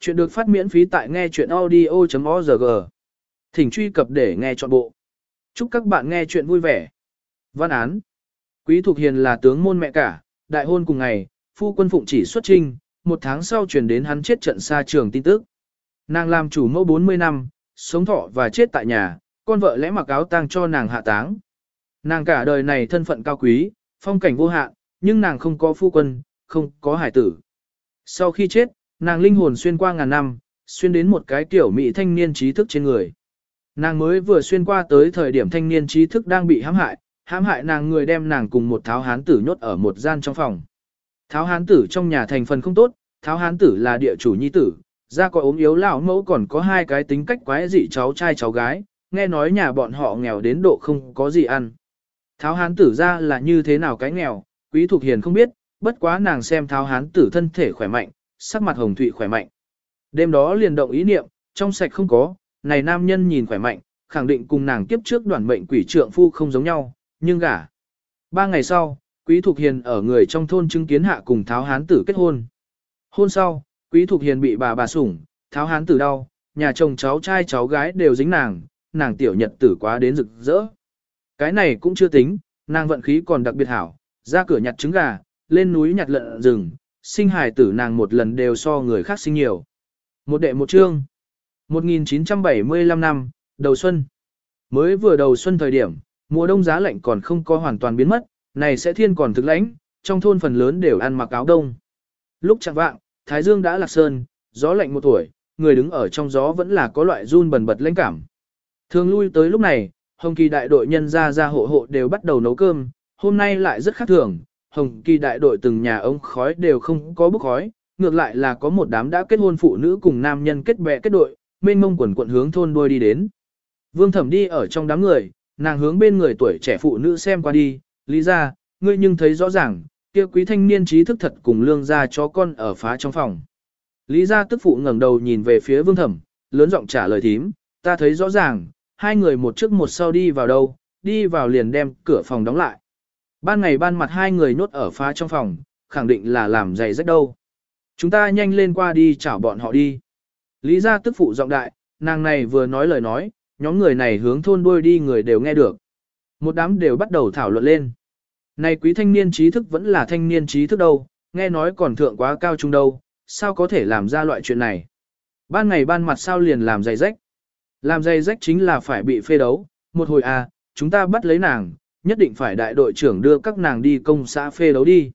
Chuyện được phát miễn phí tại nghe chuyện audio.org. Thỉnh truy cập để nghe trọn bộ. Chúc các bạn nghe chuyện vui vẻ. Văn án. Quý Thục Hiền là tướng môn mẹ cả, đại hôn cùng ngày, phu quân phụng chỉ xuất trinh, một tháng sau truyền đến hắn chết trận xa trường tin tức. Nàng làm chủ mẫu 40 năm, sống thọ và chết tại nhà, con vợ lẽ mặc áo tang cho nàng hạ táng. Nàng cả đời này thân phận cao quý, phong cảnh vô hạn, nhưng nàng không có phu quân, không có hải tử. Sau khi chết, nàng linh hồn xuyên qua ngàn năm, xuyên đến một cái tiểu mỹ thanh niên trí thức trên người. Nàng mới vừa xuyên qua tới thời điểm thanh niên trí thức đang bị hãm hại, hãm hại nàng người đem nàng cùng một tháo hán tử nhốt ở một gian trong phòng. Tháo hán tử trong nhà thành phần không tốt, tháo hán tử là địa chủ nhi tử, ra có ốm yếu lão mẫu còn có hai cái tính cách quái dị cháu trai cháu gái, nghe nói nhà bọn họ nghèo đến độ không có gì ăn. Tháo hán tử ra là như thế nào cái nghèo, quý thuộc hiền không biết, bất quá nàng xem tháo hán tử thân thể khỏe mạnh, sắc mặt hồng thụy khỏe mạnh. Đêm đó liền động ý niệm, trong sạch không có, này nam nhân nhìn khỏe mạnh, khẳng định cùng nàng kiếp trước đoàn mệnh quỷ trượng phu không giống nhau, nhưng gả. Ba ngày sau, Quý Thục Hiền ở người trong thôn chứng kiến hạ cùng Tháo Hán Tử kết hôn. Hôn sau, Quý Thục Hiền bị bà bà sủng, Tháo Hán Tử đau, nhà chồng cháu trai cháu gái đều dính nàng, nàng tiểu nhật tử quá đến rực rỡ. Cái này cũng chưa tính, nàng vận khí còn đặc biệt hảo, ra cửa nhặt trứng gà, lên núi nhặt lợn rừng, sinh hài tử nàng một lần đều so người khác sinh nhiều. Một đệ một chương. 1975 năm, đầu xuân. Mới vừa đầu xuân thời điểm, mùa đông giá lạnh còn không có hoàn toàn biến mất, này sẽ thiên còn thực lãnh, trong thôn phần lớn đều ăn mặc áo đông. Lúc chẳng vạng, Thái Dương đã lạc sơn, gió lạnh một tuổi, người đứng ở trong gió vẫn là có loại run bần bật lãnh cảm. Thường lui tới lúc này, Hồng Kỳ đại đội nhân ra ra hộ hộ đều bắt đầu nấu cơm, hôm nay lại rất khác thường, Hồng Kỳ đại đội từng nhà ống khói đều không có bức khói, ngược lại là có một đám đã kết hôn phụ nữ cùng nam nhân kết bè kết đội, mênh mông quần quận hướng thôn đuôi đi đến. Vương Thẩm đi ở trong đám người, nàng hướng bên người tuổi trẻ phụ nữ xem qua đi, lý ra, ngươi nhưng thấy rõ ràng, kia quý thanh niên trí thức thật cùng lương ra chó con ở phá trong phòng. Lý gia tức phụ ngẩng đầu nhìn về phía Vương Thẩm, lớn giọng trả lời thím, ta thấy rõ ràng, hai người một trước một sau đi vào đâu, đi vào liền đem cửa phòng đóng lại. Ban ngày ban mặt hai người nốt ở phá trong phòng, khẳng định là làm giày rách đâu. Chúng ta nhanh lên qua đi chào bọn họ đi. Lý gia tức phụ giọng đại, nàng này vừa nói lời nói, nhóm người này hướng thôn đuôi đi người đều nghe được. Một đám đều bắt đầu thảo luận lên. Này quý thanh niên trí thức vẫn là thanh niên trí thức đâu, nghe nói còn thượng quá cao trung đâu, sao có thể làm ra loại chuyện này. Ban ngày ban mặt sao liền làm giày rách. Làm giày rách chính là phải bị phê đấu, một hồi à, chúng ta bắt lấy nàng, nhất định phải đại đội trưởng đưa các nàng đi công xã phê đấu đi.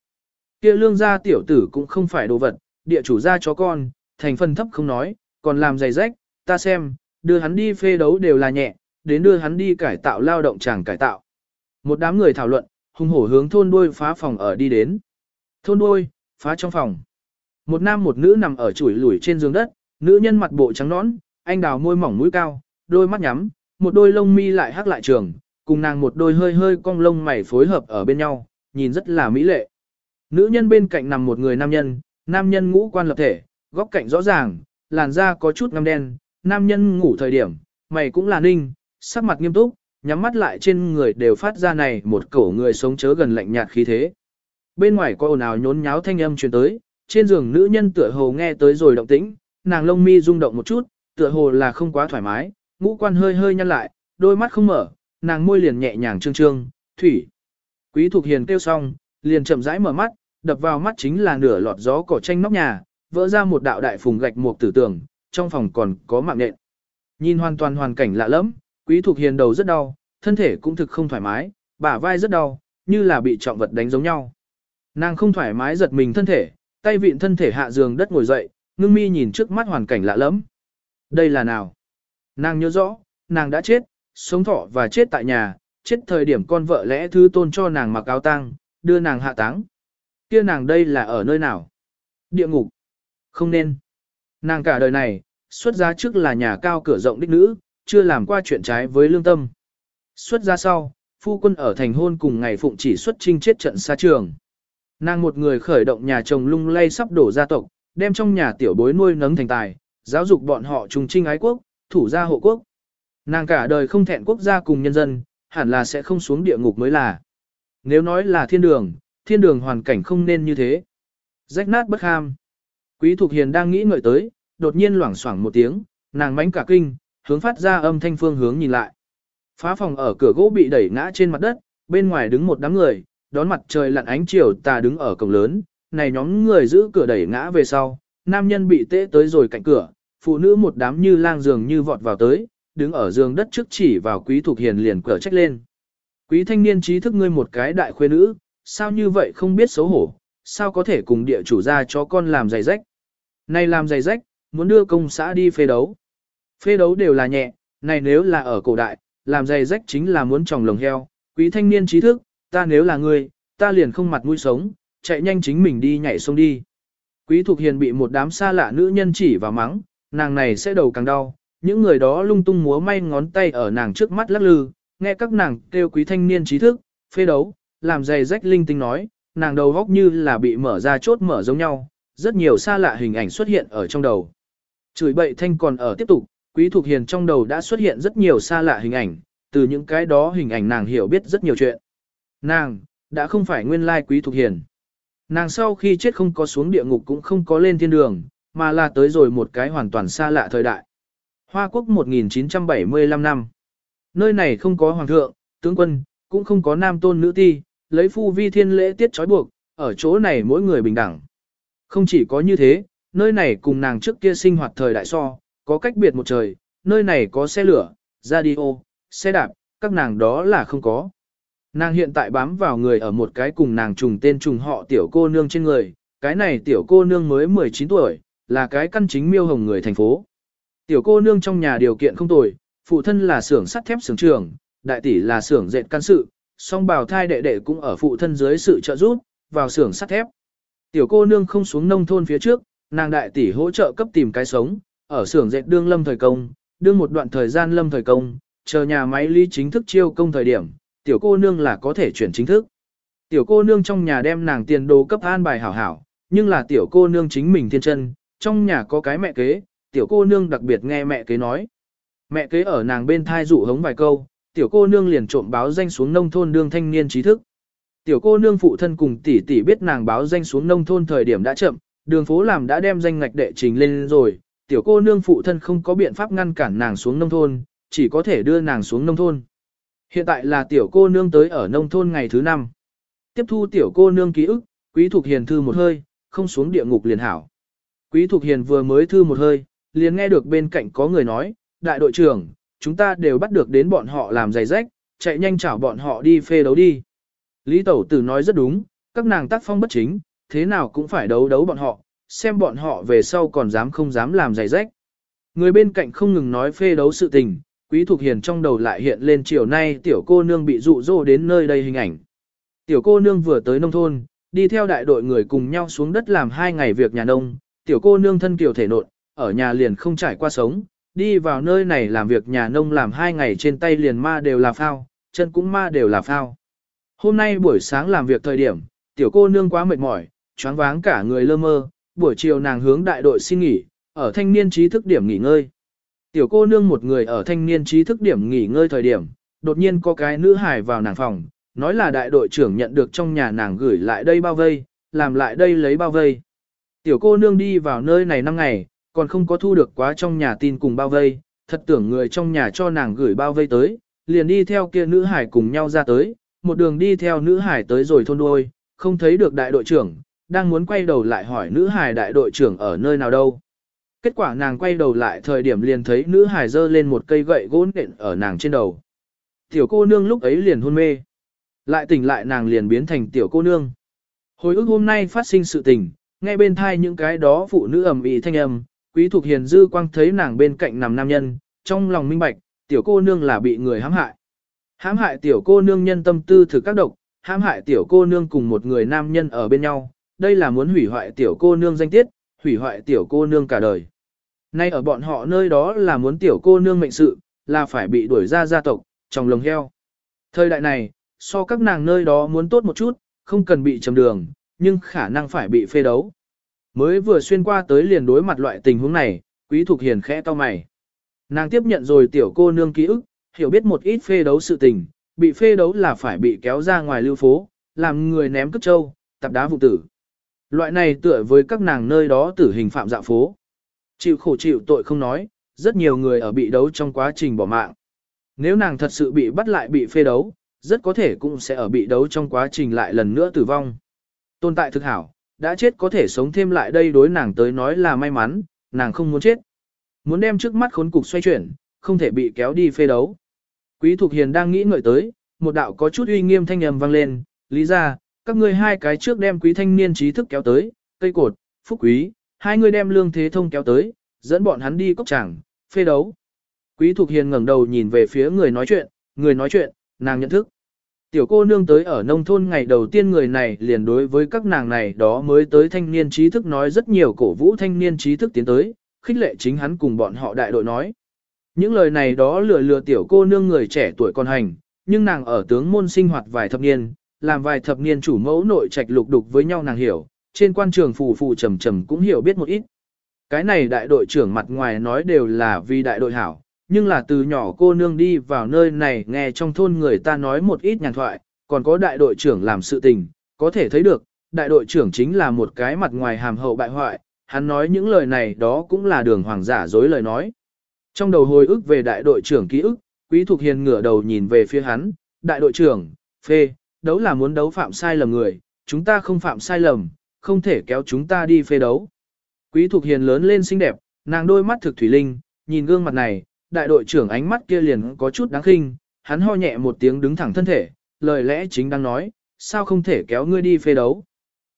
Kia lương gia tiểu tử cũng không phải đồ vật, địa chủ gia chó con, thành phần thấp không nói, còn làm giày rách, ta xem, đưa hắn đi phê đấu đều là nhẹ, đến đưa hắn đi cải tạo lao động chẳng cải tạo. Một đám người thảo luận, hung hổ hướng thôn đuôi phá phòng ở đi đến. Thôn đuôi, phá trong phòng. Một nam một nữ nằm ở chuỗi lủi trên giường đất, nữ nhân mặt bộ trắng nõn, anh đào môi mỏng mũi cao, đôi mắt nhắm, một đôi lông mi lại hắc lại trường, cùng nàng một đôi hơi hơi cong lông mày phối hợp ở bên nhau, nhìn rất là mỹ lệ. Nữ nhân bên cạnh nằm một người nam nhân, nam nhân ngũ quan lập thể, góc cạnh rõ ràng, làn da có chút ngăm đen, nam nhân ngủ thời điểm, mày cũng là ninh, sắc mặt nghiêm túc, nhắm mắt lại trên người đều phát ra này một cổ người sống chớ gần lạnh nhạt khí thế. Bên ngoài có ồn ào nhốn nháo thanh âm truyền tới, trên giường nữ nhân tựa hồ nghe tới rồi động tĩnh, nàng lông mi rung động một chút, tựa hồ là không quá thoải mái, ngũ quan hơi hơi nhăn lại, đôi mắt không mở, nàng môi liền nhẹ nhàng trương trương, thủy. Quý Thục Hiền kêu xong, liền chậm rãi mở mắt, đập vào mắt chính là nửa lọt gió cỏ tranh nóc nhà, vỡ ra một đạo đại phùng gạch một tử tường, trong phòng còn có mạng nện. Nhìn hoàn toàn hoàn cảnh lạ lẫm, Quý Thục Hiền đầu rất đau, thân thể cũng thực không thoải mái, bả vai rất đau, như là bị trọng vật đánh giống nhau. Nàng không thoải mái giật mình thân thể, tay vịn thân thể hạ giường đất ngồi dậy, ngưng mi nhìn trước mắt hoàn cảnh lạ lẫm, Đây là nào? Nàng nhớ rõ, nàng đã chết, sống thọ và chết tại nhà, chết thời điểm con vợ lẽ thứ tôn cho nàng mặc áo tang, đưa nàng hạ táng. Kia nàng đây là ở nơi nào? Địa ngục. Không nên. Nàng cả đời này, xuất gia trước là nhà cao cửa rộng đích nữ, chưa làm qua chuyện trái với lương tâm. Xuất gia sau, phu quân ở thành hôn cùng ngày phụng chỉ xuất trinh chết trận xa trường. Nàng một người khởi động nhà chồng lung lay sắp đổ gia tộc, đem trong nhà tiểu bối nuôi nấng thành tài, giáo dục bọn họ trùng trinh ái quốc, thủ gia hộ quốc. Nàng cả đời không thẹn quốc gia cùng nhân dân, hẳn là sẽ không xuống địa ngục mới là. Nếu nói là thiên đường, thiên đường hoàn cảnh không nên như thế. Rách nát bất ham. Quý Thục Hiền đang nghĩ ngợi tới, đột nhiên loảng xoảng một tiếng, nàng mánh cả kinh, hướng phát ra âm thanh phương hướng nhìn lại. Phá phòng ở cửa gỗ bị đẩy ngã trên mặt đất, bên ngoài đứng một đám người, đón mặt trời lặn ánh chiều tà đứng ở cổng lớn, này nhóm người giữ cửa đẩy ngã về sau, nam nhân bị tễ tới rồi cạnh cửa, phụ nữ một đám như lang giường như vọt vào tới, đứng ở giường đất trước chỉ vào quý thuộc hiền liền cờ trách lên. Quý thanh niên trí thức ngươi một cái đại khuê nữ, sao như vậy không biết xấu hổ, sao có thể cùng địa chủ ra cho con làm giày rách. Này làm giày rách, muốn đưa công xã đi phê đấu. Phê đấu đều là nhẹ, này nếu là ở cổ đại, làm giày rách chính là muốn tròng lồng heo. Quý thanh niên trí thức, ta nếu là ngươi, ta liền không mặt mũi sống, chạy nhanh chính mình đi nhảy sông đi. Quý Thục Hiền bị một đám xa lạ nữ nhân chỉ vào mắng, nàng này sẽ đầu càng đau, những người đó lung tung múa may ngón tay ở nàng trước mắt lắc lư, nghe các nàng kêu quý thanh niên trí thức, phê đấu, làm dày rách linh tinh nói, nàng đầu góc như là bị mở ra chốt mở giống nhau, rất nhiều xa lạ hình ảnh xuất hiện ở trong đầu. Chửi bậy thanh còn ở tiếp tục, quý thuộc hiền trong đầu đã xuất hiện rất nhiều xa lạ hình ảnh, từ những cái đó hình ảnh nàng hiểu biết rất nhiều chuyện. Nàng, đã không phải nguyên lai quý thuộc hiền. Nàng sau khi chết không có xuống địa ngục cũng không có lên thiên đường, mà là tới rồi một cái hoàn toàn xa lạ thời đại. Hoa Quốc 1975 năm. Nơi này không có hoàng thượng, tướng quân, cũng không có nam tôn nữ ti, lấy phu vi thiên lễ tiết trói buộc, ở chỗ này mỗi người bình đẳng. Không chỉ có như thế, nơi này cùng nàng trước kia sinh hoạt thời đại so, có cách biệt một trời, nơi này có xe lửa, radio, xe đạp, các nàng đó là không có. Nàng hiện tại bám vào người ở một cái cùng nàng trùng tên trùng họ tiểu cô nương trên người, cái này tiểu cô nương mới 19 tuổi, là cái căn chính miêu hồng người thành phố. Tiểu cô nương trong nhà điều kiện không tồi, phụ thân là xưởng sắt thép xưởng trường, đại tỷ là xưởng dệt can sự, song bào thai đệ đệ cũng ở phụ thân dưới sự trợ giúp, vào xưởng sắt thép. Tiểu cô nương không xuống nông thôn phía trước, nàng đại tỷ hỗ trợ cấp tìm cái sống, ở xưởng dệt đương lâm thời công, đương một đoạn thời gian lâm thời công, chờ nhà máy lý chính thức chiêu công thời điểm, tiểu cô nương là có thể chuyển chính thức. Tiểu cô nương trong nhà đem nàng tiền đồ cấp an bài hảo hảo, nhưng là tiểu cô nương chính mình thiên chân, trong nhà có cái mẹ kế, tiểu cô nương đặc biệt nghe mẹ kế nói. Mẹ kế ở nàng bên thai dụ hống vài câu, tiểu cô nương liền trộm báo danh xuống nông thôn đương thanh niên trí thức. Tiểu cô nương phụ thân cùng tỷ tỷ biết nàng báo danh xuống nông thôn thời điểm đã chậm, đường phố làm đã đem danh ngạch đệ trình lên rồi, tiểu cô nương phụ thân không có biện pháp ngăn cản nàng xuống nông thôn, chỉ có thể đưa nàng xuống nông thôn. Hiện tại là tiểu cô nương tới ở nông thôn ngày thứ năm. Tiếp thu tiểu cô nương ký ức, quý thuộc hiền thư một hơi, không xuống địa ngục liền hảo. Quý thuộc hiền vừa mới thư một hơi, liền nghe được bên cạnh có người nói, đại đội trưởng, chúng ta đều bắt được đến bọn họ làm giày rách, chạy nhanh chảo bọn họ đi phê đấu đi. Lý Tẩu Tử nói rất đúng, các nàng tác phong bất chính, thế nào cũng phải đấu đấu bọn họ, xem bọn họ về sau còn dám không dám làm giày rách. Người bên cạnh không ngừng nói phê đấu sự tình, Quý Thục Hiền trong đầu lại hiện lên chiều nay tiểu cô nương bị dụ dỗ đến nơi đây hình ảnh. Tiểu cô nương vừa tới nông thôn, đi theo đại đội người cùng nhau xuống đất làm hai ngày việc nhà nông, tiểu cô nương thân kiều thể nộn, ở nhà liền không trải qua sống, đi vào nơi này làm việc nhà nông làm hai ngày trên tay liền ma đều là phao, chân cũng ma đều là phao. Hôm nay buổi sáng làm việc thời điểm, tiểu cô nương quá mệt mỏi, choáng váng cả người lơ mơ, buổi chiều nàng hướng đại đội xin nghỉ, ở thanh niên trí thức điểm nghỉ ngơi. Tiểu cô nương một người ở thanh niên trí thức điểm nghỉ ngơi thời điểm, đột nhiên có cái nữ hài vào nàng phòng, nói là đại đội trưởng nhận được trong nhà nàng gửi lại đây bao vây, làm lại đây lấy bao vây. Tiểu cô nương đi vào nơi này năm ngày, còn không có thu được quá trong nhà tin cùng bao vây, thật tưởng người trong nhà cho nàng gửi bao vây tới, liền đi theo kia nữ hải cùng nhau ra tới, một đường đi theo nữ hải tới rồi thôn đôi, không thấy được đại đội trưởng, đang muốn quay đầu lại hỏi nữ hải đại đội trưởng ở nơi nào đâu. Kết quả nàng quay đầu lại thời điểm liền thấy nữ hải giơ lên một cây gậy gỗ nện ở nàng trên đầu. Tiểu cô nương lúc ấy liền hôn mê. Lại tỉnh lại nàng liền biến thành tiểu cô nương. Hồi ức hôm nay phát sinh sự tình, nghe bên thai những cái đó phụ nữ ầm ĩ thanh âm, quý Thục hiền dư quang thấy nàng bên cạnh nằm nam nhân, trong lòng minh bạch, tiểu cô nương là bị người hãm hại. Hãm hại tiểu cô nương nhân tâm tư thử các độc, hãm hại tiểu cô nương cùng một người nam nhân ở bên nhau, đây là muốn hủy hoại tiểu cô nương danh tiết, hủy hoại tiểu cô nương cả đời. Nay ở bọn họ nơi đó là muốn tiểu cô nương mệnh sự, là phải bị đuổi ra gia tộc, trong lồng heo. Thời đại này, so các nàng nơi đó muốn tốt một chút, không cần bị chầm đường, nhưng khả năng phải bị phê đấu. Mới vừa xuyên qua tới liền đối mặt loại tình huống này, quý thục hiền khẽ to mày. Nàng tiếp nhận rồi tiểu cô nương ký ức, hiểu biết một ít phê đấu sự tình, bị phê đấu là phải bị kéo ra ngoài lưu phố, làm người ném cất trâu, tạp đá vụ tử. Loại này tựa với các nàng nơi đó tử hình phạm dạ phố. Chịu khổ chịu tội không nói, rất nhiều người ở bị đấu trong quá trình bỏ mạng. Nếu nàng thật sự bị bắt lại bị phê đấu, rất có thể cũng sẽ ở bị đấu trong quá trình lại lần nữa tử vong. Tồn tại thực hảo, đã chết có thể sống thêm lại đây đối nàng tới nói là may mắn, nàng không muốn chết. Muốn đem trước mắt khốn cục xoay chuyển, không thể bị kéo đi phê đấu. Quý Thục Hiền đang nghĩ ngợi tới, một đạo có chút uy nghiêm thanh âm vang lên, lý ra, các ngươi hai cái trước đem quý thanh niên trí thức kéo tới, cây cột, phúc quý, hai người đem lương thế thông kéo tới, dẫn bọn hắn đi cốc tràng, phê đấu. Quý Thục Hiền ngẩng đầu nhìn về phía người nói chuyện, người nói chuyện, nàng nhận thức. Tiểu cô nương tới ở nông thôn ngày đầu tiên người này liền đối với các nàng này đó mới tới thanh niên trí thức nói rất nhiều cổ vũ thanh niên trí thức tiến tới, khích lệ chính hắn cùng bọn họ đại đội nói. Những lời này đó lừa lừa tiểu cô nương người trẻ tuổi con hành, nhưng nàng ở tướng môn sinh hoạt vài thập niên, làm vài thập niên chủ mẫu nội trạch lục đục với nhau nàng hiểu, trên quan trường phù phù trầm trầm cũng hiểu biết một ít. Cái này đại đội trưởng mặt ngoài nói đều là vì đại đội hảo, nhưng là từ nhỏ cô nương đi vào nơi này nghe trong thôn người ta nói một ít nhàn thoại, còn có đại đội trưởng làm sự tình, có thể thấy được, đại đội trưởng chính là một cái mặt ngoài hàm hậu bại hoại, hắn nói những lời này đó cũng là đường hoàng giả dối lời nói. Trong đầu hồi ức về đại đội trưởng ký ức, Quý Thục Hiền ngửa đầu nhìn về phía hắn, đại đội trưởng, phê, đấu là muốn đấu phạm sai lầm người, chúng ta không phạm sai lầm, không thể kéo chúng ta đi phê đấu. Quý Thục Hiền lớn lên xinh đẹp, nàng đôi mắt thực thủy linh, nhìn gương mặt này, đại đội trưởng ánh mắt kia liền có chút đáng khinh, hắn ho nhẹ một tiếng đứng thẳng thân thể, lời lẽ chính đang nói, sao không thể kéo ngươi đi phê đấu.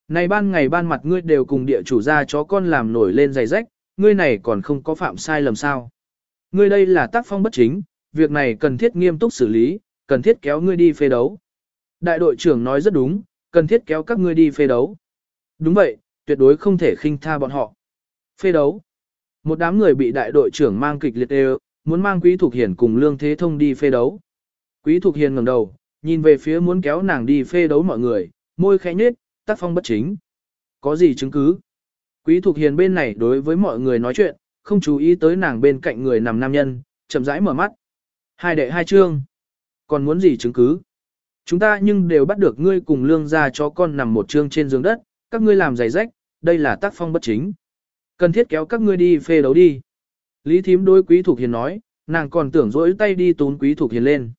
Này ban ngày ban mặt ngươi đều cùng địa chủ ra chó con làm nổi lên giày rách, ngươi này còn không có phạm sai lầm sao. Ngươi đây là tác phong bất chính, việc này cần thiết nghiêm túc xử lý, cần thiết kéo ngươi đi phê đấu. Đại đội trưởng nói rất đúng, cần thiết kéo các ngươi đi phê đấu. Đúng vậy, tuyệt đối không thể khinh tha bọn họ. Phê đấu. Một đám người bị đại đội trưởng mang kịch liệt đều, muốn mang Quý Thục Hiền cùng Lương Thế Thông đi phê đấu. Quý Thục Hiền ngẩng đầu, nhìn về phía muốn kéo nàng đi phê đấu mọi người, môi khẽ nhếch, tác phong bất chính. Có gì chứng cứ? Quý Thục Hiền bên này đối với mọi người nói chuyện, không chú ý tới nàng bên cạnh người nằm nam nhân, chậm rãi mở mắt. Hai đệ hai chương. Còn muốn gì chứng cứ? Chúng ta nhưng đều bắt được ngươi cùng lương ra cho con nằm một chương trên giường đất, các ngươi làm giày rách, đây là tác phong bất chính. Cần thiết kéo các ngươi đi phê đấu đi. Lý thím đối quý thuộc hiền nói, nàng còn tưởng dỗi tay đi tún quý thuộc hiền lên.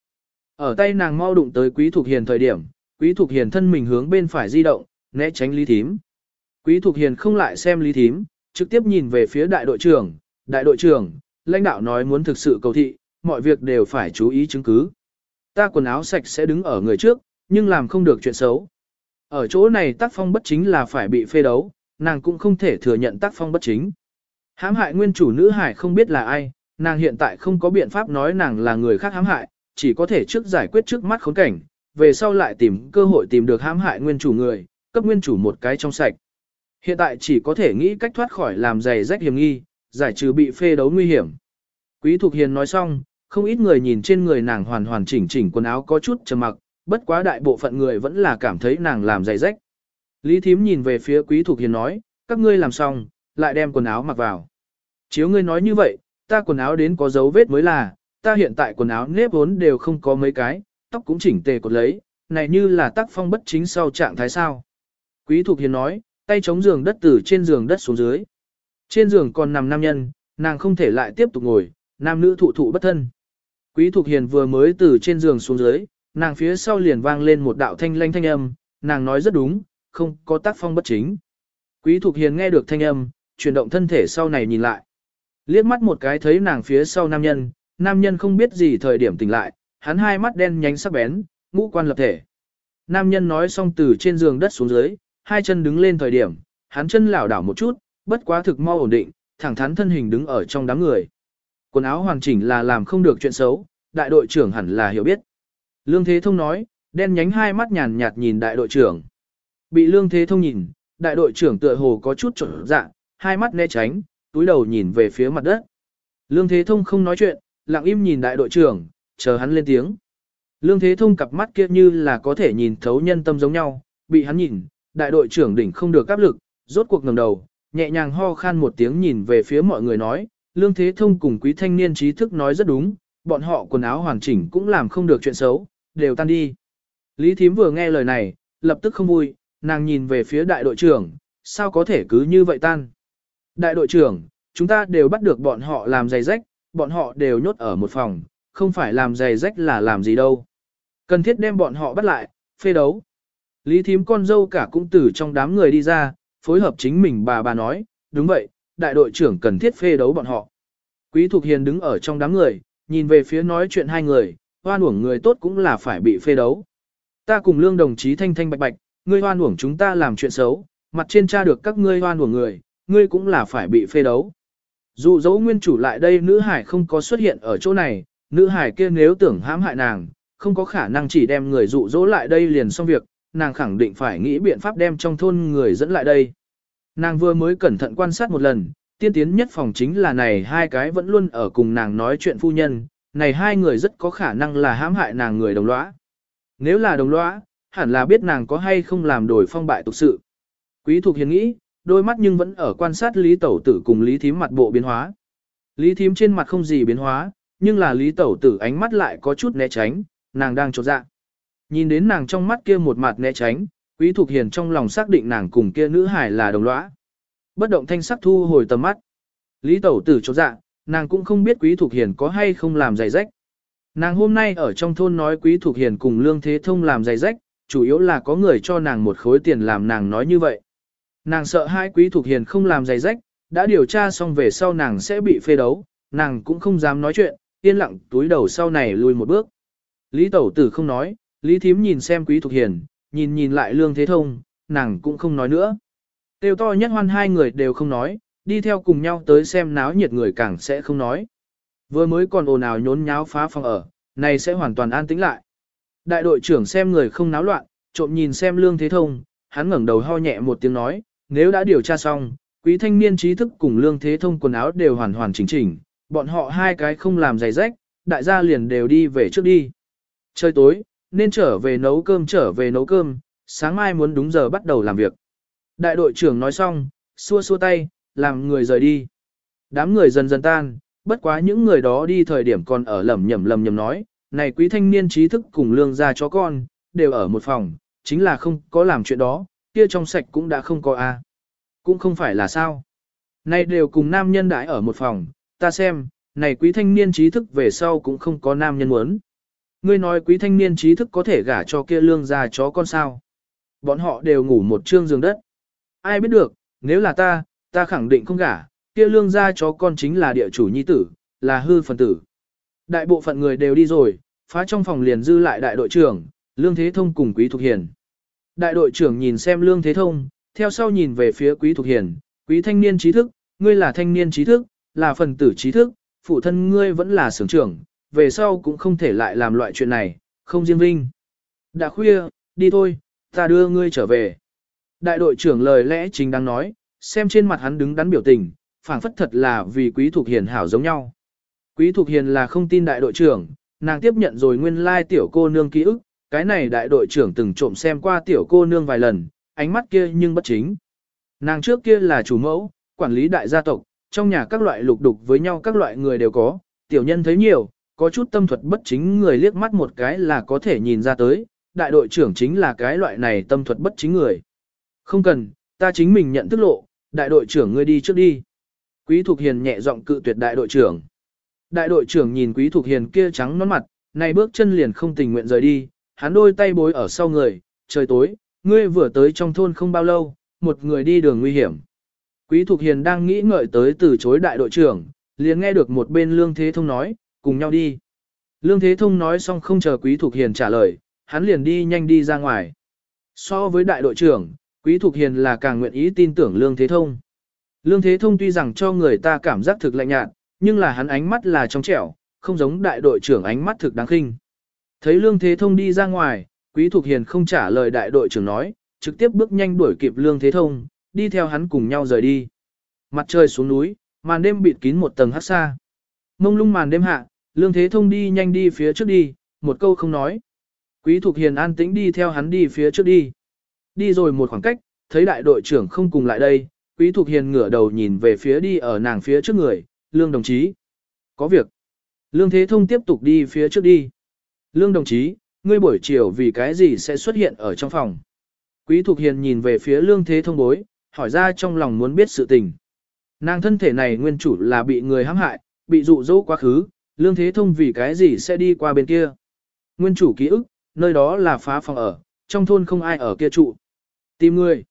Ở tay nàng mau đụng tới quý thuộc hiền thời điểm, quý thuộc hiền thân mình hướng bên phải di động, né tránh lý thím. Quý thuộc hiền không lại xem lý thím, trực tiếp nhìn về phía đại đội trưởng, đại đội trưởng, lãnh đạo nói muốn thực sự cầu thị, mọi việc đều phải chú ý chứng cứ. Ta quần áo sạch sẽ đứng ở người trước, nhưng làm không được chuyện xấu. Ở chỗ này tác phong bất chính là phải bị phê đấu, nàng cũng không thể thừa nhận tác phong bất chính. Hãm hại nguyên chủ nữ hải không biết là ai, nàng hiện tại không có biện pháp nói nàng là người khác hãm hại, chỉ có thể trước giải quyết trước mắt khốn cảnh, về sau lại tìm cơ hội tìm được hãm hại nguyên chủ người, cấp nguyên chủ một cái trong sạch. Hiện tại chỉ có thể nghĩ cách thoát khỏi làm giày rách hiểm nghi, giải trừ bị phê đấu nguy hiểm. Quý Thục Hiền nói xong, không ít người nhìn trên người nàng hoàn hoàn chỉnh chỉnh quần áo có chút trầm mặc, bất quá đại bộ phận người vẫn là cảm thấy nàng làm giày rách. Lý Thím nhìn về phía Quý Thục Hiền nói, các ngươi làm xong, lại đem quần áo mặc vào. Chiếu ngươi nói như vậy, ta quần áo đến có dấu vết mới là, ta hiện tại quần áo nếp vốn đều không có mấy cái, tóc cũng chỉnh tề cột lấy, này như là tác phong bất chính sau trạng thái sao. Quý Thục Hiền nói, tay chống giường đất từ trên giường đất xuống dưới. Trên giường còn nằm nam nhân, nàng không thể lại tiếp tục ngồi, nam nữ thụ thụ bất thân. Quý Thục Hiền vừa mới từ trên giường xuống dưới, nàng phía sau liền vang lên một đạo thanh lanh thanh âm, nàng nói rất đúng, không có tác phong bất chính. Quý Thục Hiền nghe được thanh âm, chuyển động thân thể sau này nhìn lại. Liếc mắt một cái thấy nàng phía sau nam nhân, nam nhân không biết gì thời điểm tỉnh lại, hắn hai mắt đen nhánh sắc bén, ngũ quan lập thể. Nam nhân nói xong từ trên giường đất xuống dưới, hai chân đứng lên thời điểm, hắn chân lảo đảo một chút, bất quá thực mau ổn định, thẳng thắn thân hình đứng ở trong đám người. Quần áo hoàn chỉnh là làm không được chuyện xấu, đại đội trưởng hẳn là hiểu biết. Lương Thế Thông nói, đen nhánh hai mắt nhàn nhạt nhìn đại đội trưởng. Bị Lương Thế Thông nhìn, đại đội trưởng tựa hồ có chút trở dạ, hai mắt né tránh, túi đầu nhìn về phía mặt đất. Lương Thế Thông không nói chuyện, lặng im nhìn đại đội trưởng, chờ hắn lên tiếng. Lương Thế Thông cặp mắt kia như là có thể nhìn thấu nhân tâm giống nhau, bị hắn nhìn, đại đội trưởng đỉnh không được áp lực, rốt cuộc ngẩng đầu, nhẹ nhàng ho khan một tiếng nhìn về phía mọi người nói, Lương Thế Thông cùng quý thanh niên trí thức nói rất đúng, bọn họ quần áo hoàn chỉnh cũng làm không được chuyện xấu, đều tan đi. Lý Thím vừa nghe lời này, lập tức không vui, nàng nhìn về phía đại đội trưởng, sao có thể cứ như vậy tan. Đại đội trưởng, chúng ta đều bắt được bọn họ làm giày rách, bọn họ đều nhốt ở một phòng, không phải làm giày rách là làm gì đâu. Cần thiết đem bọn họ bắt lại, phê đấu. Lý thím con dâu cả cũng từ trong đám người đi ra, phối hợp chính mình bà bà nói, đúng vậy, đại đội trưởng cần thiết phê đấu bọn họ. Quý Thục Hiền đứng ở trong đám người, nhìn về phía nói chuyện hai người, hoan uổng người tốt cũng là phải bị phê đấu. Ta cùng lương đồng chí thanh thanh bạch bạch, ngươi hoan uổng chúng ta làm chuyện xấu, mặt trên tra được các ngươi hoan uổng người, ngươi cũng là phải bị phê đấu. Dù dấu nguyên chủ lại đây nữ hải không có xuất hiện ở chỗ này, nữ hải kia nếu tưởng hãm hại nàng, không có khả năng chỉ đem người dụ dỗ lại đây liền xong việc, nàng khẳng định phải nghĩ biện pháp đem trong thôn người dẫn lại đây. Nàng vừa mới cẩn thận quan sát một lần, tiên tiến nhất phòng chính là này hai cái vẫn luôn ở cùng nàng nói chuyện phu nhân, này hai người rất có khả năng là hãm hại nàng người đồng lõa. Nếu là đồng lõa, hẳn là biết nàng có hay không làm đổi phong bại tục sự. Quý thuộc Hiền nghĩ, đôi mắt nhưng vẫn ở quan sát Lý Tẩu Tử cùng Lý Thím mặt bộ biến hóa. Lý Thím trên mặt không gì biến hóa, nhưng là Lý Tẩu Tử ánh mắt lại có chút né tránh, nàng đang trột dạ. Nhìn đến nàng trong mắt kia một mặt né tránh, Quý Thục Hiền trong lòng xác định nàng cùng kia nữ hải là đồng lõa. Bất động thanh sắc thu hồi tầm mắt. Lý Tẩu Tử trột dạ, nàng cũng không biết Quý Thục Hiền có hay không làm giày rách. Nàng hôm nay ở trong thôn nói Quý Thục Hiền cùng Lương Thế Thông làm giày rách, chủ yếu là có người cho nàng một khối tiền làm nàng nói như vậy. Nàng sợ hai Quý thuộc Hiền không làm giày rách, đã điều tra xong về sau nàng sẽ bị phê đấu, nàng cũng không dám nói chuyện, yên lặng túi đầu sau này lùi một bước. Lý Tẩu Tử không nói, Lý Thím nhìn xem Quý thuộc Hiền, nhìn nhìn lại Lương Thế Thông, nàng cũng không nói nữa. Tiêu to nhất hoan hai người đều không nói, đi theo cùng nhau tới xem náo nhiệt người càng sẽ không nói. Vừa mới còn ồn ào nhốn nháo phá phòng ở, này sẽ hoàn toàn an tĩnh lại. Đại đội trưởng xem người không náo loạn, trộm nhìn xem Lương Thế Thông, hắn ngẩng đầu ho nhẹ một tiếng nói, nếu đã điều tra xong, quý thanh niên trí thức cùng Lương Thế Thông quần áo đều hoàn hoàn chỉnh chỉnh, bọn họ hai cái không làm giày rách, đại gia liền đều đi về trước đi. Trời tối, nên trở về nấu cơm trở về nấu cơm, sáng mai muốn đúng giờ bắt đầu làm việc. Đại đội trưởng nói xong, xua xua tay, làm người rời đi. Đám người dần dần tan, bất quá những người đó đi thời điểm còn ở lầm nhầm lầm nhầm nói, này quý thanh niên trí thức cùng lương gia chó con, đều ở một phòng, chính là không có làm chuyện đó, kia trong sạch cũng đã không có a Cũng không phải là sao. Này đều cùng nam nhân đãi ở một phòng, ta xem, này quý thanh niên trí thức về sau cũng không có nam nhân muốn. Ngươi nói quý thanh niên trí thức có thể gả cho kia lương gia chó con sao. Bọn họ đều ngủ một trương giường đất. Ai biết được, nếu là ta, ta khẳng định không gả, kia lương gia chó con chính là địa chủ nhi tử, là hư phần tử. Đại bộ phận người đều đi rồi, phá trong phòng liền dư lại đại đội trưởng, Lương Thế Thông cùng Quý thuộc Hiền. Đại đội trưởng nhìn xem Lương Thế Thông, theo sau nhìn về phía Quý Thục Hiền, Quý thanh niên trí thức, ngươi là thanh niên trí thức, là phần tử trí thức, phụ thân ngươi vẫn là sưởng trưởng, về sau cũng không thể lại làm loại chuyện này, không riêng vinh. Đã khuya, đi thôi, ta đưa ngươi trở về. Đại đội trưởng lời lẽ chính đang nói, xem trên mặt hắn đứng đắn biểu tình, phảng phất thật là vì Quý Thục Hiền hảo giống nhau. Quý Thục Hiền là không tin đại đội trưởng, nàng tiếp nhận rồi nguyên lai tiểu cô nương ký ức, cái này đại đội trưởng từng trộm xem qua tiểu cô nương vài lần, ánh mắt kia nhưng bất chính. Nàng trước kia là chủ mẫu, quản lý đại gia tộc, trong nhà các loại lục đục với nhau các loại người đều có, tiểu nhân thấy nhiều, có chút tâm thuật bất chính người liếc mắt một cái là có thể nhìn ra tới, đại đội trưởng chính là cái loại này tâm thuật bất chính người. Không cần, ta chính mình nhận thức lộ, đại đội trưởng ngươi đi trước đi. Quý Thục Hiền nhẹ giọng cự tuyệt đại đội trưởng. Đại đội trưởng nhìn Quý Thục Hiền kia trắng nón mặt, này bước chân liền không tình nguyện rời đi, hắn đôi tay bối ở sau người, trời tối, ngươi vừa tới trong thôn không bao lâu, một người đi đường nguy hiểm. Quý Thục Hiền đang nghĩ ngợi tới từ chối đại đội trưởng, liền nghe được một bên Lương Thế Thông nói, cùng nhau đi. Lương Thế Thông nói xong không chờ Quý Thục Hiền trả lời, hắn liền đi nhanh đi ra ngoài. So với đại đội trưởng, Quý Thục Hiền là càng nguyện ý tin tưởng Lương Thế Thông. Lương Thế Thông tuy rằng cho người ta cảm giác thực lạnh nhạt, nhưng là hắn ánh mắt là trong trẻo, không giống đại đội trưởng ánh mắt thực đáng khinh. Thấy Lương Thế Thông đi ra ngoài, Quý Thục Hiền không trả lời đại đội trưởng nói, trực tiếp bước nhanh đuổi kịp Lương Thế Thông, đi theo hắn cùng nhau rời đi. Mặt trời xuống núi, màn đêm bịt kín một tầng hát xa. Mông lung màn đêm hạ, Lương Thế Thông đi nhanh đi phía trước đi, một câu không nói. Quý Thục Hiền an tĩnh đi theo hắn đi phía trước đi. Đi rồi một khoảng cách, thấy đại đội trưởng không cùng lại đây, Quý Thục Hiền ngửa đầu nhìn về phía đi ở nàng phía trước người, Lương đồng chí. Có việc. Lương Thế Thông tiếp tục đi phía trước đi. Lương đồng chí, ngươi buổi chiều vì cái gì sẽ xuất hiện ở trong phòng? Quý Thục Hiền nhìn về phía Lương Thế Thông bối, hỏi ra trong lòng muốn biết sự tình. Nàng thân thể này nguyên chủ là bị người hãm hại, bị dụ dỗ quá khứ, lương thế thông vì cái gì sẽ đi qua bên kia. Nguyên chủ ký ức, nơi đó là phá phòng ở, trong thôn không ai ở kia trụ. Tìm người.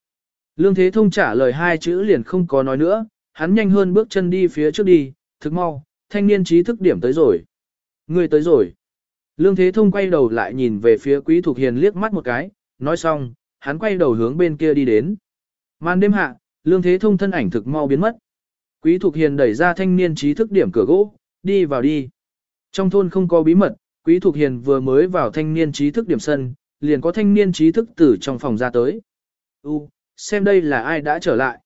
Lương thế thông trả lời hai chữ liền không có nói nữa, hắn nhanh hơn bước chân đi phía trước đi, thức mau, thanh niên trí thức điểm tới rồi. Người tới rồi. Lương thế thông quay đầu lại nhìn về phía quý thục hiền liếc mắt một cái, nói xong, hắn quay đầu hướng bên kia đi đến. Màn đêm hạ, lương thế thông thân ảnh thực mau biến mất. Quý Thục Hiền đẩy ra thanh niên trí thức điểm cửa gỗ, đi vào đi. Trong thôn không có bí mật, Quý Thục Hiền vừa mới vào thanh niên trí thức điểm sân, liền có thanh niên trí thức từ trong phòng ra tới. U, xem đây là ai đã trở lại.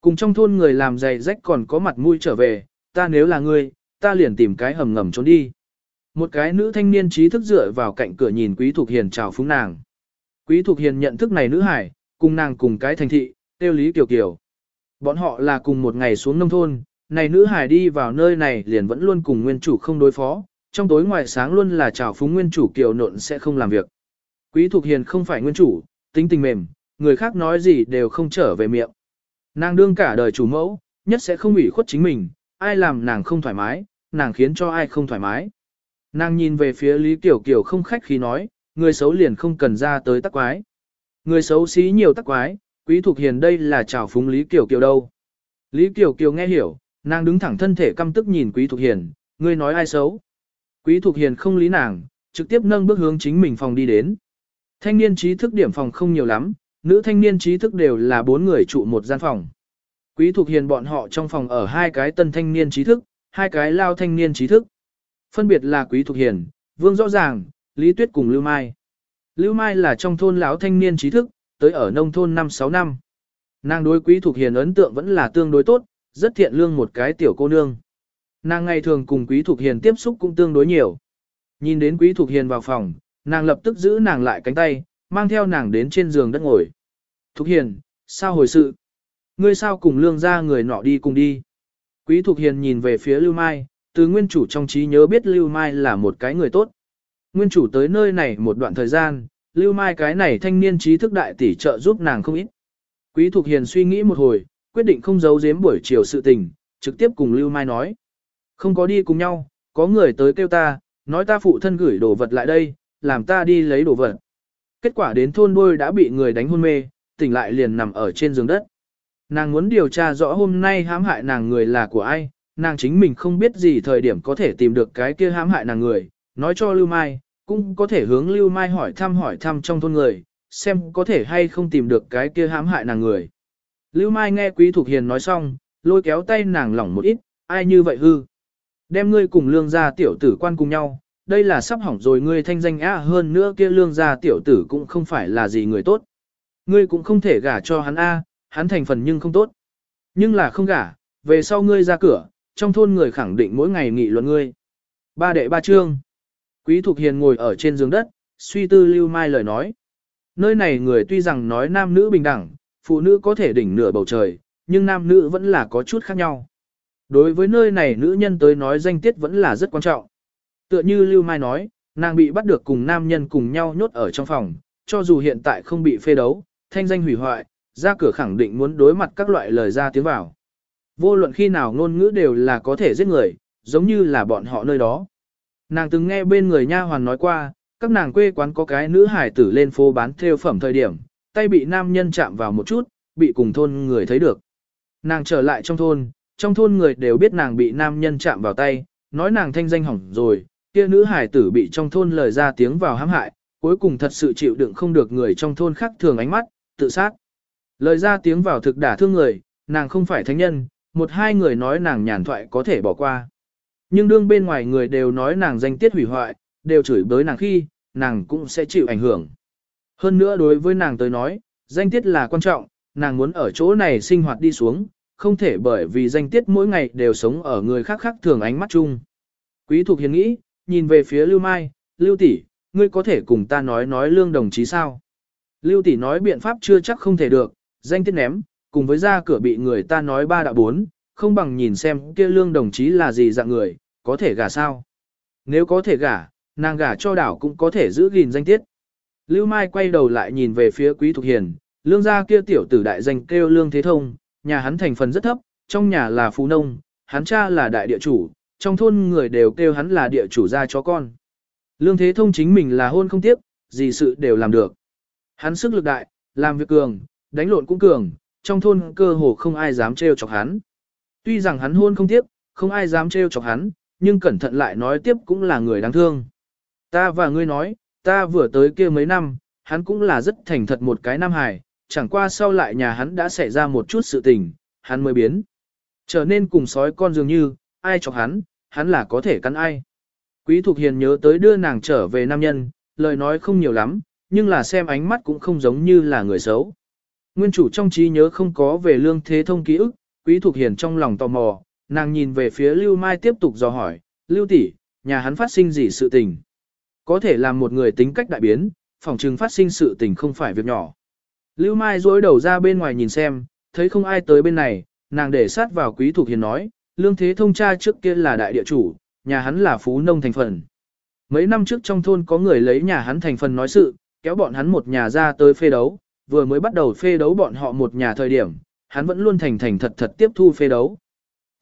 Cùng trong thôn người làm giày rách còn có mặt mũi trở về, ta nếu là ngươi, ta liền tìm cái hầm ngầm trốn đi. Một cái nữ thanh niên trí thức dựa vào cạnh cửa nhìn Quý Thục Hiền chào phúng nàng. Quý Thục Hiền nhận thức này nữ hải, cùng nàng cùng cái thành thị, tiêu lý kiều kiều. Bọn họ là cùng một ngày xuống nông thôn, này nữ hải đi vào nơi này liền vẫn luôn cùng nguyên chủ không đối phó, trong tối ngoài sáng luôn là chào phúng nguyên chủ kiều nộn sẽ không làm việc. Quý Thục Hiền không phải nguyên chủ, tính tình mềm, người khác nói gì đều không trở về miệng. Nàng đương cả đời chủ mẫu, nhất sẽ không ủy khuất chính mình, ai làm nàng không thoải mái, nàng khiến cho ai không thoải mái. Nàng nhìn về phía Lý Kiều Kiều không khách khí nói, người xấu liền không cần ra tới tắc quái. Người xấu xí nhiều tắc quái, Quý Thục Hiền đây là chào phúng Lý Kiều Kiều đâu. Lý Kiều Kiều nghe hiểu, nàng đứng thẳng thân thể căm tức nhìn Quý Thục Hiền, ngươi nói ai xấu. Quý Thục Hiền không lý nàng, trực tiếp nâng bước hướng chính mình phòng đi đến. Thanh niên trí thức điểm phòng không nhiều lắm, nữ thanh niên trí thức đều là bốn người trụ một gian phòng. Quý Thục Hiền bọn họ trong phòng ở hai cái tân thanh niên trí thức, hai cái lao thanh niên trí thức. Phân biệt là Quý Thục Hiền, Vương Rõ Ràng, Lý Tuyết cùng Lưu Mai. Lưu Mai là trong thôn lão thanh niên trí thức, tới ở nông thôn 5-6 năm. Nàng đối quý thuộc hiền ấn tượng vẫn là tương đối tốt, rất thiện lương một cái tiểu cô nương. Nàng ngày thường cùng quý thuộc hiền tiếp xúc cũng tương đối nhiều. Nhìn đến quý thuộc hiền vào phòng, nàng lập tức giữ nàng lại cánh tay, mang theo nàng đến trên giường đất ngồi. Thục hiền, sao hồi sự? Ngươi sao cùng lương ra người nọ đi cùng đi? Quý Thục Hiền nhìn về phía Lưu Mai, từ nguyên chủ trong trí nhớ biết Lưu Mai là một cái người tốt. Nguyên chủ tới nơi này một đoạn thời gian, Lưu Mai cái này thanh niên trí thức đại tỷ trợ giúp nàng không ít. Quý Thục Hiền suy nghĩ một hồi, quyết định không giấu giếm buổi chiều sự tình, trực tiếp cùng Lưu Mai nói. Không có đi cùng nhau, có người tới kêu ta, nói ta phụ thân gửi đồ vật lại đây, làm ta đi lấy đồ vật. Kết quả đến thôn đôi đã bị người đánh hôn mê, tỉnh lại liền nằm ở trên giường đất. Nàng muốn điều tra rõ hôm nay hãm hại nàng người là của ai, nàng chính mình không biết gì thời điểm có thể tìm được cái kia hãm hại nàng người, nói cho Lưu Mai, cũng có thể hướng Lưu Mai hỏi thăm hỏi thăm trong thôn người, xem có thể hay không tìm được cái kia hãm hại nàng người. Lưu Mai nghe Quý Thục Hiền nói xong, lôi kéo tay nàng lỏng một ít, ai như vậy hư. Đem ngươi cùng lương gia tiểu tử quan cùng nhau, đây là sắp hỏng rồi ngươi thanh danh á hơn nữa kia lương gia tiểu tử cũng không phải là gì người tốt. Ngươi cũng không thể gả cho hắn A, hắn thành phần nhưng không tốt. Nhưng là không gả, về sau ngươi ra cửa, trong thôn người khẳng định mỗi ngày nghị luận ngươi. Ba đệ ba trương. Quý Thục Hiền ngồi ở trên giường đất, suy tư Lưu Mai lời nói. Nơi này người tuy rằng nói nam nữ bình đẳng, phụ nữ có thể đỉnh nửa bầu trời, nhưng nam nữ vẫn là có chút khác nhau. Đối với nơi này nữ nhân tới nói danh tiết vẫn là rất quan trọng. Tựa như Lưu Mai nói, nàng bị bắt được cùng nam nhân cùng nhau nhốt ở trong phòng, cho dù hiện tại không bị phê đấu, thanh danh hủy hoại, ra cửa khẳng định muốn đối mặt các loại lời ra tiếng vào. Vô luận khi nào ngôn ngữ đều là có thể giết người, giống như là bọn họ nơi đó. Nàng từng nghe bên người nha hoàn nói qua, các nàng quê quán có cái nữ hải tử lên phố bán theo phẩm thời điểm, tay bị nam nhân chạm vào một chút, bị cùng thôn người thấy được. Nàng trở lại trong thôn, trong thôn người đều biết nàng bị nam nhân chạm vào tay, nói nàng thanh danh hỏng rồi, kia nữ hải tử bị trong thôn lời ra tiếng vào hãm hại, cuối cùng thật sự chịu đựng không được người trong thôn khác thường ánh mắt, tự sát. Lời ra tiếng vào thực đả thương người, nàng không phải thánh nhân, một hai người nói nàng nhàn thoại có thể bỏ qua. Nhưng đương bên ngoài người đều nói nàng danh tiết hủy hoại, đều chửi bới nàng khi, nàng cũng sẽ chịu ảnh hưởng. Hơn nữa đối với nàng tới nói, danh tiết là quan trọng, nàng muốn ở chỗ này sinh hoạt đi xuống, không thể bởi vì danh tiết mỗi ngày đều sống ở người khác khác thường ánh mắt chung. Quý Thục Hiền nghĩ, nhìn về phía Lưu Mai, Lưu tỷ, ngươi có thể cùng ta nói nói lương đồng chí sao? Lưu tỷ nói biện pháp chưa chắc không thể được, danh tiết ném, cùng với ra cửa bị người ta nói ba đạo bốn, không bằng nhìn xem kia lương đồng chí là gì dạng người, có thể gả sao? Nếu có thể gả, nàng gả cho đảo cũng có thể giữ gìn danh tiết. Lưu Mai quay đầu lại nhìn về phía Quý Thục Hiền, lương gia kia tiểu tử đại danh kêu lương thế thông, nhà hắn thành phần rất thấp, trong nhà là phú nông, hắn cha là đại địa chủ, trong thôn người đều kêu hắn là địa chủ gia chó con. Lương Thế Thông chính mình là hôn không tiếp, gì sự đều làm được. Hắn sức lực đại, làm việc cường, đánh lộn cũng cường, trong thôn cơ hồ không ai dám trêu chọc hắn. Tuy rằng hắn hôn không tiếp, không ai dám trêu chọc hắn, nhưng cẩn thận lại nói tiếp cũng là người đáng thương. Ta và ngươi nói, ta vừa tới kia mấy năm, hắn cũng là rất thành thật một cái nam hài, chẳng qua sau lại nhà hắn đã xảy ra một chút sự tình, hắn mới biến. Trở nên cùng sói con dường như, ai chọc hắn, hắn là có thể cắn ai. Quý Thục Hiền nhớ tới đưa nàng trở về nam nhân, lời nói không nhiều lắm, nhưng là xem ánh mắt cũng không giống như là người xấu. Nguyên chủ trong trí nhớ không có về lương thế thông ký ức, Quý thuộc Hiền trong lòng tò mò, nàng nhìn về phía Lưu Mai tiếp tục dò hỏi, Lưu tỷ, nhà hắn phát sinh gì sự tình? Có thể làm một người tính cách đại biến, phòng trừng phát sinh sự tình không phải việc nhỏ. Lưu Mai dối đầu ra bên ngoài nhìn xem, thấy không ai tới bên này, nàng để sát vào Quý thuộc Hiền nói, Lương Thế Thông cha trước kia là đại địa chủ, nhà hắn là phú nông thành phần. Mấy năm trước trong thôn có người lấy nhà hắn thành phần nói sự, kéo bọn hắn một nhà ra tới phê đấu, vừa mới bắt đầu phê đấu bọn họ một nhà thời điểm, hắn vẫn luôn thành thành thật thật tiếp thu phê đấu.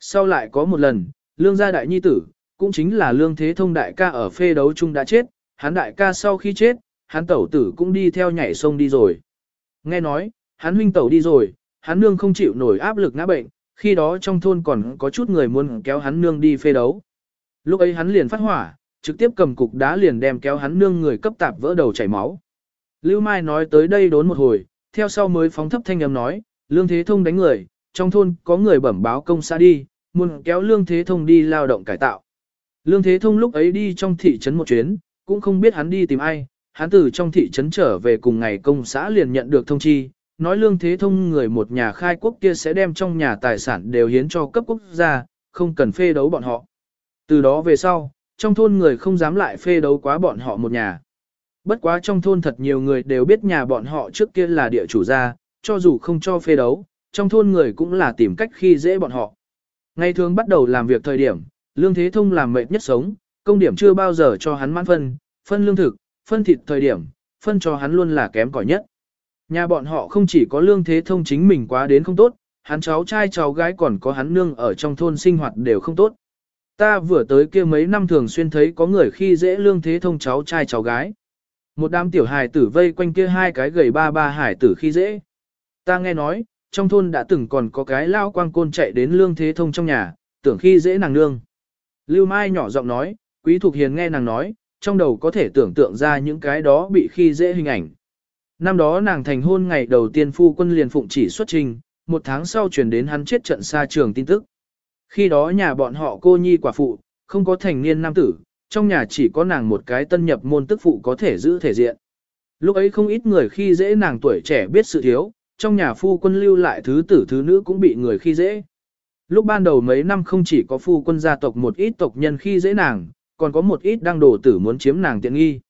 Sau lại có một lần, lương gia đại nhi tử, cũng chính là lương thế thông đại ca ở phê đấu chung đã chết, hắn đại ca sau khi chết, hắn tẩu tử cũng đi theo nhảy sông đi rồi. Nghe nói, hắn huynh tẩu đi rồi, hắn nương không chịu nổi áp lực ngã bệnh, khi đó trong thôn còn có chút người muốn kéo hắn nương đi phê đấu. Lúc ấy hắn liền phát hỏa, trực tiếp cầm cục đá liền đem kéo hắn nương người cấp tạp vỡ đầu chảy máu. Lưu Mai nói tới đây đốn một hồi, theo sau mới phóng thấp thanh âm nói, Lương Thế Thông đánh người, trong thôn có người bẩm báo công xã đi, muốn kéo Lương Thế Thông đi lao động cải tạo. Lương Thế Thông lúc ấy đi trong thị trấn một chuyến, cũng không biết hắn đi tìm ai, hắn từ trong thị trấn trở về cùng ngày công xã liền nhận được thông chi, nói Lương Thế Thông người một nhà khai quốc kia sẽ đem trong nhà tài sản đều hiến cho cấp quốc gia, không cần phê đấu bọn họ. Từ đó về sau, trong thôn người không dám lại phê đấu quá bọn họ một nhà. Bất quá trong thôn thật nhiều người đều biết nhà bọn họ trước kia là địa chủ gia, cho dù không cho phê đấu, trong thôn người cũng là tìm cách khi dễ bọn họ. Ngày thường bắt đầu làm việc thời điểm, Lương Thế Thông làm mệt nhất sống, công điểm chưa bao giờ cho hắn mãn phân, phân lương thực, phân thịt thời điểm, phân cho hắn luôn là kém cỏi nhất. Nhà bọn họ không chỉ có Lương Thế Thông chính mình quá đến không tốt, hắn cháu trai cháu gái còn có hắn nương ở trong thôn sinh hoạt đều không tốt. Ta vừa tới kia mấy năm thường xuyên thấy có người khi dễ Lương Thế Thông cháu trai cháu gái. Một đám tiểu hài tử vây quanh kia hai cái gầy ba ba hải tử khi dễ. Ta nghe nói, trong thôn đã từng còn có cái lao quang côn chạy đến lương thế thông trong nhà, tưởng khi dễ nàng nương. Lưu Mai nhỏ giọng nói, quý thục hiền nghe nàng nói, trong đầu có thể tưởng tượng ra những cái đó bị khi dễ hình ảnh. Năm đó nàng thành hôn ngày đầu tiên phu quân liền phụng chỉ xuất trình, một tháng sau chuyển đến hắn chết trận xa trường tin tức. Khi đó nhà bọn họ cô nhi quả phụ, không có thành niên nam tử, trong nhà chỉ có nàng một cái tân nhập môn tức phụ có thể giữ thể diện. Lúc ấy không ít người khi dễ nàng tuổi trẻ biết sự thiếu, trong nhà phu quân lưu lại thứ tử thứ nữ cũng bị người khi dễ. Lúc ban đầu mấy năm không chỉ có phu quân gia tộc một ít tộc nhân khi dễ nàng, còn có một ít đang đổ tử muốn chiếm nàng tiện nghi.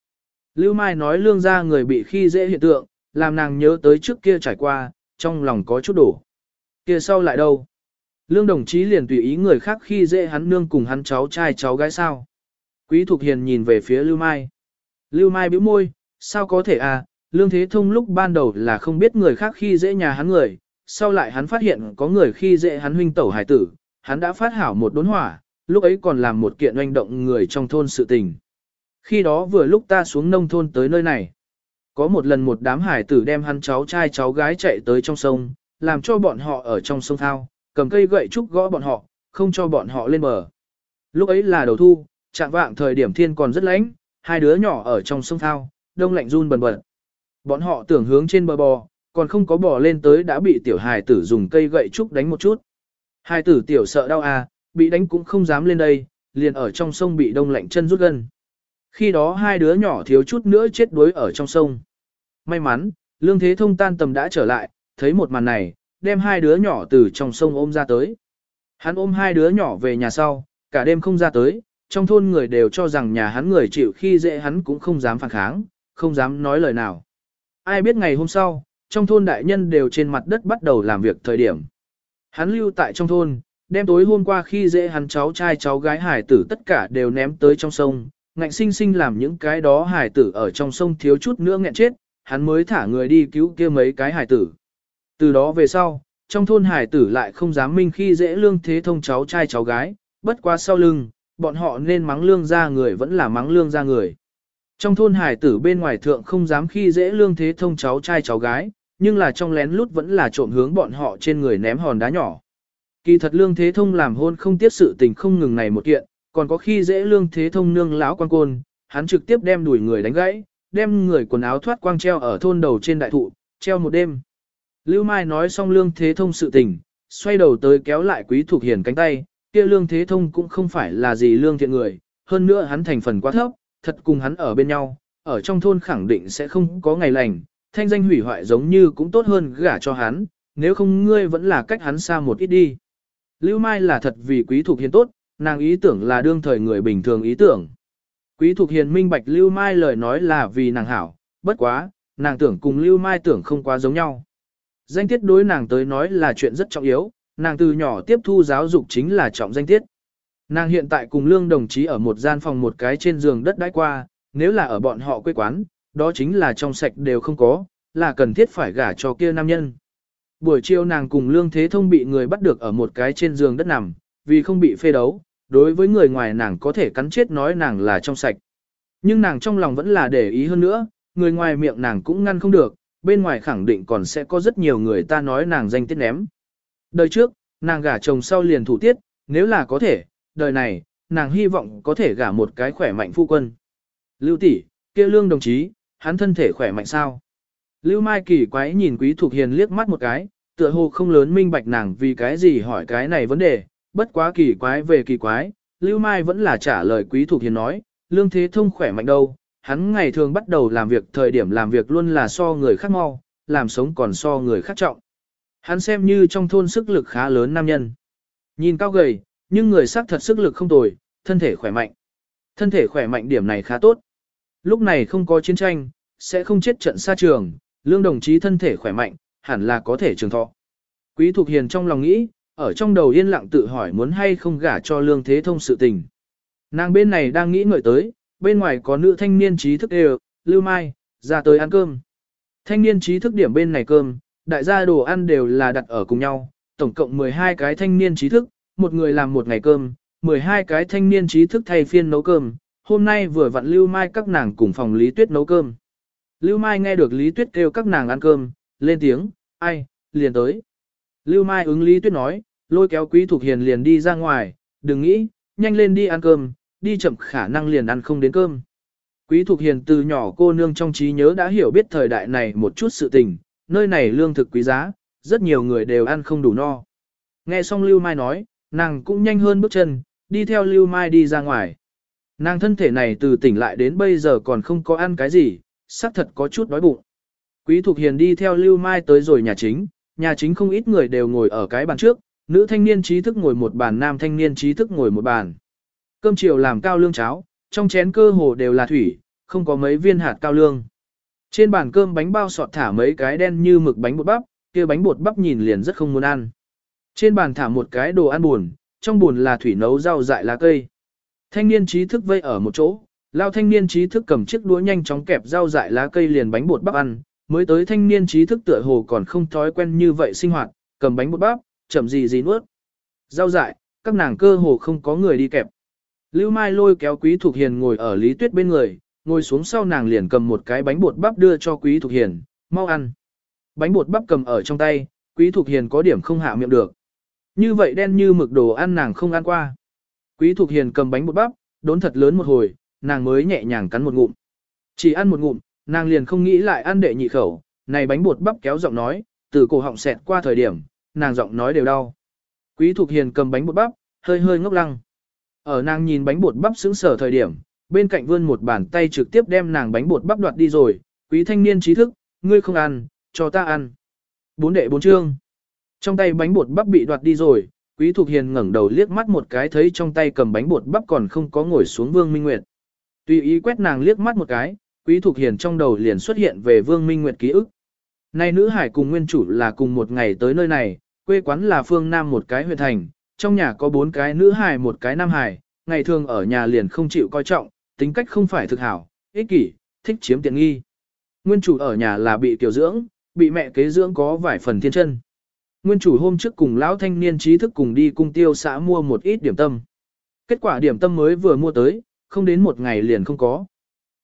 Lưu Mai nói lương gia người bị khi dễ hiện tượng, làm nàng nhớ tới trước kia trải qua, trong lòng có chút đổ. Kia sau lại đâu? Lương đồng chí liền tùy ý người khác khi dễ hắn nương cùng hắn cháu trai cháu gái sao. Quý Thục Hiền nhìn về phía Lưu Mai. Lưu Mai bĩu môi, sao có thể à, Lương Thế Thông lúc ban đầu là không biết người khác khi dễ nhà hắn người, sau lại hắn phát hiện có người khi dễ hắn huynh tẩu hải tử, hắn đã phát hảo một đốn hỏa, lúc ấy còn làm một kiện oanh động người trong thôn sự tình. Khi đó vừa lúc ta xuống nông thôn tới nơi này, có một lần một đám hải tử đem hắn cháu trai cháu gái chạy tới trong sông, làm cho bọn họ ở trong sông thao, cầm cây gậy trúc gõ bọn họ, không cho bọn họ lên bờ. Lúc ấy là đầu thu, chạm vạng thời điểm thiên còn rất lạnh, hai đứa nhỏ ở trong sông thao, đông lạnh run bần bật. Bọn họ tưởng hướng trên bờ bò, còn không có bò lên tới đã bị tiểu hài tử dùng cây gậy trúc đánh một chút. Hài tử tiểu sợ đau à, bị đánh cũng không dám lên đây, liền ở trong sông bị đông lạnh chân rút gân. Khi đó hai đứa nhỏ thiếu chút nữa chết đuối ở trong sông. May mắn, Lương Thế Thông tan tầm đã trở lại, thấy một màn này, đem hai đứa nhỏ từ trong sông ôm ra tới. Hắn ôm hai đứa nhỏ về nhà sau, cả đêm không ra tới, trong thôn người đều cho rằng nhà hắn người chịu khi dễ hắn cũng không dám phản kháng, không dám nói lời nào. Ai biết ngày hôm sau, trong thôn đại nhân đều trên mặt đất bắt đầu làm việc thời điểm. Hắn lưu tại trong thôn, đem tối hôm qua khi dễ hắn cháu trai cháu gái hải tử tất cả đều ném tới trong sông, ngạnh sinh sinh làm những cái đó hải tử ở trong sông thiếu chút nữa nghẹn chết, hắn mới thả người đi cứu kia mấy cái hải tử. Từ đó về sau, trong thôn hải tử lại không dám minh khi dễ lương thế thông cháu trai cháu gái, bất qua sau lưng, bọn họ nên mắng lương ra người vẫn là mắng lương ra người. Trong thôn hải tử bên ngoài thượng không dám khi dễ lương thế thông cháu trai cháu gái, nhưng là trong lén lút vẫn là trộm hướng bọn họ trên người ném hòn đá nhỏ. Kỳ thật lương thế thông làm hôn không tiết sự tình không ngừng này một kiện, còn có khi dễ lương thế thông nương lão quan côn, hắn trực tiếp đem đuổi người đánh gãy, đem người quần áo thoát quang treo ở thôn đầu trên đại thụ, treo một đêm. Lưu Mai nói xong lương thế thông sự tình, xoay đầu tới kéo lại quý thuộc hiền cánh tay, kia lương thế thông cũng không phải là gì lương thiện người, hơn nữa hắn thành phần quá thấp, thật cùng hắn ở bên nhau, ở trong thôn khẳng định sẽ không có ngày lành, thanh danh hủy hoại giống như cũng tốt hơn gả cho hắn, nếu không ngươi vẫn là cách hắn xa một ít đi. Lưu Mai là thật vì quý thuộc hiền tốt, nàng ý tưởng là đương thời người bình thường ý tưởng. Quý thuộc hiền minh bạch Lưu Mai lời nói là vì nàng hảo, bất quá, nàng tưởng cùng Lưu Mai tưởng không quá giống nhau. Danh tiết đối nàng tới nói là chuyện rất trọng yếu, nàng từ nhỏ tiếp thu giáo dục chính là trọng danh tiết. Nàng hiện tại cùng lương đồng chí ở một gian phòng một cái trên giường đất đãi qua, nếu là ở bọn họ quê quán, đó chính là trong sạch đều không có, là cần thiết phải gả cho kia nam nhân. Buổi chiều nàng cùng lương thế thông bị người bắt được ở một cái trên giường đất nằm, vì không bị phê đấu, đối với người ngoài nàng có thể cắn chết nói nàng là trong sạch. Nhưng nàng trong lòng vẫn là để ý hơn nữa, người ngoài miệng nàng cũng ngăn không được, bên ngoài khẳng định còn sẽ có rất nhiều người ta nói nàng danh tiết ném. Đời trước, nàng gả chồng sau liền thủ tiết, nếu là có thể, đời này, nàng hy vọng có thể gả một cái khỏe mạnh phu quân. Lưu tỷ, kia lương đồng chí, hắn thân thể khỏe mạnh sao? Lưu Mai kỳ quái nhìn Quý Thục Hiền liếc mắt một cái, tựa hồ không lớn minh bạch nàng vì cái gì hỏi cái này vấn đề, bất quá kỳ quái về kỳ quái, Lưu Mai vẫn là trả lời Quý Thục Hiền nói, lương thế thông khỏe mạnh đâu, hắn ngày thường bắt đầu làm việc thời điểm làm việc luôn là so người khác mau, làm sống còn so người khác trọng. Hắn xem như trong thôn sức lực khá lớn nam nhân. Nhìn cao gầy, nhưng người xác thật sức lực không tồi, thân thể khỏe mạnh. Thân thể khỏe mạnh điểm này khá tốt. Lúc này không có chiến tranh, sẽ không chết trận xa trường, lương đồng chí thân thể khỏe mạnh, hẳn là có thể trường thọ. Quý Thục Hiền trong lòng nghĩ, ở trong đầu yên lặng tự hỏi muốn hay không gả cho lương thế thông sự tình. Nàng bên này đang nghĩ ngợi tới, bên ngoài có nữ thanh niên trí thức đều, lưu mai, ra tới ăn cơm. Thanh niên trí thức điểm bên này cơm, đại gia đồ ăn đều là đặt ở cùng nhau, tổng cộng 12 cái thanh niên trí thức, một người làm một ngày cơm, 12 cái thanh niên trí thức thay phiên nấu cơm, hôm nay vừa vặn Lưu Mai các nàng cùng phòng Lý Tuyết nấu cơm. Lưu Mai nghe được Lý Tuyết kêu các nàng ăn cơm, lên tiếng, ai, liền tới. Lưu Mai ứng Lý Tuyết nói, lôi kéo Quý Thục Hiền liền đi ra ngoài, đừng nghĩ, nhanh lên đi ăn cơm, đi chậm khả năng liền ăn không đến cơm. Quý Thục Hiền từ nhỏ cô nương trong trí nhớ đã hiểu biết thời đại này một chút sự tình, nơi này lương thực quý giá, rất nhiều người đều ăn không đủ no. Nghe xong Lưu Mai nói, nàng cũng nhanh hơn bước chân, đi theo Lưu Mai đi ra ngoài. Nàng thân thể này từ tỉnh lại đến bây giờ còn không có ăn cái gì, xác thật có chút đói bụng. Quý Thục Hiền đi theo Lưu Mai tới rồi nhà chính, nhà chính không ít người đều ngồi ở cái bàn trước, nữ thanh niên trí thức ngồi một bàn nam thanh niên trí thức ngồi một bàn. Cơm chiều làm cao lương cháo, trong chén cơ hồ đều là thủy, không có mấy viên hạt cao lương. Trên bàn cơm bánh bao sọt thả mấy cái đen như mực bánh bột bắp, kia bánh bột bắp nhìn liền rất không muốn ăn. Trên bàn thả một cái đồ ăn buồn, trong buồn là thủy nấu rau dại lá cây. Thanh niên trí thức vây ở một chỗ, lao thanh niên trí thức cầm chiếc đũa nhanh chóng kẹp rau dại lá cây liền bánh bột bắp ăn, mới tới thanh niên trí thức tựa hồ còn không thói quen như vậy sinh hoạt, cầm bánh bột bắp, chậm gì gì nuốt. Rau dại, các nàng cơ hồ không có người đi kẹp. Lưu Mai lôi kéo Quý Thục Hiền ngồi ở Lý Tuyết bên người, ngồi xuống sau nàng liền cầm một cái bánh bột bắp đưa cho Quý Thục Hiền, mau ăn. Bánh bột bắp cầm ở trong tay, Quý Thục Hiền có điểm không hạ miệng được. Như vậy đen như mực đồ ăn nàng không ăn qua. Quý Thục Hiền cầm bánh bột bắp, đốn thật lớn một hồi, nàng mới nhẹ nhàng cắn một ngụm. Chỉ ăn một ngụm, nàng liền không nghĩ lại ăn đệ nhị khẩu, này bánh bột bắp kéo giọng nói, từ cổ họng xẹt qua thời điểm, nàng giọng nói đều đau. Quý Thục Hiền cầm bánh bột bắp, hơi hơi ngốc lăng. Ở nàng nhìn bánh bột bắp sững sờ thời điểm, bên cạnh vươn một bàn tay trực tiếp đem nàng bánh bột bắp đoạt đi rồi, quý thanh niên trí thức, ngươi không ăn, cho ta ăn. Bốn đệ bốn trương. Trong tay bánh bột bắp bị đoạt đi rồi, quý thục hiền ngẩng đầu liếc mắt một cái thấy trong tay cầm bánh bột bắp còn không có ngồi xuống vương minh nguyệt. Tùy ý quét nàng liếc mắt một cái, quý thục hiền trong đầu liền xuất hiện về vương minh nguyệt ký ức. Này nữ hải cùng nguyên chủ là cùng một ngày tới nơi này, quê quán là phương Nam một cái huyện thành, trong nhà có bốn cái nữ hải một cái nam hải, ngày thường ở nhà liền không chịu coi trọng, tính cách không phải thực hảo, ích kỷ, thích chiếm tiện nghi. Nguyên chủ ở nhà là bị tiểu dưỡng, bị mẹ kế dưỡng có vài phần thiên chân. Nguyên chủ hôm trước cùng lão thanh niên trí thức cùng đi cung tiêu xã mua một ít điểm tâm. Kết quả điểm tâm mới vừa mua tới, không đến một ngày liền không có.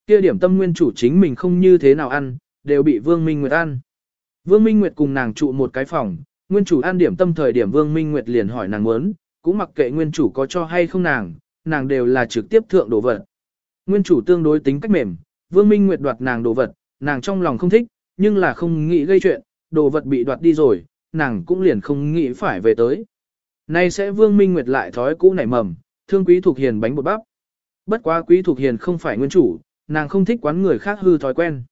Kia điểm tâm nguyên chủ chính mình không như thế nào ăn, đều bị Vương Minh Nguyệt ăn. Vương Minh Nguyệt cùng nàng trụ một cái phòng, nguyên chủ ăn điểm tâm thời điểm Vương Minh Nguyệt liền hỏi nàng muốn, cũng mặc kệ nguyên chủ có cho hay không nàng, nàng đều là trực tiếp thượng đồ vật. Nguyên chủ tương đối tính cách mềm, Vương Minh Nguyệt đoạt nàng đồ vật, nàng trong lòng không thích, nhưng là không nghĩ gây chuyện, đồ vật bị đoạt đi rồi, nàng cũng liền không nghĩ phải về tới. Nay sẽ Vương Minh Nguyệt lại thói cũ nảy mầm, thương quý thuộc hiền bánh bột bắp. Bất quá quý thuộc hiền không phải nguyên chủ, nàng không thích quán người khác hư thói quen.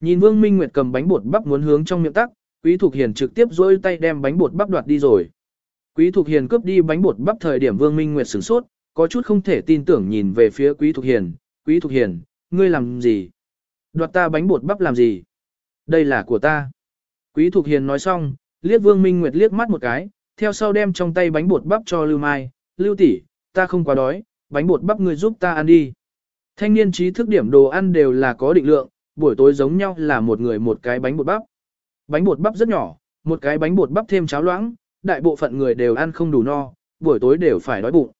Nhìn Vương Minh Nguyệt cầm bánh bột bắp muốn hướng trong miệng tắc, Quý Thục Hiền trực tiếp dối tay đem bánh bột bắp đoạt đi rồi. Quý Thục Hiền cướp đi bánh bột bắp thời điểm Vương Minh Nguyệt sửng sốt, có chút không thể tin tưởng nhìn về phía Quý Thục Hiền. Quý Thục Hiền, ngươi làm gì? Đoạt ta bánh bột bắp làm gì? Đây là của ta. Quý Thục Hiền nói xong, liếc Vương Minh Nguyệt liếc mắt một cái, theo sau đem trong tay bánh bột bắp cho Lưu Mai. Lưu tỷ, ta không quá đói, bánh bột bắp ngươi giúp ta ăn đi. Thanh niên trí thức điểm đồ ăn đều là có định lượng, buổi tối giống nhau là một người một cái bánh bột bắp. Bánh bột bắp rất nhỏ, một cái bánh bột bắp thêm cháo loãng, đại bộ phận người đều ăn không đủ no, buổi tối đều phải đói bụng.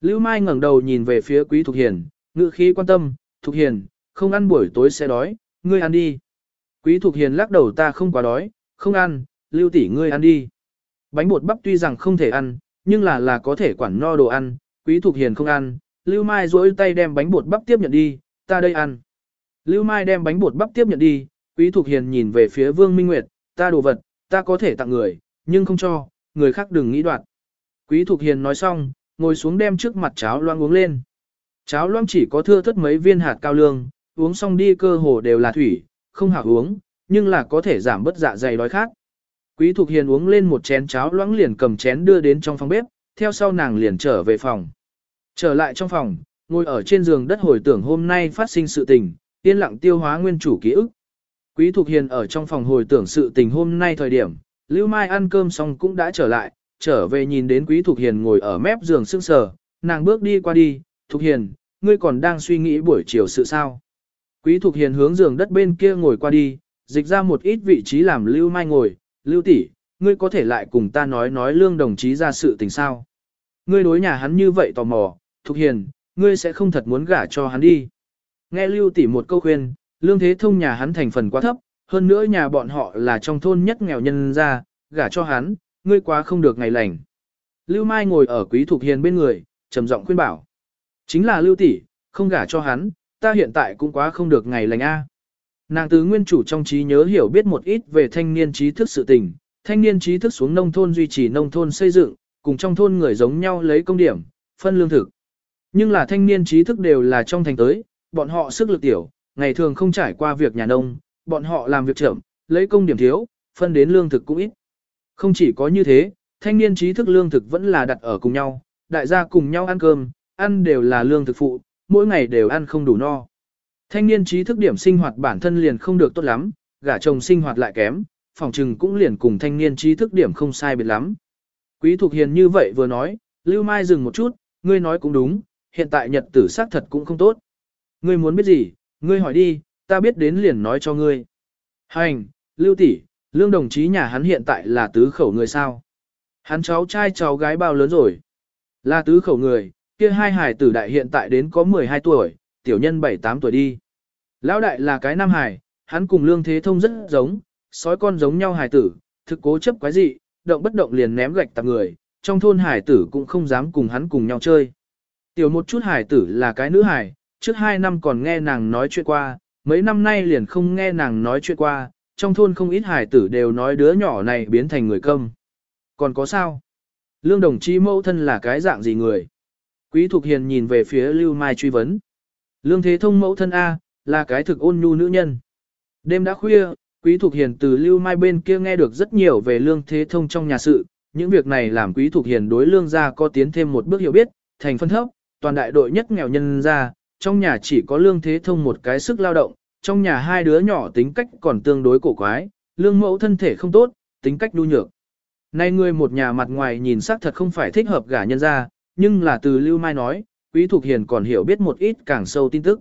Lưu Mai ngẩng đầu nhìn về phía Quý Thục Hiền, ngữ khí quan tâm, Thục Hiền, không ăn buổi tối sẽ đói, ngươi ăn đi. Quý Thục Hiền lắc đầu ta không quá đói, không ăn, Lưu tỷ ngươi ăn đi. Bánh bột bắp tuy rằng không thể ăn, nhưng là là có thể quản no đồ ăn, Quý Thục Hiền không ăn, Lưu Mai duỗi tay đem bánh bột bắp tiếp nhận đi, ta đây ăn. Lưu Mai đem bánh bột bắp tiếp nhận đi, Quý Thục Hiền nhìn về phía Vương Minh Nguyệt, ta đồ vật, ta có thể tặng người, nhưng không cho, người khác đừng nghĩ đoạt. Quý Thục Hiền nói xong, ngồi xuống đem trước mặt cháo loang uống lên. Cháo loang chỉ có thưa thất mấy viên hạt cao lương, uống xong đi cơ hồ đều là thủy, không hảo uống, nhưng là có thể giảm bớt dạ dày đói khát. Quý Thục Hiền uống lên một chén cháo loãng liền cầm chén đưa đến trong phòng bếp, theo sau nàng liền trở về phòng. Trở lại trong phòng, ngồi ở trên giường đất hồi tưởng hôm nay phát sinh sự tình, yên lặng tiêu hóa nguyên chủ ký ức. Quý Thục Hiền ở trong phòng hồi tưởng sự tình hôm nay thời điểm, Lưu Mai ăn cơm xong cũng đã trở lại, trở về nhìn đến Quý Thục Hiền ngồi ở mép giường sưng sờ, nàng bước đi qua đi, Thục Hiền, ngươi còn đang suy nghĩ buổi chiều sự sao. Quý Thục Hiền hướng giường đất bên kia ngồi qua đi, dịch ra một ít vị trí làm Lưu Mai ngồi, Lưu tỷ, ngươi có thể lại cùng ta nói nói lương đồng chí ra sự tình sao. Ngươi đối nhà hắn như vậy tò mò, Thục Hiền, ngươi sẽ không thật muốn gả cho hắn đi. Nghe Lưu tỷ một câu khuyên, lương thế thông nhà hắn thành phần quá thấp, hơn nữa nhà bọn họ là trong thôn nhất nghèo nhân ra, gả cho hắn, ngươi quá không được ngày lành. Lưu Mai ngồi ở Quý Thục Hiền bên người, trầm giọng khuyên bảo. Chính là Lưu tỷ, không gả cho hắn, ta hiện tại cũng quá không được ngày lành a. Nàng tứ nguyên chủ trong trí nhớ hiểu biết một ít về thanh niên trí thức sự tình, thanh niên trí thức xuống nông thôn duy trì nông thôn xây dựng, cùng trong thôn người giống nhau lấy công điểm, phân lương thực. Nhưng là thanh niên trí thức đều là trong thành tới, bọn họ sức lực tiểu, ngày thường không trải qua việc nhà nông, bọn họ làm việc chậm, lấy công điểm thiếu, phân đến lương thực cũng ít. Không chỉ có như thế, thanh niên trí thức lương thực vẫn là đặt ở cùng nhau, đại gia cùng nhau ăn cơm, ăn đều là lương thực phụ, mỗi ngày đều ăn không đủ no. Thanh niên trí thức điểm sinh hoạt bản thân liền không được tốt lắm, gả chồng sinh hoạt lại kém, phòng trừng cũng liền cùng thanh niên trí thức điểm không sai biệt lắm. Quý Thục Hiền như vậy vừa nói, Lưu Mai dừng một chút, ngươi nói cũng đúng, hiện tại nhật tử xác thật cũng không tốt. Ngươi muốn biết gì, ngươi hỏi đi, ta biết đến liền nói cho ngươi. Hành, Lưu tỷ, Lương đồng chí nhà hắn hiện tại là tứ khẩu người sao? Hắn cháu trai cháu gái bao lớn rồi? Là tứ khẩu người, kia hai hải tử đại hiện tại đến có 12 tuổi, tiểu nhân 7-8 tuổi đi. Lão đại là cái nam hải, hắn cùng Lương Thế Thông rất giống, sói con giống nhau hải tử, thực cố chấp quái dị, động bất động liền ném gạch tạp người, trong thôn hải tử cũng không dám cùng hắn cùng nhau chơi. Tiểu một chút hải tử là cái nữ hải, trước hai năm còn nghe nàng nói chuyện qua, mấy năm nay liền không nghe nàng nói chuyện qua, trong thôn không ít hải tử đều nói đứa nhỏ này biến thành người câm. Còn có sao? Lương đồng chí mẫu thân là cái dạng gì người? Quý Thục Hiền nhìn về phía Lưu Mai truy vấn. Lương Thế Thông mẫu thân A, là cái thực ôn nhu nữ nhân. Đêm đã khuya, Quý Thục Hiền từ Lưu Mai bên kia nghe được rất nhiều về Lương Thế Thông trong nhà sự. Những việc này làm Quý Thục Hiền đối Lương gia có tiến thêm một bước hiểu biết, thành phân thấp, toàn đại đội nhất nghèo nhân ra, trong nhà chỉ có lương thế thông một cái sức lao động, trong nhà hai đứa nhỏ tính cách còn tương đối cổ quái, lương mẫu thân thể không tốt, tính cách đu nhược. Nay người một nhà mặt ngoài nhìn sắc thật không phải thích hợp gả nhân ra, nhưng là từ Lưu Mai nói, Quý Thục Hiền còn hiểu biết một ít càng sâu tin tức.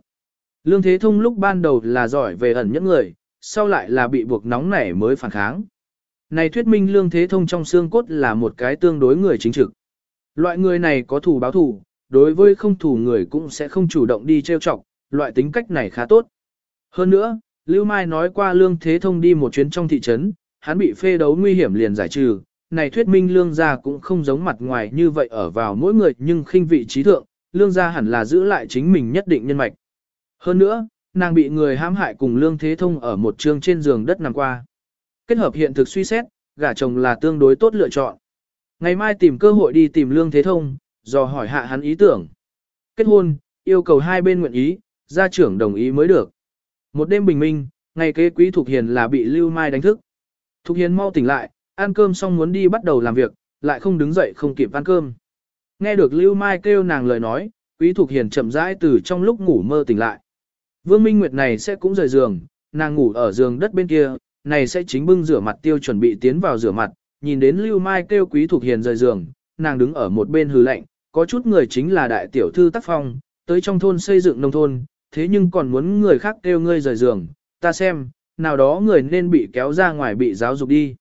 Lương Thế Thông lúc ban đầu là giỏi về ẩn những người, sau lại là bị buộc nóng nảy mới phản kháng. Này thuyết minh lương thế thông trong xương cốt là một cái tương đối người chính trực. Loại người này có thủ báo thủ, đối với không thủ người cũng sẽ không chủ động đi trêu chọc, loại tính cách này khá tốt. Hơn nữa, Lưu Mai nói qua lương thế thông đi một chuyến trong thị trấn, hắn bị phê đấu nguy hiểm liền giải trừ. Này thuyết minh lương gia cũng không giống mặt ngoài như vậy ở vào mỗi người nhưng khinh vị trí thượng, lương gia hẳn là giữ lại chính mình nhất định nhân mạch. Hơn nữa, nàng bị người hãm hại cùng lương thế thông ở một trường trên giường đất nằm qua. Kết hợp hiện thực suy xét, gả chồng là tương đối tốt lựa chọn. Ngày mai tìm cơ hội đi tìm lương thế thông, dò hỏi hạ hắn ý tưởng. Kết hôn, yêu cầu hai bên nguyện ý, gia trưởng đồng ý mới được. Một đêm bình minh, ngày kế quý Thục Hiền là bị Lưu Mai đánh thức. Thục Hiền mau tỉnh lại, ăn cơm xong muốn đi bắt đầu làm việc, lại không đứng dậy không kịp ăn cơm. Nghe được Lưu Mai kêu nàng lời nói, quý Thục Hiền chậm rãi từ trong lúc ngủ mơ tỉnh lại. Vương Minh Nguyệt này sẽ cũng rời giường, nàng ngủ ở giường đất bên kia, này sẽ chính bưng rửa mặt tiêu chuẩn bị tiến vào rửa mặt, nhìn đến Lưu Mai kêu quý Thục Hiền rời giường, nàng đứng ở một bên hừ lạnh, có chút người chính là đại tiểu thư tác phong, tới trong thôn xây dựng nông thôn, thế nhưng còn muốn người khác kêu ngươi rời giường, ta xem, nào đó người nên bị kéo ra ngoài bị giáo dục đi.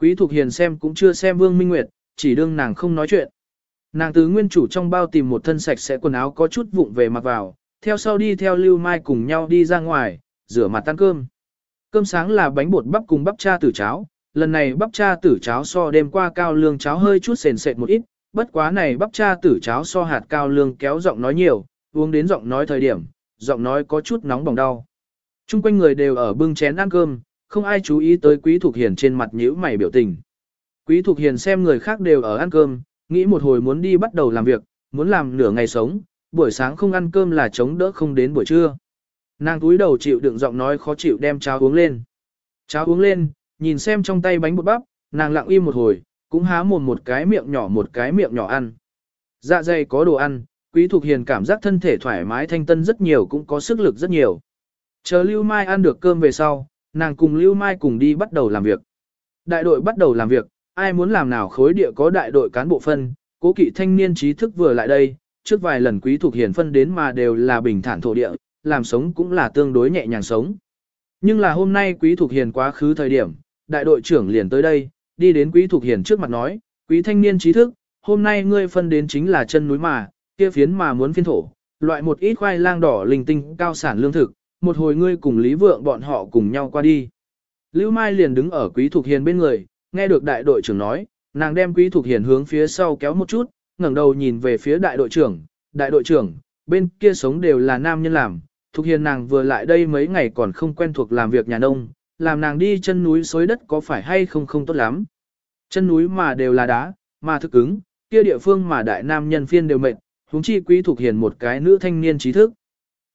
Quý Thục Hiền xem cũng chưa xem Vương Minh Nguyệt, chỉ đương nàng không nói chuyện. Nàng từ nguyên chủ trong bao tìm một thân sạch sẽ quần áo có chút vụng về mặc vào, theo sau đi theo Lưu Mai cùng nhau đi ra ngoài, rửa mặt ăn cơm. Cơm sáng là bánh bột bắp cùng bắp cha tử cháo, lần này bắp cha tử cháo so đêm qua cao lương cháo hơi chút sền sệt một ít, bất quá này bắp cha tử cháo so hạt cao lương kéo giọng nói nhiều, uống đến giọng nói thời điểm, giọng nói có chút nóng bỏng đau. Trung quanh người đều ở bưng chén ăn cơm, không ai chú ý tới Quý Thục Hiền trên mặt nhíu mày biểu tình. Quý Thục Hiền xem người khác đều ở ăn cơm, nghĩ một hồi muốn đi bắt đầu làm việc, muốn làm nửa ngày sống, buổi sáng không ăn cơm là chống đỡ không đến buổi trưa. Nàng túi đầu chịu đựng giọng nói khó chịu đem cháo uống lên. Cháo uống lên, nhìn xem trong tay bánh bột bắp, nàng lặng im một hồi, cũng há mồm một cái miệng nhỏ một cái miệng nhỏ ăn. Dạ dày có đồ ăn, Quý Thục Hiền cảm giác thân thể thoải mái thanh tân rất nhiều cũng có sức lực rất nhiều. Chờ Lưu Mai ăn được cơm về sau, nàng cùng Lưu Mai cùng đi bắt đầu làm việc. Đại đội bắt đầu làm việc, ai muốn làm nào khối địa có đại đội cán bộ phân, cố kỵ thanh niên trí thức vừa lại đây, trước vài lần Quý thuộc Hiền phân đến mà đều là bình thản thổ địa, làm sống cũng là tương đối nhẹ nhàng sống. Nhưng là hôm nay Quý thuộc Hiền quá khứ thời điểm, đại đội trưởng liền tới đây, đi đến Quý thuộc Hiền trước mặt nói, Quý thanh niên trí thức, hôm nay ngươi phân đến chính là chân núi mà, kia phiến mà muốn phiên thổ, loại một ít khoai lang đỏ linh tinh cao sản lương thực, một hồi ngươi cùng Lý Vượng bọn họ cùng nhau qua đi. Lưu Mai liền đứng ở Quý Thục Hiền bên người, nghe được đại đội trưởng nói, nàng đem Quý Thục Hiền hướng phía sau kéo một chút, ngẩng đầu nhìn về phía đại đội trưởng, đại đội trưởng, bên kia sống đều là nam nhân làm, Thục Hiền nàng vừa lại đây mấy ngày còn không quen thuộc làm việc nhà nông, làm nàng đi chân núi xối đất có phải hay không không tốt lắm. Chân núi mà đều là đá, mà thực cứng, kia địa phương mà đại nam nhân phiên đều mệt, huống chi quý Thục hiền một cái nữ thanh niên trí thức.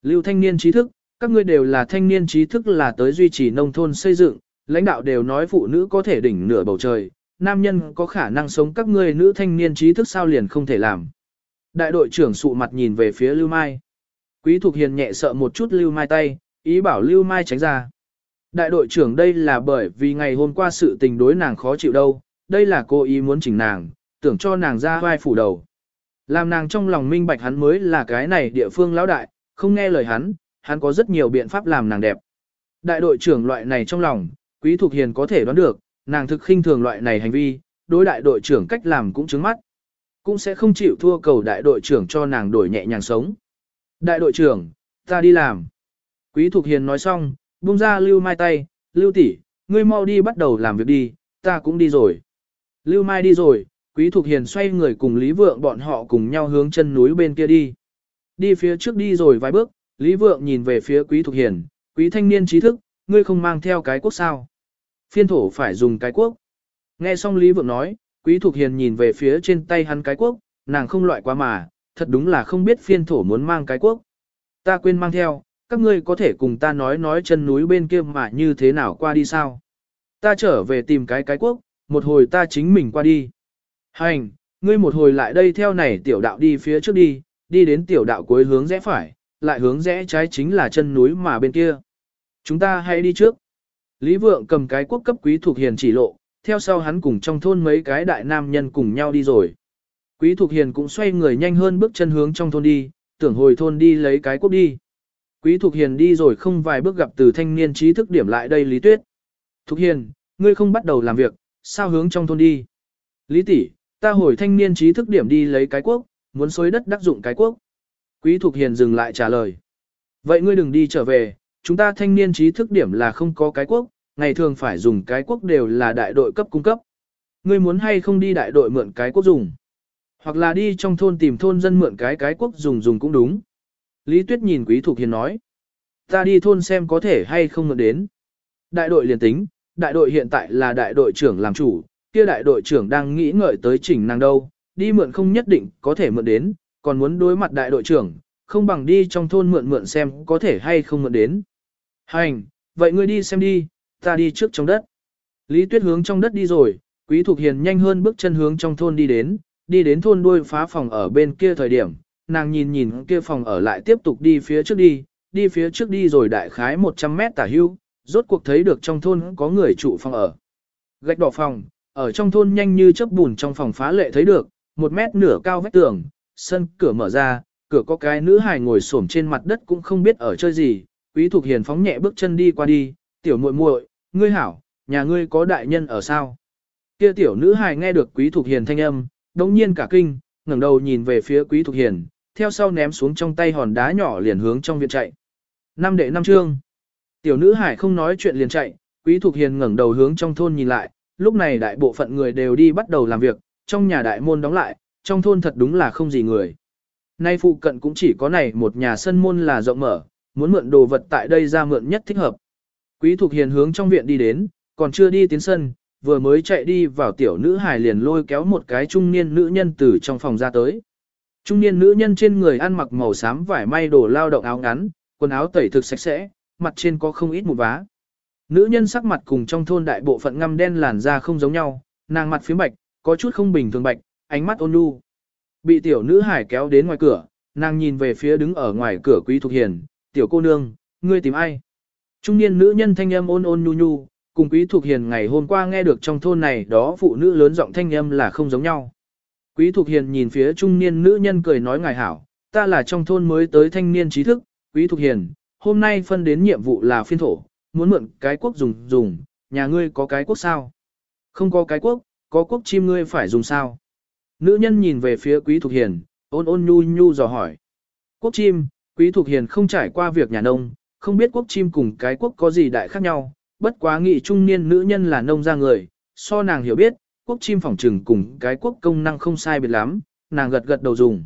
Lưu thanh niên trí thức, các ngươi đều là thanh niên trí thức là tới duy trì nông thôn xây dựng, lãnh đạo đều nói phụ nữ có thể đỉnh nửa bầu trời, nam nhân có khả năng sống các ngươi nữ thanh niên trí thức sao liền không thể làm. Đại đội trưởng sụ mặt nhìn về phía Lưu Mai. Quý Thục Hiền nhẹ sợ một chút Lưu Mai tay, ý bảo Lưu Mai tránh ra. Đại đội trưởng đây là bởi vì ngày hôm qua sự tình đối nàng khó chịu đâu, đây là cô ý muốn chỉnh nàng, tưởng cho nàng ra vai phủ đầu. Làm nàng trong lòng minh bạch hắn mới là cái này địa phương lão đại, không nghe lời hắn, hắn có rất nhiều biện pháp làm nàng đẹp. Đại đội trưởng loại này trong lòng, Quý Thục Hiền có thể đoán được, nàng thực khinh thường loại này hành vi, đối đại đội trưởng cách làm cũng chứng mắt. Cũng sẽ không chịu thua cầu đại đội trưởng cho nàng đổi nhẹ nhàng sống. Đại đội trưởng, ta đi làm. Quý Thục Hiền nói xong, buông ra Lưu Mai tay, Lưu tỷ, ngươi mau đi bắt đầu làm việc đi, ta cũng đi rồi. Lưu Mai đi rồi, Quý Thục Hiền xoay người cùng Lý Vượng bọn họ cùng nhau hướng chân núi bên kia đi. Đi phía trước đi rồi vài bước, Lý Vượng nhìn về phía Quý Thục Hiền, Quý thanh niên trí thức, ngươi không mang theo cái quốc sao. Phiên thổ phải dùng cái quốc. Nghe xong Lý Vượng nói, Quý Thục Hiền nhìn về phía trên tay hắn cái quốc, nàng không loại quá mà, thật đúng là không biết phiên thổ muốn mang cái quốc. Ta quên mang theo, các ngươi có thể cùng ta nói nói chân núi bên kia mà như thế nào qua đi sao. Ta trở về tìm cái cái quốc, một hồi ta chính mình qua đi. Hành, ngươi một hồi lại đây theo này tiểu đạo đi phía trước đi, đi đến tiểu đạo cuối hướng rẽ phải, lại hướng rẽ trái chính là chân núi mà bên kia. Chúng ta hãy đi trước. Lý Vượng cầm cái quốc cấp quý thuộc hiền chỉ lộ, theo sau hắn cùng trong thôn mấy cái đại nam nhân cùng nhau đi rồi. Quý thuộc hiền cũng xoay người nhanh hơn bước chân hướng trong thôn đi, tưởng hồi thôn đi lấy cái quốc đi. Quý Thục Hiền đi rồi không vài bước gặp từ thanh niên trí thức điểm lại đây Lý Tuyết. Thục Hiền, ngươi không bắt đầu làm việc, sao hướng trong thôn đi? Lý tỷ, ta hồi thanh niên trí thức điểm đi lấy cái quốc, muốn xối đất đắc dụng cái quốc. Quý Thục Hiền dừng lại trả lời. Vậy ngươi đừng đi trở về, chúng ta thanh niên trí thức điểm là không có cái quốc, ngày thường phải dùng cái quốc đều là đại đội cấp cung cấp. Ngươi muốn hay không đi đại đội mượn cái quốc dùng? Hoặc là đi trong thôn tìm thôn dân mượn cái cái quốc dùng dùng cũng đúng. Lý Tuyết nhìn Quý Thục Hiền nói. Ta đi thôn xem có thể hay không mượn đến. Đại đội liền tính, đại đội hiện tại là đại đội trưởng làm chủ, kia đại đội trưởng đang nghĩ ngợi tới chỉnh nàng đâu, đi mượn không nhất định có thể mượn đến, còn muốn đối mặt đại đội trưởng, không bằng đi trong thôn mượn mượn xem có thể hay không mượn đến. Hành, vậy ngươi đi xem đi, ta đi trước trong đất. Lý Tuyết hướng trong đất đi rồi, Quý Thục Hiền nhanh hơn bước chân hướng trong thôn đi đến, đi đến thôn đuôi phá phòng ở bên kia thời điểm, nàng nhìn nhìn kia phòng ở lại tiếp tục đi phía trước đi, đi phía trước đi rồi đại khái 100 mét tả hưu, rốt cuộc thấy được trong thôn có người trụ phòng ở. Gạch đỏ phòng, ở trong thôn nhanh như chớp bùn trong phòng phá lệ thấy được, một mét nửa cao vách tường, sân cửa mở ra, cửa có cái nữ hài ngồi xổm trên mặt đất cũng không biết ở chơi gì, Quý Thục Hiền phóng nhẹ bước chân đi qua đi, "Tiểu muội muội, ngươi hảo, nhà ngươi có đại nhân ở sao?" Kia tiểu nữ hài nghe được Quý Thục Hiền thanh âm, đống nhiên cả kinh, ngẩng đầu nhìn về phía Quý Thục Hiền, theo sau ném xuống trong tay hòn đá nhỏ liền hướng trong viện chạy. Năm đệ năm chương. Tiểu nữ hải không nói chuyện liền chạy, Quý Thục Hiền ngẩng đầu hướng trong thôn nhìn lại, lúc này đại bộ phận người đều đi bắt đầu làm việc, trong nhà đại môn đóng lại, trong thôn thật đúng là không gì người. Nay phụ cận cũng chỉ có này một nhà sân môn là rộng mở, muốn mượn đồ vật tại đây ra mượn nhất thích hợp. Quý Thục Hiền hướng trong viện đi đến, còn chưa đi tiến sân, vừa mới chạy đi vào tiểu nữ hài liền lôi kéo một cái trung niên nữ nhân từ trong phòng ra tới. Trung niên nữ nhân trên người ăn mặc màu xám vải may đồ lao động áo ngắn, quần áo tẩy thực sạch sẽ, mặt trên có không ít một vá. Nữ nhân sắc mặt cùng trong thôn đại bộ phận ngăm đen làn da không giống nhau, nàng mặt phía bạch, có chút không bình thường bạch, ánh mắt ôn nhu. Bị tiểu nữ hải kéo đến ngoài cửa, nàng nhìn về phía đứng ở ngoài cửa Quý Thục Hiền, tiểu cô nương, ngươi tìm ai? Trung niên nữ nhân thanh âm ôn ôn nhu nhu, cùng Quý Thục Hiền ngày hôm qua nghe được trong thôn này đó phụ nữ lớn giọng thanh âm là không giống nhau. Quý Thục Hiền nhìn phía trung niên nữ nhân cười nói ngài hảo, ta là trong thôn mới tới thanh niên trí thức, Quý Thục Hiền, hôm nay phân đến nhiệm vụ là phiên thổ, muốn mượn cái quốc dùng dùng, nhà ngươi có cái quốc sao? Không có cái quốc, có quốc chim ngươi phải dùng sao? Nữ nhân nhìn về phía Quý Thục Hiền, ôn ôn nhu nhu dò hỏi. Quốc chim, Quý Thục Hiền không trải qua việc nhà nông, không biết quốc chim cùng cái quốc có gì đại khác nhau, bất quá nghị trung niên nữ nhân là nông gia người, so nàng hiểu biết, quốc chim phỏng trừng cùng cái quốc công năng không sai biệt lắm, nàng gật gật đầu dùng.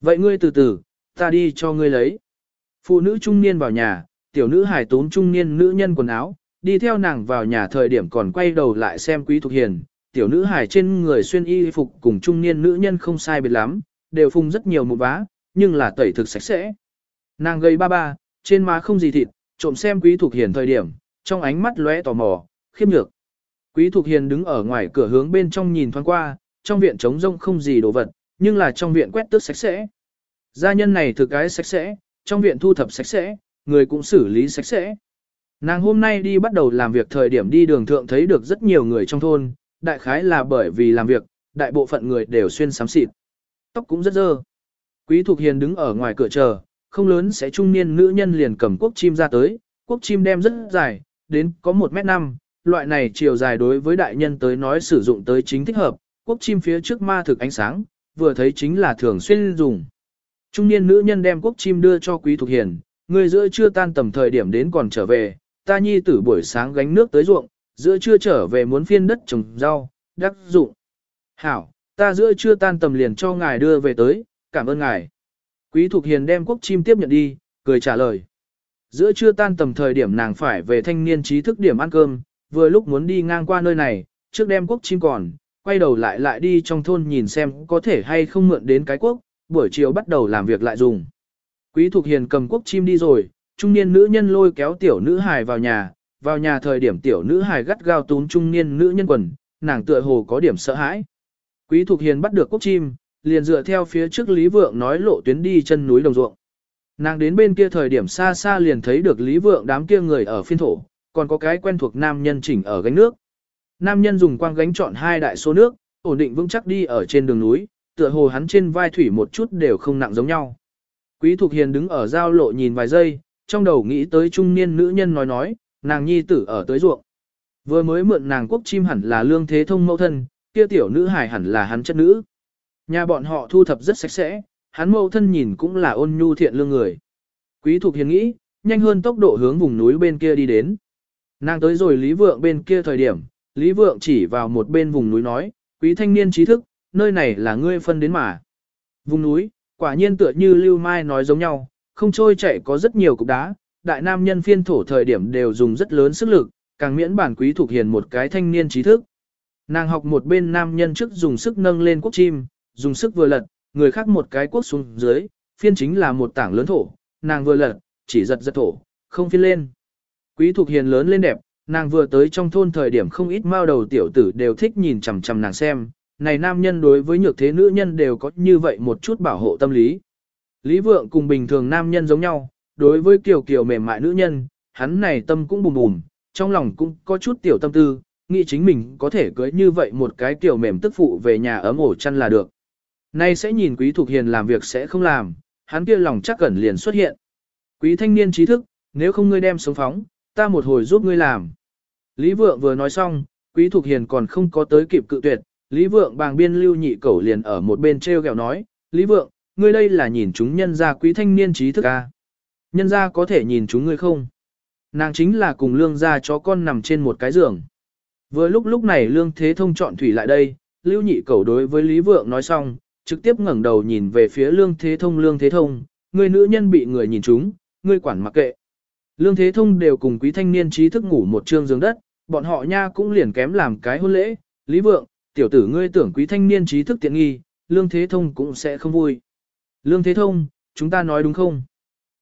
Vậy ngươi từ từ, ta đi cho ngươi lấy. Phụ nữ trung niên vào nhà, tiểu nữ hải tốn trung niên nữ nhân quần áo, đi theo nàng vào nhà thời điểm còn quay đầu lại xem quý thục hiền. Tiểu nữ hải trên người xuyên y phục cùng trung niên nữ nhân không sai biệt lắm, đều phung rất nhiều một vá, nhưng là tẩy thực sạch sẽ. Nàng gầy ba ba, trên má không gì thịt, trộm xem quý thuộc hiền thời điểm, trong ánh mắt lóe tò mò, khiếp nhược. Quý thuộc Hiền đứng ở ngoài cửa hướng bên trong nhìn thoáng qua, trong viện trống rông không gì đồ vật, nhưng là trong viện quét tước sạch sẽ. Gia nhân này thực cái sạch sẽ, trong viện thu thập sạch sẽ, người cũng xử lý sạch sẽ. Nàng hôm nay đi bắt đầu làm việc thời điểm đi đường thượng thấy được rất nhiều người trong thôn, đại khái là bởi vì làm việc, đại bộ phận người đều xuyên sám xịt. Tóc cũng rất dơ. Quý Thục Hiền đứng ở ngoài cửa chờ, không lớn sẽ trung niên nữ nhân liền cầm quốc chim ra tới, quốc chim đem rất dài, đến có 1 mét 5, loại này chiều dài đối với đại nhân tới nói sử dụng tới chính thích hợp, quốc chim phía trước ma thực ánh sáng, vừa thấy chính là thường xuyên dùng. Trung niên nữ nhân đem quốc chim đưa cho Quý Thục Hiền, người giữa chưa tan tầm thời điểm đến còn trở về, ta nhi tử buổi sáng gánh nước tới ruộng, giữa trưa trở về muốn phiên đất trồng rau, đắc dụng. Hảo, ta giữa trưa tan tầm liền cho ngài đưa về tới, cảm ơn ngài. Quý Thục Hiền đem quốc chim tiếp nhận đi, cười trả lời. Giữa trưa tan tầm thời điểm nàng phải về thanh niên trí thức điểm ăn cơm, vừa lúc muốn đi ngang qua nơi này, trước đem quốc chim còn, quay đầu lại lại đi trong thôn nhìn xem có thể hay không mượn đến cái quốc, buổi chiều bắt đầu làm việc lại dùng. Quý Thục Hiền cầm quốc chim đi rồi, trung niên nữ nhân lôi kéo tiểu nữ hài vào nhà, vào nhà thời điểm tiểu nữ hài gắt gao túm trung niên nữ nhân quần, nàng tựa hồ có điểm sợ hãi. Quý Thục Hiền bắt được cốc chim, liền dựa theo phía trước Lý Vượng nói lộ tuyến đi chân núi đồng ruộng. Nàng đến bên kia thời điểm xa xa liền thấy được Lý Vượng đám kia người ở phiên thổ, còn có cái quen thuộc nam nhân chỉnh ở gánh nước. Nam nhân dùng quang gánh chọn hai đại số nước, ổn định vững chắc đi ở trên đường núi, tựa hồ hắn trên vai thủy một chút đều không nặng giống nhau. Quý Thục Hiền đứng ở giao lộ nhìn vài giây, trong đầu nghĩ tới trung niên nữ nhân nói nói, nàng nhi tử ở tới ruộng. Vừa mới mượn nàng quốc chim hẳn là lương thế thông mẫu thân, kia tiểu nữ hài hẳn là hắn chất nữ. Nhà bọn họ thu thập rất sạch sẽ, hắn mẫu thân nhìn cũng là ôn nhu thiện lương người. Quý thuộc Hiền nghĩ, nhanh hơn tốc độ hướng vùng núi bên kia đi đến. Nàng tới rồi Lý Vượng bên kia thời điểm, Lý Vượng chỉ vào một bên vùng núi nói, quý thanh niên trí thức, nơi này là ngươi phân đến mà. Vùng núi, quả nhiên tựa như Lưu Mai nói giống nhau, không trôi chạy có rất nhiều cục đá, đại nam nhân phiên thổ thời điểm đều dùng rất lớn sức lực, càng miễn bản quý thuộc hiền một cái thanh niên trí thức. Nàng học một bên nam nhân trước dùng sức nâng lên quốc chim, dùng sức vừa lật, người khác một cái quốc xuống dưới, phiên chính là một tảng lớn thổ, nàng vừa lật, chỉ giật giật thổ, không phiên lên. Quý thuộc hiền lớn lên đẹp, nàng vừa tới trong thôn thời điểm không ít mao đầu tiểu tử đều thích nhìn chằm chằm nàng xem, này nam nhân đối với nhược thế nữ nhân đều có như vậy một chút bảo hộ tâm lý. Lý vượng cùng bình thường nam nhân giống nhau, đối với kiều kiều mềm mại nữ nhân, hắn này tâm cũng bùm bùm, trong lòng cũng có chút tiểu tâm tư, nghĩ chính mình có thể cưới như vậy một cái kiểu mềm tức phụ về nhà ấm ổ chăn là được. Nay sẽ nhìn quý thuộc hiền làm việc sẽ không làm, hắn kia lòng chắc cẩn liền xuất hiện. Quý thanh niên trí thức, nếu không ngươi đem sống phóng, ta một hồi giúp ngươi làm. Lý vượng vừa nói xong, quý thuộc hiền còn không có tới kịp cự tuyệt, Lý vượng bàng biên lưu nhị cẩu liền ở một bên treo gẹo nói, Lý vượng, ngươi đây là nhìn chúng nhân gia quý thanh niên trí thức à? Nhân gia có thể nhìn chúng ngươi không? Nàng chính là cùng lương gia chó con nằm trên một cái giường. Vừa lúc lúc này lương thế thông chọn thủy lại đây, lưu nhị cầu đối với Lý Vượng nói xong, trực tiếp ngẩng đầu nhìn về phía lương thế thông lương thế thông, người nữ nhân bị người nhìn chúng, ngươi quản mặc kệ. Lương thế thông đều cùng quý thanh niên trí thức ngủ một trương giường đất, bọn họ nha cũng liền kém làm cái hôn lễ, Lý Vượng, tiểu tử ngươi tưởng quý thanh niên trí thức tiện nghi, lương thế thông cũng sẽ không vui. Lương thế thông, chúng ta nói đúng không?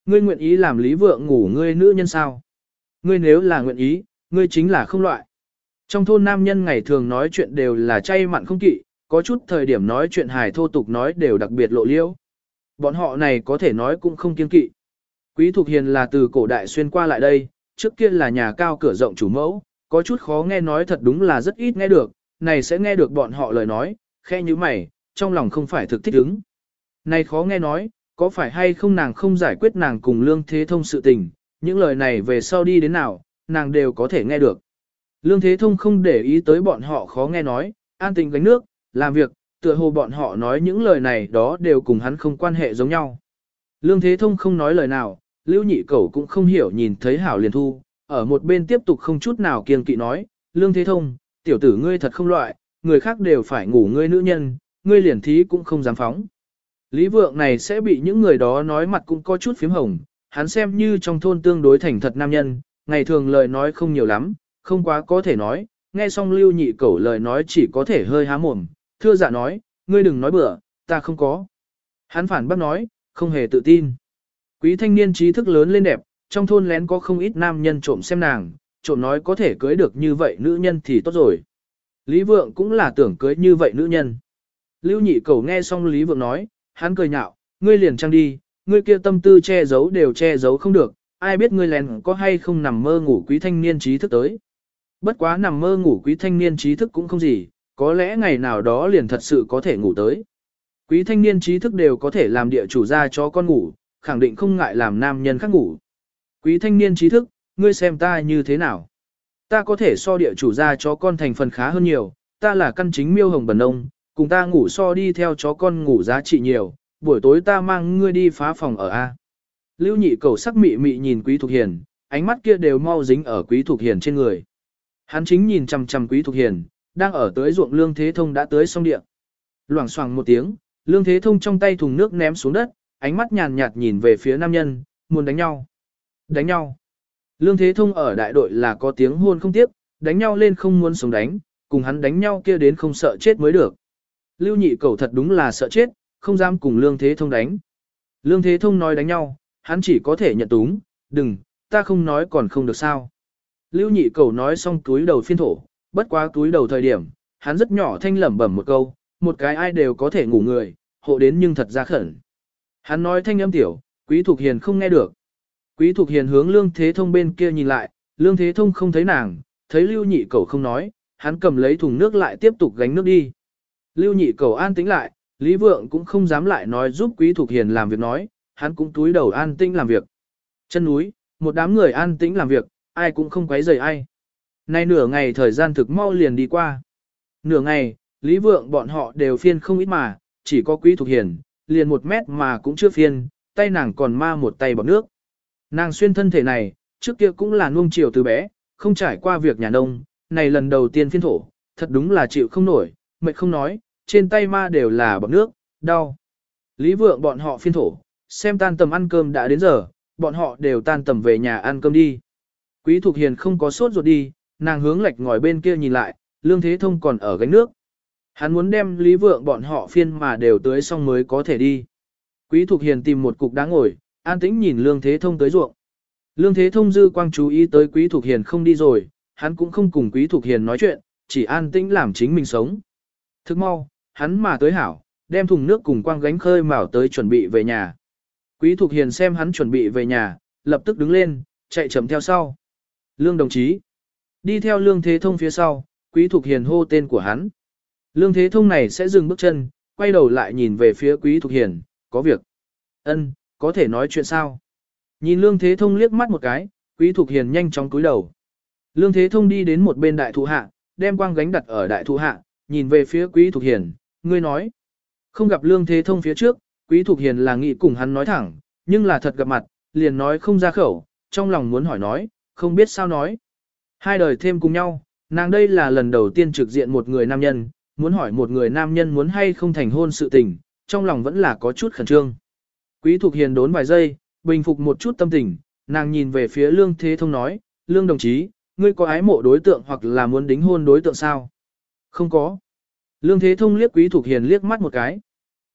Ngươi nguyện ý làm Lý Vượng ngủ ngươi nữ nhân sao? Ngươi nếu là nguyện ý, ngươi chính là không loại. Trong thôn nam nhân ngày thường nói chuyện đều là chay mặn không kỵ, có chút thời điểm nói chuyện hài thô tục nói đều đặc biệt lộ liễu. Bọn họ này có thể nói cũng không kiên kỵ. Quý Thục Hiền là từ cổ đại xuyên qua lại đây, trước kia là nhà cao cửa rộng chủ mẫu, có chút khó nghe nói thật đúng là rất ít nghe được, này sẽ nghe được bọn họ lời nói, khe như mày, trong lòng không phải thực thích ứng. Này khó nghe nói, có phải hay không nàng không giải quyết nàng cùng lương thế thông sự tình, những lời này về sau đi đến nào, nàng đều có thể nghe được. Lương Thế Thông không để ý tới bọn họ khó nghe nói, an tình gánh nước, làm việc, tựa hồ bọn họ nói những lời này đó đều cùng hắn không quan hệ giống nhau. Lương Thế Thông không nói lời nào, Lưu Nhị Cẩu cũng không hiểu nhìn thấy Hảo liền thu, ở một bên tiếp tục không chút nào kiêng kỵ nói, Lương Thế Thông, tiểu tử ngươi thật không loại, người khác đều phải ngủ ngươi nữ nhân, ngươi liền thí cũng không dám phóng. Lý Vượng này sẽ bị những người đó nói mặt cũng có chút phím hồng, hắn xem như trong thôn tương đối thành thật nam nhân, ngày thường lời nói không nhiều lắm, không quá có thể nói, nghe xong lưu nhị cẩu lời nói chỉ có thể hơi há mồm, thưa dạ nói, ngươi đừng nói bừa, ta không có. Hắn phản bác nói, không hề tự tin. Quý thanh niên trí thức lớn lên đẹp, trong thôn lén có không ít nam nhân trộm xem nàng, trộm nói có thể cưới được như vậy nữ nhân thì tốt rồi. Lý Vượng cũng là tưởng cưới như vậy nữ nhân. Lưu nhị cầu nghe xong Lý Vượng nói, hắn cười nhạo, ngươi liền trăng đi, ngươi kia tâm tư che giấu đều che giấu không được, ai biết ngươi lén có hay không nằm mơ ngủ quý thanh niên trí thức tới. Bất quá nằm mơ ngủ quý thanh niên trí thức cũng không gì, có lẽ ngày nào đó liền thật sự có thể ngủ tới. Quý thanh niên trí thức đều có thể làm địa chủ ra cho con ngủ, khẳng định không ngại làm nam nhân khác ngủ. Quý thanh niên trí thức, ngươi xem ta như thế nào? Ta có thể so địa chủ ra cho con thành phần khá hơn nhiều, ta là căn chính miêu hồng bần ông, cùng ta ngủ so đi theo chó con ngủ giá trị nhiều, buổi tối ta mang ngươi đi phá phòng ở A. Lưu nhị cầu sắc mị mị nhìn quý thục hiền, ánh mắt kia đều mau dính ở quý thục hiền trên người. Hắn chính nhìn chằm chằm quý thục hiền, đang ở tới ruộng lương thế thông đã tới sông địa. Loảng xoảng một tiếng, lương thế thông trong tay thùng nước ném xuống đất, ánh mắt nhàn nhạt nhìn về phía nam nhân, muốn đánh nhau. Đánh nhau. Lương thế thông ở đại đội là có tiếng hôn không tiếp, đánh nhau lên không muốn sống đánh, cùng hắn đánh nhau kia đến không sợ chết mới được. Lưu nhị cầu thật đúng là sợ chết, không dám cùng Lương Thế Thông đánh. Lương Thế Thông nói đánh nhau, hắn chỉ có thể nhận túng, đừng, ta không nói còn không được sao. Lưu nhị cầu nói xong túi đầu phiên thổ, bất quá túi đầu thời điểm, hắn rất nhỏ thanh lẩm bẩm một câu, một cái ai đều có thể ngủ người, hộ đến nhưng thật ra khẩn. Hắn nói thanh âm tiểu, quý thục hiền không nghe được. Quý thục hiền hướng lương thế thông bên kia nhìn lại, lương thế thông không thấy nàng, thấy lưu nhị cầu không nói, hắn cầm lấy thùng nước lại tiếp tục gánh nước đi. Lưu nhị cầu an tĩnh lại, Lý Vượng cũng không dám lại nói giúp Quý Thục Hiền làm việc nói, hắn cũng túi đầu an tĩnh làm việc. Chân núi, một đám người an tĩnh làm việc, ai cũng không quấy rầy ai. Nay nửa ngày thời gian thực mau liền đi qua. Nửa ngày, Lý Vượng bọn họ đều phiên không ít mà, chỉ có Quý Thục Hiền, liền một mét mà cũng chưa phiên, tay nàng còn ma một tay bọc nước. Nàng xuyên thân thể này, trước kia cũng là nuông chiều từ bé, không trải qua việc nhà nông, này lần đầu tiên phiên thổ, thật đúng là chịu không nổi, mệt không nói, trên tay ma đều là bọc nước, đau. Lý Vượng bọn họ phiên thổ, xem tan tầm ăn cơm đã đến giờ, bọn họ đều tan tầm về nhà ăn cơm đi. Quý Thục Hiền không có sốt ruột đi, nàng hướng lệch ngồi bên kia nhìn lại, Lương Thế Thông còn ở gánh nước. Hắn muốn đem Lý Vượng bọn họ phiên mà đều tới xong mới có thể đi. Quý Thục Hiền tìm một cục đá ngồi, an tĩnh nhìn Lương Thế Thông tới ruộng. Lương Thế Thông dư quang chú ý tới Quý Thục Hiền không đi rồi, hắn cũng không cùng Quý Thục Hiền nói chuyện, chỉ an tĩnh làm chính mình sống. Thức mau, hắn mà tới hảo, đem thùng nước cùng quang gánh khơi mào tới chuẩn bị về nhà. Quý Thục Hiền xem hắn chuẩn bị về nhà, lập tức đứng lên, chạy chậm theo sau. Lương đồng chí. Đi theo Lương Thế Thông phía sau, Quý Thục Hiền hô tên của hắn. Lương Thế Thông này sẽ dừng bước chân, quay đầu lại nhìn về phía Quý Thục Hiền, có việc. Ân, có thể nói chuyện sao? Nhìn Lương Thế Thông liếc mắt một cái, Quý Thục Hiền nhanh chóng cúi đầu. Lương Thế Thông đi đến một bên đại thụ hạ, đem quang gánh đặt ở đại thụ hạ, nhìn về phía Quý Thục Hiền, ngươi nói. Không gặp Lương Thế Thông phía trước, Quý Thục Hiền là nghĩ cùng hắn nói thẳng, nhưng là thật gặp mặt, liền nói không ra khẩu, trong lòng muốn hỏi nói, không biết sao nói. Hai đời thêm cùng nhau, nàng đây là lần đầu tiên trực diện một người nam nhân, muốn hỏi một người nam nhân muốn hay không thành hôn sự tình, trong lòng vẫn là có chút khẩn trương. Quý Thục Hiền đốn vài giây, bình phục một chút tâm tình, nàng nhìn về phía Lương Thế Thông nói, Lương đồng chí, ngươi có ái mộ đối tượng hoặc là muốn đính hôn đối tượng sao? Không có. Lương Thế Thông liếc Quý Thục Hiền liếc mắt một cái.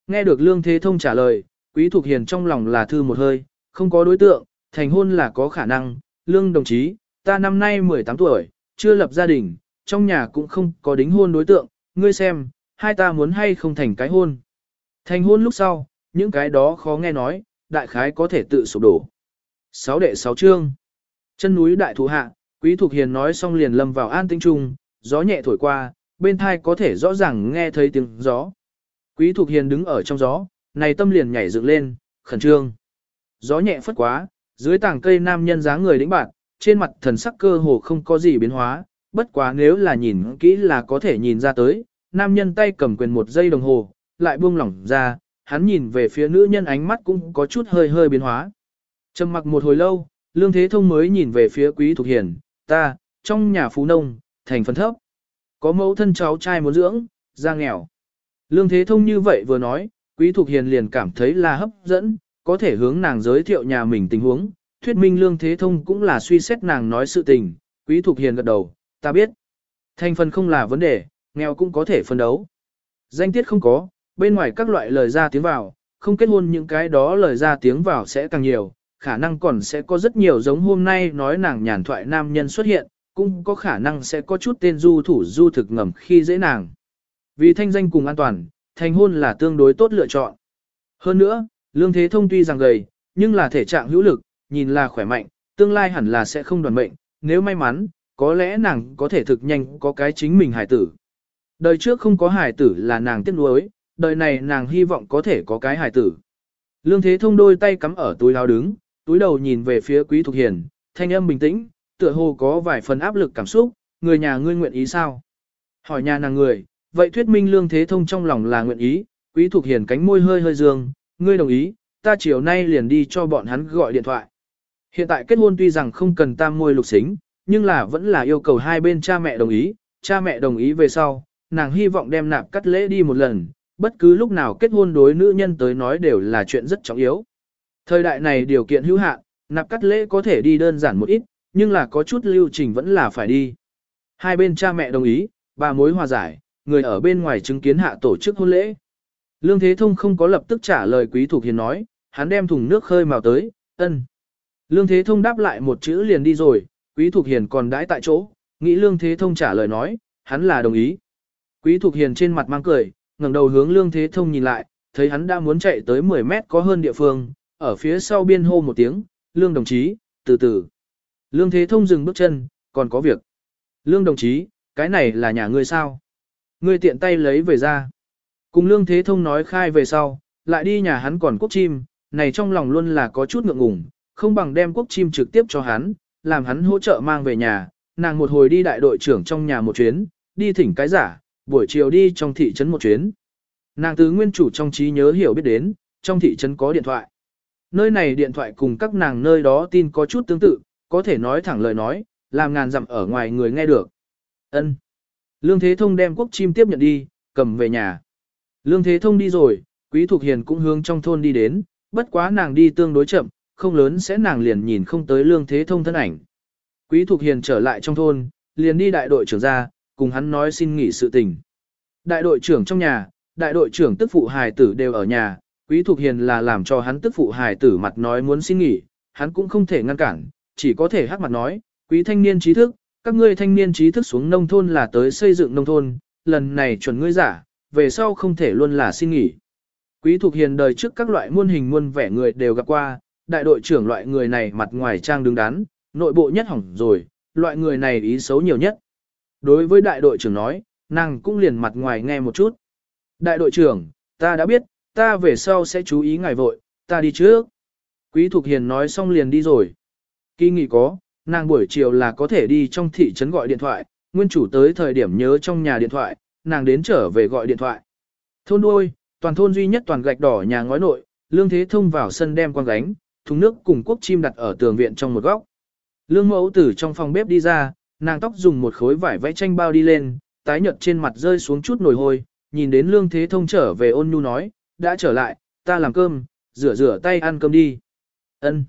Nghe được Lương Thế Thông trả lời, Quý Thục Hiền trong lòng là thư một hơi, không có đối tượng, thành hôn là có khả năng. Lương đồng chí, ta năm nay 18 tuổi, chưa lập gia đình, trong nhà cũng không có đính hôn đối tượng, ngươi xem, hai ta muốn hay không thành cái hôn. Thành hôn lúc sau, những cái đó khó nghe nói, đại khái có thể tự sụp đổ. Sáu đệ sáu chương. Chân núi đại thụ hạ, Quý Thục Hiền nói xong liền lâm vào an tĩnh trung, gió nhẹ thổi qua, bên thai có thể rõ ràng nghe thấy tiếng gió. Quý Thục Hiền đứng ở trong gió, này tâm liền nhảy dựng lên, khẩn trương. Gió nhẹ phất quá, dưới tảng cây nam nhân dáng người đĩnh bạn, trên mặt thần sắc cơ hồ không có gì biến hóa, bất quá nếu là nhìn kỹ là có thể nhìn ra tới, nam nhân tay cầm quyền một giây đồng hồ, lại buông lỏng ra, hắn nhìn về phía nữ nhân ánh mắt cũng có chút hơi hơi biến hóa. Trầm mặc một hồi lâu, Lương Thế Thông mới nhìn về phía Quý Thục Hiền, ta, trong nhà phú nông, thành phần thấp. Có mẫu thân cháu trai muốn dưỡng, ra nghèo. Lương Thế Thông như vậy vừa nói, Quý Thục Hiền liền cảm thấy là hấp dẫn, có thể hướng nàng giới thiệu nhà mình tình huống. Thuyết minh Lương Thế Thông cũng là suy xét nàng nói sự tình, Quý Thục Hiền gật đầu, ta biết. Thành phần không là vấn đề, nghèo cũng có thể phân đấu. Danh tiết không có, bên ngoài các loại lời ra tiếng vào, không kết hôn những cái đó lời ra tiếng vào sẽ càng nhiều, khả năng còn sẽ có rất nhiều giống hôm nay nói nàng nhàn thoại nam nhân xuất hiện, cũng có khả năng sẽ có chút tên du thủ du thực ngầm khi dễ nàng. Vì thanh danh cùng an toàn, thành hôn là tương đối tốt lựa chọn. Hơn nữa, Lương Thế Thông tuy rằng gầy, nhưng là thể trạng hữu lực, nhìn là khỏe mạnh, tương lai hẳn là sẽ không đoàn mệnh, nếu may mắn, có lẽ nàng có thể thực nhanh có cái chính mình hải tử. Đời trước không có hải tử là nàng tiếc nuối, đời này nàng hy vọng có thể có cái hải tử. Lương Thế Thông đôi tay cắm ở túi áo đứng, túi đầu nhìn về phía Quý Thục Hiền, thanh âm bình tĩnh, tựa hồ có vài phần áp lực cảm xúc, người nhà ngươi nguyện ý sao? Hỏi nhà nàng người, vậy thuyết minh Lương Thế Thông trong lòng là nguyện ý, Quý thuộc Hiền cánh môi hơi hơi dương, ngươi đồng ý, ta chiều nay liền đi cho bọn hắn gọi điện thoại. Hiện tại kết hôn tuy rằng không cần tam môi lục xính, nhưng là vẫn là yêu cầu hai bên cha mẹ đồng ý, cha mẹ đồng ý về sau, nàng hy vọng đem nạp cắt lễ đi một lần, bất cứ lúc nào kết hôn đối nữ nhân tới nói đều là chuyện rất trọng yếu. Thời đại này điều kiện hữu hạn, nạp cắt lễ có thể đi đơn giản một ít, nhưng là có chút lưu trình vẫn là phải đi. Hai bên cha mẹ đồng ý, bà mối hòa giải, người ở bên ngoài chứng kiến hạ tổ chức hôn lễ. Lương Thế Thông không có lập tức trả lời Quý Thục Hiền nói, hắn đem thùng nước khơi mào tới, ân. Lương Thế Thông đáp lại một chữ liền đi rồi, Quý Thục Hiền còn đãi tại chỗ, nghĩ Lương Thế Thông trả lời nói, hắn là đồng ý. Quý Thục Hiền trên mặt mang cười, ngẩng đầu hướng Lương Thế Thông nhìn lại, thấy hắn đã muốn chạy tới 10 mét có hơn địa phương, ở phía sau biên hô một tiếng, Lương đồng chí, từ từ. Lương Thế Thông dừng bước chân, còn có việc. Lương đồng chí, cái này là nhà ngươi sao? Ngươi tiện tay lấy về ra. Cùng Lương Thế Thông nói khai về sau, lại đi nhà hắn còn quốc chim, này trong lòng luôn là có chút ngượng ngùng, không bằng đem quốc chim trực tiếp cho hắn, làm hắn hỗ trợ mang về nhà, nàng một hồi đi đại đội trưởng trong nhà một chuyến, đi thỉnh cái giả, buổi chiều đi trong thị trấn một chuyến. Nàng tứ nguyên chủ trong trí nhớ hiểu biết đến, trong thị trấn có điện thoại. Nơi này điện thoại cùng các nàng nơi đó tin có chút tương tự, có thể nói thẳng lời nói, làm ngàn dặm ở ngoài người nghe được. Ân. Lương Thế Thông đem quốc chim tiếp nhận đi, cầm về nhà. Lương Thế Thông đi rồi, Quý Thục Hiền cũng hướng trong thôn đi đến, bất quá nàng đi tương đối chậm, không lớn sẽ nàng liền nhìn không tới Lương Thế Thông thân ảnh. Quý Thục Hiền trở lại trong thôn, liền đi đại đội trưởng ra, cùng hắn nói xin nghỉ sự tình. Đại đội trưởng trong nhà, đại đội trưởng tức phụ hài tử đều ở nhà, Quý Thục Hiền là làm cho hắn tức phụ hài tử mặt nói muốn xin nghỉ, hắn cũng không thể ngăn cản, chỉ có thể hắc mặt nói, quý thanh niên trí thức, các ngươi thanh niên trí thức xuống nông thôn là tới xây dựng nông thôn, lần này chuẩn ngươi giả, về sau không thể luôn là xin nghỉ. Quý Thục Hiền đời trước các loại muôn hình muôn vẻ người đều gặp qua, đại đội trưởng loại người này mặt ngoài trang đứng đắn, nội bộ nhất hỏng rồi, loại người này ý xấu nhiều nhất. Đối với đại đội trưởng nói, nàng cũng liền mặt ngoài nghe một chút. Đại đội trưởng, ta đã biết, ta về sau sẽ chú ý ngài vội, ta đi trước. Quý Thục Hiền nói xong liền đi rồi. Kỳ nghỉ có, nàng buổi chiều là có thể đi trong thị trấn gọi điện thoại, nguyên chủ tới thời điểm nhớ trong nhà điện thoại, nàng đến trở về gọi điện thoại. Thôn đuôi, toàn thôn duy nhất toàn gạch đỏ nhà ngói nội, Lương Thế Thông vào sân đem quang gánh, thùng nước cùng quốc chim đặt ở tường viện trong một góc. Lương mẫu tử trong phòng bếp đi ra, nàng tóc dùng một khối vải vẽ tranh bao đi lên, tái nhợt trên mặt rơi xuống chút nồi hôi, nhìn đến Lương Thế Thông trở về ôn nhu nói, đã trở lại, ta làm cơm, rửa rửa tay ăn cơm đi. Ân.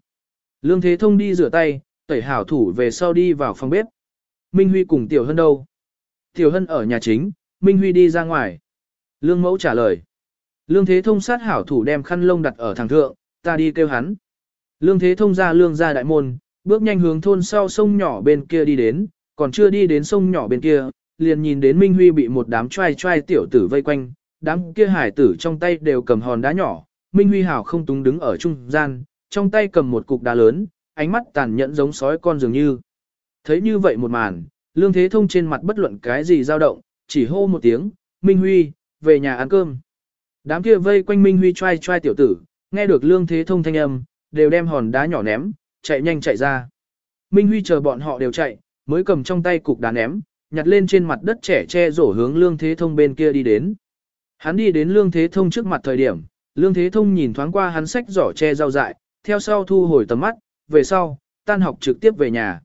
Lương Thế Thông đi rửa tay, tẩy hảo thủ về sau đi vào phòng bếp. Minh Huy cùng Tiểu Hân đâu? Tiểu Hân ở nhà chính, Minh Huy đi ra ngoài. Lương Mẫu trả lời. Lương Thế Thông sát hảo thủ đem khăn lông đặt ở thẳng thượng, ta đi kêu hắn. Lương Thế Thông ra lương ra đại môn, bước nhanh hướng thôn sau sông nhỏ bên kia đi đến, còn chưa đi đến sông nhỏ bên kia, liền nhìn đến Minh Huy bị một đám trai trai tiểu tử vây quanh, đám kia hải tử trong tay đều cầm hòn đá nhỏ, Minh Huy hảo không túng đứng ở trung gian, trong tay cầm một cục đá lớn, ánh mắt tàn nhẫn giống sói con dường như. Thấy như vậy một màn, Lương Thế Thông trên mặt bất luận cái gì dao động, chỉ hô một tiếng, Minh Huy, về nhà ăn cơm. Đám kia vây quanh Minh Huy trai trai tiểu tử, nghe được Lương Thế Thông thanh âm, đều đem hòn đá nhỏ ném, chạy nhanh chạy ra. Minh Huy chờ bọn họ đều chạy, mới cầm trong tay cục đá ném, nhặt lên trên mặt đất trẻ che rổ hướng Lương Thế Thông bên kia đi đến. Hắn đi đến Lương Thế Thông trước mặt thời điểm, Lương Thế Thông nhìn thoáng qua hắn sách giỏ che rau dại, theo sau thu hồi tầm mắt, về sau, tan học trực tiếp về nhà.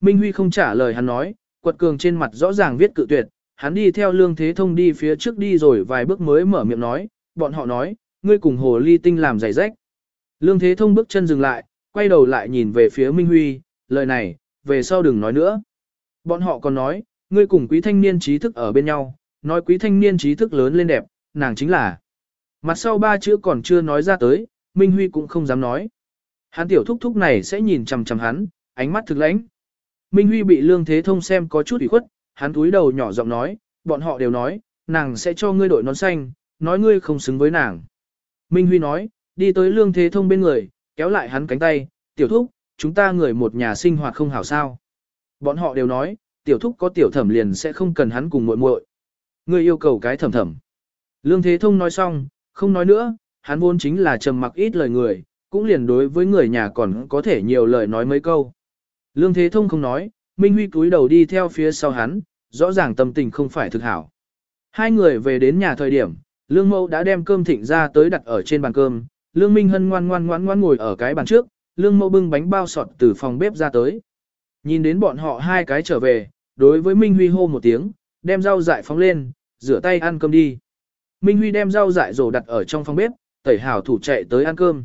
Minh Huy không trả lời hắn nói, quật cường trên mặt rõ ràng viết cự tuyệt, hắn đi theo Lương Thế Thông đi phía trước đi rồi vài bước mới mở miệng nói, bọn họ nói, ngươi cùng hồ ly tinh làm giày rách. Lương Thế Thông bước chân dừng lại, quay đầu lại nhìn về phía Minh Huy, lời này, về sau đừng nói nữa. Bọn họ còn nói, ngươi cùng quý thanh niên trí thức ở bên nhau, nói quý thanh niên trí thức lớn lên đẹp, nàng chính là. Mặt sau ba chữ còn chưa nói ra tới, Minh Huy cũng không dám nói. Hắn tiểu thúc thúc này sẽ nhìn chằm chằm hắn, ánh mắt thực lãnh. Minh Huy bị Lương Thế Thông xem có chút ủy khuất, hắn túi đầu nhỏ giọng nói, bọn họ đều nói, nàng sẽ cho ngươi đội nón xanh, nói ngươi không xứng với nàng. Minh Huy nói, đi tới Lương Thế Thông bên người, kéo lại hắn cánh tay, tiểu thúc, chúng ta người một nhà sinh hoạt không hảo sao. Bọn họ đều nói, tiểu thúc có tiểu thẩm liền sẽ không cần hắn cùng muội muội. Ngươi yêu cầu cái thẩm thẩm. Lương Thế Thông nói xong, không nói nữa, hắn vốn chính là trầm mặc ít lời người, cũng liền đối với người nhà còn có thể nhiều lời nói mấy câu. Lương Thế Thông không nói, Minh Huy cúi đầu đi theo phía sau hắn, rõ ràng tâm tình không phải thực hảo. Hai người về đến nhà thời điểm, Lương Mẫu đã đem cơm thịnh ra tới đặt ở trên bàn cơm, Lương Minh Hân ngoan ngoan ngoan ngoan ngồi ở cái bàn trước, Lương Mẫu bưng bánh bao sọt từ phòng bếp ra tới. Nhìn đến bọn họ hai cái trở về, đối với Minh Huy hô một tiếng, đem rau dại phóng lên, rửa tay ăn cơm đi. Minh Huy đem rau dại rổ đặt ở trong phòng bếp, tẩy hảo thủ chạy tới ăn cơm.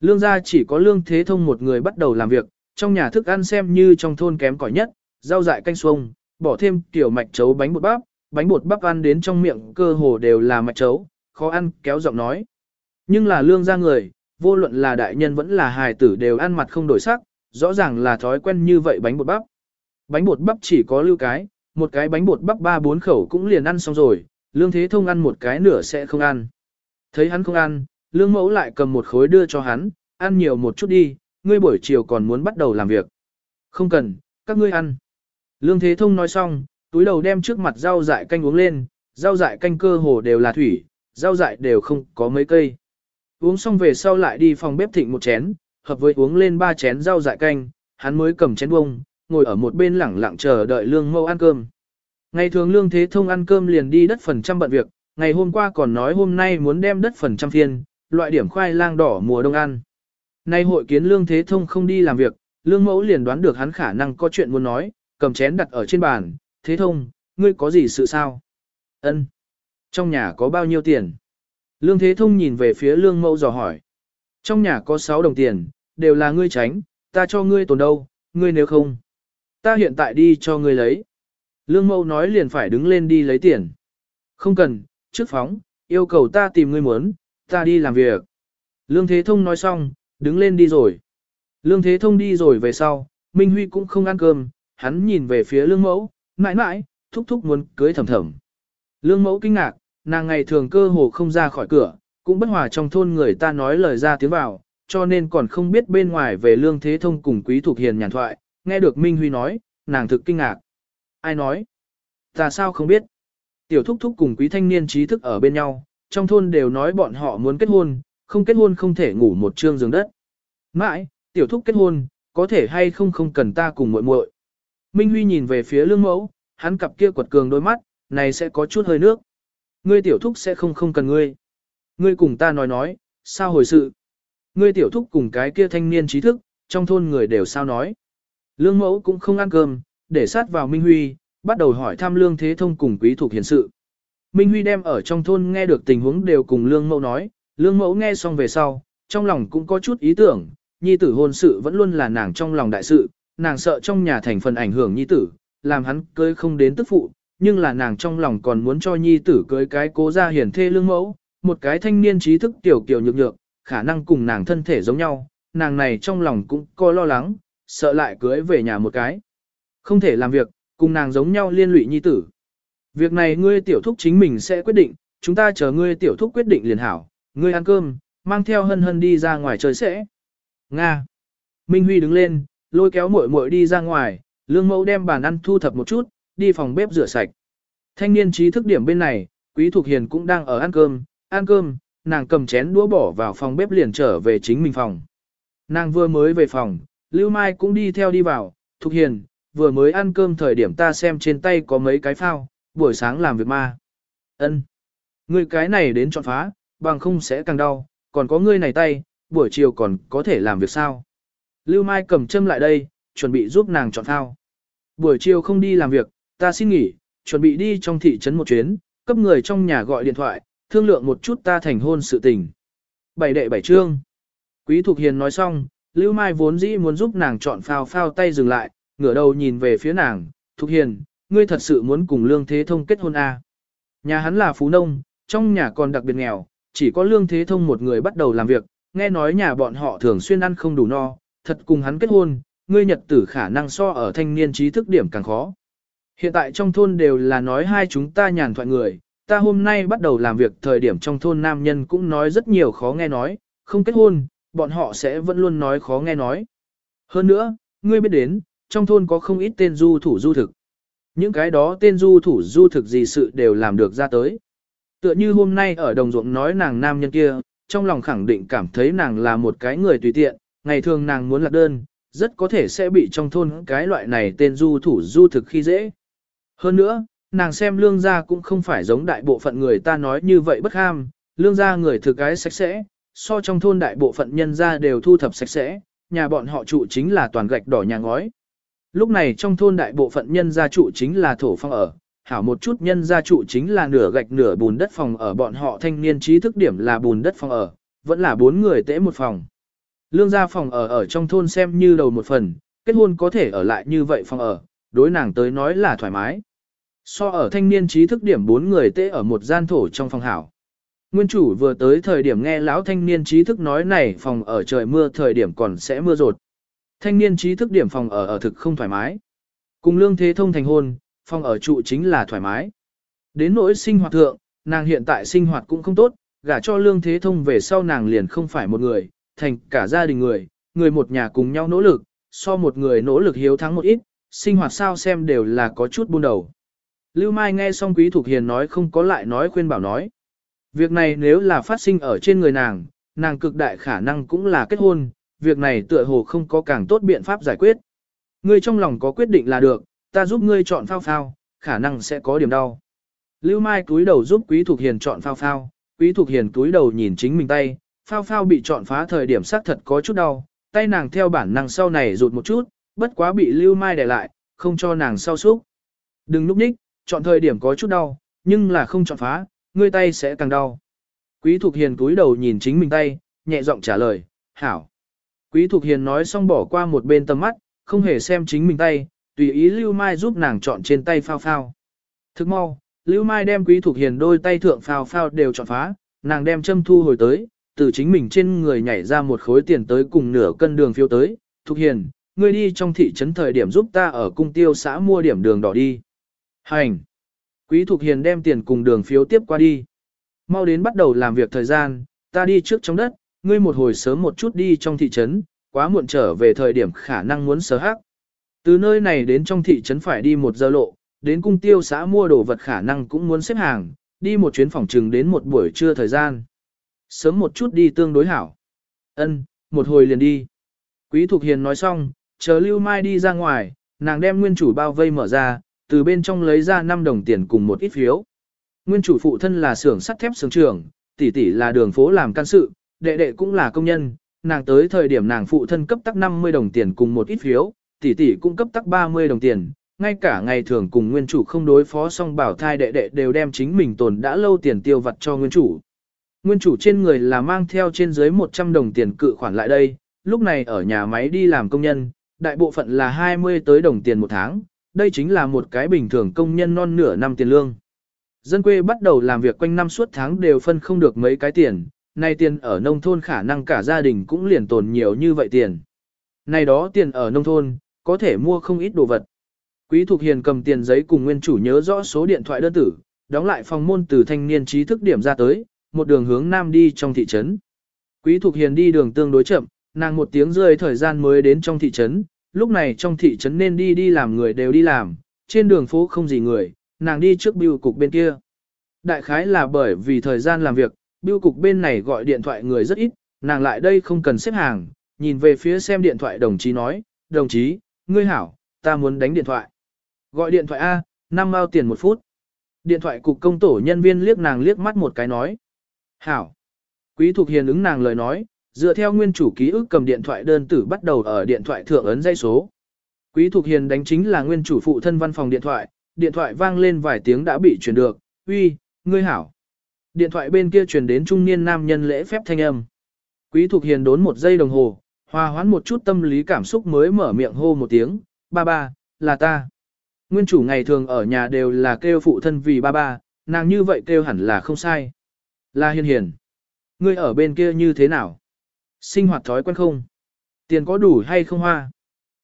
Lương gia chỉ có lương thế thông một người bắt đầu làm việc, trong nhà thức ăn xem như trong thôn kém cỏi nhất, rau dại canh xuông, bỏ thêm tiểu mạch chấu bánh bột bắp, bánh bột bắp ăn đến trong miệng cơ hồ đều là mạch chấu, khó ăn kéo giọng nói. Nhưng là lương gia người, vô luận là đại nhân vẫn là hài tử đều ăn mặt không đổi sắc, rõ ràng là thói quen như vậy bánh bột bắp. Bánh bột bắp chỉ có lưu cái, một cái bánh bột bắp ba bốn khẩu cũng liền ăn xong rồi, lương thế thông ăn một cái nửa sẽ không ăn. Thấy hắn không ăn, lương mẫu lại cầm một khối đưa cho hắn, ăn nhiều một chút đi, ngươi buổi chiều còn muốn bắt đầu làm việc. Không cần, các ngươi ăn. Lương Thế Thông nói xong, túi đầu đem trước mặt rau dại canh uống lên, rau dại canh cơ hồ đều là thủy, rau dại đều không có mấy cây. Uống xong về sau lại đi phòng bếp thịnh một chén, hợp với uống lên ba chén rau dại canh, hắn mới cầm chén bông, ngồi ở một bên lẳng lặng chờ đợi lương mẫu ăn cơm. Ngày thường lương thế thông ăn cơm liền đi đất phần trăm bận việc, ngày hôm qua còn nói hôm nay muốn đem đất phần trăm phiên, loại điểm khoai lang đỏ mùa đông ăn. Nay hội kiến lương thế thông không đi làm việc, lương mẫu liền đoán được hắn khả năng có chuyện muốn nói, cầm chén đặt ở trên bàn, thế thông, ngươi có gì sự sao? Ân, Trong nhà có bao nhiêu tiền? Lương thế thông nhìn về phía lương mẫu dò hỏi. Trong nhà có 6 đồng tiền, đều là ngươi tránh, ta cho ngươi tồn đâu, ngươi nếu không. Ta hiện tại đi cho ngươi lấy. Lương mẫu nói liền phải đứng lên đi lấy tiền. Không cần, trước phóng, yêu cầu ta tìm ngươi muốn, ta đi làm việc. Lương Thế Thông nói xong, đứng lên đi rồi. Lương Thế Thông đi rồi về sau, Minh Huy cũng không ăn cơm, hắn nhìn về phía lương mẫu, mãi mãi, thúc thúc muốn cưới thầm thầm. Lương mẫu kinh ngạc, nàng ngày thường cơ hồ không ra khỏi cửa, cũng bất hòa trong thôn người ta nói lời ra tiếng vào, cho nên còn không biết bên ngoài về lương thế thông cùng quý thuộc hiền nhàn thoại, nghe được Minh Huy nói, nàng thực kinh ngạc. Ai nói? Ta sao không biết? Tiểu thúc thúc cùng quý thanh niên trí thức ở bên nhau, trong thôn đều nói bọn họ muốn kết hôn, không kết hôn không thể ngủ một trương giường đất. Mãi, tiểu thúc kết hôn, có thể hay không không cần ta cùng muội muội. Minh Huy nhìn về phía lương mẫu, hắn cặp kia quật cường đôi mắt, này sẽ có chút hơi nước. Ngươi tiểu thúc sẽ không không cần ngươi. Ngươi cùng ta nói nói, sao hồi sự. Ngươi tiểu thúc cùng cái kia thanh niên trí thức, trong thôn người đều sao nói. Lương mẫu cũng không ăn cơm, để sát vào Minh Huy, bắt đầu hỏi thăm lương thế thông cùng quý thuộc hiền sự. Minh Huy đem ở trong thôn nghe được tình huống đều cùng lương mẫu nói, lương mẫu nghe xong về sau, trong lòng cũng có chút ý tưởng, nhi tử hôn sự vẫn luôn là nàng trong lòng đại sự, nàng sợ trong nhà thành phần ảnh hưởng nhi tử, làm hắn cưới không đến tức phụ, nhưng là nàng trong lòng còn muốn cho nhi tử cưới cái cố gia hiển thê lương mẫu, một cái thanh niên trí thức tiểu kiểu nhược nhược, khả năng cùng nàng thân thể giống nhau, nàng này trong lòng cũng có lo lắng, sợ lại cưới về nhà một cái. Không thể làm việc, cùng nàng giống nhau liên lụy nhi tử. Việc này ngươi tiểu thúc chính mình sẽ quyết định, chúng ta chờ ngươi tiểu thúc quyết định liền hảo, ngươi ăn cơm, mang theo hân hân đi ra ngoài chơi sẽ. Nga. Minh Huy đứng lên, lôi kéo muội muội đi ra ngoài, lương mẫu đem bàn ăn thu thập một chút, đi phòng bếp rửa sạch. Thanh niên trí thức điểm bên này, quý thục hiền cũng đang ở ăn cơm, ăn cơm, nàng cầm chén đũa bỏ vào phòng bếp liền trở về chính mình phòng. Nàng vừa mới về phòng, Lưu Mai cũng đi theo đi vào, thục hiền, vừa mới ăn cơm thời điểm ta xem trên tay có mấy cái phao, buổi sáng làm việc ma. Ân, Ngươi cái này đến chọn phá, bằng không sẽ càng đau, còn có ngươi này tay, buổi chiều còn có thể làm việc sao. Lưu Mai cầm châm lại đây, chuẩn bị giúp nàng chọn phao. Buổi chiều không đi làm việc, ta xin nghỉ, chuẩn bị đi trong thị trấn một chuyến, cấp người trong nhà gọi điện thoại, thương lượng một chút ta thành hôn sự tình. Bảy đệ bảy trương. Quý Thục Hiền nói xong, Lưu Mai vốn dĩ muốn giúp nàng chọn phao phao tay dừng lại, ngửa đầu nhìn về phía nàng, Thục Hiền, ngươi thật sự muốn cùng Lương Thế Thông kết hôn à? Nhà hắn là phú nông, trong nhà còn đặc biệt nghèo, chỉ có Lương Thế Thông một người bắt đầu làm việc, nghe nói nhà bọn họ thường xuyên ăn không đủ no, thật cùng hắn kết hôn, ngươi nhật tử khả năng so ở thanh niên trí thức điểm càng khó. Hiện tại trong thôn đều là nói hai chúng ta nhàn thoại người, ta hôm nay bắt đầu làm việc thời điểm trong thôn nam nhân cũng nói rất nhiều khó nghe nói, không kết hôn, bọn họ sẽ vẫn luôn nói khó nghe nói. Hơn nữa, ngươi biết đến, trong thôn có không ít tên du thủ du thực. Những cái đó tên du thủ du thực gì sự đều làm được ra tới. Tựa như hôm nay ở đồng ruộng nói nàng nam nhân kia, trong lòng khẳng định cảm thấy nàng là một cái người tùy tiện, ngày thường nàng muốn lạc đơn, rất có thể sẽ bị trong thôn cái loại này tên du thủ du thực khi dễ. Hơn nữa, nàng xem lương gia cũng không phải giống đại bộ phận người ta nói như vậy bất ham, lương gia người thực cái sạch sẽ, so trong thôn đại bộ phận nhân gia đều thu thập sạch sẽ, nhà bọn họ trụ chính là toàn gạch đỏ nhà ngói. Lúc này trong thôn đại bộ phận nhân gia trụ chính là thổ phong ở, hảo một chút nhân gia trụ chính là nửa gạch nửa bùn đất phòng ở bọn họ thanh niên trí thức điểm là bùn đất phòng ở, vẫn là bốn người tễ một phòng. Lương gia phòng ở ở trong thôn xem như đầu một phần, kết hôn có thể ở lại như vậy phòng ở, đối nàng tới nói là thoải mái. So ở thanh niên trí thức điểm bốn người tễ ở một gian thổ trong phòng hảo. Nguyên chủ vừa tới thời điểm nghe lão thanh niên trí thức nói này phòng ở trời mưa thời điểm còn sẽ mưa rột. Thanh niên trí thức điểm phòng ở ở thực không thoải mái. Cùng lương thế thông thành hôn, phòng ở trụ chính là thoải mái. Đến nỗi sinh hoạt thượng, nàng hiện tại sinh hoạt cũng không tốt, gả cho lương thế thông về sau nàng liền không phải một người, thành cả gia đình người, người một nhà cùng nhau nỗ lực, so một người nỗ lực hiếu thắng một ít, sinh hoạt sao xem đều là có chút buôn đầu. Lưu Mai nghe xong Quý Thục Hiền nói không có lại nói khuyên bảo nói. Việc này nếu là phát sinh ở trên người nàng, nàng cực đại khả năng cũng là kết hôn, việc này tựa hồ không có càng tốt biện pháp giải quyết. Ngươi trong lòng có quyết định là được, ta giúp ngươi chọn phao phao, khả năng sẽ có điểm đau. Lưu Mai túi đầu giúp Quý Thục Hiền chọn phao phao, Quý Thục Hiền túi đầu nhìn chính mình tay, phao phao bị chọn phá thời điểm xác thật có chút đau, tay nàng theo bản năng sau này rụt một chút, bất quá bị Lưu Mai để lại, không cho nàng sau xúc. Đừng núp ních, chọn thời điểm có chút đau, nhưng là không chọn phá, ngươi tay sẽ càng đau. Quý Thục Hiền túi đầu nhìn chính mình tay, nhẹ giọng trả lời, hảo. Quý Thục Hiền nói xong bỏ qua một bên tầm mắt, không hề xem chính mình tay, tùy ý Lưu Mai giúp nàng chọn trên tay phao phao. Thức mau, Lưu Mai đem Quý Thục Hiền đôi tay thượng phao phao đều chọn phá, nàng đem châm thu hồi tới, từ chính mình trên người nhảy ra một khối tiền tới cùng nửa cân đường phiếu tới. Thục Hiền, ngươi đi trong thị trấn thời điểm giúp ta ở cung tiêu xã mua điểm đường đỏ đi. Hành! Quý Thục Hiền đem tiền cùng đường phiếu tiếp qua đi. Mau đến bắt đầu làm việc thời gian, ta đi trước trong đất, ngươi một hồi sớm một chút đi trong thị trấn, quá muộn trở về thời điểm khả năng muốn sờ hắc. Từ nơi này đến trong thị trấn phải đi một giờ lộ, đến cung tiêu xã mua đồ vật khả năng cũng muốn xếp hàng, đi một chuyến phòng trừng đến một buổi trưa thời gian. Sớm một chút đi tương đối hảo. Ân, một hồi liền đi. Quý Thục Hiền nói xong, chờ Lưu Mai đi ra ngoài, nàng đem nguyên chủ bao vây mở ra, từ bên trong lấy ra 5 đồng tiền cùng một ít phiếu. Nguyên chủ phụ thân là xưởng sắt thép xưởng trưởng, tỷ tỷ là đường phố làm can sự, đệ đệ cũng là công nhân, nàng tới thời điểm nàng phụ thân cấp tắc 50 đồng tiền cùng một ít phiếu, tỷ tỷ cũng cấp tắc 30 đồng tiền, ngay cả ngày thường cùng nguyên chủ không đối phó xong bảo thai đệ đệ đều đem chính mình tồn đã lâu tiền tiêu vặt cho nguyên chủ. Nguyên chủ trên người là mang theo trên dưới 100 đồng tiền cự khoản lại đây, lúc này ở nhà máy đi làm công nhân, đại bộ phận là 20 tới đồng tiền một tháng, đây chính là một cái bình thường công nhân non nửa năm tiền lương. Dân quê bắt đầu làm việc quanh năm suốt tháng đều phân không được mấy cái tiền, nay tiền ở nông thôn khả năng cả gia đình cũng liền tồn nhiều như vậy tiền. Này đó tiền ở nông thôn, có thể mua không ít đồ vật. Quý Thục Hiền cầm tiền giấy cùng nguyên chủ nhớ rõ số điện thoại đơn tử, đóng lại phòng môn từ thanh niên trí thức điểm ra tới, một đường hướng nam đi trong thị trấn. Quý Thục Hiền đi đường tương đối chậm, nàng một tiếng rơi thời gian mới đến trong thị trấn, lúc này trong thị trấn nên đi đi làm người đều đi làm, trên đường phố không gì người, nàng đi trước bưu cục bên kia. Đại khái là bởi vì thời gian làm việc, biêu cục bên này gọi điện thoại người rất ít, nàng lại đây không cần xếp hàng, nhìn về phía xem điện thoại đồng chí nói, đồng chí, ngươi hảo, ta muốn đánh điện thoại. Gọi điện thoại A, 5 bao tiền một phút. Điện thoại cục công tổ nhân viên liếc nàng liếc mắt một cái nói. Hảo. Quý Thục Hiền ứng nàng lời nói, dựa theo nguyên chủ ký ức cầm điện thoại đơn tử bắt đầu ở điện thoại thượng ấn dây số. Quý Thục Hiền đánh chính là nguyên chủ phụ thân văn phòng điện thoại, điện thoại vang lên vài tiếng đã bị truyền được, uy, ngươi hảo. Điện thoại bên kia truyền đến trung niên nam nhân lễ phép thanh âm. Quý Thục Hiền đốn một giây đồng hồ, hòa hoãn một chút tâm lý cảm xúc mới mở miệng hô một tiếng, ba ba, là ta. Nguyên chủ ngày thường ở nhà đều là kêu phụ thân vì ba ba, nàng như vậy kêu hẳn là không sai. Là hiền hiền. Ngươi ở bên kia như thế nào? Sinh hoạt thói quen không? Tiền có đủ hay không hoa?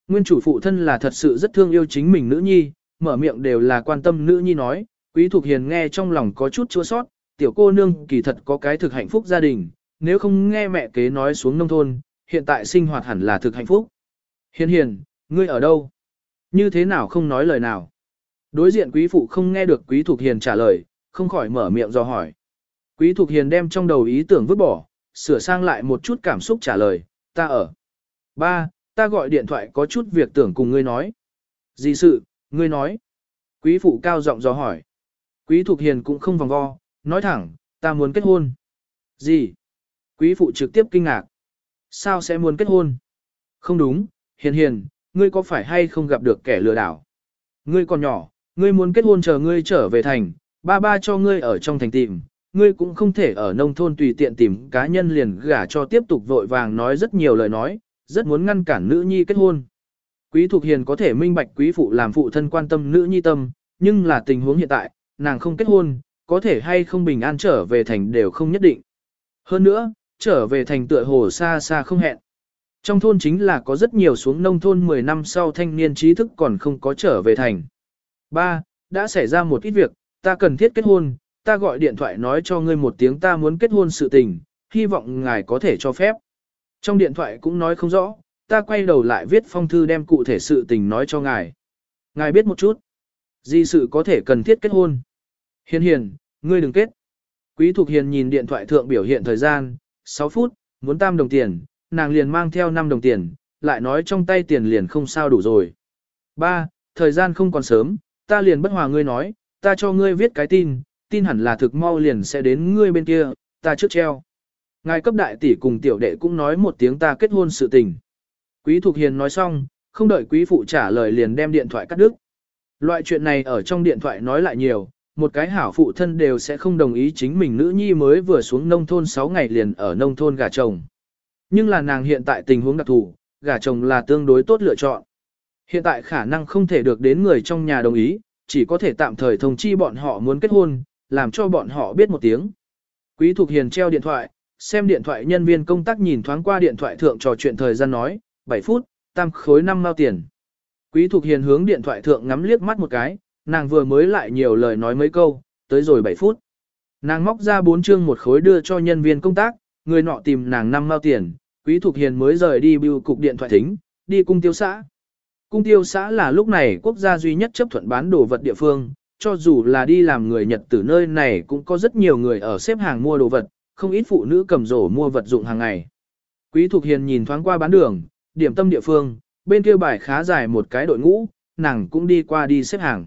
Nguyên chủ phụ thân là thật sự rất thương yêu chính mình nữ nhi, mở miệng đều là quan tâm nữ nhi nói, quý thuộc hiền nghe trong lòng có chút chua sót, tiểu cô nương kỳ thật có cái thực hạnh phúc gia đình, nếu không nghe mẹ kế nói xuống nông thôn, hiện tại sinh hoạt hẳn là thực hạnh phúc. Hiền hiền, ngươi ở đâu? Như thế nào không nói lời nào? Đối diện quý phụ không nghe được quý thuộc hiền trả lời, không khỏi mở miệng do hỏi. Quý thuộc hiền đem trong đầu ý tưởng vứt bỏ, sửa sang lại một chút cảm xúc trả lời, ta ở. Ba, ta gọi điện thoại có chút việc tưởng cùng ngươi nói. Gì sự, ngươi nói. Quý phụ cao giọng do hỏi. Quý thuộc hiền cũng không vòng vo, nói thẳng, ta muốn kết hôn. Gì? Quý phụ trực tiếp kinh ngạc. Sao sẽ muốn kết hôn? Không đúng, hiền hiền, ngươi có phải hay không gặp được kẻ lừa đảo? Ngươi còn nhỏ, ngươi muốn kết hôn chờ ngươi trở về thành, ba ba cho ngươi ở trong thành tìm, ngươi cũng không thể ở nông thôn tùy tiện tìm cá nhân liền gả cho tiếp tục vội vàng nói rất nhiều lời nói, rất muốn ngăn cản nữ nhi kết hôn. Quý Thục Hiền có thể minh bạch quý phụ làm phụ thân quan tâm nữ nhi tâm, nhưng là tình huống hiện tại, nàng không kết hôn, có thể hay không bình an trở về thành đều không nhất định. Hơn nữa, trở về thành tựa hồ xa xa không hẹn. Trong thôn chính là có rất nhiều xuống nông thôn 10 năm sau thanh niên trí thức còn không có trở về thành. 3. Đã xảy ra một ít việc, ta cần thiết kết hôn, ta gọi điện thoại nói cho ngươi một tiếng ta muốn kết hôn sự tình, hy vọng ngài có thể cho phép. Trong điện thoại cũng nói không rõ, ta quay đầu lại viết phong thư đem cụ thể sự tình nói cho ngài. Ngài biết một chút. Gì sự có thể cần thiết kết hôn. Hiền hiền, ngươi đừng kết. Quý Thục Hiền nhìn điện thoại thượng biểu hiện thời gian, 6 phút, muốn tam đồng tiền, nàng liền mang theo 5 đồng tiền, lại nói trong tay tiền liền không sao đủ rồi. Ba, thời gian không còn sớm, ta liền bất hòa ngươi nói, ta cho ngươi viết cái tin, tin hẳn là thực mau liền sẽ đến ngươi bên kia, ta trước treo. Ngài cấp đại tỷ cùng tiểu đệ cũng nói một tiếng ta kết hôn sự tình. Quý Thục Hiền nói xong, không đợi quý phụ trả lời liền đem điện thoại cắt đứt. Loại chuyện này ở trong điện thoại nói lại nhiều, một cái hảo phụ thân đều sẽ không đồng ý chính mình nữ nhi mới vừa xuống nông thôn 6 ngày liền ở nông thôn gả chồng. Nhưng là nàng hiện tại tình huống đặc thù, gả chồng là tương đối tốt lựa chọn. Hiện tại khả năng không thể được đến người trong nhà đồng ý, chỉ có thể tạm thời thông chi bọn họ muốn kết hôn, làm cho bọn họ biết một tiếng. Quý Thục Hiền treo điện thoại, xem điện thoại nhân viên công tác nhìn thoáng qua điện thoại thượng trò chuyện thời gian nói, 7 phút, tam khối 5 mao tiền. Quý Thục Hiền hướng điện thoại thượng ngắm liếc mắt một cái, nàng vừa mới lại nhiều lời nói mấy câu, tới rồi 7 phút. Nàng móc ra bốn chương một khối đưa cho nhân viên công tác, người nọ tìm nàng 5 mao tiền, Quý Thục Hiền mới rời đi bưu cục điện thoại thính, đi cung tiêu xã. Cung tiêu xã là lúc này quốc gia duy nhất chấp thuận bán đồ vật địa phương, cho dù là đi làm người Nhật từ nơi này cũng có rất nhiều người ở xếp hàng mua đồ vật, không ít phụ nữ cầm rổ mua vật dụng hàng ngày. Quý Thục Hiền nhìn thoáng qua bán đường, điểm tâm địa phương, bên kia bài khá dài một cái đội ngũ, nàng cũng đi qua đi xếp hàng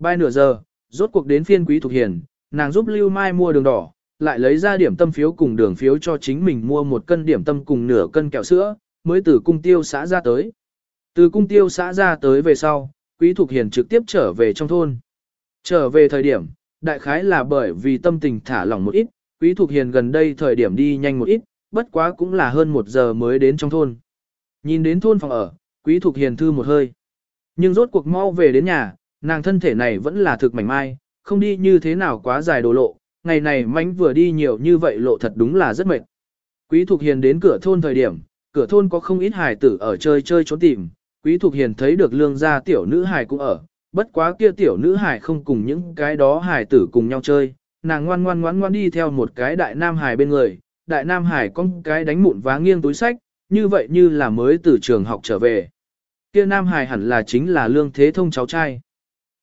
bay nửa giờ, rốt cuộc đến phiên Quý thuộc Hiền, nàng giúp Lưu Mai mua đường đỏ, lại lấy ra điểm tâm phiếu cùng đường phiếu cho chính mình mua một cân điểm tâm cùng nửa cân kẹo sữa, mới từ cung tiêu xã ra tới. Từ cung tiêu xã ra tới về sau, Quý thuộc Hiền trực tiếp trở về trong thôn. Trở về thời điểm, đại khái là bởi vì tâm tình thả lỏng một ít, Quý thuộc Hiền gần đây thời điểm đi nhanh một ít, bất quá cũng là hơn một giờ mới đến trong thôn. Nhìn đến thôn phòng ở, Quý thuộc Hiền thư một hơi. Nhưng rốt cuộc mau về đến nhà, nàng thân thể này vẫn là thực mảnh mai, không đi như thế nào quá dài đồ lộ, ngày này mánh vừa đi nhiều như vậy lộ thật đúng là rất mệt. Quý Thục Hiền đến cửa thôn thời điểm, cửa thôn có không ít hài tử ở chơi chơi trốn tìm, Quý Thục Hiền thấy được lương gia tiểu nữ hài cũng ở, bất quá kia tiểu nữ hài không cùng những cái đó hài tử cùng nhau chơi, nàng ngoan ngoan ngoan ngoan đi theo một cái đại nam hài bên người, đại nam hài có cái đánh mụn vá nghiêng túi sách, như vậy như là mới từ trường học trở về. Kia nam hài hẳn là chính là lương thế thông cháu trai.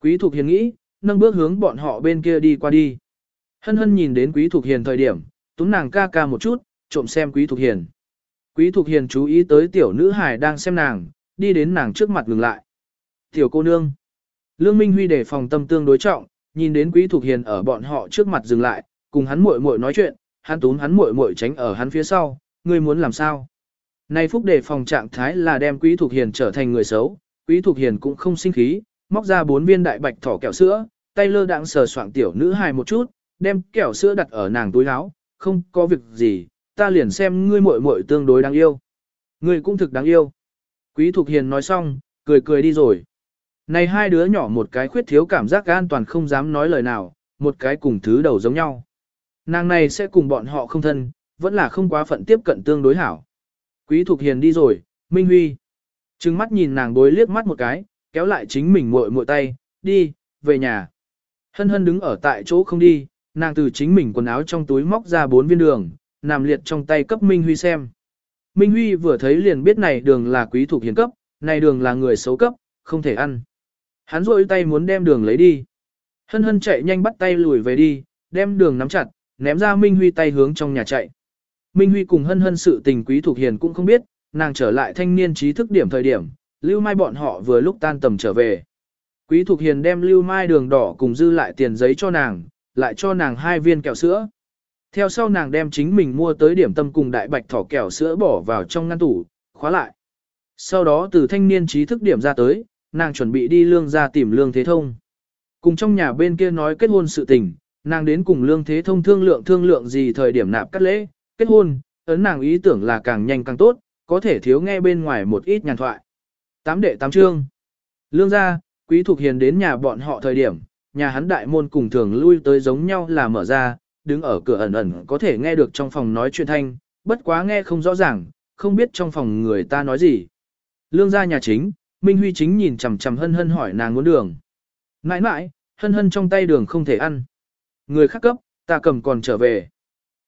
Quý Thục Hiền nghĩ, nâng bước hướng bọn họ bên kia đi qua đi. Hân hân nhìn đến Quý Thục Hiền thời điểm, túm nàng ca ca một chút, trộm xem Quý Thục Hiền. Quý Thục Hiền chú ý tới tiểu nữ hài đang xem nàng, đi đến nàng trước mặt ngừng lại. Tiểu cô nương. Lương Minh Huy để phòng tâm tương đối trọng, nhìn đến Quý Thục Hiền ở bọn họ trước mặt dừng lại, cùng hắn muội muội nói chuyện, hắn túm hắn muội muội tránh ở hắn phía sau, ngươi muốn làm sao? Nay Phúc để phòng trạng thái là đem Quý Thục Hiền trở thành người xấu, Quý Thục Hiền cũng không sinh khí, móc ra bốn viên đại bạch thỏ kẹo sữa, tay lơ đãng sờ soạng tiểu nữ hài một chút, đem kẹo sữa đặt ở nàng túi áo, không có việc gì, ta liền xem ngươi muội muội tương đối đáng yêu. Ngươi cũng thực đáng yêu. Quý Thục Hiền nói xong, cười cười đi rồi. Này hai đứa nhỏ một cái khuyết thiếu cảm giác an toàn không dám nói lời nào, một cái cùng thứ đầu giống nhau. Nàng này sẽ cùng bọn họ không thân, vẫn là không quá phận tiếp cận tương đối hảo. Quý Thục Hiền đi rồi, Minh Huy. Trừng mắt nhìn nàng đối liếc mắt một cái, kéo lại chính mình muội muội tay, đi, về nhà. Hân hân đứng ở tại chỗ không đi, nàng từ chính mình quần áo trong túi móc ra bốn viên đường, nằm liệt trong tay cấp Minh Huy xem. Minh Huy vừa thấy liền biết này đường là quý thuộc hiền cấp, này đường là người xấu cấp, không thể ăn. Hắn rôi tay muốn đem đường lấy đi. Hân hân chạy nhanh bắt tay lùi về đi, đem đường nắm chặt, ném ra Minh Huy tay hướng trong nhà chạy. Minh Huy cùng hân hân sự tình quý thuộc hiền cũng không biết, nàng trở lại thanh niên trí thức điểm thời điểm, Lưu Mai bọn họ vừa lúc tan tầm trở về. Quý Thục Hiền đem Lưu Mai đường đỏ cùng dư lại tiền giấy cho nàng, lại cho nàng hai viên kẹo sữa. Theo sau nàng đem chính mình mua tới điểm tâm cùng đại bạch thỏ kẹo sữa bỏ vào trong ngăn tủ, khóa lại. Sau đó từ thanh niên trí thức điểm ra tới, nàng chuẩn bị đi lương ra tìm lương thế thông. Cùng trong nhà bên kia nói kết hôn sự tình, nàng đến cùng lương thế thông thương lượng thương lượng gì thời điểm nạp cắt lễ, kết hôn, ấn nàng ý tưởng là càng nhanh càng tốt, có thể thiếu nghe bên ngoài một ít nhàn thoại. Tám đệ tám chương. Lương gia, quý thuộc hiền đến nhà bọn họ thời điểm, nhà hắn đại môn cùng thường lui tới giống nhau là mở ra, đứng ở cửa ẩn ẩn có thể nghe được trong phòng nói chuyện thanh, bất quá nghe không rõ ràng, không biết trong phòng người ta nói gì. Lương gia nhà chính, Minh Huy chính nhìn chằm chằm hân hân hỏi nàng muốn đường. Nãi nãi, hân hân trong tay đường không thể ăn. Người khác cấp, ta cầm còn trở về.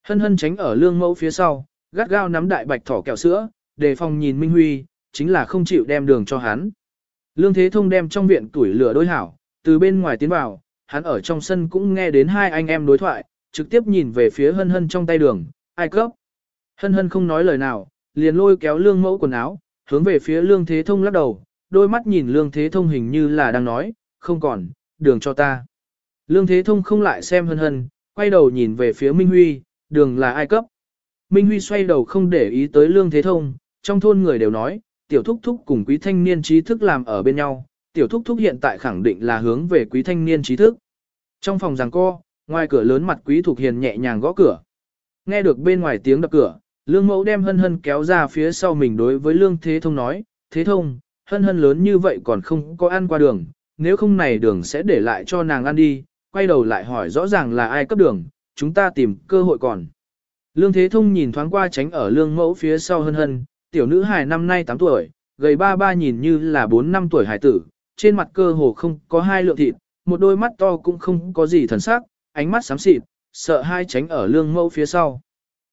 Hân hân tránh ở lương mẫu phía sau, gắt gao nắm đại bạch thỏ kẹo sữa, đề phòng nhìn Minh Huy, chính là không chịu đem đường cho hắn. Lương Thế Thông đem trong viện tuổi lửa đối hảo, từ bên ngoài tiến vào, hắn ở trong sân cũng nghe đến hai anh em đối thoại, trực tiếp nhìn về phía hân hân trong tay đường, ai cấp. Hân hân không nói lời nào, liền lôi kéo lương mẫu quần áo, hướng về phía lương thế thông lắc đầu, đôi mắt nhìn Lương Thế Thông hình như là đang nói, không còn, đường cho ta. Lương Thế Thông không lại xem hân hân, quay đầu nhìn về phía Minh Huy, đường là ai cấp. Minh Huy xoay đầu không để ý tới Lương Thế Thông, trong thôn người đều nói, tiểu thúc thúc cùng quý thanh niên trí thức làm ở bên nhau, tiểu thúc thúc hiện tại khẳng định là hướng về quý thanh niên trí thức. Trong phòng giằng co, ngoài cửa lớn mặt quý thuộc hiền nhẹ nhàng gõ cửa. Nghe được bên ngoài tiếng đập cửa, lương mẫu đem hân hân kéo ra phía sau mình đối với lương thế thông nói, thế thông, hân hân lớn như vậy còn không có ăn qua đường, nếu không này đường sẽ để lại cho nàng ăn đi, quay đầu lại hỏi rõ ràng là ai cấp đường, chúng ta tìm cơ hội còn. Lương Thế Thông nhìn thoáng qua tránh ở lương mẫu phía sau hân hân, tiểu nữ hài năm nay 8 tuổi, gầy ba ba nhìn như là 4 năm tuổi hài tử, trên mặt cơ hồ không có hai lượng thịt, một đôi mắt to cũng không có gì thần sắc, ánh mắt xám xịt, sợ hai tránh ở lương mẫu phía sau.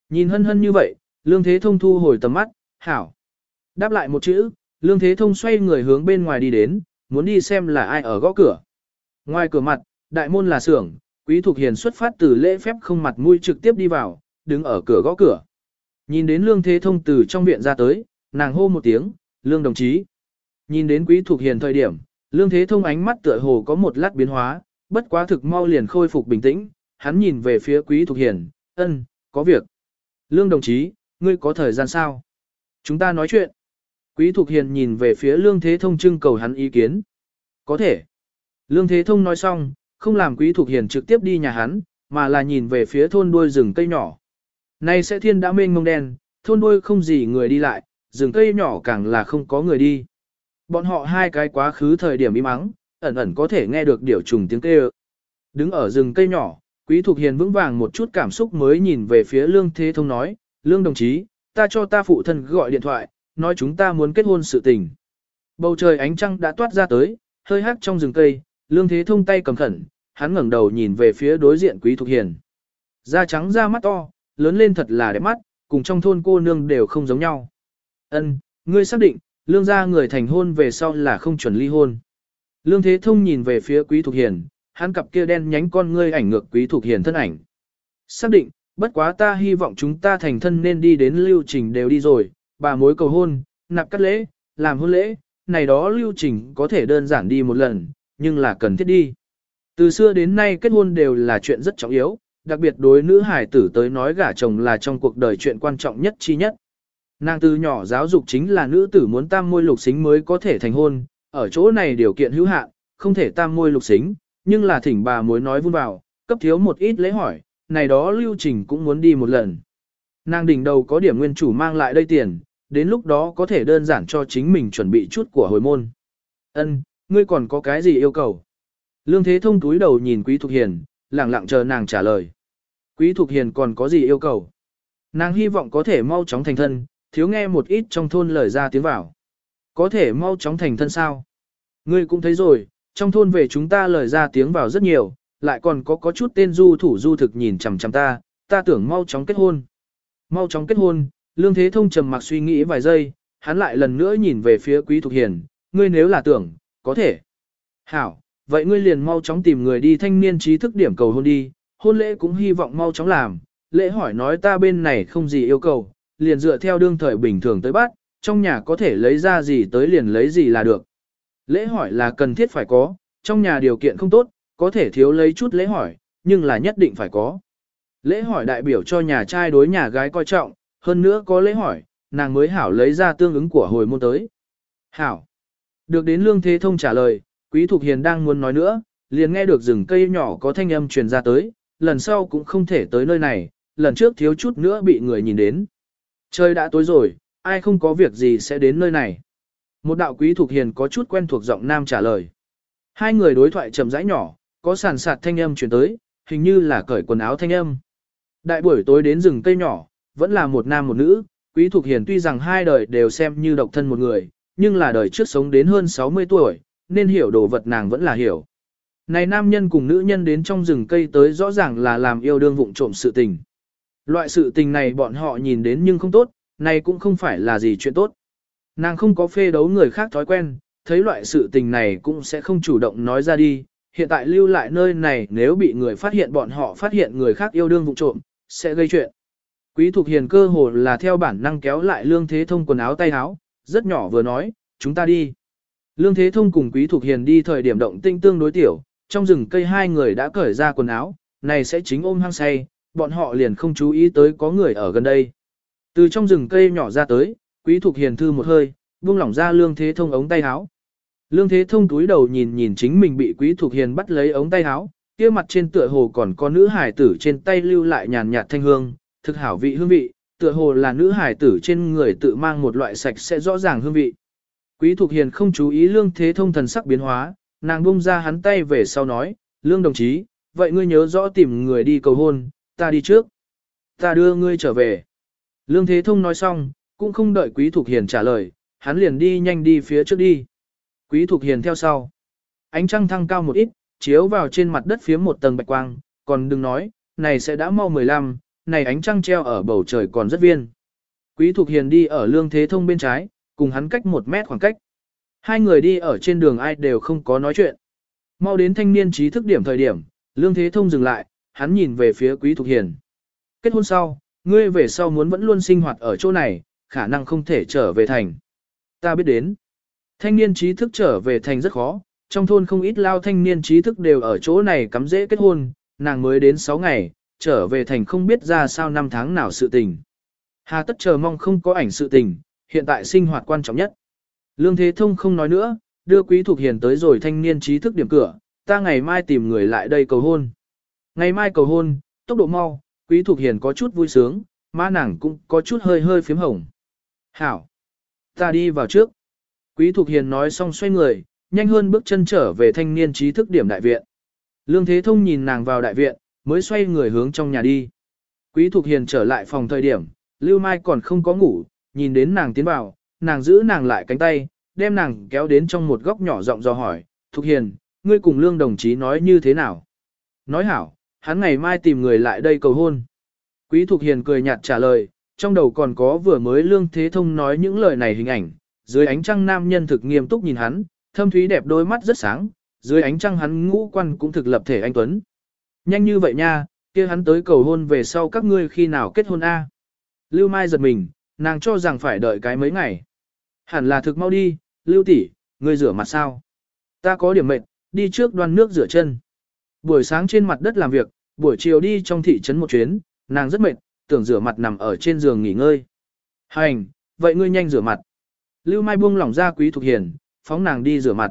Nhìn hân hân như vậy, lương thế thông thu hồi tầm mắt, hảo. Đáp lại một chữ, lương thế thông xoay người hướng bên ngoài đi đến, muốn đi xem là ai ở gõ cửa. Ngoài cửa mặt, đại môn là xưởng, quý thuộc hiền xuất phát từ lễ phép không mặt mũi trực tiếp đi vào, đứng ở cửa gõ cửa. Nhìn đến lương thế thông từ trong viện ra tới, nàng hô một tiếng, lương đồng chí. Nhìn đến quý thục hiền thời điểm, lương thế thông ánh mắt tựa hồ có một lát biến hóa, bất quá thực mau liền khôi phục bình tĩnh, hắn nhìn về phía quý thục hiền, ân, có việc. Lương đồng chí, ngươi có thời gian sao? Chúng ta nói chuyện. Quý thục hiền nhìn về phía lương thế thông trưng cầu hắn ý kiến. Có thể. Lương thế thông nói xong, không làm quý thục hiền trực tiếp đi nhà hắn, mà là nhìn về phía thôn đuôi rừng cây nhỏ. Nay sẽ thiên đã mênh mông đen, thôn đuôi không gì người đi lại, rừng cây nhỏ càng là không có người đi. Bọn họ hai cái quá khứ thời điểm im mắng, ẩn ẩn có thể nghe được điều trùng tiếng kêu. Đứng ở rừng cây nhỏ, Quý Thục Hiền vững vàng một chút cảm xúc mới nhìn về phía Lương Thế Thông nói, Lương đồng chí, ta cho ta phụ thân gọi điện thoại, nói chúng ta muốn kết hôn sự tình. Bầu trời ánh trăng đã toát ra tới, hơi hát trong rừng cây, Lương Thế Thông tay cầm khẩn, hắn ngẩng đầu nhìn về phía đối diện Quý Thục Hiền. Da trắng da mắt to, lớn lên thật là đẹp mắt, cùng trong thôn cô nương đều không giống nhau. Ân, ngươi xác định, lương gia người thành hôn về sau là không chuẩn ly hôn. Lương Thế Thông nhìn về phía Quý Thục Hiền, hắn cặp kia đen nhánh con ngươi ảnh ngược Quý Thục Hiền thân ảnh. Xác định, bất quá ta hy vọng chúng ta thành thân nên đi đến lưu trình đều đi rồi, bà mối cầu hôn, nạp cắt lễ, làm hôn lễ, này đó lưu trình có thể đơn giản đi một lần, nhưng là cần thiết đi. Từ xưa đến nay kết hôn đều là chuyện rất trọng yếu, đặc biệt đối nữ hải tử tới nói gả chồng là trong cuộc đời chuyện quan trọng nhất chi nhất. Nàng từ nhỏ giáo dục chính là nữ tử muốn tam môi lục xính mới có thể thành hôn, ở chỗ này điều kiện hữu hạn, không thể tam môi lục xính, nhưng là thỉnh bà mối nói vun vào, cấp thiếu một ít lễ hỏi, này đó lưu trình cũng muốn đi một lần. Nàng đỉnh đầu có điểm nguyên chủ mang lại đây tiền, đến lúc đó có thể đơn giản cho chính mình chuẩn bị chút của hồi môn. Ân, ngươi còn có cái gì yêu cầu? Lương Thế Thông túi đầu nhìn Quý Thục Hiền, lặng lặng chờ nàng trả lời. Quý Thục Hiền còn có gì yêu cầu? Nàng hy vọng có thể mau chóng thành thân, thiếu nghe một ít trong thôn lời ra tiếng vào. Có thể mau chóng thành thân sao? Ngươi cũng thấy rồi, trong thôn về chúng ta lời ra tiếng vào rất nhiều, lại còn có có chút tên du thủ du thực nhìn chằm chằm ta, ta tưởng mau chóng kết hôn. Mau chóng kết hôn, Lương Thế Thông trầm mặc suy nghĩ vài giây, hắn lại lần nữa nhìn về phía Quý Thục Hiền, ngươi nếu là tưởng, có thể. Hảo, vậy ngươi liền mau chóng tìm người đi thanh niên trí thức điểm cầu hôn đi, hôn lễ cũng hy vọng mau chóng làm, lễ hỏi nói ta bên này không gì yêu cầu, liền dựa theo đương thời bình thường tới bắt, trong nhà có thể lấy ra gì tới liền lấy gì là được. Lễ hỏi là cần thiết phải có, trong nhà điều kiện không tốt, có thể thiếu lấy chút lễ hỏi, nhưng là nhất định phải có. Lễ hỏi đại biểu cho nhà trai đối nhà gái coi trọng, hơn nữa có lễ hỏi, nàng mới hảo lấy ra tương ứng của hồi môn tới. Hảo. Được đến Lương Thế Thông trả lời, Quý Thục Hiền đang muốn nói nữa, liền nghe được rừng cây nhỏ có thanh âm truyền ra tới, lần sau cũng không thể tới nơi này, lần trước thiếu chút nữa bị người nhìn đến. Trời đã tối rồi, ai không có việc gì sẽ đến nơi này. Một đạo quý thuộc hiền có chút quen thuộc giọng nam trả lời. Hai người đối thoại chậm rãi nhỏ, có sàn sạt thanh âm truyền tới, hình như là cởi quần áo thanh âm. Đại buổi tối đến rừng cây nhỏ, vẫn là một nam một nữ, quý thuộc hiền tuy rằng hai đời đều xem như độc thân một người, nhưng là đời trước sống đến hơn 60 tuổi, nên hiểu đồ vật nàng vẫn là hiểu. Này nam nhân cùng nữ nhân đến trong rừng cây tới rõ ràng là làm yêu đương vụng trộm sự tình. Loại sự tình này bọn họ nhìn đến nhưng không tốt, này cũng không phải là gì chuyện tốt. Nàng không có phê đấu người khác thói quen, thấy loại sự tình này cũng sẽ không chủ động nói ra đi. Hiện tại lưu lại nơi này nếu bị người phát hiện bọn họ phát hiện người khác yêu đương vụng trộm, sẽ gây chuyện. Quý Thục Hiền cơ hồ là theo bản năng kéo lại lương thế thông quần áo tay áo, rất nhỏ vừa nói, chúng ta đi. Lương Thế Thông cùng Quý Thục Hiền đi thời điểm động tinh tương đối tiểu, trong rừng cây hai người đã cởi ra quần áo, này sẽ chính ôm hăng say, bọn họ liền không chú ý tới có người ở gần đây. Từ trong rừng cây nhỏ ra tới, Quý thuộc Hiền thư một hơi, buông lỏng ra Lương Thế Thông ống tay áo. Lương Thế Thông túi đầu nhìn nhìn chính mình bị Quý thuộc Hiền bắt lấy ống tay áo, kia mặt trên tựa hồ còn có nữ hải tử trên tay lưu lại nhàn nhạt thanh hương, thực hảo vị hương vị, tựa hồ là nữ hải tử trên người tự mang một loại sạch sẽ rõ ràng hương vị. Quý Thục Hiền không chú ý Lương Thế Thông thần sắc biến hóa, nàng buông ra hắn tay về sau nói, Lương đồng chí, vậy ngươi nhớ rõ tìm người đi cầu hôn, ta đi trước. Ta đưa ngươi trở về. Lương Thế Thông nói xong, cũng không đợi Quý Thục Hiền trả lời, hắn liền đi nhanh đi phía trước đi. Quý Thục Hiền theo sau. Ánh trăng thăng cao một ít, chiếu vào trên mặt đất phía một tầng bạch quang, còn đừng nói, này sẽ đã mau 15, này ánh trăng treo ở bầu trời còn rất viên. Quý Thục Hiền đi ở Lương Thế Thông bên trái, cùng hắn cách một mét khoảng cách. Hai người đi ở trên đường ai đều không có nói chuyện. Mau đến thanh niên trí thức điểm thời điểm, Lương Thế Thông dừng lại, hắn nhìn về phía Quý Thục Hiền. Kết hôn sau, ngươi về sau muốn vẫn luôn sinh hoạt ở chỗ này, khả năng không thể trở về thành. Ta biết đến. Thanh niên trí thức trở về thành rất khó, trong thôn không ít lao thanh niên trí thức đều ở chỗ này cắm dễ kết hôn, nàng mới đến 6 ngày, trở về thành không biết ra sao năm tháng nào sự tình. Hà tất chờ mong không có ảnh sự tình, hiện tại sinh hoạt quan trọng nhất. Lương Thế Thông không nói nữa, đưa Quý Thục Hiền tới rồi thanh niên trí thức điểm cửa, ta ngày mai tìm người lại đây cầu hôn. Ngày mai cầu hôn, tốc độ mau, Quý Thục Hiền có chút vui sướng, má nàng cũng có chút hơi hơi phím hồng. Hảo! Ta đi vào trước. Quý Thục Hiền nói xong xoay người, nhanh hơn bước chân trở về thanh niên trí thức điểm đại viện. Lương Thế Thông nhìn nàng vào đại viện, mới xoay người hướng trong nhà đi. Quý Thục Hiền trở lại phòng thời điểm, Lưu Mai còn không có ngủ, nhìn đến nàng tiến vào, nàng giữ nàng lại cánh tay, đem nàng kéo đến trong một góc nhỏ rộng do hỏi, Thục Hiền, ngươi cùng Lương đồng chí nói như thế nào? Nói hảo, hắn ngày mai tìm người lại đây cầu hôn. Quý Thục Hiền cười nhạt trả lời, trong đầu còn có vừa mới Lương Thế Thông nói những lời này hình ảnh, dưới ánh trăng nam nhân thực nghiêm túc nhìn hắn, thâm thúy đẹp đôi mắt rất sáng, dưới ánh trăng hắn ngũ quan cũng thực lập thể anh Tuấn. Nhanh như vậy nha, kia hắn tới cầu hôn về sau các ngươi khi nào kết hôn A. Lưu Mai giật mình, nàng cho rằng phải đợi cái mấy ngày. Hẳn là thực mau đi, Lưu tỷ, ngươi rửa mặt sao? Ta có điểm mệt, đi trước đoan nước rửa chân. Buổi sáng trên mặt đất làm việc, buổi chiều đi trong thị trấn một chuyến, nàng rất mệt, tưởng rửa mặt nằm ở trên giường nghỉ ngơi. Hành, vậy ngươi nhanh rửa mặt. Lưu Mai buông lỏng ra quý thuộc hiền, phóng nàng đi rửa mặt.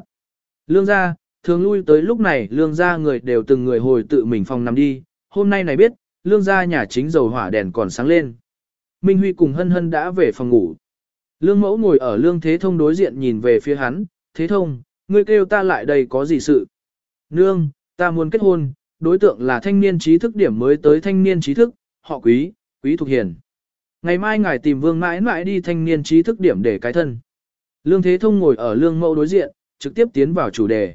Lương gia, thường lui tới lúc này lương gia người đều từng người hồi tự mình phòng nằm đi, hôm nay này biết, lương gia nhà chính dầu hỏa đèn còn sáng lên. Minh Huy cùng hân hân đã về phòng ngủ. Lương mẫu ngồi ở lương thế thông đối diện nhìn về phía hắn, thế thông, ngươi kêu ta lại đây có gì sự? Nương, ta muốn kết hôn, đối tượng là thanh niên trí thức điểm mới tới thanh niên trí thức, họ quý, quý thuộc hiền. Ngày mai ngài tìm vương mãi mãi đi thanh niên trí thức điểm để cái thân. Lương Thế Thông ngồi ở lương mẫu đối diện, trực tiếp tiến vào chủ đề.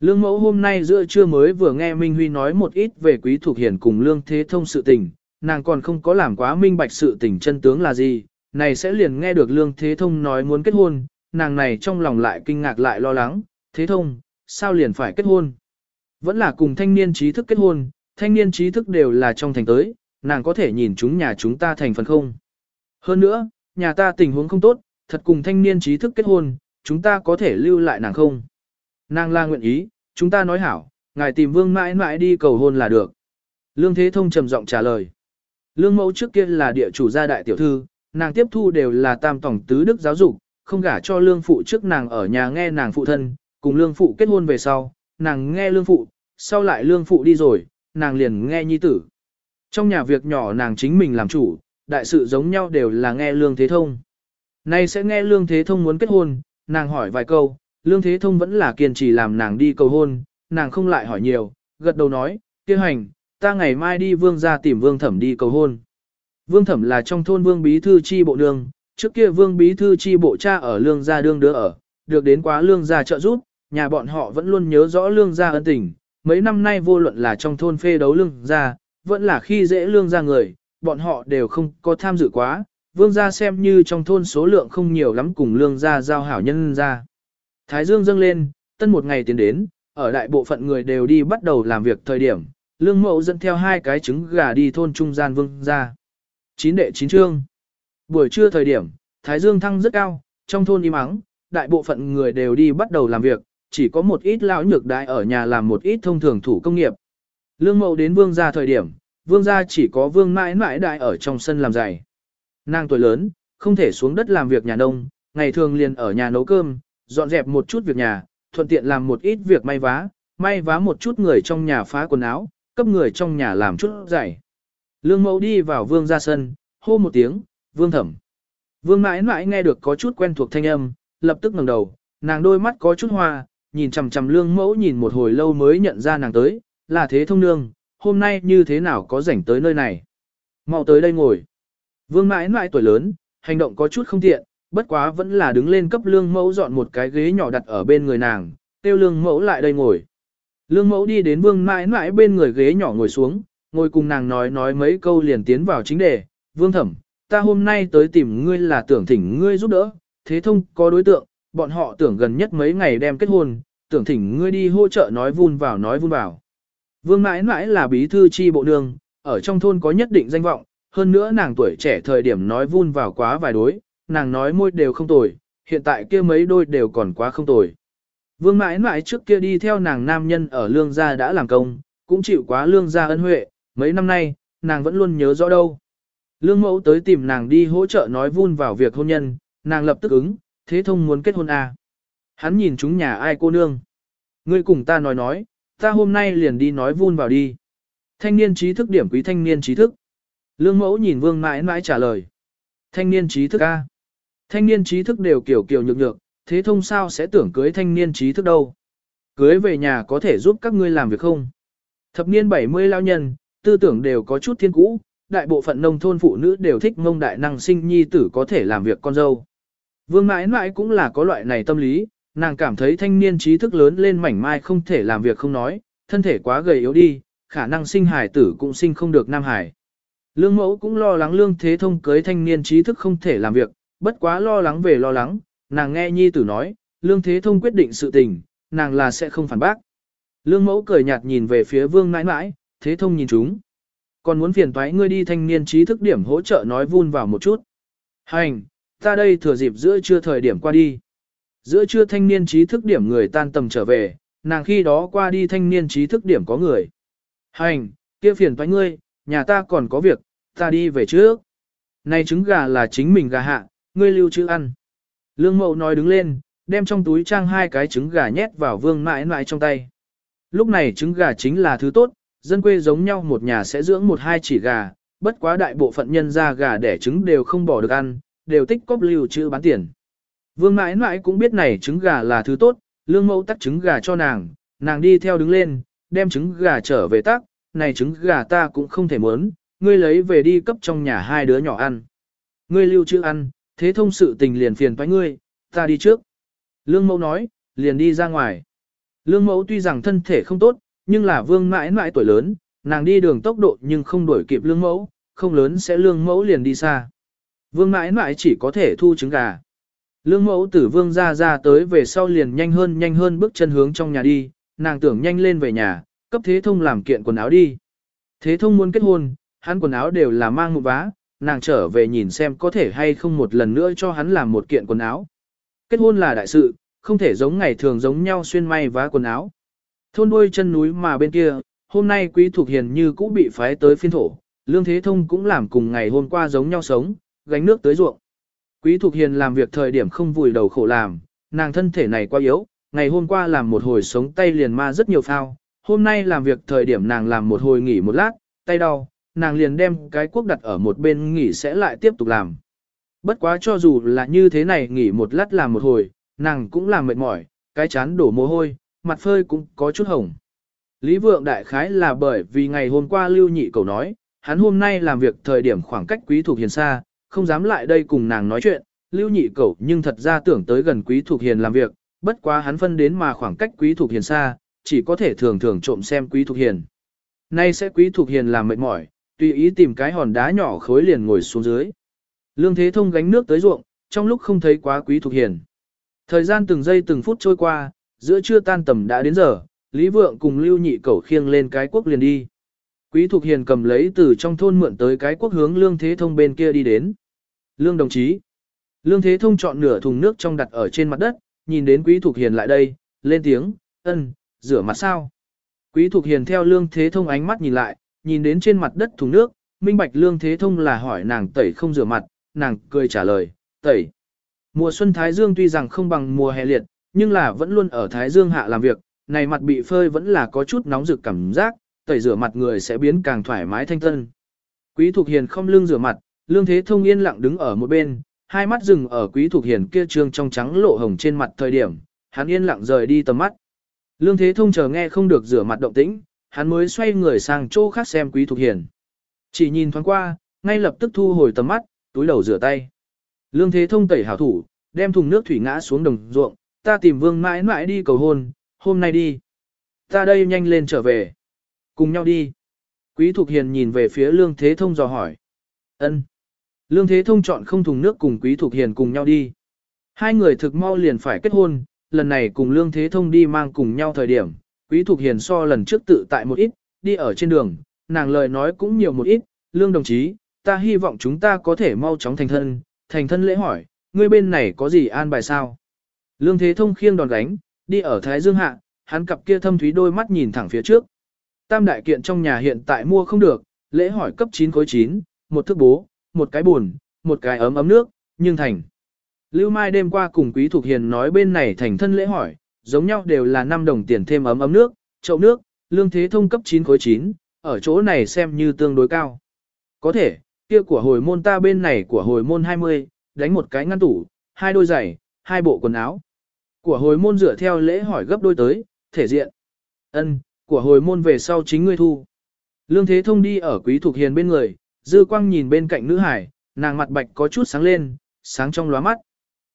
Lương mẫu hôm nay giữa trưa mới vừa nghe Minh Huy nói một ít về quý thuộc hiền cùng Lương Thế Thông sự tình, nàng còn không có làm quá minh bạch sự tình chân tướng là gì, này sẽ liền nghe được Lương Thế Thông nói muốn kết hôn, nàng này trong lòng lại kinh ngạc lại lo lắng, Thế Thông, sao liền phải kết hôn? Vẫn là cùng thanh niên trí thức kết hôn, thanh niên trí thức đều là trong thành tới, nàng có thể nhìn chúng nhà chúng ta thành phần không? Hơn nữa, nhà ta tình huống không tốt, thật cùng thanh niên trí thức kết hôn, chúng ta có thể lưu lại nàng không? Nàng la nguyện ý, chúng ta nói hảo, ngài tìm vương mãi mãi đi cầu hôn là được. Lương Thế Thông trầm giọng trả lời. Lương mẫu trước kia là địa chủ gia đại tiểu thư, nàng tiếp thu đều là tam tổng tứ đức giáo dục, không gả cho lương phụ trước nàng ở nhà nghe nàng phụ thân, cùng lương phụ kết hôn về sau, nàng nghe lương phụ, sau lại lương phụ đi rồi, nàng liền nghe nhi tử. Trong nhà việc nhỏ nàng chính mình làm chủ, đại sự giống nhau đều là nghe lương thế thông. Nay sẽ nghe Lương Thế Thông muốn kết hôn, nàng hỏi vài câu, Lương Thế Thông vẫn là kiên trì làm nàng đi cầu hôn, nàng không lại hỏi nhiều, gật đầu nói, kia hành, ta ngày mai đi vương ra tìm vương thẩm đi cầu hôn. Vương thẩm là trong thôn vương bí thư chi bộ nương, trước kia vương bí thư chi bộ cha ở lương gia đương đứa ở, được đến quá lương gia trợ giúp, nhà bọn họ vẫn luôn nhớ rõ lương gia ân tình, mấy năm nay vô luận là trong thôn phê đấu lương gia, vẫn là khi dễ lương gia người, bọn họ đều không có tham dự quá, vương gia xem như trong thôn số lượng không nhiều lắm cùng lương gia giao hảo nhân gia. Thái dương dâng lên, tân một ngày tiến đến, ở đại bộ phận người đều đi bắt đầu làm việc thời điểm, lương mẫu dẫn theo hai cái trứng gà đi thôn trung gian vương gia. Chín đệ chín trương. Buổi trưa thời điểm, thái dương thăng rất cao, trong thôn im ắng, đại bộ phận người đều đi bắt đầu làm việc, chỉ có một ít lão nhược đại ở nhà làm một ít thông thường thủ công nghiệp. Lương mẫu đến vương gia thời điểm, vương gia chỉ có vương mãi mãi đại ở trong sân làm giày. Nàng tuổi lớn, không thể xuống đất làm việc nhà nông, ngày thường liền ở nhà nấu cơm, dọn dẹp một chút việc nhà, thuận tiện làm một ít việc may vá, may vá một chút người trong nhà phá quần áo, cấp người trong nhà làm chút dạy. Lương mẫu đi vào vương ra sân, hô một tiếng, vương thẩm. Vương mãi mãi nghe được có chút quen thuộc thanh âm, lập tức ngẩng đầu, nàng đôi mắt có chút hoa, nhìn chằm chằm lương mẫu nhìn một hồi lâu mới nhận ra nàng tới, là thế thông nương, hôm nay như thế nào có rảnh tới nơi này. mau tới đây ngồi. Vương mãi mãi tuổi lớn, hành động có chút không tiện, bất quá vẫn là đứng lên cấp lương mẫu dọn một cái ghế nhỏ đặt ở bên người nàng, kêu lương mẫu lại đây ngồi. Lương mẫu đi đến vương mãi mãi bên người ghế nhỏ ngồi xuống, ngồi cùng nàng nói nói mấy câu liền tiến vào chính đề. Vương thẩm, ta hôm nay tới tìm ngươi là tưởng thỉnh ngươi giúp đỡ, thế thông có đối tượng, bọn họ tưởng gần nhất mấy ngày đem kết hôn, tưởng thỉnh ngươi đi hỗ trợ nói vun vào nói vun vào. Vương mãi mãi là bí thư chi bộ đường, ở trong thôn có nhất định danh vọng, hơn nữa nàng tuổi trẻ thời điểm nói vun vào quá vài đối, nàng nói môi đều không tồi, hiện tại kia mấy đôi đều còn quá không tồi. Vương mãi mãi trước kia đi theo nàng nam nhân ở lương gia đã làm công, cũng chịu quá lương gia ân huệ, mấy năm nay, nàng vẫn luôn nhớ rõ đâu. Lương mẫu tới tìm nàng đi hỗ trợ nói vun vào việc hôn nhân, nàng lập tức ứng, thế thông muốn kết hôn à. Hắn nhìn chúng nhà ai cô nương. Ngươi cùng ta nói nói, ta hôm nay liền đi nói vun vào đi. Thanh niên trí thức điểm quý thanh niên trí thức. Lương mẫu nhìn vương mãi mãi trả lời. Thanh niên trí thức A. Thanh niên trí thức đều kiểu kiểu nhược nhược, thế thông sao sẽ tưởng cưới thanh niên trí thức đâu. Cưới về nhà có thể giúp các ngươi làm việc không? Thập niên 70 lao nhân, tư tưởng đều có chút thiên cũ, đại bộ phận nông thôn phụ nữ đều thích mông đại năng sinh nhi tử có thể làm việc con dâu. Vương mãi mãi cũng là có loại này tâm lý, nàng cảm thấy thanh niên trí thức lớn lên mảnh mai không thể làm việc không nói, thân thể quá gầy yếu đi, khả năng sinh hải tử cũng sinh không được nam hải. Lương mẫu cũng lo lắng lương thế thông cưới thanh niên trí thức không thể làm việc, bất quá lo lắng về lo lắng, nàng nghe nhi tử nói, lương thế thông quyết định sự tình, nàng là sẽ không phản bác. Lương mẫu cười nhạt nhìn về phía vương nãi nãi, thế thông nhìn chúng. Còn muốn phiền toái ngươi đi thanh niên trí thức điểm hỗ trợ nói vun vào một chút. Hành, ta đây thừa dịp giữa trưa thời điểm qua đi. Giữa trưa thanh niên trí thức điểm người tan tầm trở về, nàng khi đó qua đi thanh niên trí thức điểm có người. Hành, kia phiền toái ngươi, nhà ta còn có việc, ta đi về trước. Này trứng gà là chính mình gà hạ, ngươi lưu trữ ăn. Lương mậu nói đứng lên, đem trong túi trang hai cái trứng gà nhét vào vương mãi mãi trong tay. Lúc này trứng gà chính là thứ tốt, dân quê giống nhau một nhà sẽ dưỡng một hai chỉ gà, bất quá đại bộ phận nhân ra gà đẻ trứng đều không bỏ được ăn, đều tích cóp lưu trữ bán tiền. Vương mãi mãi cũng biết này trứng gà là thứ tốt, lương mẫu tắt trứng gà cho nàng, nàng đi theo đứng lên, đem trứng gà trở về tắc, này trứng gà ta cũng không thể muốn, ngươi lấy về đi cấp trong nhà hai đứa nhỏ ăn. Ngươi lưu trữ ăn, thế thông sự tình liền phiền với ngươi, ta đi trước. Lương mẫu nói, liền đi ra ngoài. Lương mẫu tuy rằng thân thể không tốt, nhưng là vương mãi mãi tuổi lớn, nàng đi đường tốc độ nhưng không đuổi kịp lương mẫu, không lớn sẽ lương mẫu liền đi xa. Vương mãi mãi chỉ có thể thu trứng gà. Lương mẫu tử vương ra ra tới về sau liền nhanh hơn nhanh hơn bước chân hướng trong nhà đi, nàng tưởng nhanh lên về nhà, cấp thế thông làm kiện quần áo đi. Thế thông muốn kết hôn, hắn quần áo đều là mang một vá, nàng trở về nhìn xem có thể hay không một lần nữa cho hắn làm một kiện quần áo. Kết hôn là đại sự, không thể giống ngày thường giống nhau xuyên may vá quần áo. Thôn đuôi chân núi mà bên kia, hôm nay quý thuộc hiền như cũ bị phái tới phiên thổ, lương thế thông cũng làm cùng ngày hôm qua giống nhau sống, gánh nước tới ruộng. Quý thuộc hiền làm việc thời điểm không vùi đầu khổ làm, nàng thân thể này quá yếu, ngày hôm qua làm một hồi sống tay liền ma rất nhiều phao, hôm nay làm việc thời điểm nàng làm một hồi nghỉ một lát, tay đau, nàng liền đem cái cuốc đặt ở một bên nghỉ sẽ lại tiếp tục làm. Bất quá cho dù là như thế này nghỉ một lát làm một hồi, nàng cũng làm mệt mỏi, cái chán đổ mồ hôi, mặt phơi cũng có chút hồng. Lý vượng đại khái là bởi vì ngày hôm qua lưu nhị cầu nói, hắn hôm nay làm việc thời điểm khoảng cách quý thuộc hiền xa, không dám lại đây cùng nàng nói chuyện, lưu nhị cầu nhưng thật ra tưởng tới gần quý thuộc hiền làm việc, bất quá hắn phân đến mà khoảng cách quý thuộc hiền xa, chỉ có thể thường thường trộm xem quý thuộc hiền. Nay sẽ quý thuộc hiền làm mệt mỏi, tùy ý tìm cái hòn đá nhỏ khối liền ngồi xuống dưới. Lương Thế Thông gánh nước tới ruộng, trong lúc không thấy quá quý thuộc hiền. Thời gian từng giây từng phút trôi qua, giữa trưa tan tầm đã đến giờ, Lý Vượng cùng Lưu Nhị Cẩu khiêng lên cái quốc liền đi. Quý Thục Hiền cầm lấy từ trong thôn mượn tới cái quốc hướng Lương Thế Thông bên kia đi đến. Lương đồng chí. Lương Thế Thông chọn nửa thùng nước trong đặt ở trên mặt đất, nhìn đến Quý Thục Hiền lại đây, lên tiếng, ân, rửa mặt sao. Quý Thục Hiền theo Lương Thế Thông ánh mắt nhìn lại, nhìn đến trên mặt đất thùng nước, minh bạch Lương Thế Thông là hỏi nàng tẩy không rửa mặt, nàng cười trả lời, tẩy. Mùa xuân Thái Dương tuy rằng không bằng mùa hè liệt, nhưng là vẫn luôn ở Thái Dương hạ làm việc, này mặt bị phơi vẫn là có chút nóng rực cảm giác, tẩy rửa mặt người sẽ biến càng thoải mái thanh tân. Quý Thục Hiền không lưng rửa mặt, Lương Thế Thông yên lặng đứng ở một bên, hai mắt dừng ở Quý Thục Hiền kia trương trong trắng lộ hồng trên mặt thời điểm, hắn yên lặng rời đi tầm mắt. Lương Thế Thông chờ nghe không được rửa mặt động tĩnh, hắn mới xoay người sang chỗ khác xem Quý Thục Hiền. Chỉ nhìn thoáng qua, ngay lập tức thu hồi tầm mắt, túi đầu rửa tay. Lương Thế Thông tẩy hảo thủ, đem thùng nước thủy ngã xuống đồng ruộng, ta tìm vương mãi mãi đi cầu hôn, hôm nay đi. Ta đây nhanh lên trở về. Cùng nhau đi. Quý Thục Hiền nhìn về phía Lương Thế Thông dò hỏi. ân Lương Thế Thông chọn không thùng nước cùng Quý Thục Hiền cùng nhau đi. Hai người thực mau liền phải kết hôn, lần này cùng Lương Thế Thông đi mang cùng nhau thời điểm. Quý Thục Hiền so lần trước tự tại một ít, đi ở trên đường, nàng lời nói cũng nhiều một ít. Lương đồng chí, ta hy vọng chúng ta có thể mau chóng thành thân. Thành thân lễ hỏi, ngươi bên này có gì an bài sao? Lương Thế Thông khiêng đòn gánh, đi ở Thái Dương Hạ, hắn cặp kia thâm thúy đôi mắt nhìn thẳng phía trước. Tam đại kiện trong nhà hiện tại mua không được, lễ hỏi cấp 9 khối 9, một thước bố, một cái buồn, một cái ấm ấm nước, nhưng thành. Lưu Mai đêm qua cùng Quý Thục Hiền nói bên này thành thân lễ hỏi, giống nhau đều là 5 đồng tiền thêm ấm ấm nước, chậu nước, lương thế thông cấp 9 khối 9, ở chỗ này xem như tương đối cao. Có thể, kia của hồi môn ta bên này của hồi môn 20, đánh một cái ngăn tủ, hai đôi giày, hai bộ quần áo. Của hồi môn dựa theo lễ hỏi gấp đôi tới, thể diện. ân của hồi môn về sau chính ngươi thu. Lương Thế Thông đi ở Quý Thục Hiền bên người, dư quang nhìn bên cạnh nữ hải, nàng mặt bạch có chút sáng lên, sáng trong lóa mắt.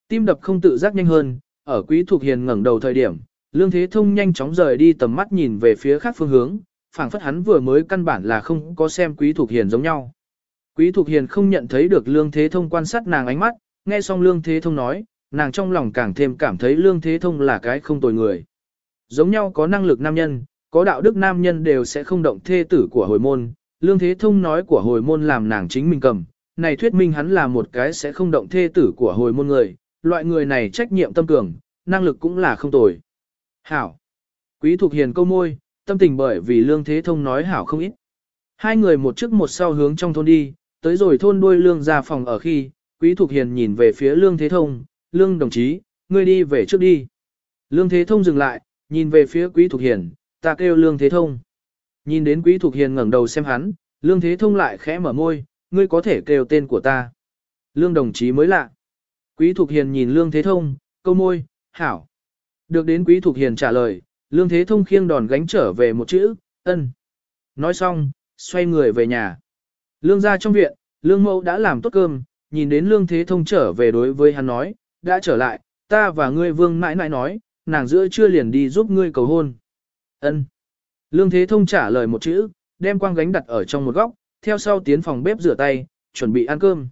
Tim đập không tự giác nhanh hơn, ở Quý Thục Hiền ngẩng đầu thời điểm, Lương Thế Thông nhanh chóng rời đi tầm mắt nhìn về phía khác phương hướng, phảng phất hắn vừa mới căn bản là không có xem Quý Thục Hiền giống nhau. Quý Thục Hiền không nhận thấy được Lương Thế Thông quan sát nàng ánh mắt, nghe xong Lương Thế Thông nói, nàng trong lòng càng thêm cảm thấy Lương Thế Thông là cái không tồi người. Giống nhau có năng lực nam nhân, có đạo đức nam nhân đều sẽ không động thê tử của hồi môn, lương thế thông nói của hồi môn làm nàng chính mình cầm, này thuyết minh hắn là một cái sẽ không động thê tử của hồi môn người, loại người này trách nhiệm tâm cường, năng lực cũng là không tồi. Hảo. Quý Thục Hiền câu môi, tâm tình bởi vì lương thế thông nói hảo không ít. Hai người một trước một sau hướng trong thôn đi, tới rồi thôn đuôi lương ra phòng ở khi, Quý Thục Hiền nhìn về phía lương thế thông, lương đồng chí, ngươi đi về trước đi. Lương thế thông dừng lại, nhìn về phía Quý Thục Hiền, ta kêu Lương Thế Thông. Nhìn đến Quý Thục Hiền ngẩng đầu xem hắn, Lương Thế Thông lại khẽ mở môi, ngươi có thể kêu tên của ta. Lương đồng chí mới lạ. Quý Thục Hiền nhìn Lương Thế Thông, câu môi, hảo. Được đến Quý Thục Hiền trả lời, Lương Thế Thông khiêng đòn gánh trở về một chữ, ân. Nói xong, xoay người về nhà. Lương ra trong viện, Lương Mẫu đã làm tốt cơm, nhìn đến Lương Thế Thông trở về đối với hắn nói, đã trở lại, ta và ngươi vương mãi mãi nói, nàng giữa chưa liền đi giúp ngươi cầu hôn. Ân. Lương Thế Thông trả lời một chữ, đem quang gánh đặt ở trong một góc, theo sau tiến phòng bếp rửa tay, chuẩn bị ăn cơm.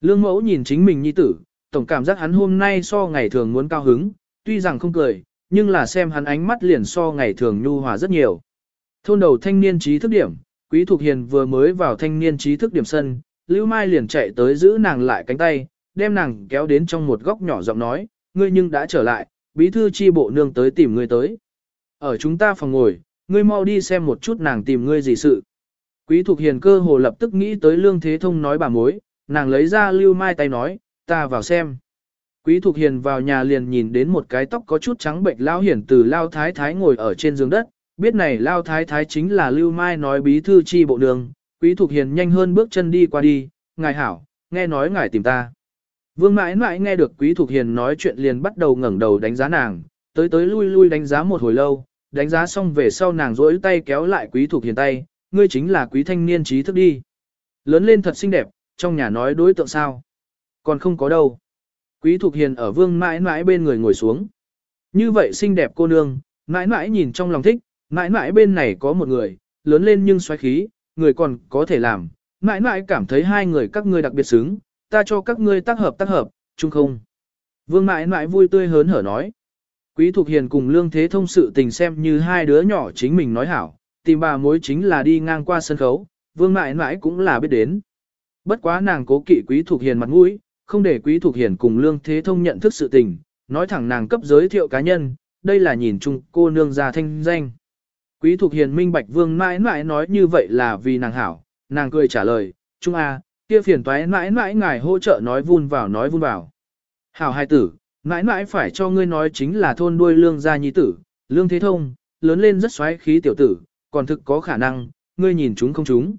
Lương Mẫu nhìn chính mình nhi tử, tổng cảm giác hắn hôm nay so ngày thường muốn cao hứng, tuy rằng không cười, nhưng là xem hắn ánh mắt liền so ngày thường nhu hòa rất nhiều. Thôn đầu thanh niên trí thức điểm, Quý Thục Hiền vừa mới vào thanh niên trí thức điểm sân, Lưu Mai liền chạy tới giữ nàng lại cánh tay, đem nàng kéo đến trong một góc nhỏ giọng nói, ngươi nhưng đã trở lại, bí thư chi bộ nương tới tìm ngươi tới. Ở chúng ta phòng ngồi, ngươi mau đi xem một chút nàng tìm ngươi gì sự. Quý Thục Hiền cơ hồ lập tức nghĩ tới Lương Thế Thông nói bà mối, nàng lấy ra Lưu Mai tay nói, ta vào xem. Quý Thục Hiền vào nhà liền nhìn đến một cái tóc có chút trắng bệnh lao hiển từ lao thái thái ngồi ở trên giường đất, biết này lao thái thái chính là Lưu Mai nói bí thư chi bộ đường. Quý Thục Hiền nhanh hơn bước chân đi qua đi, ngài hảo, nghe nói ngài tìm ta. Vương mãi mãi nghe được Quý Thục Hiền nói chuyện liền bắt đầu ngẩng đầu đánh giá nàng, tới tới lui lui đánh giá một hồi lâu, đánh giá xong về sau nàng rỗi tay kéo lại quý Thục hiền tay, ngươi chính là quý thanh niên trí thức đi. Lớn lên thật xinh đẹp, trong nhà nói đối tượng sao. Còn không có đâu. Quý Thục hiền ở vương mãi mãi bên người ngồi xuống. Như vậy xinh đẹp cô nương, mãi mãi nhìn trong lòng thích, mãi mãi bên này có một người, lớn lên nhưng xoáy khí, người còn có thể làm. Mãi mãi cảm thấy hai người các ngươi đặc biệt xứng, ta cho các ngươi tác hợp tác hợp, chung không. Vương mãi mãi vui tươi hớn hở nói. Quý Thục Hiền cùng Lương Thế Thông sự tình xem như hai đứa nhỏ chính mình nói hảo, tìm bà mối chính là đi ngang qua sân khấu, Vương Mãi Mãi cũng là biết đến. Bất quá nàng cố kỵ Quý Thục Hiền mặt mũi, không để Quý Thục Hiền cùng Lương Thế Thông nhận thức sự tình, nói thẳng nàng cấp giới thiệu cá nhân, đây là nhìn chung cô nương gia thanh danh. Quý Thục Hiền minh bạch vương mãi mãi nói như vậy là vì nàng hảo, nàng cười trả lời, Trung A, kia phiền toái mãi mãi ngài hỗ trợ nói vun vào nói vun vào. Hảo hai tử, mãi mãi phải cho ngươi nói chính là thôn đuôi lương gia nhi tử, lương thế thông, lớn lên rất xoáy khí tiểu tử, còn thực có khả năng, ngươi nhìn chúng không chúng.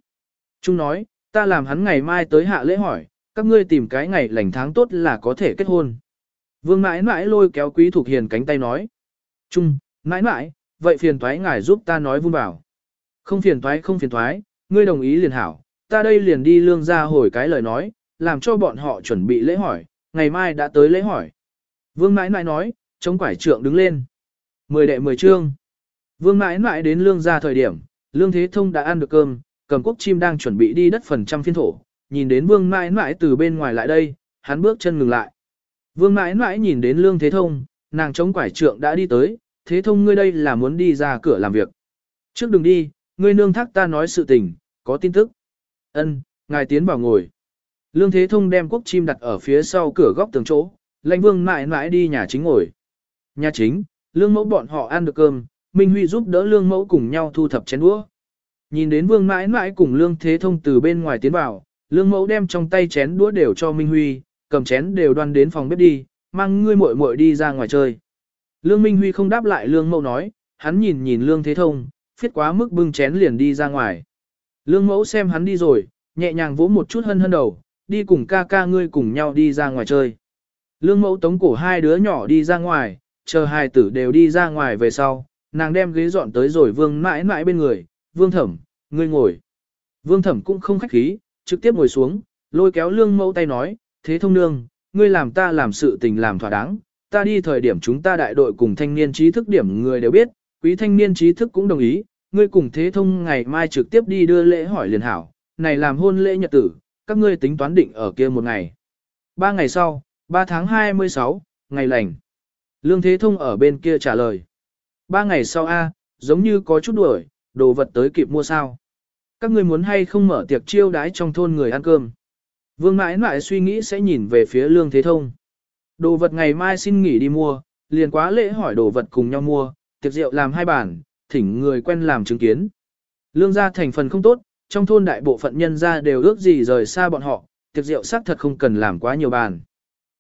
Trung nói, ta làm hắn ngày mai tới hạ lễ hỏi, các ngươi tìm cái ngày lành tháng tốt là có thể kết hôn. Vương mãi mãi lôi kéo quý thuộc hiền cánh tay nói. Trung, mãi mãi, vậy phiền thoái ngài giúp ta nói vun bảo. Không phiền thoái không phiền thoái, ngươi đồng ý liền hảo, ta đây liền đi lương ra hồi cái lời nói, làm cho bọn họ chuẩn bị lễ hỏi, ngày mai đã tới lễ hỏi. Vương mãi mãi nói, chống quải trượng đứng lên. Mười đệ mười trương. Vương mãi mãi đến lương ra thời điểm, lương thế thông đã ăn được cơm, cầm quốc chim đang chuẩn bị đi đất phần trăm phiên thổ, nhìn đến vương mãi mãi từ bên ngoài lại đây, hắn bước chân ngừng lại. Vương mãi mãi nhìn đến lương thế thông, nàng chống quải trượng đã đi tới, thế thông ngươi đây là muốn đi ra cửa làm việc. Trước đừng đi, ngươi nương thác ta nói sự tình, có tin tức. Ân, ngài tiến vào ngồi. Lương Thế Thông đem quốc chim đặt ở phía sau cửa góc tường chỗ, lãnh vương mãi mãi đi nhà chính ngồi. Nhà chính, lương mẫu bọn họ ăn được cơm, Minh Huy giúp đỡ lương mẫu cùng nhau thu thập chén đũa. Nhìn đến vương mãi mãi cùng lương Thế Thông từ bên ngoài tiến vào, lương mẫu đem trong tay chén đũa đều cho Minh Huy, cầm chén đều đoan đến phòng bếp đi, mang ngươi muội muội đi ra ngoài chơi. Lương Minh Huy không đáp lại lương mẫu nói, hắn nhìn nhìn lương Thế Thông, phiết quá mức bưng chén liền đi ra ngoài. Lương mẫu xem hắn đi rồi, nhẹ nhàng vỗ một chút hân hân đầu, đi cùng ca ca ngươi cùng nhau đi ra ngoài chơi. Lương mẫu tống cổ hai đứa nhỏ đi ra ngoài, chờ hai tử đều đi ra ngoài về sau, nàng đem ghế dọn tới rồi vương mãi mãi bên người, vương thẩm, ngươi ngồi. Vương thẩm cũng không khách khí, trực tiếp ngồi xuống, lôi kéo lương mẫu tay nói, thế thông nương, ngươi làm ta làm sự tình làm thỏa đáng, ta đi thời điểm chúng ta đại đội cùng thanh niên trí thức điểm người đều biết, quý thanh niên trí thức cũng đồng ý, ngươi cùng thế thông ngày mai trực tiếp đi đưa lễ hỏi liền hảo, này làm hôn lễ nhật tử, các ngươi tính toán định ở kia một ngày. Ba ngày sau, 3 tháng 26, ngày lành. Lương Thế Thông ở bên kia trả lời. Ba ngày sau A, giống như có chút đuổi, đồ vật tới kịp mua sao. Các ngươi muốn hay không mở tiệc chiêu đái trong thôn người ăn cơm. Vương mãi mãi suy nghĩ sẽ nhìn về phía Lương Thế Thông. Đồ vật ngày mai xin nghỉ đi mua, liền quá lễ hỏi đồ vật cùng nhau mua, tiệc rượu làm hai bản, thỉnh người quen làm chứng kiến. Lương gia thành phần không tốt, trong thôn đại bộ phận nhân gia đều ước gì rời xa bọn họ, tiệc rượu xác thật không cần làm quá nhiều bàn.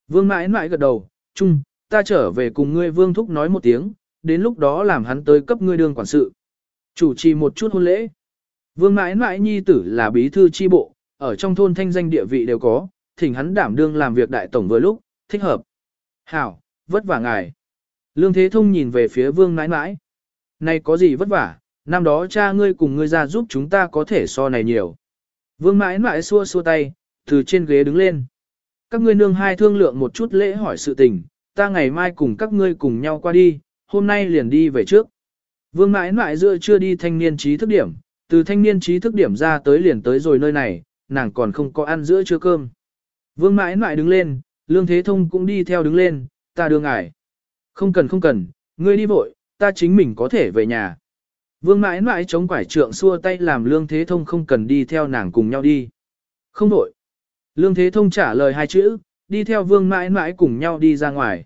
Vương mãi mãi gật đầu, chung, ta trở về cùng ngươi vương thúc nói một tiếng, đến lúc đó làm hắn tới cấp ngươi đương quản sự. Chủ trì một chút hôn lễ. Vương mãi mãi nhi tử là bí thư chi bộ, ở trong thôn thanh danh địa vị đều có, thỉnh hắn đảm đương làm việc đại tổng vừa lúc, thích hợp. Hảo, vất vả ngài. Lương Thế Thông nhìn về phía vương mãi mãi. Này có gì vất vả, năm đó cha ngươi cùng ngươi ra giúp chúng ta có thể so này nhiều. Vương mãi mãi xua xua tay, từ trên ghế đứng lên. Các ngươi nương hai thương lượng một chút lễ hỏi sự tình, ta ngày mai cùng các ngươi cùng nhau qua đi, hôm nay liền đi về trước. Vương mãi mãi giữa chưa đi thanh niên trí thức điểm, từ thanh niên trí thức điểm ra tới liền tới rồi nơi này, nàng còn không có ăn giữa trưa cơm. Vương mãi mãi đứng lên, Lương Thế Thông cũng đi theo đứng lên, ta đưa ngài. Không cần không cần, ngươi đi vội, ta chính mình có thể về nhà. Vương mãi mãi chống quải trượng xua tay làm Lương Thế Thông không cần đi theo nàng cùng nhau đi. Không vội. Lương Thế Thông trả lời hai chữ, đi theo vương mãi mãi cùng nhau đi ra ngoài.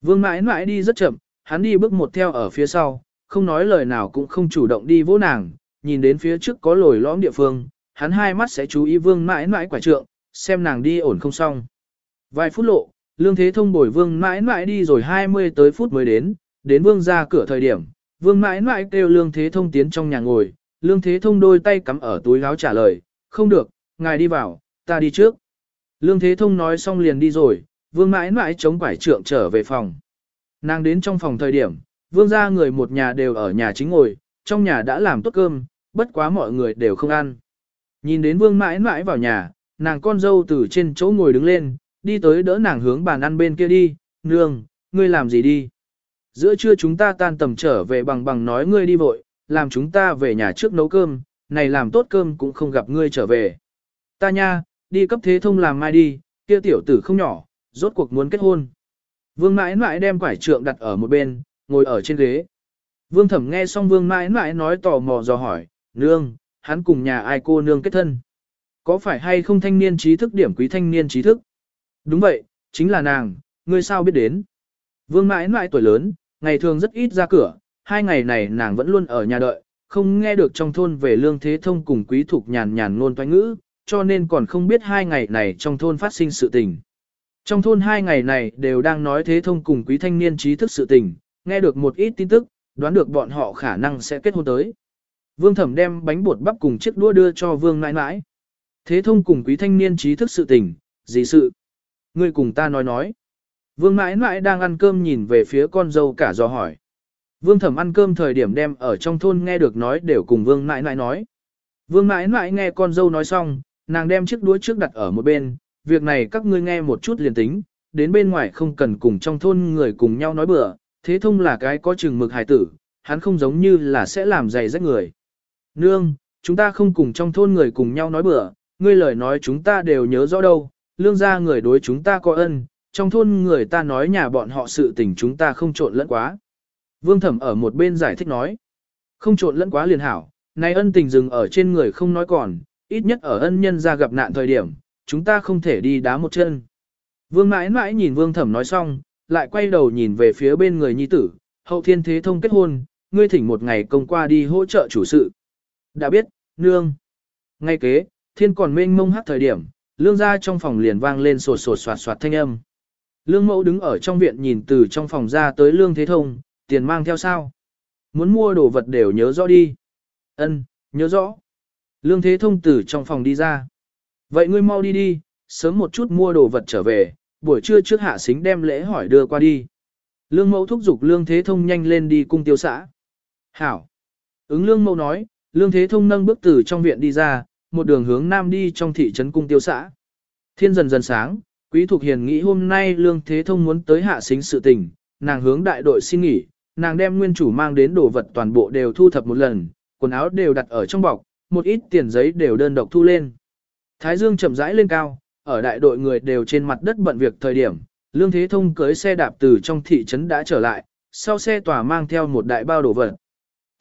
Vương mãi mãi đi rất chậm, hắn đi bước một theo ở phía sau, không nói lời nào cũng không chủ động đi vỗ nàng, nhìn đến phía trước có lồi lõm địa phương, hắn hai mắt sẽ chú ý vương mãi mãi quả trượng, xem nàng đi ổn không xong. Vài phút lộ, Lương Thế Thông bồi vương mãi mãi đi rồi 20 tới phút mới đến, đến vương ra cửa thời điểm, vương mãi mãi kêu lương thế thông tiến trong nhà ngồi, lương thế thông đôi tay cắm ở túi áo trả lời, không được, ngài đi vào, ta đi trước. Lương thế thông nói xong liền đi rồi, vương mãi mãi chống quải trượng trở về phòng. Nàng đến trong phòng thời điểm, vương ra người một nhà đều ở nhà chính ngồi, trong nhà đã làm tốt cơm, bất quá mọi người đều không ăn. Nhìn đến vương mãi mãi vào nhà, nàng con dâu từ trên chỗ ngồi đứng lên, đi tới đỡ nàng hướng bàn ăn bên kia đi, nương, ngươi làm gì đi. Giữa trưa chúng ta tan tầm trở về bằng bằng nói ngươi đi vội, làm chúng ta về nhà trước nấu cơm, này làm tốt cơm cũng không gặp ngươi trở về. Ta nha, đi cấp thế thông làm mai đi, kia tiểu tử không nhỏ, rốt cuộc muốn kết hôn. Vương mãi mãi đem quải trượng đặt ở một bên, ngồi ở trên ghế. Vương thẩm nghe xong vương mãi mãi nói tò mò dò hỏi, nương, hắn cùng nhà ai cô nương kết thân. Có phải hay không thanh niên trí thức điểm quý thanh niên trí thức? Đúng vậy, chính là nàng, ngươi sao biết đến. Vương mãi mãi tuổi lớn, ngày thường rất ít ra cửa, hai ngày này nàng vẫn luôn ở nhà đợi, không nghe được trong thôn về lương thế thông cùng quý thục nhàn nhàn ngôn toanh ngữ, cho nên còn không biết hai ngày này trong thôn phát sinh sự tình. Trong thôn hai ngày này đều đang nói thế thông cùng quý thanh niên trí thức sự tình, nghe được một ít tin tức, đoán được bọn họ khả năng sẽ kết hôn tới. Vương thẩm đem bánh bột bắp cùng chiếc đũa đưa cho vương nãi nãi. Thế thông cùng quý thanh niên trí thức sự tình, gì sự? Ngươi cùng ta nói nói. Vương nãi nãi đang ăn cơm nhìn về phía con dâu cả dò hỏi. Vương thẩm ăn cơm thời điểm đem ở trong thôn nghe được nói đều cùng vương nãi nãi nói. Vương nãi nãi nghe con dâu nói xong, nàng đem chiếc đũa trước đặt ở một bên, việc này các ngươi nghe một chút liền tính, đến bên ngoài không cần cùng trong thôn người cùng nhau nói bừa, thế thông là cái có chừng mực hài tử, hắn không giống như là sẽ làm dày rách người. Nương, chúng ta không cùng trong thôn người cùng nhau nói bữa, ngươi lời nói chúng ta đều nhớ rõ đâu, lương gia người đối chúng ta có ân, trong thôn người ta nói nhà bọn họ sự tình chúng ta không trộn lẫn quá. Vương thẩm ở một bên giải thích nói, không trộn lẫn quá liền hảo, này ân tình dừng ở trên người không nói còn, ít nhất ở ân nhân ra gặp nạn thời điểm, chúng ta không thể đi đá một chân. Vương mãi mãi nhìn vương thẩm nói xong, lại quay đầu nhìn về phía bên người nhi tử, hậu thiên thế thông kết hôn, ngươi thỉnh một ngày công qua đi hỗ trợ chủ sự. Đã biết, nương. Ngay kế, thiên còn mênh mông hát thời điểm, lương ra trong phòng liền vang lên sột sột soạt soạt thanh âm. Lương mẫu đứng ở trong viện nhìn từ trong phòng ra tới lương thế thông, tiền mang theo sao. Muốn mua đồ vật đều nhớ rõ đi. Ân, nhớ rõ. Lương thế thông từ trong phòng đi ra. Vậy ngươi mau đi đi, sớm một chút mua đồ vật trở về, buổi trưa trước hạ xính đem lễ hỏi đưa qua đi. Lương mẫu thúc giục lương thế thông nhanh lên đi cung tiêu xã. Hảo. Ứng lương mẫu nói, lương thế thông nâng bước từ trong viện đi ra, một đường hướng nam đi trong thị trấn cung tiêu xã. Thiên dần dần sáng, quý thục hiền nghĩ hôm nay lương thế thông muốn tới hạ xính sự tình, nàng hướng đại đội xin nghỉ, nàng đem nguyên chủ mang đến đồ vật toàn bộ đều thu thập một lần, quần áo đều đặt ở trong bọc, một ít tiền giấy đều đơn độc thu lên. Thái dương chậm rãi lên cao, ở đại đội người đều trên mặt đất bận việc thời điểm, Lương Thế Thông cưới xe đạp từ trong thị trấn đã trở lại, sau xe tòa mang theo một đại bao đồ vật.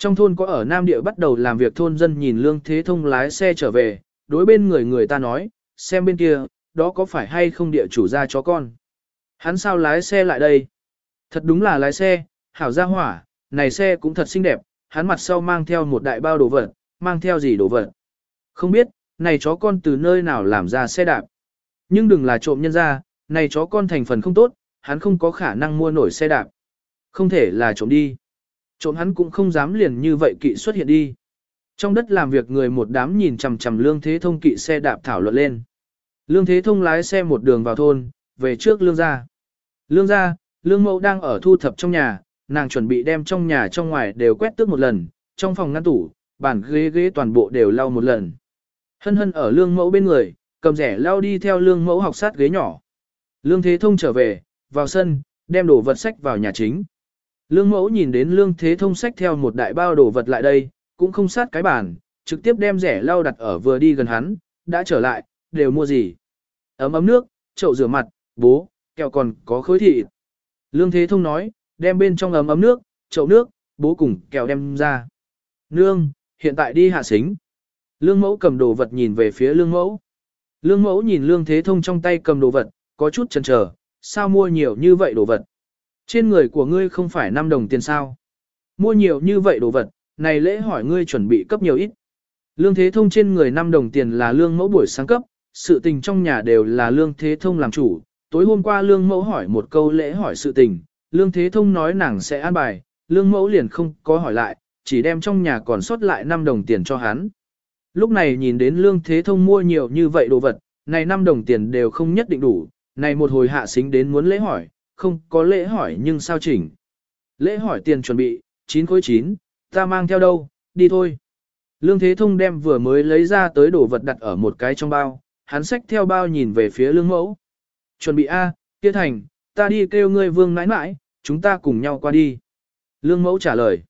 Trong thôn có ở Nam Địa bắt đầu làm việc thôn dân nhìn Lương Thế Thông lái xe trở về, đối bên người người ta nói, xem bên kia, đó có phải hay không địa chủ ra chó con. Hắn sao lái xe lại đây? Thật đúng là lái xe, hảo ra hỏa, này xe cũng thật xinh đẹp, hắn mặt sau mang theo một đại bao đồ vật, mang theo gì đồ vật. Không biết, này chó con từ nơi nào làm ra xe đạp. Nhưng đừng là trộm nhân ra, này chó con thành phần không tốt, hắn không có khả năng mua nổi xe đạp. Không thể là trộm đi. Trộm hắn cũng không dám liền như vậy kỵ xuất hiện đi. Trong đất làm việc người một đám nhìn chằm chằm lương thế thông kỵ xe đạp thảo luận lên. Lương thế thông lái xe một đường vào thôn, về trước lương gia. Lương gia, lương mẫu đang ở thu thập trong nhà, nàng chuẩn bị đem trong nhà trong ngoài đều quét tước một lần, trong phòng ngăn tủ, bàn ghế ghế toàn bộ đều lau một lần. Hân hân ở lương mẫu bên người, cầm rẻ lau đi theo lương mẫu học sát ghế nhỏ. Lương Thế Thông trở về, vào sân, đem đồ vật sách vào nhà chính. Lương mẫu nhìn đến Lương Thế Thông sách theo một đại bao đồ vật lại đây, cũng không sát cái bàn, trực tiếp đem rẻ lau đặt ở vừa đi gần hắn, đã trở lại, đều mua gì. Ấm ấm nước, chậu rửa mặt, bố, kẹo còn có khối thị. Lương Thế Thông nói, đem bên trong ấm ấm nước, chậu nước, bố cùng kẹo đem ra. Nương, hiện tại đi hạ xính. Lương mẫu cầm đồ vật nhìn về phía lương mẫu. Lương mẫu nhìn lương thế thông trong tay cầm đồ vật, có chút chần chờ, sao mua nhiều như vậy đồ vật? Trên người của ngươi không phải 5 đồng tiền sao? Mua nhiều như vậy đồ vật, này lễ hỏi ngươi chuẩn bị cấp nhiều ít. Lương thế thông trên người 5 đồng tiền là lương mẫu buổi sáng cấp, sự tình trong nhà đều là lương thế thông làm chủ. Tối hôm qua lương mẫu hỏi một câu lễ hỏi sự tình, lương thế thông nói nàng sẽ an bài, lương mẫu liền không có hỏi lại, chỉ đem trong nhà còn sót lại 5 đồng tiền cho hắn. Lúc này nhìn đến lương thế thông mua nhiều như vậy đồ vật, này 5 đồng tiền đều không nhất định đủ, này một hồi hạ xính đến muốn lễ hỏi, không có lễ hỏi nhưng sao chỉnh. Lễ hỏi tiền chuẩn bị, 9 khối 9, ta mang theo đâu, đi thôi. Lương Thế Thông đem vừa mới lấy ra tới đồ vật đặt ở một cái trong bao, hắn xách theo bao nhìn về phía lương mẫu. Chuẩn bị A, kia thành, ta đi kêu ngươi vương nãi nãi, chúng ta cùng nhau qua đi. Lương mẫu trả lời.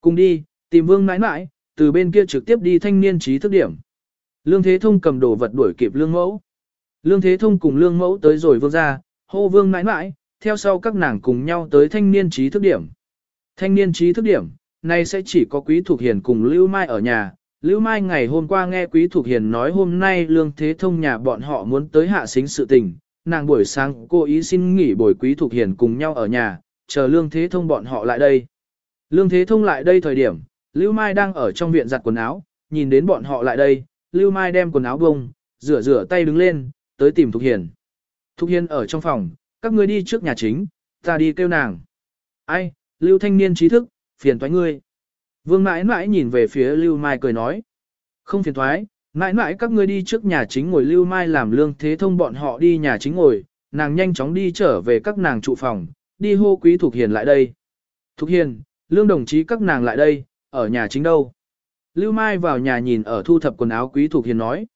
Cùng đi, tìm vương nãi nãi, từ bên kia trực tiếp đi thanh niên trí thức điểm. Lương Thế Thông cầm đồ vật đuổi kịp lương mẫu. Lương Thế Thông cùng lương mẫu tới rồi vương ra, hô vương nãi nãi theo sau các nàng cùng nhau tới thanh niên trí thức điểm. Thanh niên trí thức điểm, nay sẽ chỉ có Quý Thục Hiền cùng Lưu Mai ở nhà. Lưu Mai ngày hôm qua nghe Quý Thục Hiền nói hôm nay Lương Thế Thông nhà bọn họ muốn tới hạ xính sự tình, nàng buổi sáng cô ý xin nghỉ buổi Quý Thục Hiền cùng nhau ở nhà, chờ Lương Thế Thông bọn họ lại đây. Lương Thế Thông lại đây thời điểm, Lưu Mai đang ở trong viện giặt quần áo, nhìn đến bọn họ lại đây, Lưu Mai đem quần áo bông, rửa rửa tay đứng lên, tới tìm Thục Hiền. Thục Hiền ở trong phòng, các ngươi đi trước nhà chính, ta đi kêu nàng. Ai, Lưu thanh niên trí thức, phiền toái ngươi. Vương mãi mãi nhìn về phía Lưu Mai cười nói. Không phiền thoái, mãi mãi các ngươi đi trước nhà chính ngồi Lưu Mai làm lương thế thông bọn họ đi nhà chính ngồi, nàng nhanh chóng đi trở về các nàng trụ phòng, đi hô quý Thục Hiền lại đây. Thục Hiền, lương đồng chí các nàng lại đây, ở nhà chính đâu. Lưu Mai vào nhà nhìn ở thu thập quần áo quý Thục Hiền nói.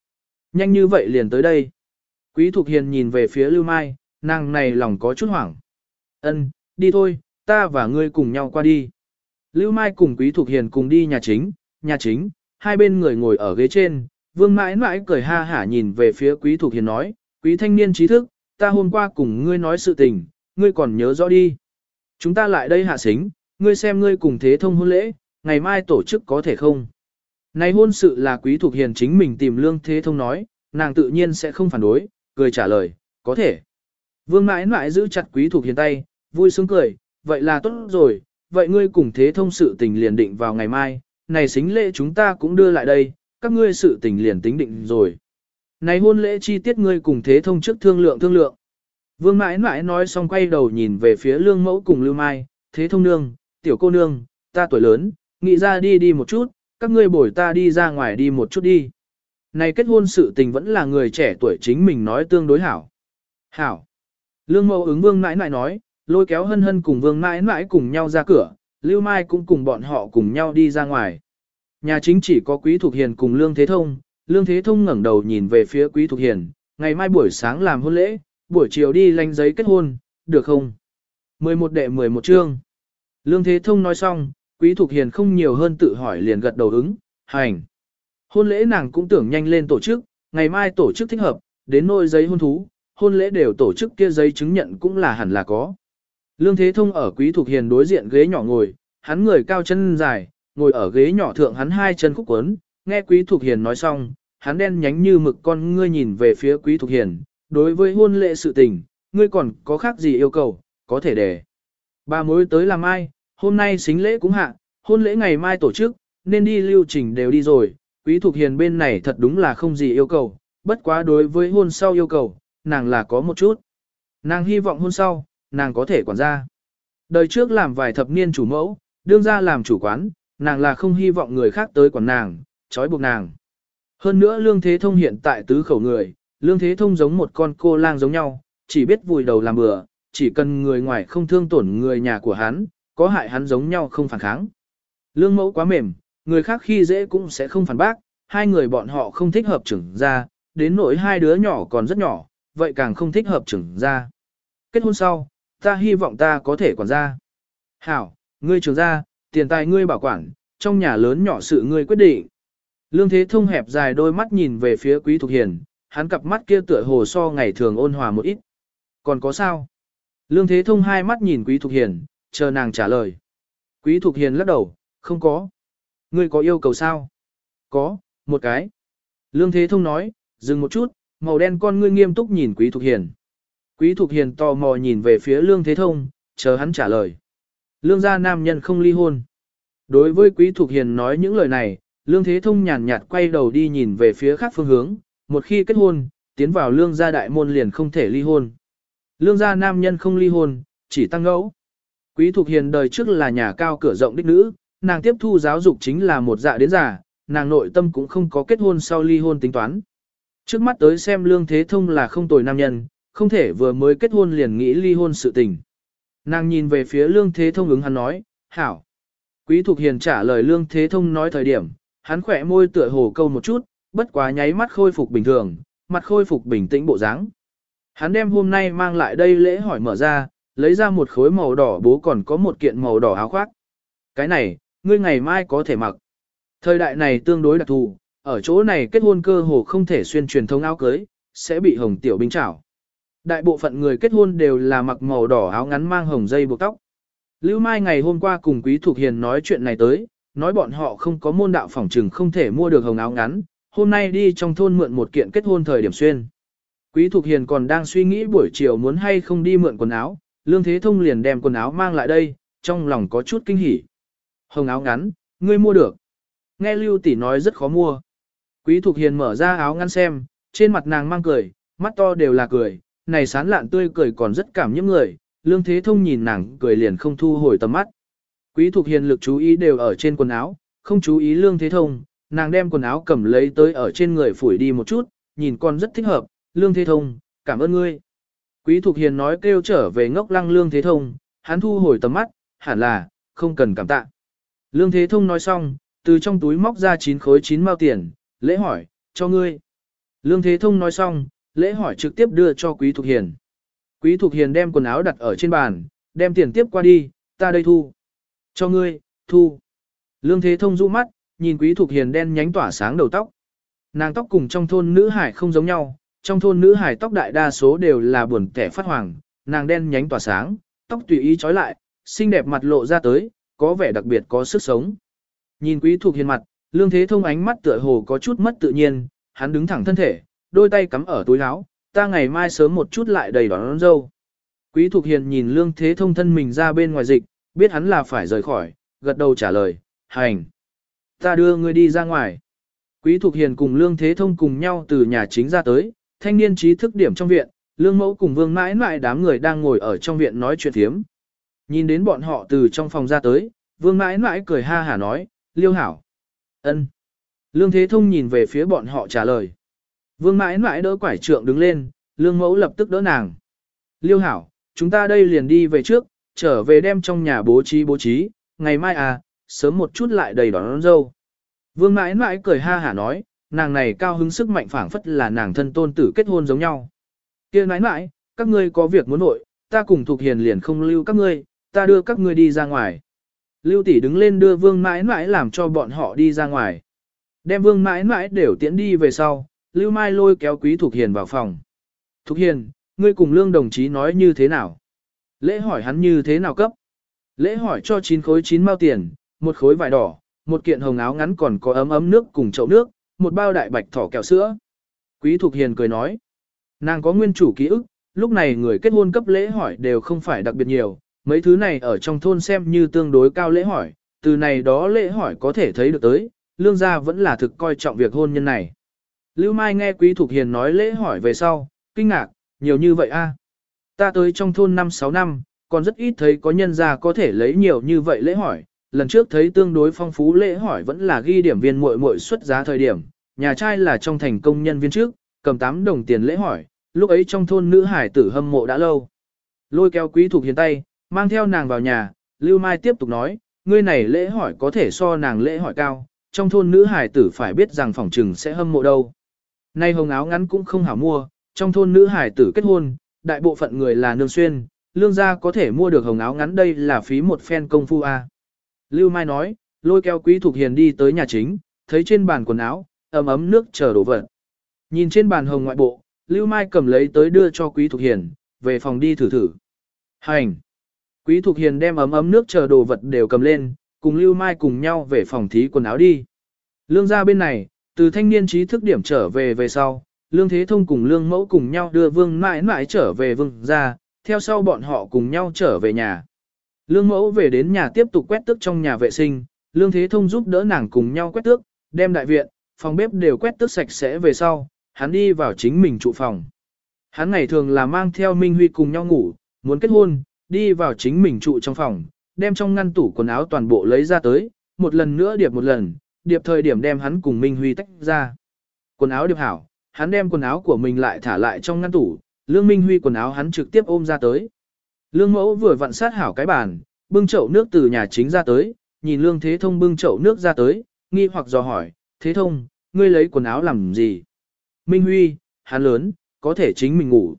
Nhanh như vậy liền tới đây. Quý Thục Hiền nhìn về phía Lưu Mai, nàng này lòng có chút hoảng. Ân, đi thôi, ta và ngươi cùng nhau qua đi. Lưu Mai cùng Quý Thục Hiền cùng đi nhà chính, nhà chính, hai bên người ngồi ở ghế trên, vương mãi mãi cười ha hả nhìn về phía Quý Thục Hiền nói, Quý thanh niên trí thức, ta hôm qua cùng ngươi nói sự tình, ngươi còn nhớ rõ đi. Chúng ta lại đây hạ xính, ngươi xem ngươi cùng thế thông hôn lễ, ngày mai tổ chức có thể không? Này hôn sự là Quý Thục Hiền chính mình tìm lương thế thông nói, nàng tự nhiên sẽ không phản đối, cười trả lời, có thể. Vương mãi mãi giữ chặt Quý thuộc Hiền tay, vui sướng cười, vậy là tốt rồi, vậy ngươi cùng thế thông sự tình liền định vào ngày mai, này xính lễ chúng ta cũng đưa lại đây, các ngươi sự tình liền tính định rồi. Này hôn lễ chi tiết ngươi cùng thế thông trước thương lượng thương lượng. Vương mãi mãi nói xong quay đầu nhìn về phía lương mẫu cùng lưu mai, thế thông nương, tiểu cô nương, ta tuổi lớn, nghĩ ra đi đi một chút, các ngươi bồi ta đi ra ngoài đi một chút đi. Này kết hôn sự tình vẫn là người trẻ tuổi chính mình nói tương đối hảo. Hảo. Lương mẫu ứng vương mãi mãi nói, lôi kéo hân hân cùng vương mãi mãi cùng nhau ra cửa, Lưu Mai cũng cùng bọn họ cùng nhau đi ra ngoài. Nhà chính chỉ có Quý Thục Hiền cùng Lương Thế Thông, Lương Thế Thông ngẩng đầu nhìn về phía Quý Thục Hiền, ngày mai buổi sáng làm hôn lễ, buổi chiều đi lanh giấy kết hôn, được không? 11 đệ 11 chương. Lương Thế Thông nói xong, Quý Thục Hiền không nhiều hơn tự hỏi liền gật đầu ứng, hành. Hôn lễ nàng cũng tưởng nhanh lên tổ chức, ngày mai tổ chức thích hợp, đến nôi giấy hôn thú, hôn lễ đều tổ chức kia giấy chứng nhận cũng là hẳn là có. Lương Thế Thông ở Quý Thục Hiền đối diện ghế nhỏ ngồi, hắn người cao chân dài, ngồi ở ghế nhỏ thượng hắn hai chân khúc quấn, nghe Quý Thục Hiền nói xong, hắn đen nhánh như mực con ngươi nhìn về phía Quý Thục Hiền, đối với hôn lễ sự tình, ngươi còn có khác gì yêu cầu, có thể để. Ba mối tới làm ai, hôm nay xính lễ cũng hạ, hôn lễ ngày mai tổ chức, nên đi lưu trình đều đi rồi, Quý Thục Hiền bên này thật đúng là không gì yêu cầu, bất quá đối với hôn sau yêu cầu, nàng là có một chút. Nàng hy vọng hôn sau, nàng có thể quản gia. Đời trước làm vài thập niên chủ mẫu, đương ra làm chủ quán, nàng là không hy vọng người khác tới quản nàng, trói buộc nàng. Hơn nữa Lương Thế Thông hiện tại tứ khẩu người, Lương Thế Thông giống một con cô lang giống nhau, chỉ biết vùi đầu làm bừa, chỉ cần người ngoài không thương tổn người nhà của hắn, có hại hắn giống nhau không phản kháng. Lương mẫu quá mềm, người khác khi dễ cũng sẽ không phản bác, hai người bọn họ không thích hợp trưởng ra, đến nỗi hai đứa nhỏ còn rất nhỏ, vậy càng không thích hợp trưởng gia Kết hôn sau, ta hy vọng ta có thể quản gia. Hảo, ngươi trưởng gia, tiền tài ngươi bảo quản, trong nhà lớn nhỏ sự ngươi quyết định. Lương Thế Thông hẹp dài đôi mắt nhìn về phía Quý Thục Hiền, hắn cặp mắt kia tựa hồ so ngày thường ôn hòa một ít. Còn có sao? Lương Thế Thông hai mắt nhìn Quý Thục Hiền, chờ nàng trả lời. Quý Thục Hiền lắc đầu, không có. Ngươi có yêu cầu sao? Có, một cái. Lương Thế Thông nói, dừng một chút, màu đen con ngươi nghiêm túc nhìn Quý Thục Hiền. Quý Thục Hiền tò mò nhìn về phía Lương Thế Thông, chờ hắn trả lời. Lương gia nam nhân không ly hôn. Đối với Quý Thục Hiền nói những lời này, Lương Thế Thông nhàn nhạt quay đầu đi nhìn về phía khác phương hướng, một khi kết hôn, tiến vào lương gia đại môn liền không thể ly hôn. Lương gia nam nhân không ly hôn, chỉ tăng ngẫu. Quý Thục Hiền đời trước là nhà cao cửa rộng đích nữ, nàng tiếp thu giáo dục chính là một dạ đến già, nàng nội tâm cũng không có kết hôn sau ly hôn tính toán. Trước mắt tới xem Lương Thế Thông là không tồi nam nhân, không thể vừa mới kết hôn liền nghĩ ly hôn sự tình. Nàng nhìn về phía Lương Thế Thông ứng hắn nói, hảo. Quý Thục Hiền trả lời Lương Thế Thông nói thời điểm, hắn khỏe môi tựa hồ câu một chút, bất quá nháy mắt khôi phục bình thường, mặt khôi phục bình tĩnh bộ dáng. Hắn đem hôm nay mang lại đây lễ hỏi mở ra, lấy ra một khối màu đỏ bố còn có một kiện màu đỏ áo khoác. Cái này, ngươi ngày mai có thể mặc. Thời đại này tương đối đặc thù, ở chỗ này kết hôn cơ hồ không thể xuyên truyền thống áo cưới, sẽ bị hồng tiểu binh trảo. Đại bộ phận người kết hôn đều là mặc màu đỏ áo ngắn mang hồng dây buộc tóc. Lưu Mai ngày hôm qua cùng Quý Thục Hiền nói chuyện này tới, nói bọn họ không có môn đạo phỏng trừng không thể mua được hồng áo ngắn, hôm nay đi trong thôn mượn một kiện kết hôn thời điểm xuyên. Quý Thục Hiền còn đang suy nghĩ buổi chiều muốn hay không đi mượn quần áo, Lương Thế Thông liền đem quần áo mang lại đây, trong lòng có chút kinh hỉ. Hồng áo ngắn, ngươi mua được. Nghe Lưu Tỷ nói rất khó mua. Quý Thục Hiền mở ra áo ngăn xem, trên mặt nàng mang cười, mắt to đều là cười, này sán lạn tươi cười còn rất cảm những người. Lương Thế Thông nhìn nàng cười liền không thu hồi tầm mắt. Quý Thục Hiền lực chú ý đều ở trên quần áo, không chú ý Lương Thế Thông, nàng đem quần áo cầm lấy tới ở trên người phủi đi một chút, nhìn con rất thích hợp, Lương Thế Thông, cảm ơn ngươi. Quý Thục Hiền nói kêu trở về ngốc lăng Lương Thế Thông, hắn thu hồi tầm mắt, hẳn là, không cần cảm tạ. Lương Thế Thông nói xong, từ trong túi móc ra 9 khối 9 mao tiền, lễ hỏi, cho ngươi. Lương Thế Thông nói xong, lễ hỏi trực tiếp đưa cho Quý Thục Hiền. Quý Thục Hiền đem quần áo đặt ở trên bàn, đem tiền tiếp qua đi, ta đây thu. Cho ngươi, thu. Lương Thế Thông rũ mắt, nhìn Quý Thục Hiền đen nhánh tỏa sáng đầu tóc. Nàng tóc cùng trong thôn nữ hải không giống nhau, trong thôn nữ hải tóc đại đa số đều là buồn kẻ phát hoàng, nàng đen nhánh tỏa sáng, tóc tùy ý trói lại, xinh đẹp mặt lộ ra tới, có vẻ đặc biệt có sức sống. Nhìn Quý Thục Hiền mặt, Lương Thế Thông ánh mắt tựa hồ có chút mất tự nhiên, hắn đứng thẳng thân thể, đôi tay cắm ở túi áo, ta ngày mai sớm một chút lại đầy đón, đón dâu. Quý Thục Hiền nhìn Lương Thế Thông thân mình ra bên ngoài dịch, biết hắn là phải rời khỏi, gật đầu trả lời, hành. Ta đưa ngươi đi ra ngoài. Quý Thục Hiền cùng Lương Thế Thông cùng nhau từ nhà chính ra tới, thanh niên trí thức điểm trong viện, Lương Mẫu cùng Vương mãi mãi đám người đang ngồi ở trong viện nói chuyện thiếm. Nhìn đến bọn họ từ trong phòng ra tới, Vương mãi mãi cười ha hả nói, Liêu Hảo ân. Lương Thế Thông nhìn về phía bọn họ trả lời. Vương mãi mãi đỡ quải trượng đứng lên, Lương Mẫu lập tức đỡ nàng. Liêu Hảo, chúng ta đây liền đi về trước, trở về đem trong nhà bố trí bố trí, ngày mai à, sớm một chút lại đầy đón, đón dâu. Vương mãi mãi cười ha hả nói, nàng này cao hứng sức mạnh phảng phất là nàng thân tôn tử kết hôn giống nhau. kia mãi mãi, các ngươi có việc muốn nội, ta cùng thuộc hiền liền không lưu các ngươi, ta đưa các ngươi đi ra ngoài. Lưu tỷ đứng lên đưa vương mãi mãi làm cho bọn họ đi ra ngoài. Đem vương mãi mãi đều tiễn đi về sau, Lưu Mai lôi kéo quý thuộc hiền vào phòng. Thục hiền, ngươi cùng lương đồng chí nói như thế nào? Lễ hỏi hắn như thế nào cấp? Lễ hỏi cho 9 khối 9 mao tiền, một khối vải đỏ, một kiện hồng áo ngắn còn có ấm ấm nước cùng chậu nước, một bao đại bạch thỏ kẹo sữa. Quý Thục Hiền cười nói, nàng có nguyên chủ ký ức, lúc này người kết hôn cấp lễ hỏi đều không phải đặc biệt nhiều, mấy thứ này ở trong thôn xem như tương đối cao lễ hỏi, từ này đó lễ hỏi có thể thấy được tới, lương gia vẫn là thực coi trọng việc hôn nhân này. Lưu Mai nghe Quý Thục Hiền nói lễ hỏi về sau, kinh ngạc, nhiều như vậy a Ta tới trong thôn 5-6 năm, còn rất ít thấy có nhân gia có thể lấy nhiều như vậy lễ hỏi, lần trước thấy tương đối phong phú lễ hỏi vẫn là ghi điểm viên muội muội xuất giá thời điểm, nhà trai là trong thành công nhân viên trước, cầm 8 đồng tiền lễ hỏi, lúc ấy trong thôn nữ hải tử hâm mộ đã lâu. Lôi kéo quý Thục hiền tay, mang theo nàng vào nhà, Lưu Mai tiếp tục nói, ngươi này lễ hỏi có thể so nàng lễ hỏi cao, trong thôn nữ hải tử phải biết rằng phòng trừng sẽ hâm mộ đâu. Nay hồng áo ngắn cũng không hảo mua, trong thôn nữ hải tử kết hôn, đại bộ phận người là nương xuyên, lương gia có thể mua được hồng áo ngắn đây là phí một phen công phu a. Lưu Mai nói, lôi kéo Quý Thục Hiền đi tới nhà chính, thấy trên bàn quần áo, ấm ấm nước chờ đổ vật. Nhìn trên bàn hồng ngoại bộ, Lưu Mai cầm lấy tới đưa cho Quý Thục Hiền, về phòng đi thử thử. Hành! Quý Thục Hiền đem ấm ấm nước chờ đồ vật đều cầm lên, cùng Lưu Mai cùng nhau về phòng thí quần áo đi. Lương gia bên này, từ thanh niên trí thức điểm trở về về sau, Lương Thế Thông cùng Lương Mẫu cùng nhau đưa Vương mãi mãi trở về Vương gia, theo sau bọn họ cùng nhau trở về nhà. Lương mẫu về đến nhà tiếp tục quét tước trong nhà vệ sinh, Lương Thế Thông giúp đỡ nàng cùng nhau quét tước, đem đại viện, phòng bếp đều quét tước sạch sẽ về sau, hắn đi vào chính mình trụ phòng. Hắn ngày thường là mang theo Minh Huy cùng nhau ngủ, muốn kết hôn, đi vào chính mình trụ trong phòng, đem trong ngăn tủ quần áo toàn bộ lấy ra tới, một lần nữa điệp một lần, điệp thời điểm đem hắn cùng Minh Huy tách ra. Quần áo điệp hảo, hắn đem quần áo của mình lại thả lại trong ngăn tủ, Lương Minh Huy quần áo hắn trực tiếp ôm ra tới. Lương mẫu vừa vặn sát hảo cái bàn, bưng chậu nước từ nhà chính ra tới, nhìn lương thế thông bưng chậu nước ra tới, nghi hoặc dò hỏi, thế thông, ngươi lấy quần áo làm gì? Minh Huy, hắn lớn, có thể chính mình ngủ.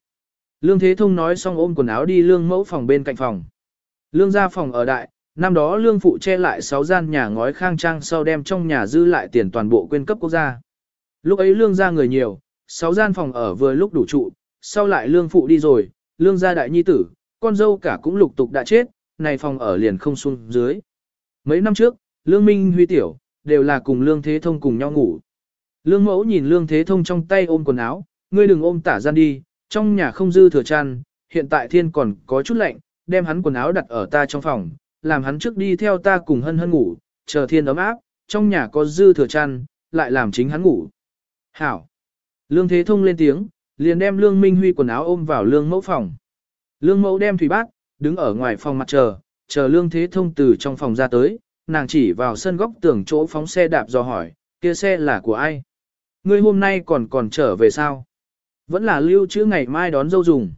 Lương thế thông nói xong ôm quần áo đi lương mẫu phòng bên cạnh phòng. Lương ra phòng ở đại, năm đó lương phụ che lại 6 gian nhà ngói khang trang sau đem trong nhà dư lại tiền toàn bộ quyên cấp quốc gia. Lúc ấy lương ra người nhiều, 6 gian phòng ở vừa lúc đủ trụ, sau lại lương phụ đi rồi, lương gia đại nhi tử, con dâu cả cũng lục tục đã chết, này phòng ở liền không xuống dưới. Mấy năm trước, Lương Minh Huy Tiểu, đều là cùng Lương Thế Thông cùng nhau ngủ. Lương Mẫu nhìn Lương Thế Thông trong tay ôm quần áo, ngươi đừng ôm tả gian đi, trong nhà không dư thừa chăn, hiện tại thiên còn có chút lạnh, đem hắn quần áo đặt ở ta trong phòng, làm hắn trước đi theo ta cùng hân hân ngủ, chờ thiên ấm áp, trong nhà có dư thừa chăn, lại làm chính hắn ngủ. Hảo. Lương Thế Thông lên tiếng, liền đem Lương Minh Huy quần áo ôm vào Lương Mẫu phòng. Lương Mẫu đem thủy bát, đứng ở ngoài phòng mặt chờ, chờ Lương Thế Thông từ trong phòng ra tới, nàng chỉ vào sân góc tường chỗ phóng xe đạp do hỏi, kia xe là của ai? Ngươi hôm nay còn còn trở về sao? Vẫn là lưu trữ ngày mai đón dâu dùng.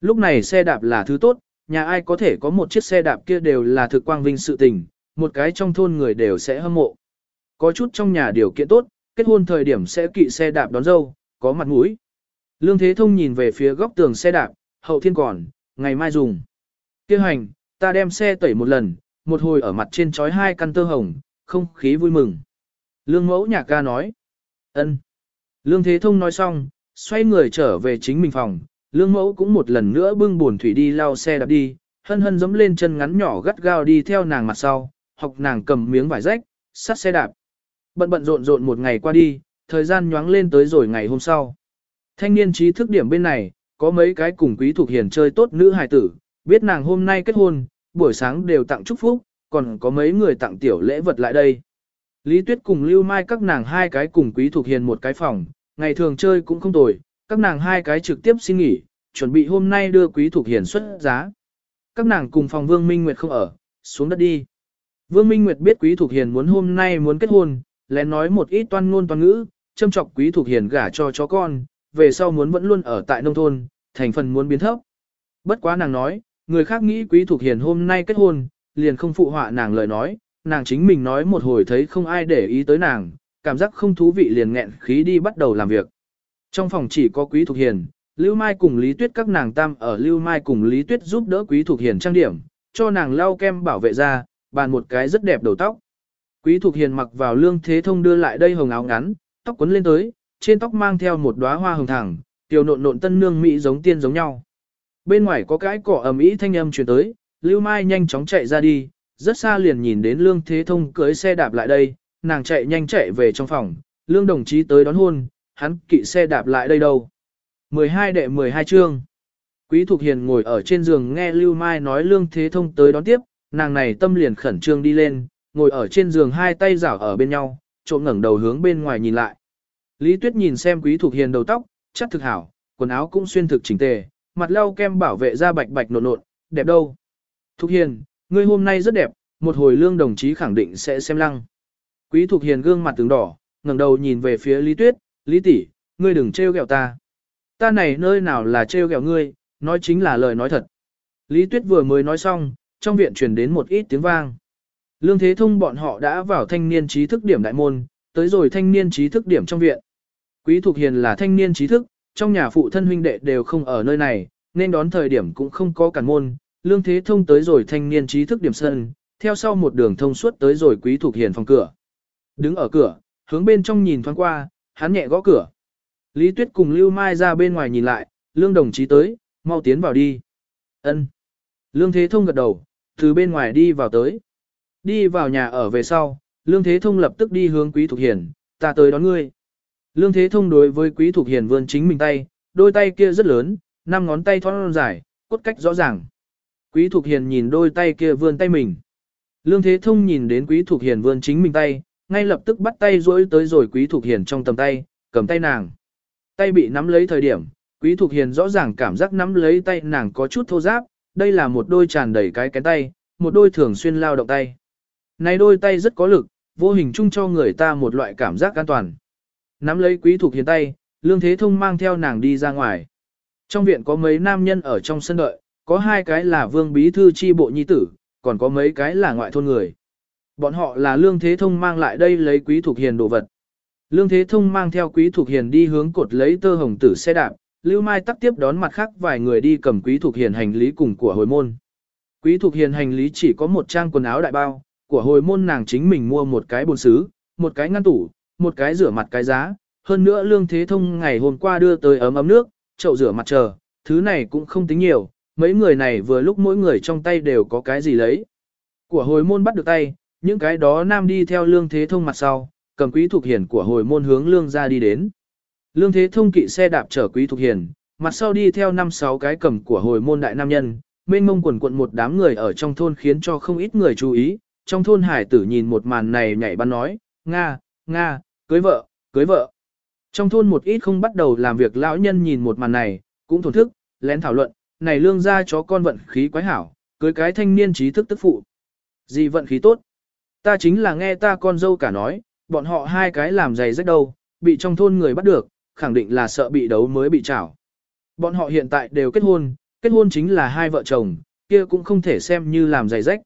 Lúc này xe đạp là thứ tốt, nhà ai có thể có một chiếc xe đạp kia đều là thực quang vinh sự tình, một cái trong thôn người đều sẽ hâm mộ. Có chút trong nhà điều kiện tốt, kết hôn thời điểm sẽ kỵ xe đạp đón dâu, có mặt mũi. Lương Thế Thông nhìn về phía góc tường xe đạp, hậu thiên còn, ngày mai dùng. Kêu hành, ta đem xe tẩy một lần, một hồi ở mặt trên trói hai căn tơ hồng, không khí vui mừng. Lương mẫu nhà ca nói. ân. Lương Thế Thông nói xong, xoay người trở về chính mình phòng, lương mẫu cũng một lần nữa bưng buồn thủy đi lau xe đạp đi, hân hân dẫm lên chân ngắn nhỏ gắt gao đi theo nàng mặt sau, học nàng cầm miếng vải rách, sắt xe đạp. Bận bận rộn rộn một ngày qua đi, thời gian nhoáng lên tới rồi ngày hôm sau. Thanh niên trí thức điểm bên này, có mấy cái cùng quý thuộc hiền chơi tốt nữ hài tử, biết nàng hôm nay kết hôn, buổi sáng đều tặng chúc phúc, còn có mấy người tặng tiểu lễ vật lại đây. Lý Tuyết cùng Lưu Mai các nàng hai cái cùng quý thuộc hiền một cái phòng, ngày thường chơi cũng không tồi, các nàng hai cái trực tiếp xin nghỉ, chuẩn bị hôm nay đưa quý thuộc hiển xuất giá. Các nàng cùng phòng Vương Minh Nguyệt không ở, xuống đất đi. Vương Minh Nguyệt biết quý thuộc hiền muốn hôm nay muốn kết hôn, lén nói một ít toan ngôn toan ngữ, châm chọc quý thuộc hiền gả cho chó con, về sau muốn vẫn luôn ở tại nông thôn, thành phần muốn biến thấp. Bất quá nàng nói, người khác nghĩ quý thuộc hiền hôm nay kết hôn, liền không phụ họa nàng lời nói, nàng chính mình nói một hồi thấy không ai để ý tới nàng, cảm giác không thú vị liền nghẹn khí đi bắt đầu làm việc. Trong phòng chỉ có quý thuộc hiền, Lưu Mai cùng Lý Tuyết các nàng tam ở Lưu Mai cùng Lý Tuyết giúp đỡ quý thuộc hiền trang điểm, cho nàng lau kem bảo vệ da, bàn một cái rất đẹp đầu tóc. Quý Thục Hiền mặc vào lương thế thông đưa lại đây hồng áo ngắn, tóc quấn lên tới, trên tóc mang theo một đóa hoa hồng thẳng, tiểu nộn nộn tân nương mỹ giống tiên giống nhau. Bên ngoài có cái cỏ ầm ĩ thanh âm truyền tới, Lưu Mai nhanh chóng chạy ra đi, rất xa liền nhìn đến lương thế thông cưới xe đạp lại đây, nàng chạy nhanh chạy về trong phòng, lương đồng chí tới đón hôn, hắn kỵ xe đạp lại đây đâu. 12 đệ 12 chương. Quý Thục Hiền ngồi ở trên giường nghe Lưu Mai nói lương thế thông tới đón tiếp, nàng này tâm liền khẩn trương đi lên, ngồi ở trên giường hai tay rảo ở bên nhau, trộm ngẩng đầu hướng bên ngoài nhìn lại. Lý Tuyết nhìn xem Quý Thục Hiền đầu tóc, chắc thực hảo, quần áo cũng xuyên thực chỉnh tề, mặt lau kem bảo vệ da bạch bạch nộn nộn, đẹp đâu. Thục Hiền, ngươi hôm nay rất đẹp, một hồi lương đồng chí khẳng định sẽ xem lăng. Quý Thục Hiền gương mặt tướng đỏ, ngẩng đầu nhìn về phía Lý Tuyết, Lý tỷ, ngươi đừng trêu ghẹo ta. Ta này nơi nào là trêu ghẹo ngươi, nói chính là lời nói thật. Lý Tuyết vừa mới nói xong, trong viện truyền đến một ít tiếng vang. Lương Thế Thông bọn họ đã vào thanh niên trí thức điểm đại môn, tới rồi thanh niên trí thức điểm trong viện. Quý Thục Hiền là thanh niên trí thức, trong nhà phụ thân huynh đệ đều không ở nơi này, nên đón thời điểm cũng không có cản môn. Lương Thế Thông tới rồi thanh niên trí thức điểm sân, theo sau một đường thông suốt tới rồi Quý Thục Hiền phòng cửa. Đứng ở cửa, hướng bên trong nhìn thoáng qua, hắn nhẹ gõ cửa. Lý Tuyết cùng Lưu Mai ra bên ngoài nhìn lại, Lương đồng chí tới, mau tiến vào đi. Ân. Lương Thế Thông gật đầu, từ bên ngoài đi vào tới. Đi vào nhà ở về sau, Lương Thế Thông lập tức đi hướng Quý Thục Hiền, ta tới đón ngươi. Lương Thế Thông đối với Quý Thục Hiền vươn chính mình tay, đôi tay kia rất lớn, năm ngón tay thon dài, cốt cách rõ ràng. Quý Thục Hiền nhìn đôi tay kia vươn tay mình. Lương Thế Thông nhìn đến Quý Thục Hiền vươn chính mình tay, ngay lập tức bắt tay duỗi tới rồi Quý Thục Hiền trong tầm tay, cầm tay nàng. Tay bị nắm lấy thời điểm, Quý Thục Hiền rõ ràng cảm giác nắm lấy tay nàng có chút thô ráp, đây là một đôi tràn đầy cái cái tay, một đôi thường xuyên lao động tay. Này đôi tay rất có lực, vô hình chung cho người ta một loại cảm giác an toàn. Nắm lấy quý Thục hiền tay, Lương Thế Thông mang theo nàng đi ra ngoài. Trong viện có mấy nam nhân ở trong sân đợi, có hai cái là vương bí thư chi bộ nhi tử, còn có mấy cái là ngoại thôn người. Bọn họ là Lương Thế Thông mang lại đây lấy quý thuộc hiền đồ vật. Lương Thế Thông mang theo quý thuộc hiền đi hướng cột lấy tơ hồng tử xe đạp, Lưu Mai tắc tiếp đón mặt khác vài người đi cầm quý thuộc hiền hành lý cùng của hồi môn. Quý thuộc hiền hành lý chỉ có một trang quần áo đại bao, của hồi môn nàng chính mình mua một cái bồn xứ, một cái ngăn tủ, một cái rửa mặt cái giá, hơn nữa lương thế thông ngày hôm qua đưa tới ấm ấm nước, chậu rửa mặt chờ, thứ này cũng không tính nhiều, mấy người này vừa lúc mỗi người trong tay đều có cái gì lấy. Của hồi môn bắt được tay, những cái đó nam đi theo lương thế thông mặt sau, cầm quý thuộc hiển của hồi môn hướng lương ra đi đến. Lương thế thông kỵ xe đạp chở quý thuộc hiển mặt sau đi theo năm sáu cái cầm của hồi môn đại nam nhân, mênh mông quần quận một đám người ở trong thôn khiến cho không ít người chú ý, trong thôn hải tử nhìn một màn này nhảy bắn nói, Nga, Nga, cưới vợ, cưới vợ. Trong thôn một ít không bắt đầu làm việc lão nhân nhìn một màn này, cũng thổn thức, lén thảo luận, này lương ra chó con vận khí quái hảo, cưới cái thanh niên trí thức tức phụ. Gì vận khí tốt? Ta chính là nghe ta con dâu cả nói, bọn họ hai cái làm giày rách đâu, bị trong thôn người bắt được, khẳng định là sợ bị đấu mới bị trảo. Bọn họ hiện tại đều kết hôn, kết hôn chính là hai vợ chồng, kia cũng không thể xem như làm giày rách.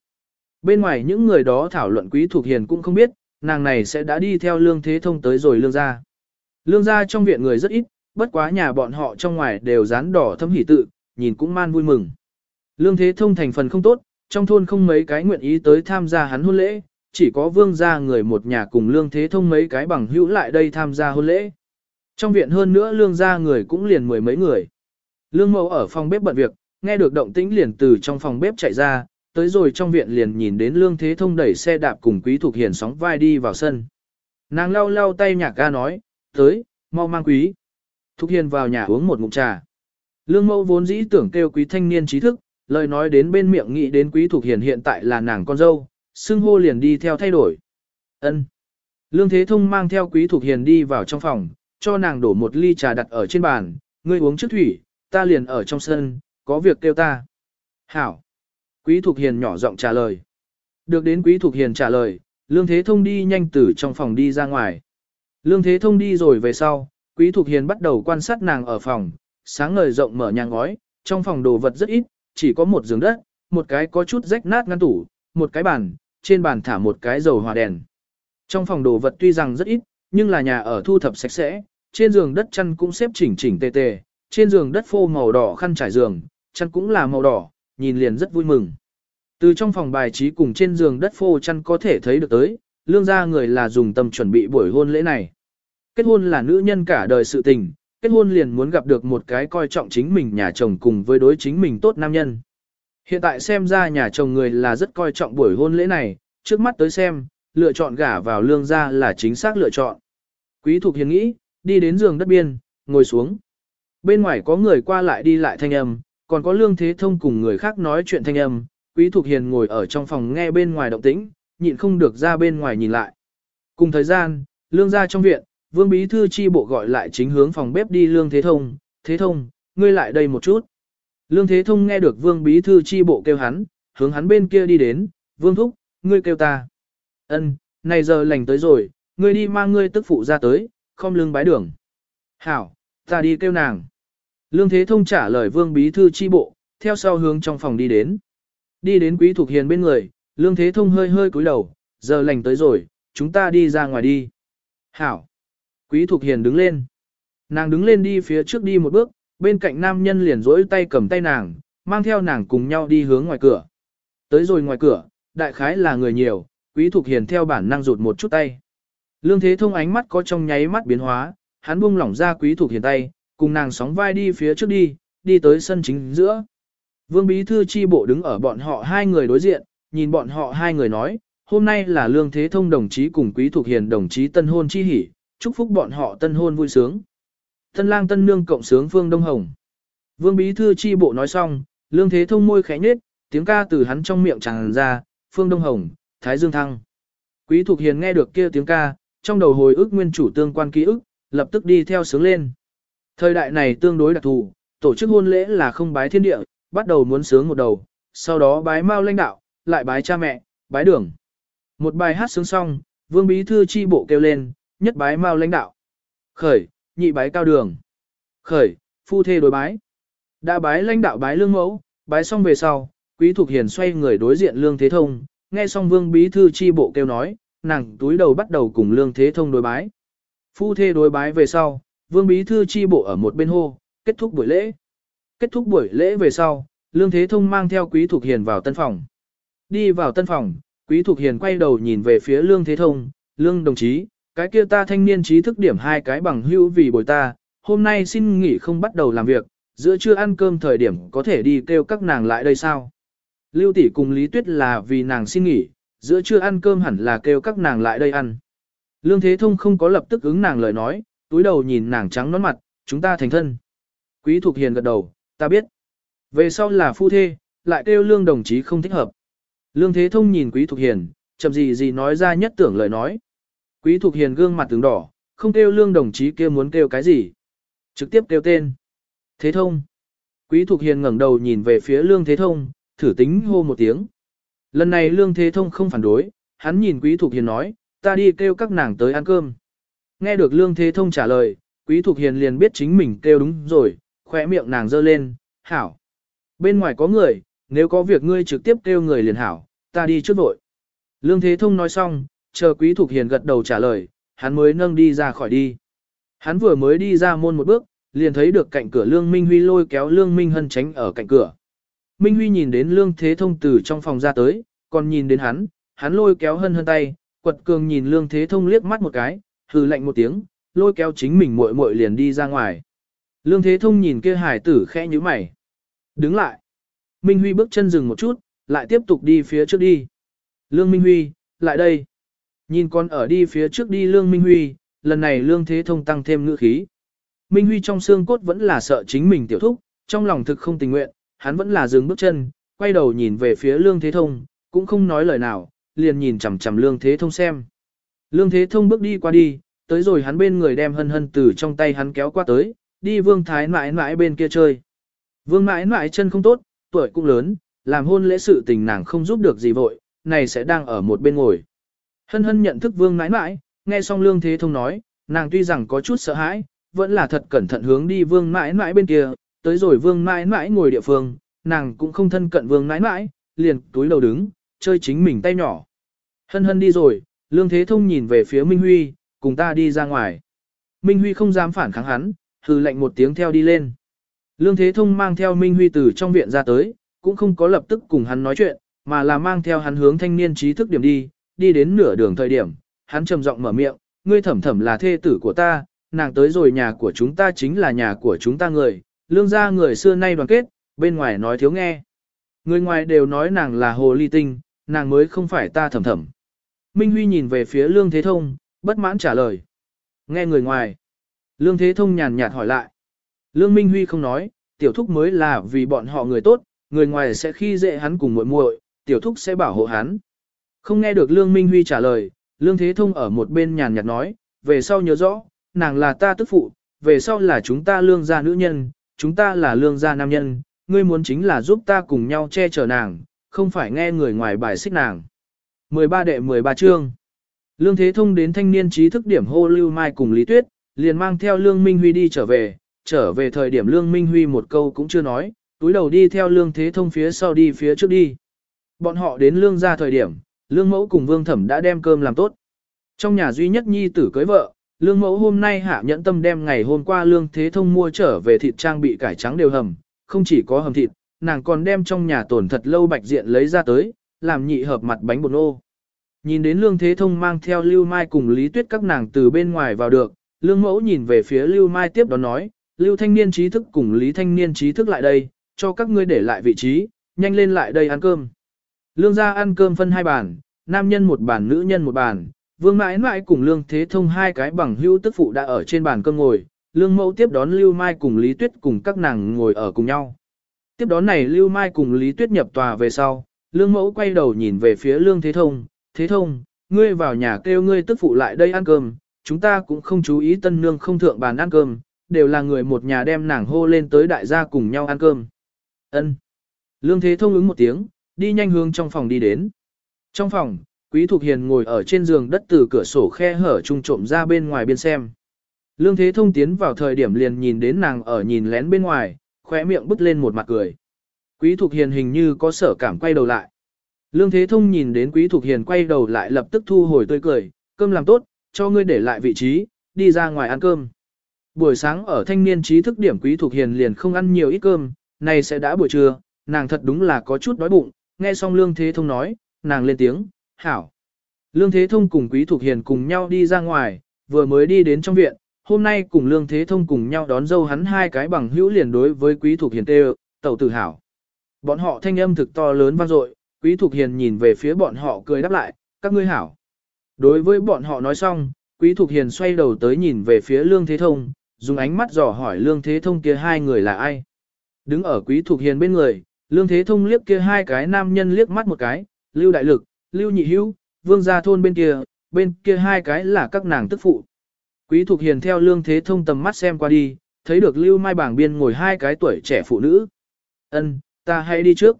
Bên ngoài những người đó thảo luận quý thuộc hiền cũng không biết, nàng này sẽ đã đi theo lương thế thông tới rồi lương gia. Lương gia trong viện người rất ít, bất quá nhà bọn họ trong ngoài đều dán đỏ thâm hỉ tự, nhìn cũng man vui mừng. Lương thế thông thành phần không tốt, trong thôn không mấy cái nguyện ý tới tham gia hắn hôn lễ, chỉ có vương gia người một nhà cùng lương thế thông mấy cái bằng hữu lại đây tham gia hôn lễ. Trong viện hơn nữa lương gia người cũng liền mười mấy người. Lương mẫu ở phòng bếp bận việc, nghe được động tĩnh liền từ trong phòng bếp chạy ra, tới rồi trong viện liền nhìn đến lương thế thông đẩy xe đạp cùng quý thuộc hiền sóng vai đi vào sân. Nàng lau lau tay nhạc ca nói, tới, mau mang quý. Thục hiền vào nhà uống một ngụm trà. Lương mẫu vốn dĩ tưởng kêu quý thanh niên trí thức, lời nói đến bên miệng nghĩ đến quý thuộc hiền hiện tại là nàng con dâu, xưng hô liền đi theo thay đổi. Ân. Lương Thế Thông mang theo Quý Thục Hiền đi vào trong phòng, cho nàng đổ một ly trà đặt ở trên bàn, ngươi uống trước thủy, ta liền ở trong sân, có việc kêu ta. Hảo. Quý Thục Hiền nhỏ giọng trả lời. Được đến Quý Thục Hiền trả lời, Lương Thế Thông đi nhanh từ trong phòng đi ra ngoài. Lương Thế Thông đi rồi về sau, Quý Thục Hiền bắt đầu quan sát nàng ở phòng, sáng ngời rộng mở nhà ngói, trong phòng đồ vật rất ít, chỉ có một giường đất, một cái có chút rách nát ngăn tủ, một cái bàn, trên bàn thả một cái dầu hòa đèn. Trong phòng đồ vật tuy rằng rất ít, nhưng là nhà ở thu thập sạch sẽ, trên giường đất chăn cũng xếp chỉnh chỉnh tề tề, trên giường đất phô màu đỏ khăn trải giường, chăn cũng là màu đỏ, nhìn liền rất vui mừng. Từ trong phòng bài trí cùng trên giường đất phô chăn có thể thấy được tới, lương gia người là dùng tâm chuẩn bị buổi hôn lễ này. Kết hôn là nữ nhân cả đời sự tình, kết hôn liền muốn gặp được một cái coi trọng chính mình nhà chồng cùng với đối chính mình tốt nam nhân. Hiện tại xem ra nhà chồng người là rất coi trọng buổi hôn lễ này, trước mắt tới xem, lựa chọn gả vào lương gia là chính xác lựa chọn. Quý Thục Hiền nghĩ, đi đến giường đất biên, ngồi xuống. Bên ngoài có người qua lại đi lại thanh âm, còn có lương thế thông cùng người khác nói chuyện thanh âm. Quý Thục Hiền ngồi ở trong phòng nghe bên ngoài động tĩnh, nhịn không được ra bên ngoài nhìn lại. Cùng thời gian, lương gia trong viện, vương bí thư chi bộ gọi lại chính hướng phòng bếp đi lương thế thông. Thế thông, ngươi lại đây một chút. Lương Thế Thông nghe được Vương Bí Thư chi bộ kêu hắn, hướng hắn bên kia đi đến, Vương Thúc, ngươi kêu ta. Ân, này giờ lành tới rồi, ngươi đi mang ngươi tức phụ ra tới, không lương bái đường. Hảo, ta đi kêu nàng. Lương Thế Thông trả lời Vương Bí Thư chi bộ, theo sau hướng trong phòng đi đến. Đi đến Quý Thục Hiền bên người, Lương Thế Thông hơi hơi cúi đầu, giờ lành tới rồi, chúng ta đi ra ngoài đi. Hảo. Quý Thục Hiền đứng lên. Nàng đứng lên đi phía trước đi một bước, bên cạnh nam nhân liền rỗi tay cầm tay nàng, mang theo nàng cùng nhau đi hướng ngoài cửa. Tới rồi ngoài cửa, đại khái là người nhiều, quý thục hiền theo bản năng rụt một chút tay. Lương Thế Thông ánh mắt có trong nháy mắt biến hóa, hắn buông lỏng ra quý thục hiền tay, cùng nàng sóng vai đi phía trước đi, đi tới sân chính giữa. Vương Bí Thư chi bộ đứng ở bọn họ hai người đối diện, nhìn bọn họ hai người nói, hôm nay là Lương Thế Thông đồng chí cùng Quý Thục Hiền đồng chí tân hôn chi hỉ chúc phúc bọn họ tân hôn vui sướng. Tân lang tân nương cộng sướng Phương Đông Hồng. Vương Bí Thư chi bộ nói xong, Lương Thế Thông môi khẽ nhếch, tiếng ca từ hắn trong miệng tràn ra, Phương Đông Hồng, Thái Dương Thăng. Quý Thục Hiền nghe được kia tiếng ca, trong đầu hồi ức nguyên chủ tương quan ký ức, lập tức đi theo sướng lên. Thời đại này tương đối đặc thù, tổ chức hôn lễ là không bái thiên địa, bắt đầu muốn sướng một đầu, sau đó bái mao lãnh đạo, lại bái cha mẹ, bái đường. Một bài hát sướng xong, Vương Bí Thư chi bộ kêu lên, nhất bái mao lãnh đạo. Khởi, nhị bái cao đường. Khởi, phu thê đối bái. Đã bái lãnh đạo bái lương mẫu, bái xong về sau, quý thuộc hiền xoay người đối diện lương thế thông, nghe xong vương bí thư chi bộ kêu nói, nàng túi đầu bắt đầu cùng lương thế thông đối bái. Phu thê đối bái về sau, vương bí thư chi bộ ở một bên hô, kết thúc buổi lễ. Kết thúc buổi lễ về sau, lương thế thông mang theo quý thuộc hiền vào tân phòng. Đi vào tân phòng, quý thuộc hiền quay đầu nhìn về phía lương thế thông, lương đồng chí, cái kia ta thanh niên trí thức điểm hai cái bằng hữu vì bồi ta, hôm nay xin nghỉ không bắt đầu làm việc, giữa trưa ăn cơm thời điểm có thể đi kêu các nàng lại đây sao? Lưu tỷ cùng Lý Tuyết là vì nàng xin nghỉ, giữa trưa ăn cơm hẳn là kêu các nàng lại đây ăn. Lương Thế Thông không có lập tức ứng nàng lời nói, túi đầu nhìn nàng trắng nón mặt, chúng ta thành thân. Quý Thục Hiền gật đầu, ta biết. Về sau là phu thê, lại kêu lương đồng chí không thích hợp. Lương Thế Thông nhìn Quý Thục Hiền, chậm gì gì nói ra nhất tưởng lời nói. Quý Thục Hiền gương mặt tướng đỏ, không kêu lương đồng chí kia muốn kêu cái gì. Trực tiếp kêu tên. Thế Thông. Quý Thục Hiền ngẩng đầu nhìn về phía lương Thế Thông, thử tính hô một tiếng. Lần này lương Thế Thông không phản đối, hắn nhìn Quý Thục Hiền nói, ta đi kêu các nàng tới ăn cơm. Nghe được lương Thế Thông trả lời, Quý Thục Hiền liền biết chính mình kêu đúng rồi, khỏe miệng nàng giơ lên, hảo. Bên ngoài có người, nếu có việc ngươi trực tiếp kêu người liền hảo, ta đi trước vội. Lương Thế Thông nói xong, chờ Quý Thục Hiền gật đầu trả lời, hắn mới nâng đi ra khỏi đi. Hắn vừa mới đi ra môn một bước, liền thấy được cạnh cửa Lương Minh Huy lôi kéo Lương Minh Hân tránh ở cạnh cửa. Minh Huy nhìn đến Lương Thế Thông từ trong phòng ra tới, còn nhìn đến hắn, hắn lôi kéo Hân Hân tay, quật cường nhìn Lương Thế Thông liếc mắt một cái, hừ lạnh một tiếng, lôi kéo chính mình muội muội liền đi ra ngoài. Lương Thế Thông nhìn kia hải tử khẽ như mày. Đứng lại. Minh Huy bước chân dừng một chút, lại tiếp tục đi phía trước đi. Lương Minh Huy, lại đây. Nhìn con ở đi phía trước đi Lương Minh Huy, lần này Lương Thế Thông tăng thêm ngữ khí. Minh Huy trong xương cốt vẫn là sợ chính mình tiểu thúc, trong lòng thực không tình nguyện, hắn vẫn là dừng bước chân, quay đầu nhìn về phía Lương Thế Thông, cũng không nói lời nào, liền nhìn chằm chằm Lương Thế Thông xem. Lương Thế Thông bước đi qua đi, tới rồi hắn bên người đem hân hân từ trong tay hắn kéo qua tới, đi Vương Thái mãi mãi bên kia chơi. Vương mãi mãi chân không tốt, tuổi cũng lớn, làm hôn lễ sự tình nàng không giúp được gì vội, này sẽ đang ở một bên ngồi. Hân hân nhận thức vương Nãi Nãi, nghe xong lương thế thông nói, nàng tuy rằng có chút sợ hãi, vẫn là thật cẩn thận hướng đi vương Nãi Nãi bên kia, tới rồi vương Nãi Nãi ngồi địa phương, nàng cũng không thân cận vương Nãi Nãi, liền túi đầu đứng, chơi chính mình tay nhỏ. Hân hân đi rồi, lương thế thông nhìn về phía Minh Huy, cùng ta đi ra ngoài. Minh Huy không dám phản kháng hắn, hừ lệnh một tiếng theo đi lên. Lương Thế Thông mang theo Minh Huy từ trong viện ra tới, cũng không có lập tức cùng hắn nói chuyện, mà là mang theo hắn hướng thanh niên trí thức điểm đi, đi đến nửa đường thời điểm, hắn trầm giọng mở miệng, ngươi thẩm thẩm là thê tử của ta, nàng tới rồi nhà của chúng ta chính là nhà của chúng ta người, lương gia người xưa nay đoàn kết, bên ngoài nói thiếu nghe. Người ngoài đều nói nàng là hồ ly tinh, nàng mới không phải ta thẩm thẩm. Minh Huy nhìn về phía Lương Thế Thông, bất mãn trả lời. Nghe người ngoài. Lương Thế Thông nhàn nhạt hỏi lại. Lương Minh Huy không nói, tiểu thúc mới là vì bọn họ người tốt, người ngoài sẽ khi dễ hắn cùng muội muội, tiểu thúc sẽ bảo hộ hắn. Không nghe được Lương Minh Huy trả lời, Lương Thế Thông ở một bên nhàn nhạt nói, về sau nhớ rõ, nàng là ta tức phụ, về sau là chúng ta lương gia nữ nhân, chúng ta là lương gia nam nhân, ngươi muốn chính là giúp ta cùng nhau che chở nàng, không phải nghe người ngoài bài xích nàng. 13 đệ 13 chương Lương Thế Thông đến thanh niên trí thức điểm hô Lưu Mai cùng Lý Tuyết, liền mang theo Lương Minh Huy đi trở về, trở về thời điểm Lương Minh Huy một câu cũng chưa nói, túi đầu đi theo Lương Thế Thông phía sau đi phía trước đi. Bọn họ đến Lương ra thời điểm, Lương Mẫu cùng Vương Thẩm đã đem cơm làm tốt. Trong nhà duy nhất nhi tử cưới vợ, Lương Mẫu hôm nay hạ nhẫn tâm đem ngày hôm qua Lương Thế Thông mua trở về thịt trang bị cải trắng đều hầm, không chỉ có hầm thịt, nàng còn đem trong nhà tổn thật lâu bạch diện lấy ra tới, làm nhị hợp mặt bánh bột nô. Nhìn đến Lương Thế Thông mang theo Lưu Mai cùng Lý Tuyết các nàng từ bên ngoài vào được, Lương Mẫu nhìn về phía Lưu Mai tiếp đó nói, Lưu Thanh Niên trí thức cùng Lý Thanh Niên trí thức lại đây, cho các ngươi để lại vị trí, nhanh lên lại đây ăn cơm. Lương gia ăn cơm phân hai bàn, nam nhân một bàn nữ nhân một bàn, Vương mãi mãi cùng Lương Thế Thông hai cái bằng hữu tức phụ đã ở trên bàn cơm ngồi, Lương Mẫu tiếp đón Lưu Mai cùng Lý Tuyết cùng các nàng ngồi ở cùng nhau. Tiếp đón này Lưu Mai cùng Lý Tuyết nhập tòa về sau, Lương Mẫu quay đầu nhìn về phía Lương Thế Thông, Thế Thông, ngươi vào nhà kêu ngươi tức phụ lại đây ăn cơm, chúng ta cũng không chú ý tân nương không thượng bàn ăn cơm, đều là người một nhà đem nàng hô lên tới đại gia cùng nhau ăn cơm. Ân. Lương Thế Thông ứng một tiếng, đi nhanh hướng trong phòng đi đến. Trong phòng, Quý Thục Hiền ngồi ở trên giường đất từ cửa sổ khe hở trung trộm ra bên ngoài biên xem. Lương Thế Thông tiến vào thời điểm liền nhìn đến nàng ở nhìn lén bên ngoài, khóe miệng bứt lên một mặt cười. Quý Thục Hiền hình như có sở cảm quay đầu lại. Lương Thế Thông nhìn đến Quý Thục Hiền quay đầu lại lập tức thu hồi tươi cười, cơm làm tốt, cho ngươi để lại vị trí, đi ra ngoài ăn cơm. Buổi sáng ở thanh niên trí thức điểm Quý Thục Hiền liền không ăn nhiều ít cơm, này sẽ đã buổi trưa, nàng thật đúng là có chút đói bụng, nghe xong Lương Thế Thông nói, nàng lên tiếng, hảo. Lương Thế Thông cùng Quý Thục Hiền cùng nhau đi ra ngoài, vừa mới đi đến trong viện, hôm nay cùng Lương Thế Thông cùng nhau đón dâu hắn hai cái bằng hữu liền đối với Quý Thục Hiền tê tẩu tử hảo. Bọn họ thanh âm thực to lớn vang dội, Quý Thục Hiền nhìn về phía bọn họ cười đáp lại, các ngươi hảo. Đối với bọn họ nói xong, Quý Thục Hiền xoay đầu tới nhìn về phía Lương Thế Thông, dùng ánh mắt dò hỏi Lương Thế Thông kia hai người là ai. Đứng ở Quý Thục Hiền bên người, Lương Thế Thông liếc kia hai cái nam nhân liếc mắt một cái, Lưu Đại Lực, Lưu Nhị Hữu, Vương Gia Thôn bên kia, bên kia hai cái là các nàng tức phụ. Quý Thục Hiền theo Lương Thế Thông tầm mắt xem qua đi, thấy được Lưu Mai bảng biên ngồi hai cái tuổi trẻ phụ nữ. Ân, ta hãy đi trước.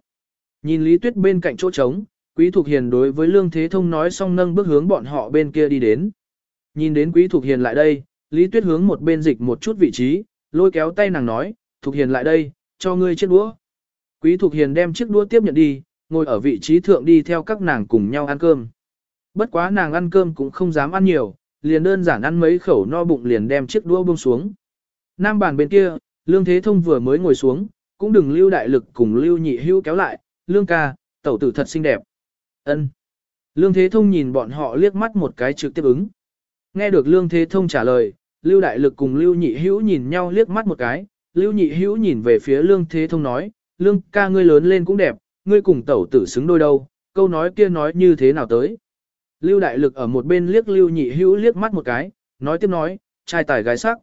Nhìn Lý Tuyết bên cạnh chỗ trống, Quý Thục Hiền đối với Lương Thế Thông nói xong nâng bước hướng bọn họ bên kia đi đến. Nhìn đến Quý Thục Hiền lại đây, Lý Tuyết hướng một bên dịch một chút vị trí, lôi kéo tay nàng nói, Thục Hiền lại đây, cho ngươi chết đũa. Quý Thục Hiền đem chiếc đũa tiếp nhận đi, ngồi ở vị trí thượng đi theo các nàng cùng nhau ăn cơm. Bất quá nàng ăn cơm cũng không dám ăn nhiều, liền đơn giản ăn mấy khẩu no bụng liền đem chiếc đũa buông xuống. Nam bàn bên kia, Lương Thế Thông vừa mới ngồi xuống, cũng đừng lưu đại lực cùng lưu nhị hưu kéo lại, Lương ca, tẩu tử thật xinh đẹp. ân Lương Thế Thông nhìn bọn họ liếc mắt một cái trực tiếp ứng. Nghe được Lương Thế Thông trả lời, Lưu Đại Lực cùng Lưu Nhị Hữu nhìn nhau liếc mắt một cái, Lưu Nhị Hữu nhìn về phía Lương Thế Thông nói, Lương ca ngươi lớn lên cũng đẹp, ngươi cùng tẩu tử xứng đôi đâu, câu nói kia nói như thế nào tới. Lưu Đại Lực ở một bên liếc Lưu Nhị Hữu liếc mắt một cái, nói tiếp nói, trai tài gái sắc.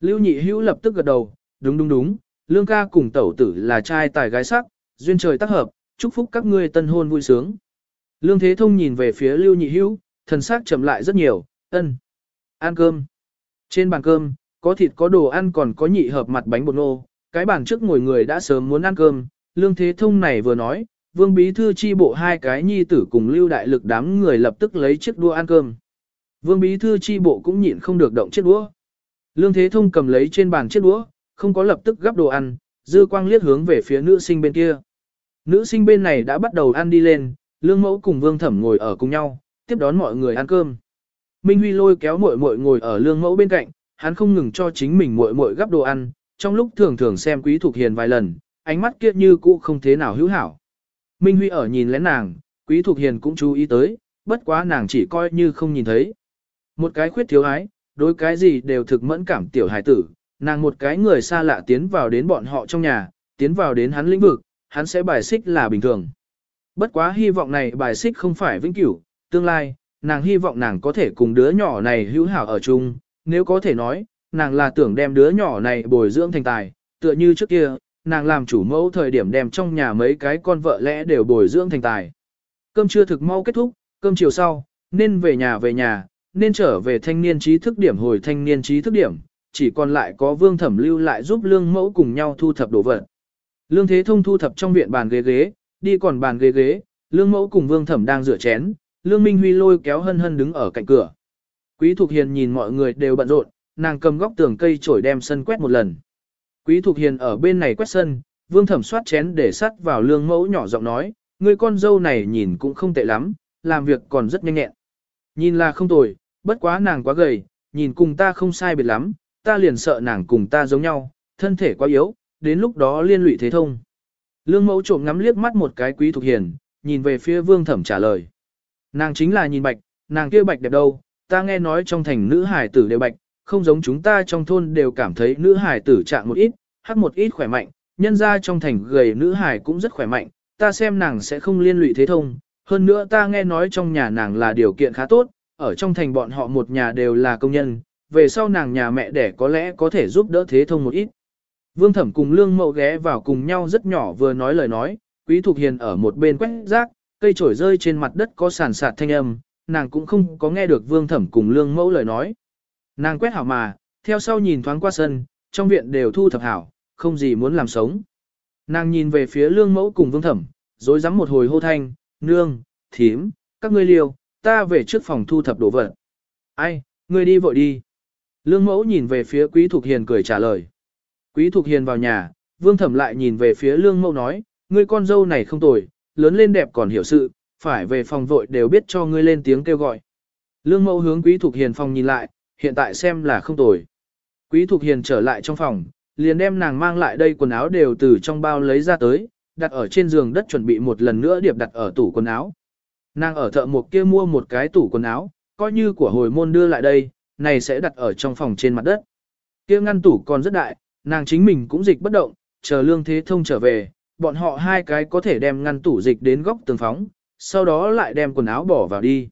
Lưu Nhị Hữu lập tức gật đầu, đúng đúng đúng, Lương ca cùng tẩu tử là trai tài gái sắc, duyên trời tác hợp, chúc phúc các ngươi tân hôn vui sướng. Lương Thế Thông nhìn về phía Lưu Nhị Hữu, thần sắc chậm lại rất nhiều, ân. Ăn cơm. Trên bàn cơm, có thịt có đồ ăn còn có nhị hợp mặt bánh bột nô, cái bàn trước ngồi người đã sớm muốn ăn cơm, Lương Thế Thông này vừa nói, Vương Bí Thư chi bộ hai cái nhi tử cùng Lưu Đại Lực đám người lập tức lấy chiếc đũa ăn cơm. Vương Bí Thư chi bộ cũng nhịn không được động chiếc đũa. Lương Thế Thông cầm lấy trên bàn chiếc đũa, không có lập tức gắp đồ ăn, dư quang liếc hướng về phía nữ sinh bên kia. Nữ sinh bên này đã bắt đầu ăn đi lên, Lương Mẫu cùng Vương Thẩm ngồi ở cùng nhau, tiếp đón mọi người ăn cơm. Minh Huy lôi kéo muội muội ngồi ở Lương Mẫu bên cạnh, hắn không ngừng cho chính mình muội muội gắp đồ ăn, trong lúc thường thường xem Quý Thục Hiền vài lần, ánh mắt kia như cũ không thế nào hữu hảo. Minh Huy ở nhìn lén nàng, Quý Thục Hiền cũng chú ý tới, bất quá nàng chỉ coi như không nhìn thấy. Một cái khuyết thiếu ái, đối cái gì đều thực mẫn cảm tiểu hài tử, nàng một cái người xa lạ tiến vào đến bọn họ trong nhà, tiến vào đến hắn lĩnh vực, hắn sẽ bài xích là bình thường. Bất quá hy vọng này bài xích không phải vĩnh cửu, tương lai, nàng hy vọng nàng có thể cùng đứa nhỏ này hữu hảo ở chung, nếu có thể nói, nàng là tưởng đem đứa nhỏ này bồi dưỡng thành tài, tựa như trước kia, nàng làm chủ mẫu thời điểm đem trong nhà mấy cái con vợ lẽ đều bồi dưỡng thành tài. Cơm trưa thực mau kết thúc, cơm chiều sau, nên về nhà về nhà, nên trở về thanh niên trí thức điểm hồi thanh niên trí thức điểm, chỉ còn lại có vương thẩm lưu lại giúp lương mẫu cùng nhau thu thập đồ vật. Lương Thế Thông thu thập trong viện bàn ghế ghế, đi còn bàn ghế ghế, lương mẫu cùng vương thẩm đang rửa chén, lương minh huy lôi kéo hân hân đứng ở cạnh cửa. Quý Thục Hiền nhìn mọi người đều bận rộn, nàng cầm góc tường cây chổi đem sân quét một lần. Quý Thục Hiền ở bên này quét sân, vương thẩm soát chén để sắt vào lương mẫu nhỏ giọng nói, người con dâu này nhìn cũng không tệ lắm, làm việc còn rất nhanh nhẹn. Nhìn là không tồi, bất quá nàng quá gầy, nhìn cùng ta không sai biệt lắm, ta liền sợ nàng cùng ta giống nhau, thân thể quá yếu, đến lúc đó liên lụy thế thông. Lương mẫu trộm ngắm liếc mắt một cái quý thục hiền, nhìn về phía vương thẩm trả lời. Nàng chính là nhìn bạch, nàng kia bạch đẹp đâu, ta nghe nói trong thành nữ hải tử đều bạch, không giống chúng ta trong thôn đều cảm thấy nữ hải tử trạng một ít, hắc một ít khỏe mạnh, nhân ra trong thành gầy nữ hải cũng rất khỏe mạnh, ta xem nàng sẽ không liên lụy thế thông, hơn nữa ta nghe nói trong nhà nàng là điều kiện khá tốt, ở trong thành bọn họ một nhà đều là công nhân, về sau nàng nhà mẹ đẻ có lẽ có thể giúp đỡ thế thông một ít. Vương Thẩm cùng Lương Mậu ghé vào cùng nhau rất nhỏ vừa nói lời nói, Quý Thục Hiền ở một bên quét rác, cây trổi rơi trên mặt đất có sàn sạt thanh âm, nàng cũng không có nghe được Vương Thẩm cùng Lương Mẫu lời nói. Nàng quét hảo mà, theo sau nhìn thoáng qua sân, trong viện đều thu thập hảo, không gì muốn làm sống. Nàng nhìn về phía Lương Mẫu cùng Vương Thẩm, rồi dám một hồi hô thanh, nương, thím, các ngươi liều, ta về trước phòng thu thập đồ vật. Ai, ngươi đi vội đi. Lương Mẫu nhìn về phía Quý Thục Hiền cười trả lời. Quý Thục Hiền vào nhà, Vương Thẩm lại nhìn về phía Lương Mẫu nói, ngươi con dâu này không tồi, lớn lên đẹp còn hiểu sự, phải về phòng vội đều biết cho ngươi lên tiếng kêu gọi. Lương Mẫu hướng Quý Thục Hiền phòng nhìn lại, hiện tại xem là không tồi. Quý Thục Hiền trở lại trong phòng, liền đem nàng mang lại đây quần áo đều từ trong bao lấy ra tới, đặt ở trên giường đất chuẩn bị một lần nữa điệp đặt ở tủ quần áo. Nàng ở thợ mộc kia mua một cái tủ quần áo, coi như của hồi môn đưa lại đây, này sẽ đặt ở trong phòng trên mặt đất. Kia ngăn tủ còn rất đại, nàng chính mình cũng dịch bất động, chờ lương thế thông trở về, bọn họ hai cái có thể đem ngăn tủ dịch đến góc tường phóng, sau đó lại đem quần áo bỏ vào đi.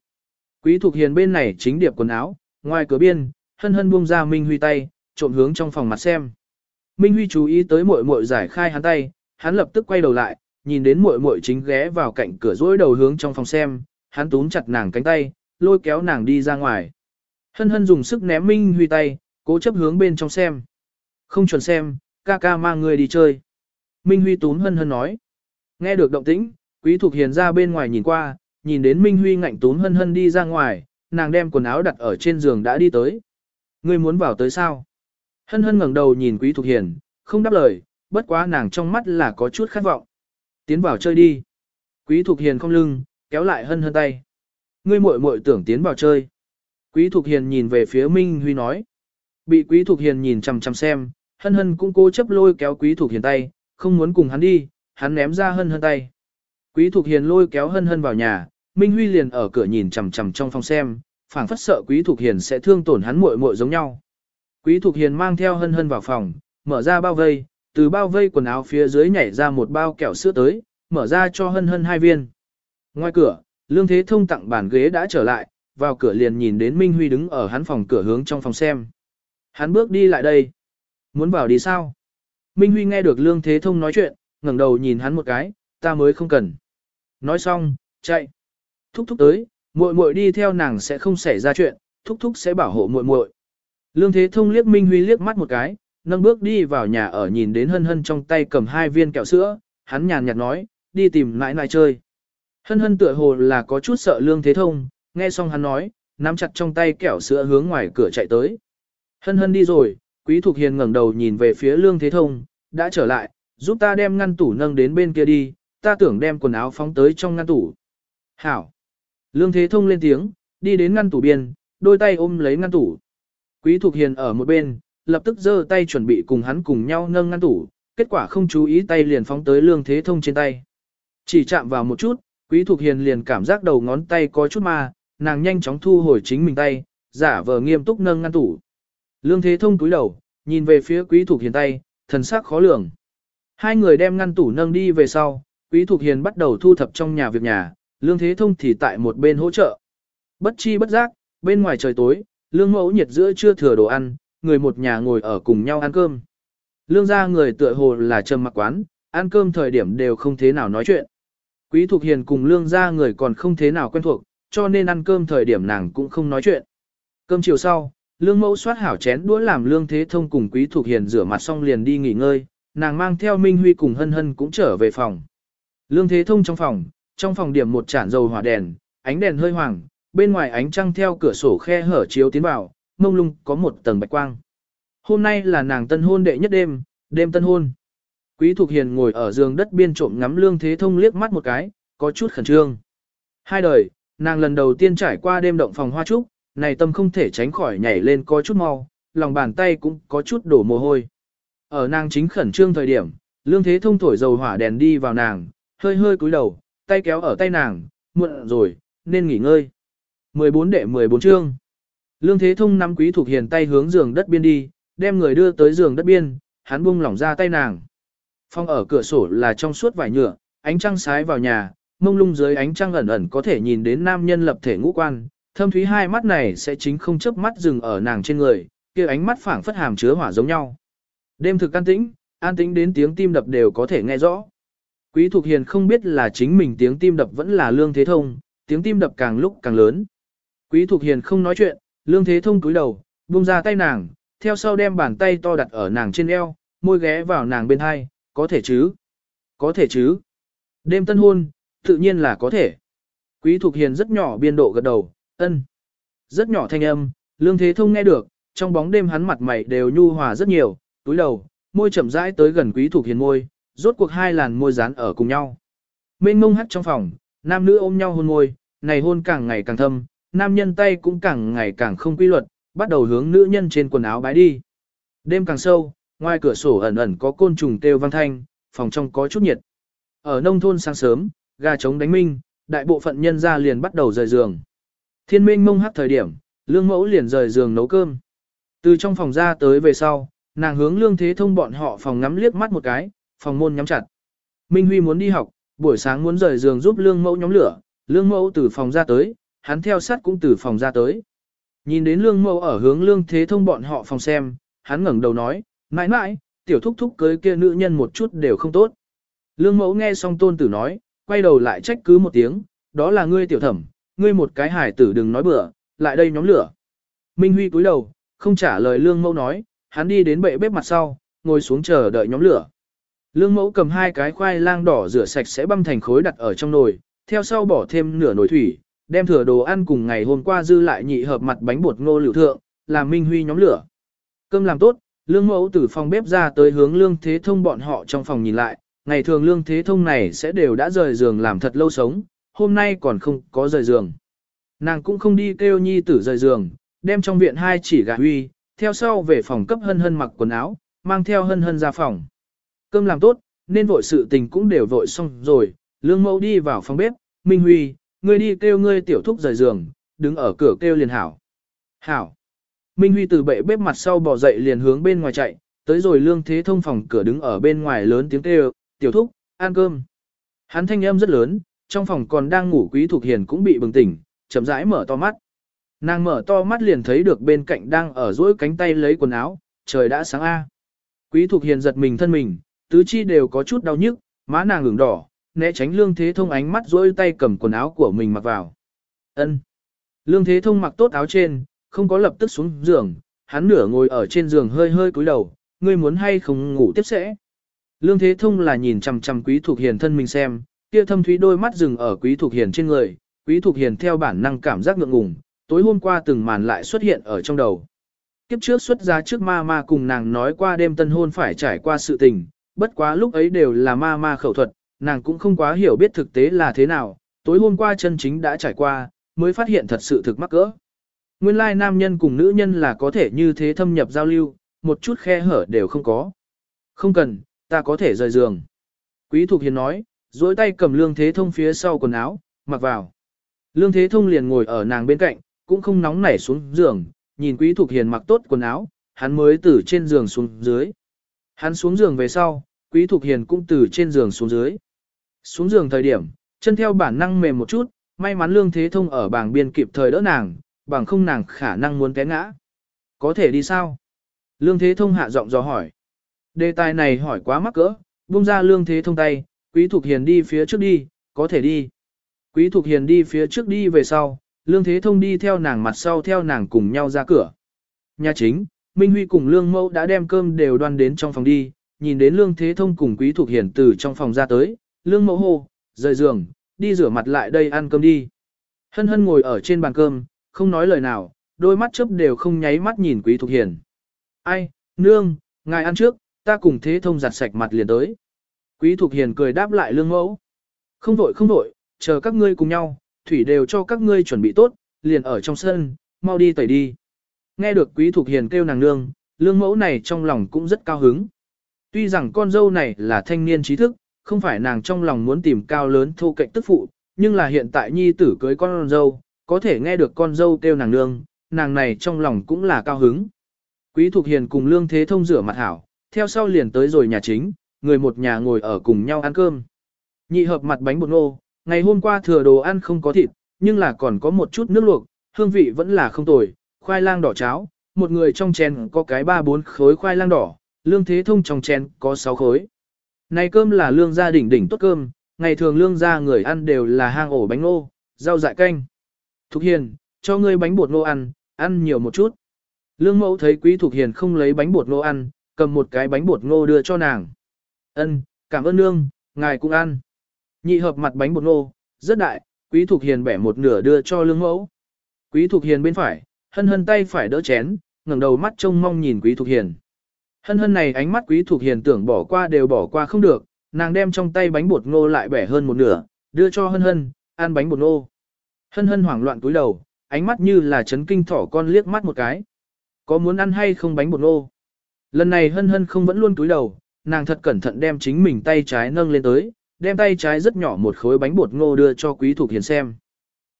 Quý Thục Hiền bên này chính điệp quần áo, ngoài cửa biên, hân hân buông ra Minh Huy tay, trộn hướng trong phòng mặt xem. Minh Huy chú ý tới muội muội giải khai hắn tay, hắn lập tức quay đầu lại, nhìn đến muội muội chính ghé vào cạnh cửa rỗi đầu hướng trong phòng xem, hắn túm chặt nàng cánh tay, lôi kéo nàng đi ra ngoài. Hân hân dùng sức ném Minh Huy tay, cố chấp hướng bên trong xem. Không chuẩn xem, ca ca mang người đi chơi. Minh Huy túm hân hân nói. Nghe được động tĩnh, Quý Thục Hiền ra bên ngoài nhìn qua, nhìn đến Minh Huy ngạnh túm hân hân đi ra ngoài, nàng đem quần áo đặt ở trên giường đã đi tới. Ngươi muốn vào tới sao? Hân hân ngẩng đầu nhìn Quý Thục Hiền, không đáp lời, bất quá nàng trong mắt là có chút khát vọng. Tiến vào chơi đi. Quý Thục Hiền không lưng, kéo lại hân hân tay. Ngươi muội muội tưởng tiến vào chơi. Quý Thục Hiền nhìn về phía Minh Huy nói. Bị Quý Thục Hiền nhìn chằm chằm xem, hân hân cũng cố chấp lôi kéo Quý Thục Hiền tay, không muốn cùng hắn đi, hắn ném ra hân hân tay. Quý Thục Hiền lôi kéo hân hân vào nhà, Minh Huy liền ở cửa nhìn chằm chằm trong phòng xem, phảng phất sợ Quý Thục Hiền sẽ thương tổn hắn muội muội giống nhau. Quý Thục Hiền mang theo hân hân vào phòng, mở ra bao vây, từ bao vây quần áo phía dưới nhảy ra một bao kẹo sữa tới, mở ra cho hân hân hai viên. Ngoài cửa, Lương Thế Thông tặng bàn ghế đã trở lại, vào cửa liền nhìn đến Minh Huy đứng ở hắn phòng cửa hướng trong phòng xem. Hắn bước đi lại đây. Muốn vào đi sao? Minh Huy nghe được Lương Thế Thông nói chuyện, ngẩng đầu nhìn hắn một cái, ta mới không cần. Nói xong, chạy. Thúc thúc tới, muội muội đi theo nàng sẽ không xảy ra chuyện, thúc thúc sẽ bảo hộ muội muội. Lương Thế Thông liếc Minh Huy liếc mắt một cái, nâng bước đi vào nhà ở nhìn đến hân hân trong tay cầm hai viên kẹo sữa, hắn nhàn nhạt nói, đi tìm nãi nãi chơi. Hân hân tựa hồ là có chút sợ Lương Thế Thông, nghe xong hắn nói, nắm chặt trong tay kẹo sữa hướng ngoài cửa chạy tới. Hân hân đi rồi, Quý Thục Hiền ngẩng đầu nhìn về phía Lương Thế Thông, đã trở lại, giúp ta đem ngăn tủ nâng đến bên kia đi, ta tưởng đem quần áo phóng tới trong ngăn tủ. Hảo. Lương Thế Thông lên tiếng, đi đến ngăn tủ biên, đôi tay ôm lấy ngăn tủ. Quý Thục Hiền ở một bên, lập tức giơ tay chuẩn bị cùng hắn cùng nhau nâng ngăn tủ, kết quả không chú ý tay liền phóng tới Lương Thế Thông trên tay. Chỉ chạm vào một chút, Quý Thục Hiền liền cảm giác đầu ngón tay có chút ma, nàng nhanh chóng thu hồi chính mình tay, giả vờ nghiêm túc nâng ngăn tủ. Lương Thế Thông túi đầu, nhìn về phía Quý Thục Hiền tay, thần sắc khó lường. Hai người đem ngăn tủ nâng đi về sau, Quý Thục Hiền bắt đầu thu thập trong nhà việc nhà, Lương Thế Thông thì tại một bên hỗ trợ. Bất chi bất giác, bên ngoài trời tối, Lương Mẫu nhiệt giữa chưa thừa đồ ăn, người một nhà ngồi ở cùng nhau ăn cơm. Lương gia người tựa hồ là trầm mặc quán, ăn cơm thời điểm đều không thế nào nói chuyện. Quý Thục Hiền cùng Lương gia người còn không thế nào quen thuộc, cho nên ăn cơm thời điểm nàng cũng không nói chuyện. Cơm chiều sau, Lương Mẫu soát hảo chén đũa làm Lương Thế Thông cùng Quý Thục Hiền rửa mặt xong liền đi nghỉ ngơi, nàng mang theo Minh Huy cùng Hân Hân cũng trở về phòng. Lương Thế Thông trong phòng, trong phòng điểm một chản dầu hỏa đèn, ánh đèn hơi hoàng, bên ngoài ánh trăng theo cửa sổ khe hở chiếu tiến vào, mông lung có một tầng bạch quang. Hôm nay là nàng tân hôn đệ nhất đêm, đêm tân hôn. Quý Thục Hiền ngồi ở giường đất biên trộm ngắm Lương Thế Thông liếc mắt một cái, có chút khẩn trương. Hai đời, nàng lần đầu tiên trải qua đêm động phòng hoa trúc, này tâm không thể tránh khỏi nhảy lên có chút mau, lòng bàn tay cũng có chút đổ mồ hôi. Ở nàng chính khẩn trương thời điểm, Lương Thế Thông thổi dầu hỏa đèn đi vào nàng, hơi hơi cúi đầu, tay kéo ở tay nàng, muộn rồi, nên nghỉ ngơi. 14 đệ 14 chương. Lương Thế Thông nắm Quý Thục Hiền tay hướng giường đất biên đi, đem người đưa tới giường đất biên, hắn buông lỏng ra tay nàng. Phong ở cửa sổ là trong suốt vải nhựa, ánh trăng sái vào nhà, mông lung dưới ánh trăng ẩn ẩn có thể nhìn đến nam nhân lập thể ngũ quan, thâm thúy hai mắt này sẽ chính không chớp mắt dừng ở nàng trên người, kia ánh mắt phảng phất hàm chứa hỏa giống nhau. Đêm thực an tĩnh, an tĩnh đến tiếng tim đập đều có thể nghe rõ. Quý Thục Hiền không biết là chính mình tiếng tim đập vẫn là Lương Thế Thông, tiếng tim đập càng lúc càng lớn. Quý Thục Hiền không nói chuyện, Lương Thế Thông cúi đầu, buông ra tay nàng, theo sau đem bàn tay to đặt ở nàng trên eo, môi ghé vào nàng bên hai, có thể chứ? Có thể chứ? Đêm tân hôn, tự nhiên là có thể. Quý Thục Hiền rất nhỏ biên độ gật đầu, ân. Rất nhỏ thanh âm, Lương Thế Thông nghe được, trong bóng đêm hắn mặt mày đều nhu hòa rất nhiều, túi đầu, môi chậm rãi tới gần Quý Thục Hiền môi, rốt cuộc hai làn môi dán ở cùng nhau. Mênh mông hắt trong phòng, nam nữ ôm nhau hôn môi, này hôn càng ngày càng thâm, nam nhân tay cũng càng ngày càng không quy luật, bắt đầu hướng nữ nhân trên quần áo bái đi. Đêm càng sâu, ngoài cửa sổ ẩn ẩn có côn trùng kêu vang thanh, phòng trong có chút nhiệt. Ở nông thôn sáng sớm, gà trống đánh minh, đại bộ phận nhân ra liền bắt đầu rời giường. Thiên minh mông hắt thời điểm, lương mẫu liền rời giường nấu cơm. Từ trong phòng ra tới về sau, nàng hướng lương thế thông bọn họ phòng ngắm liếc mắt một cái, phòng môn nhắm chặt. Minh Huy muốn đi học, buổi sáng muốn rời giường giúp lương mẫu nhóm lửa, lương mẫu từ phòng ra tới, hắn theo sát cũng từ phòng ra tới. Nhìn đến lương mẫu ở hướng lương thế thông bọn họ phòng xem, hắn ngẩng đầu nói, mãi mãi, tiểu thúc thúc cưới kia nữ nhân một chút đều không tốt. Lương mẫu nghe xong tôn tử nói, quay đầu lại trách cứ một tiếng, đó là ngươi tiểu thẩm, ngươi một cái hải tử đừng nói bừa, lại đây nhóm lửa. Minh Huy cúi đầu, không trả lời lương mẫu nói, hắn đi đến bệ bếp mặt sau, ngồi xuống chờ đợi nhóm lửa. Lương mẫu cầm hai cái khoai lang đỏ rửa sạch sẽ băm thành khối đặt ở trong nồi, theo sau bỏ thêm nửa nồi thủy, đem thừa đồ ăn cùng ngày hôm qua dư lại nhị hợp mặt bánh bột ngô liều thượng, làm Minh Huy nhóm lửa. Cơm làm tốt, lương mẫu từ phòng bếp ra tới hướng lương thế thông bọn họ trong phòng nhìn lại, ngày thường lương thế thông này sẽ đều đã rời giường làm thật lâu sống, hôm nay còn không có rời giường. Nàng cũng không đi kêu nhi tử rời giường, đem trong viện hai chỉ gà huy, theo sau về phòng cấp hân hân mặc quần áo, mang theo hân hân ra phòng. Cơm làm tốt, nên vội sự tình cũng đều vội xong rồi, lương mẫu đi vào phòng bếp, Minh Huy, ngươi đi kêu ngươi tiểu thúc rời giường, đứng ở cửa kêu liền hảo. Hảo. Minh Huy từ bệ bếp mặt sau bỏ dậy liền hướng bên ngoài chạy, tới rồi lương thế thông phòng cửa đứng ở bên ngoài lớn tiếng kêu, tiểu thúc, ăn cơm. Hắn thanh âm rất lớn, trong phòng còn đang ngủ quý thuộc hiền cũng bị bừng tỉnh, chậm rãi mở to mắt. Nàng mở to mắt liền thấy được bên cạnh đang ở dỗi cánh tay lấy quần áo, trời đã sáng a. Quý thuộc hiền giật mình thân mình, tứ chi đều có chút đau nhức, má nàng ửng đỏ, né tránh lương thế thông ánh mắt dỗi tay cầm quần áo của mình mặc vào. Ân. Lương thế thông mặc tốt áo trên, không có lập tức xuống giường, hắn nửa ngồi ở trên giường hơi hơi cúi đầu, ngươi muốn hay không ngủ tiếp sẽ. Lương thế thông là nhìn chằm chằm quý thuộc hiền thân mình xem, kia thâm thúy đôi mắt dừng ở quý thuộc hiền trên người, quý thuộc hiền theo bản năng cảm giác ngượng ngùng, tối hôm qua từng màn lại xuất hiện ở trong đầu. Kiếp trước xuất ra trước ma ma cùng nàng nói qua đêm tân hôn phải trải qua sự tình, bất quá lúc ấy đều là ma ma khẩu thuật, nàng cũng không quá hiểu biết thực tế là thế nào, tối hôm qua chân chính đã trải qua, mới phát hiện thật sự thực mắc cỡ. Nguyên lai nam nhân cùng nữ nhân là có thể như thế thâm nhập giao lưu, một chút khe hở đều không có. Không cần, ta có thể rời giường. Quý Thục Hiền nói, duỗi tay cầm Lương Thế Thông phía sau quần áo, mặc vào. Lương Thế Thông liền ngồi ở nàng bên cạnh, cũng không nóng nảy xuống giường, nhìn Quý Thục Hiền mặc tốt quần áo, hắn mới từ trên giường xuống dưới. Hắn xuống giường về sau, Quý Thục Hiền cũng từ trên giường xuống dưới. Xuống giường thời điểm, chân theo bản năng mềm một chút, may mắn Lương Thế Thông ở bảng biên kịp thời đỡ nàng, bằng không nàng khả năng muốn té ngã. Có thể đi sao? Lương Thế Thông hạ giọng dò hỏi. Đề tài này hỏi quá mắc cỡ, buông ra Lương Thế Thông tay, Quý Thục Hiền đi phía trước đi, có thể đi. Quý Thục Hiền đi phía trước đi về sau, Lương Thế Thông đi theo nàng mặt sau theo nàng cùng nhau ra cửa. Nhà chính, Minh Huy cùng Lương Mẫu đã đem cơm đều đoan đến trong phòng đi, nhìn đến Lương Thế Thông cùng Quý Thục Hiền từ trong phòng ra tới, Lương Mẫu hô, rời giường, đi rửa mặt lại đây ăn cơm đi. Hân hân ngồi ở trên bàn cơm, không nói lời nào, đôi mắt chớp đều không nháy mắt nhìn Quý Thục Hiền. Ai, nương, ngài ăn trước, ta cùng Thế Thông giặt sạch mặt liền tới. Quý Thục Hiền cười đáp lại Lương Mẫu. Không vội không vội, chờ các ngươi cùng nhau, thủy đều cho các ngươi chuẩn bị tốt, liền ở trong sân, mau đi tẩy đi. Nghe được Quý thuộc Hiền kêu nàng nương, lương mẫu này trong lòng cũng rất cao hứng. Tuy rằng con dâu này là thanh niên trí thức, không phải nàng trong lòng muốn tìm cao lớn thô cạnh tức phụ, nhưng là hiện tại nhi tử cưới con dâu, có thể nghe được con dâu kêu nàng nương, nàng này trong lòng cũng là cao hứng. Quý Thục Hiền cùng Lương Thế Thông rửa mặt hảo, theo sau liền tới rồi nhà chính, người một nhà ngồi ở cùng nhau ăn cơm. Nhị hợp mặt bánh bột ngô, ngày hôm qua thừa đồ ăn không có thịt, nhưng là còn có một chút nước luộc, hương vị vẫn là không tồi, khoai lang đỏ cháo, một người trong chén có cái ba bốn khối khoai lang đỏ, lương thế thông trong chén có sáu khối. Này cơm là lương gia đỉnh đỉnh tốt cơm, ngày thường lương gia người ăn đều là hang ổ bánh ngô, rau dại canh. Thục Hiền, cho ngươi bánh bột ngô ăn, ăn nhiều một chút. Lương mẫu thấy quý Thục Hiền không lấy bánh bột ngô ăn, cầm một cái bánh bột ngô đưa cho nàng. Ân, cảm ơn nương, ngài cũng ăn. Nhị hợp mặt bánh bột ngô, rất đại, quý thục hiền bẻ một nửa đưa cho lương mẫu. Quý thục hiền bên phải, hân hân tay phải đỡ chén, ngẩng đầu mắt trông mong nhìn quý thục hiền. Hân hân này ánh mắt quý thục hiền tưởng bỏ qua đều bỏ qua không được, nàng đem trong tay bánh bột ngô lại bẻ hơn một nửa, đưa cho hân hân, ăn bánh bột ngô. Hân hân hoảng loạn túi đầu, ánh mắt như là chấn kinh thỏ con liếc mắt một cái. Có muốn ăn hay không bánh bột ngô? Lần này hân hân không vẫn luôn túi đầu, nàng thật cẩn thận đem chính mình tay trái nâng lên tới, đem tay trái rất nhỏ một khối bánh bột ngô đưa cho Quý Thục Hiền xem.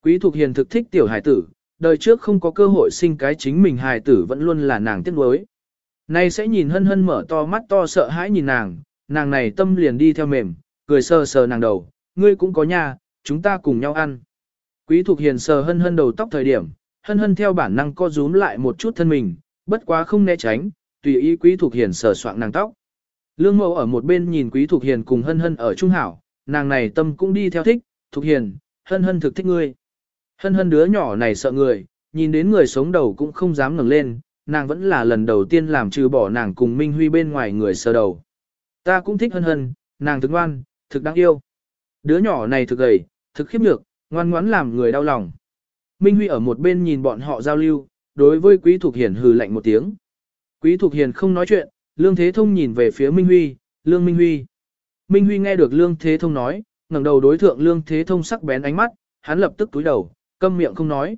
Quý Thục Hiền thực thích tiểu Hải tử, đời trước không có cơ hội sinh cái chính mình hài tử vẫn luôn là nàng tiếc nuối. Nay sẽ nhìn hân hân mở to mắt to sợ hãi nhìn nàng, nàng này tâm liền đi theo mềm, cười sờ sờ nàng đầu, ngươi cũng có nhà, chúng ta cùng nhau ăn. Quý Thục Hiền sờ hân hân đầu tóc thời điểm, hân hân theo bản năng co rúm lại một chút thân mình, bất quá không né tránh, tùy ý Quý Thục Hiền sờ soạng nàng tóc. Lương mậu ở một bên nhìn quý Thục Hiền cùng hân hân ở trung hảo, nàng này tâm cũng đi theo thích, Thục Hiền, hân hân thực thích ngươi. Hân hân đứa nhỏ này sợ người, nhìn đến người sống đầu cũng không dám ngẩng lên, nàng vẫn là lần đầu tiên làm trừ bỏ nàng cùng Minh Huy bên ngoài người sơ đầu. Ta cũng thích hân hân, nàng thực ngoan, thực đáng yêu. Đứa nhỏ này thực gầy, thực khiếp nhược, ngoan ngoãn làm người đau lòng. Minh Huy ở một bên nhìn bọn họ giao lưu, đối với Quý Thục Hiền hừ lạnh một tiếng. Quý Thục Hiền không nói chuyện, Lương Thế Thông nhìn về phía Minh Huy, Lương Minh Huy. Minh Huy nghe được Lương Thế Thông nói, ngẩng đầu đối thượng Lương Thế Thông sắc bén ánh mắt, hắn lập tức túi đầu, câm miệng không nói.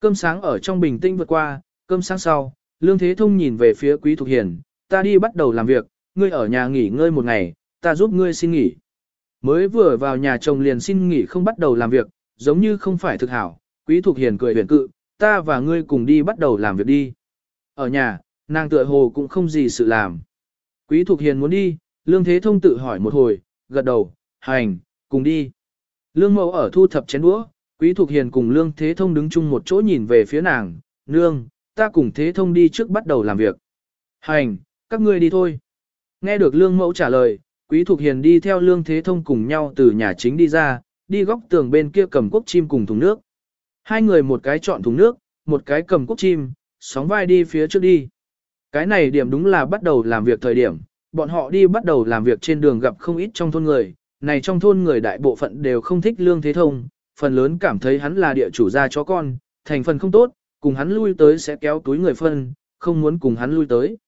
Cơm sáng ở trong bình tĩnh vượt qua, cơm sáng sau, Lương Thế Thông nhìn về phía Quý Thục Hiền, ta đi bắt đầu làm việc, ngươi ở nhà nghỉ ngơi một ngày, ta giúp ngươi xin nghỉ. Mới vừa vào nhà chồng liền xin nghỉ không bắt đầu làm việc, giống như không phải thực hảo, Quý Thục Hiền cười huyền cự, ta và ngươi cùng đi bắt đầu làm việc đi. Ở nhà, nàng tựa hồ cũng không gì sự làm. Quý Thục Hiền muốn đi, Lương Thế Thông tự hỏi một hồi, gật đầu, hành, cùng đi. Lương Mẫu ở thu thập chén đũa, Quý Thục Hiền cùng Lương Thế Thông đứng chung một chỗ nhìn về phía nàng, nương, ta cùng Thế Thông đi trước bắt đầu làm việc. Hành, các ngươi đi thôi. Nghe được Lương Mẫu trả lời, Quý Thục Hiền đi theo Lương Thế Thông cùng nhau từ nhà chính đi ra, đi góc tường bên kia cầm quốc chim cùng thùng nước. Hai người một cái chọn thùng nước, một cái cầm quốc chim, sóng vai đi phía trước đi. Cái này điểm đúng là bắt đầu làm việc thời điểm, bọn họ đi bắt đầu làm việc trên đường gặp không ít trong thôn người, này trong thôn người đại bộ phận đều không thích Lương Thế Thông, phần lớn cảm thấy hắn là địa chủ gia chó con, thành phần không tốt, cùng hắn lui tới sẽ kéo túi người phân, không muốn cùng hắn lui tới.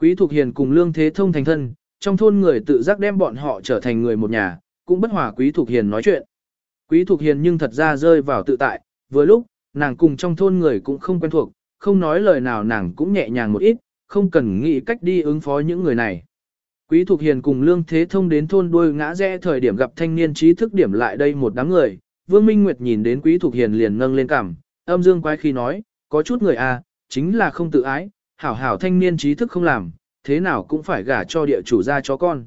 Quý Thục Hiền cùng Lương Thế Thông thành thân, trong thôn người tự giác đem bọn họ trở thành người một nhà, cũng bất hòa Quý Thục Hiền nói chuyện. Quý Thục Hiền nhưng thật ra rơi vào tự tại, vừa lúc, nàng cùng trong thôn người cũng không quen thuộc, không nói lời nào nàng cũng nhẹ nhàng một ít, không cần nghĩ cách đi ứng phó những người này. Quý Thục Hiền cùng Lương Thế Thông đến thôn đuôi ngã rẽ thời điểm gặp thanh niên trí thức điểm lại đây một đám người, Vương Minh Nguyệt nhìn đến Quý Thục Hiền liền nâng lên cằm, âm dương quái khi nói, có chút người à, chính là không tự ái, hảo hảo thanh niên trí thức không làm, thế nào cũng phải gả cho địa chủ ra chó con.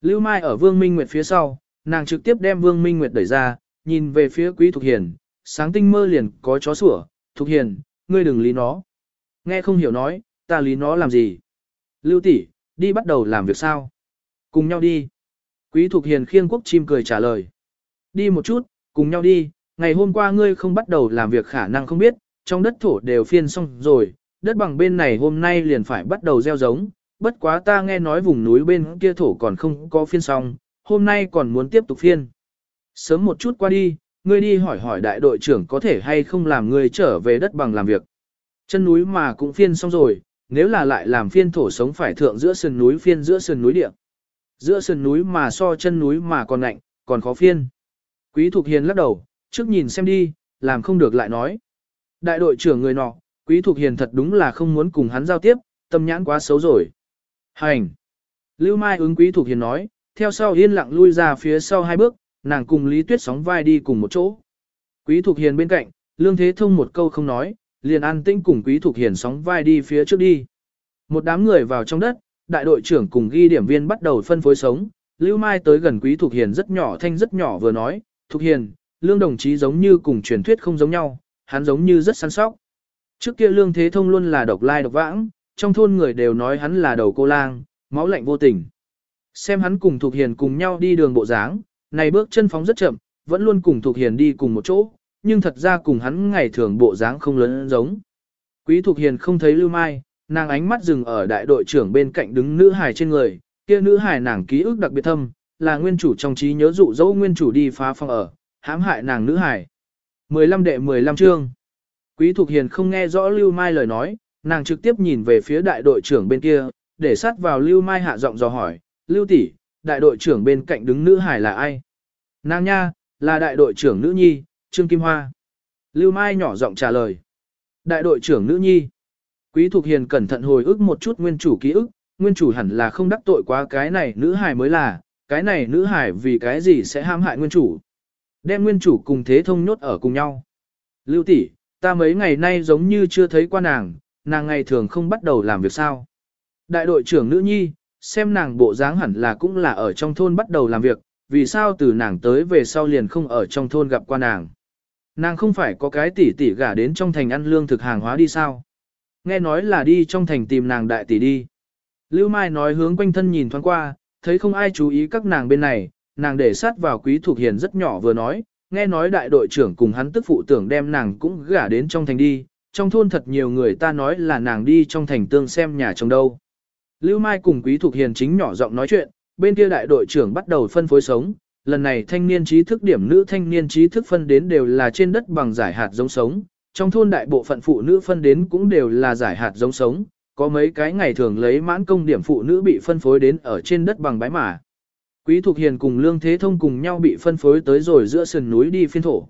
Lưu Mai ở Vương Minh Nguyệt phía sau, nàng trực tiếp đem Vương Minh Nguyệt đẩy ra, nhìn về phía Quý Thục Hiền, sáng tinh mơ liền có chó sủa, Thục Hiền, ngươi đừng lý nó. Nghe không hiểu nói, ta lý nó làm gì? Lưu tỷ, đi bắt đầu làm việc sao? Cùng nhau đi. Quý Thục Hiền khiêng quốc chim cười trả lời. Đi một chút, cùng nhau đi, ngày hôm qua ngươi không bắt đầu làm việc khả năng không biết, trong đất thổ đều phiên xong rồi, đất bằng bên này hôm nay liền phải bắt đầu gieo giống, bất quá ta nghe nói vùng núi bên kia thổ còn không có phiên xong, hôm nay còn muốn tiếp tục phiên. Sớm một chút qua đi, ngươi đi hỏi hỏi đại đội trưởng có thể hay không làm ngươi trở về đất bằng làm việc. Chân núi mà cũng phiên xong rồi, nếu là lại làm phiên thổ sống phải thượng giữa sườn núi phiên giữa sườn núi địa. Giữa sườn núi mà so chân núi mà còn lạnh, còn khó phiên. Quý Thục Hiền lắc đầu, trước nhìn xem đi, làm không được lại nói. Đại đội trưởng người nọ, Quý Thục Hiền thật đúng là không muốn cùng hắn giao tiếp, tâm nhãn quá xấu rồi. Hành! Lưu Mai ứng Quý Thục Hiền nói, theo sau yên lặng lui ra phía sau hai bước, nàng cùng Lý Tuyết sóng vai đi cùng một chỗ. Quý Thục Hiền bên cạnh, Lương Thế Thông một câu không nói, liền an tĩnh cùng Quý Thục Hiền sóng vai đi phía trước đi. Một đám người vào trong đất, đại đội trưởng cùng ghi điểm viên bắt đầu phân phối sống. Lưu Mai tới gần Quý Thục Hiền rất nhỏ thanh rất nhỏ vừa nói, Thục Hiền, Lương đồng chí giống như cùng truyền thuyết không giống nhau, hắn giống như rất săn sóc. Trước kia Lương Thế Thông luôn là độc lai độc vãng, trong thôn người đều nói hắn là đầu cô lang, máu lạnh vô tình. Xem hắn cùng Thục Hiền cùng nhau đi đường bộ dáng, này bước chân phóng rất chậm, vẫn luôn cùng Thục Hiền đi cùng một chỗ, nhưng thật ra cùng hắn ngày thường bộ dáng không lớn giống. Quý Thục Hiền không thấy Lưu Mai, nàng ánh mắt dừng ở đại đội trưởng bên cạnh đứng nữ hài trên người, kia nữ hài nàng ký ức đặc biệt thâm, là nguyên chủ trong trí nhớ dụ dỗ nguyên chủ đi phá phòng ở, hãm hại nàng nữ hải. 15 đệ 15 chương. Quý Thục Hiền không nghe rõ Lưu Mai lời nói, nàng trực tiếp nhìn về phía đại đội trưởng bên kia, để sát vào Lưu Mai hạ giọng dò hỏi, Lưu tỷ, đại đội trưởng bên cạnh đứng nữ hải là ai? Nàng nha, là đại đội trưởng nữ nhi, Trương Kim Hoa. Lưu Mai nhỏ giọng trả lời. Đại đội trưởng nữ nhi. Quý Thục Hiền cẩn thận hồi ức một chút nguyên chủ ký ức, nguyên chủ hẳn là không đắc tội quá cái này nữ hải mới là, cái này nữ hải vì cái gì sẽ ham hại nguyên chủ. Đem nguyên chủ cùng thế thông nhốt ở cùng nhau. Lưu tỷ, ta mấy ngày nay giống như chưa thấy qua nàng, nàng ngày thường không bắt đầu làm việc sao. Đại đội trưởng nữ nhi, xem nàng bộ dáng hẳn là cũng là ở trong thôn bắt đầu làm việc, vì sao từ nàng tới về sau liền không ở trong thôn gặp qua nàng. Nàng không phải có cái tỷ tỷ gả đến trong thành ăn lương thực hàng hóa đi sao? Nghe nói là đi trong thành tìm nàng đại tỷ đi. Lưu Mai nói hướng quanh thân nhìn thoáng qua, thấy không ai chú ý các nàng bên này, nàng để sát vào quý thuộc hiền rất nhỏ vừa nói, nghe nói đại đội trưởng cùng hắn tức phụ tưởng đem nàng cũng gả đến trong thành đi, trong thôn thật nhiều người ta nói là nàng đi trong thành tương xem nhà chồng đâu. Lưu Mai cùng quý thuộc hiền chính nhỏ giọng nói chuyện, bên kia đại đội trưởng bắt đầu phân phối sống, lần này thanh niên trí thức điểm nữ thanh niên trí thức phân đến đều là trên đất bằng giải hạt giống sống, trong thôn đại bộ phận phụ nữ phân đến cũng đều là giải hạt giống sống, có mấy cái ngày thường lấy mãn công điểm phụ nữ bị phân phối đến ở trên đất bằng bãi mả. Quý Thục Hiền cùng Lương Thế Thông cùng nhau bị phân phối tới rồi giữa sườn núi đi phiên thổ.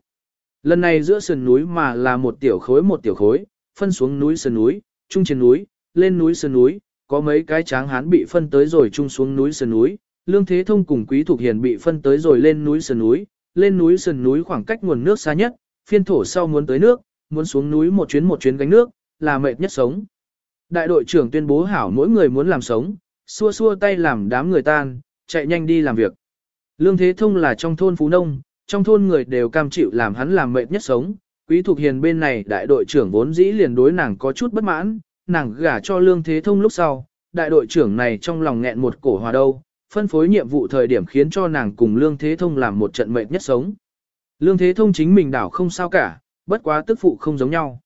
Lần này giữa sườn núi mà là một tiểu khối một tiểu khối, phân xuống núi sườn núi, trung trên núi, lên núi sườn núi, có mấy cái tráng hán bị phân tới rồi trung xuống núi sườn núi, Lương Thế Thông cùng Quý Thục Hiền bị phân tới rồi lên núi sườn núi, lên núi sườn núi khoảng cách nguồn nước xa nhất, phiên thổ sau muốn tới nước, muốn xuống núi một chuyến một chuyến gánh nước, là mệt nhất sống. Đại đội trưởng tuyên bố hảo mỗi người muốn làm sống, xua xua tay làm đám người tan, chạy nhanh đi làm việc. Lương Thế Thông là trong thôn Phú Nông, trong thôn người đều cam chịu làm hắn làm mệt nhất sống. Quý Thục Hiền bên này đại đội trưởng vốn dĩ liền đối nàng có chút bất mãn, nàng gả cho Lương Thế Thông lúc sau, đại đội trưởng này trong lòng nghẹn một cổ hòa đâu, phân phối nhiệm vụ thời điểm khiến cho nàng cùng Lương Thế Thông làm một trận mệt nhất sống. Lương Thế Thông chính mình đảo không sao cả, bất quá tức phụ không giống nhau.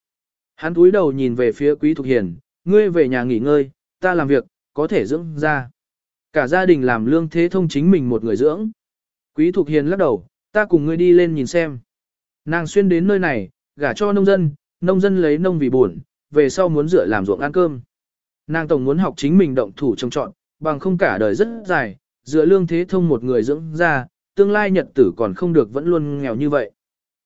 Hắn túi đầu nhìn về phía Quý Thục Hiền, ngươi về nhà nghỉ ngơi, ta làm việc, có thể dưỡng ra. Cả gia đình làm Lương Thế Thông chính mình một người dưỡng. Quý Thục Hiền lắc đầu, ta cùng ngươi đi lên nhìn xem. Nàng xuyên đến nơi này, gả cho nông dân, nông dân lấy nông vì buồn, về sau muốn dựa làm ruộng ăn cơm. Nàng tổng muốn học chính mình động thủ trồng trọn, bằng không cả đời rất dài, dựa lương thế thông một người dưỡng ra, tương lai nhật tử còn không được vẫn luôn nghèo như vậy.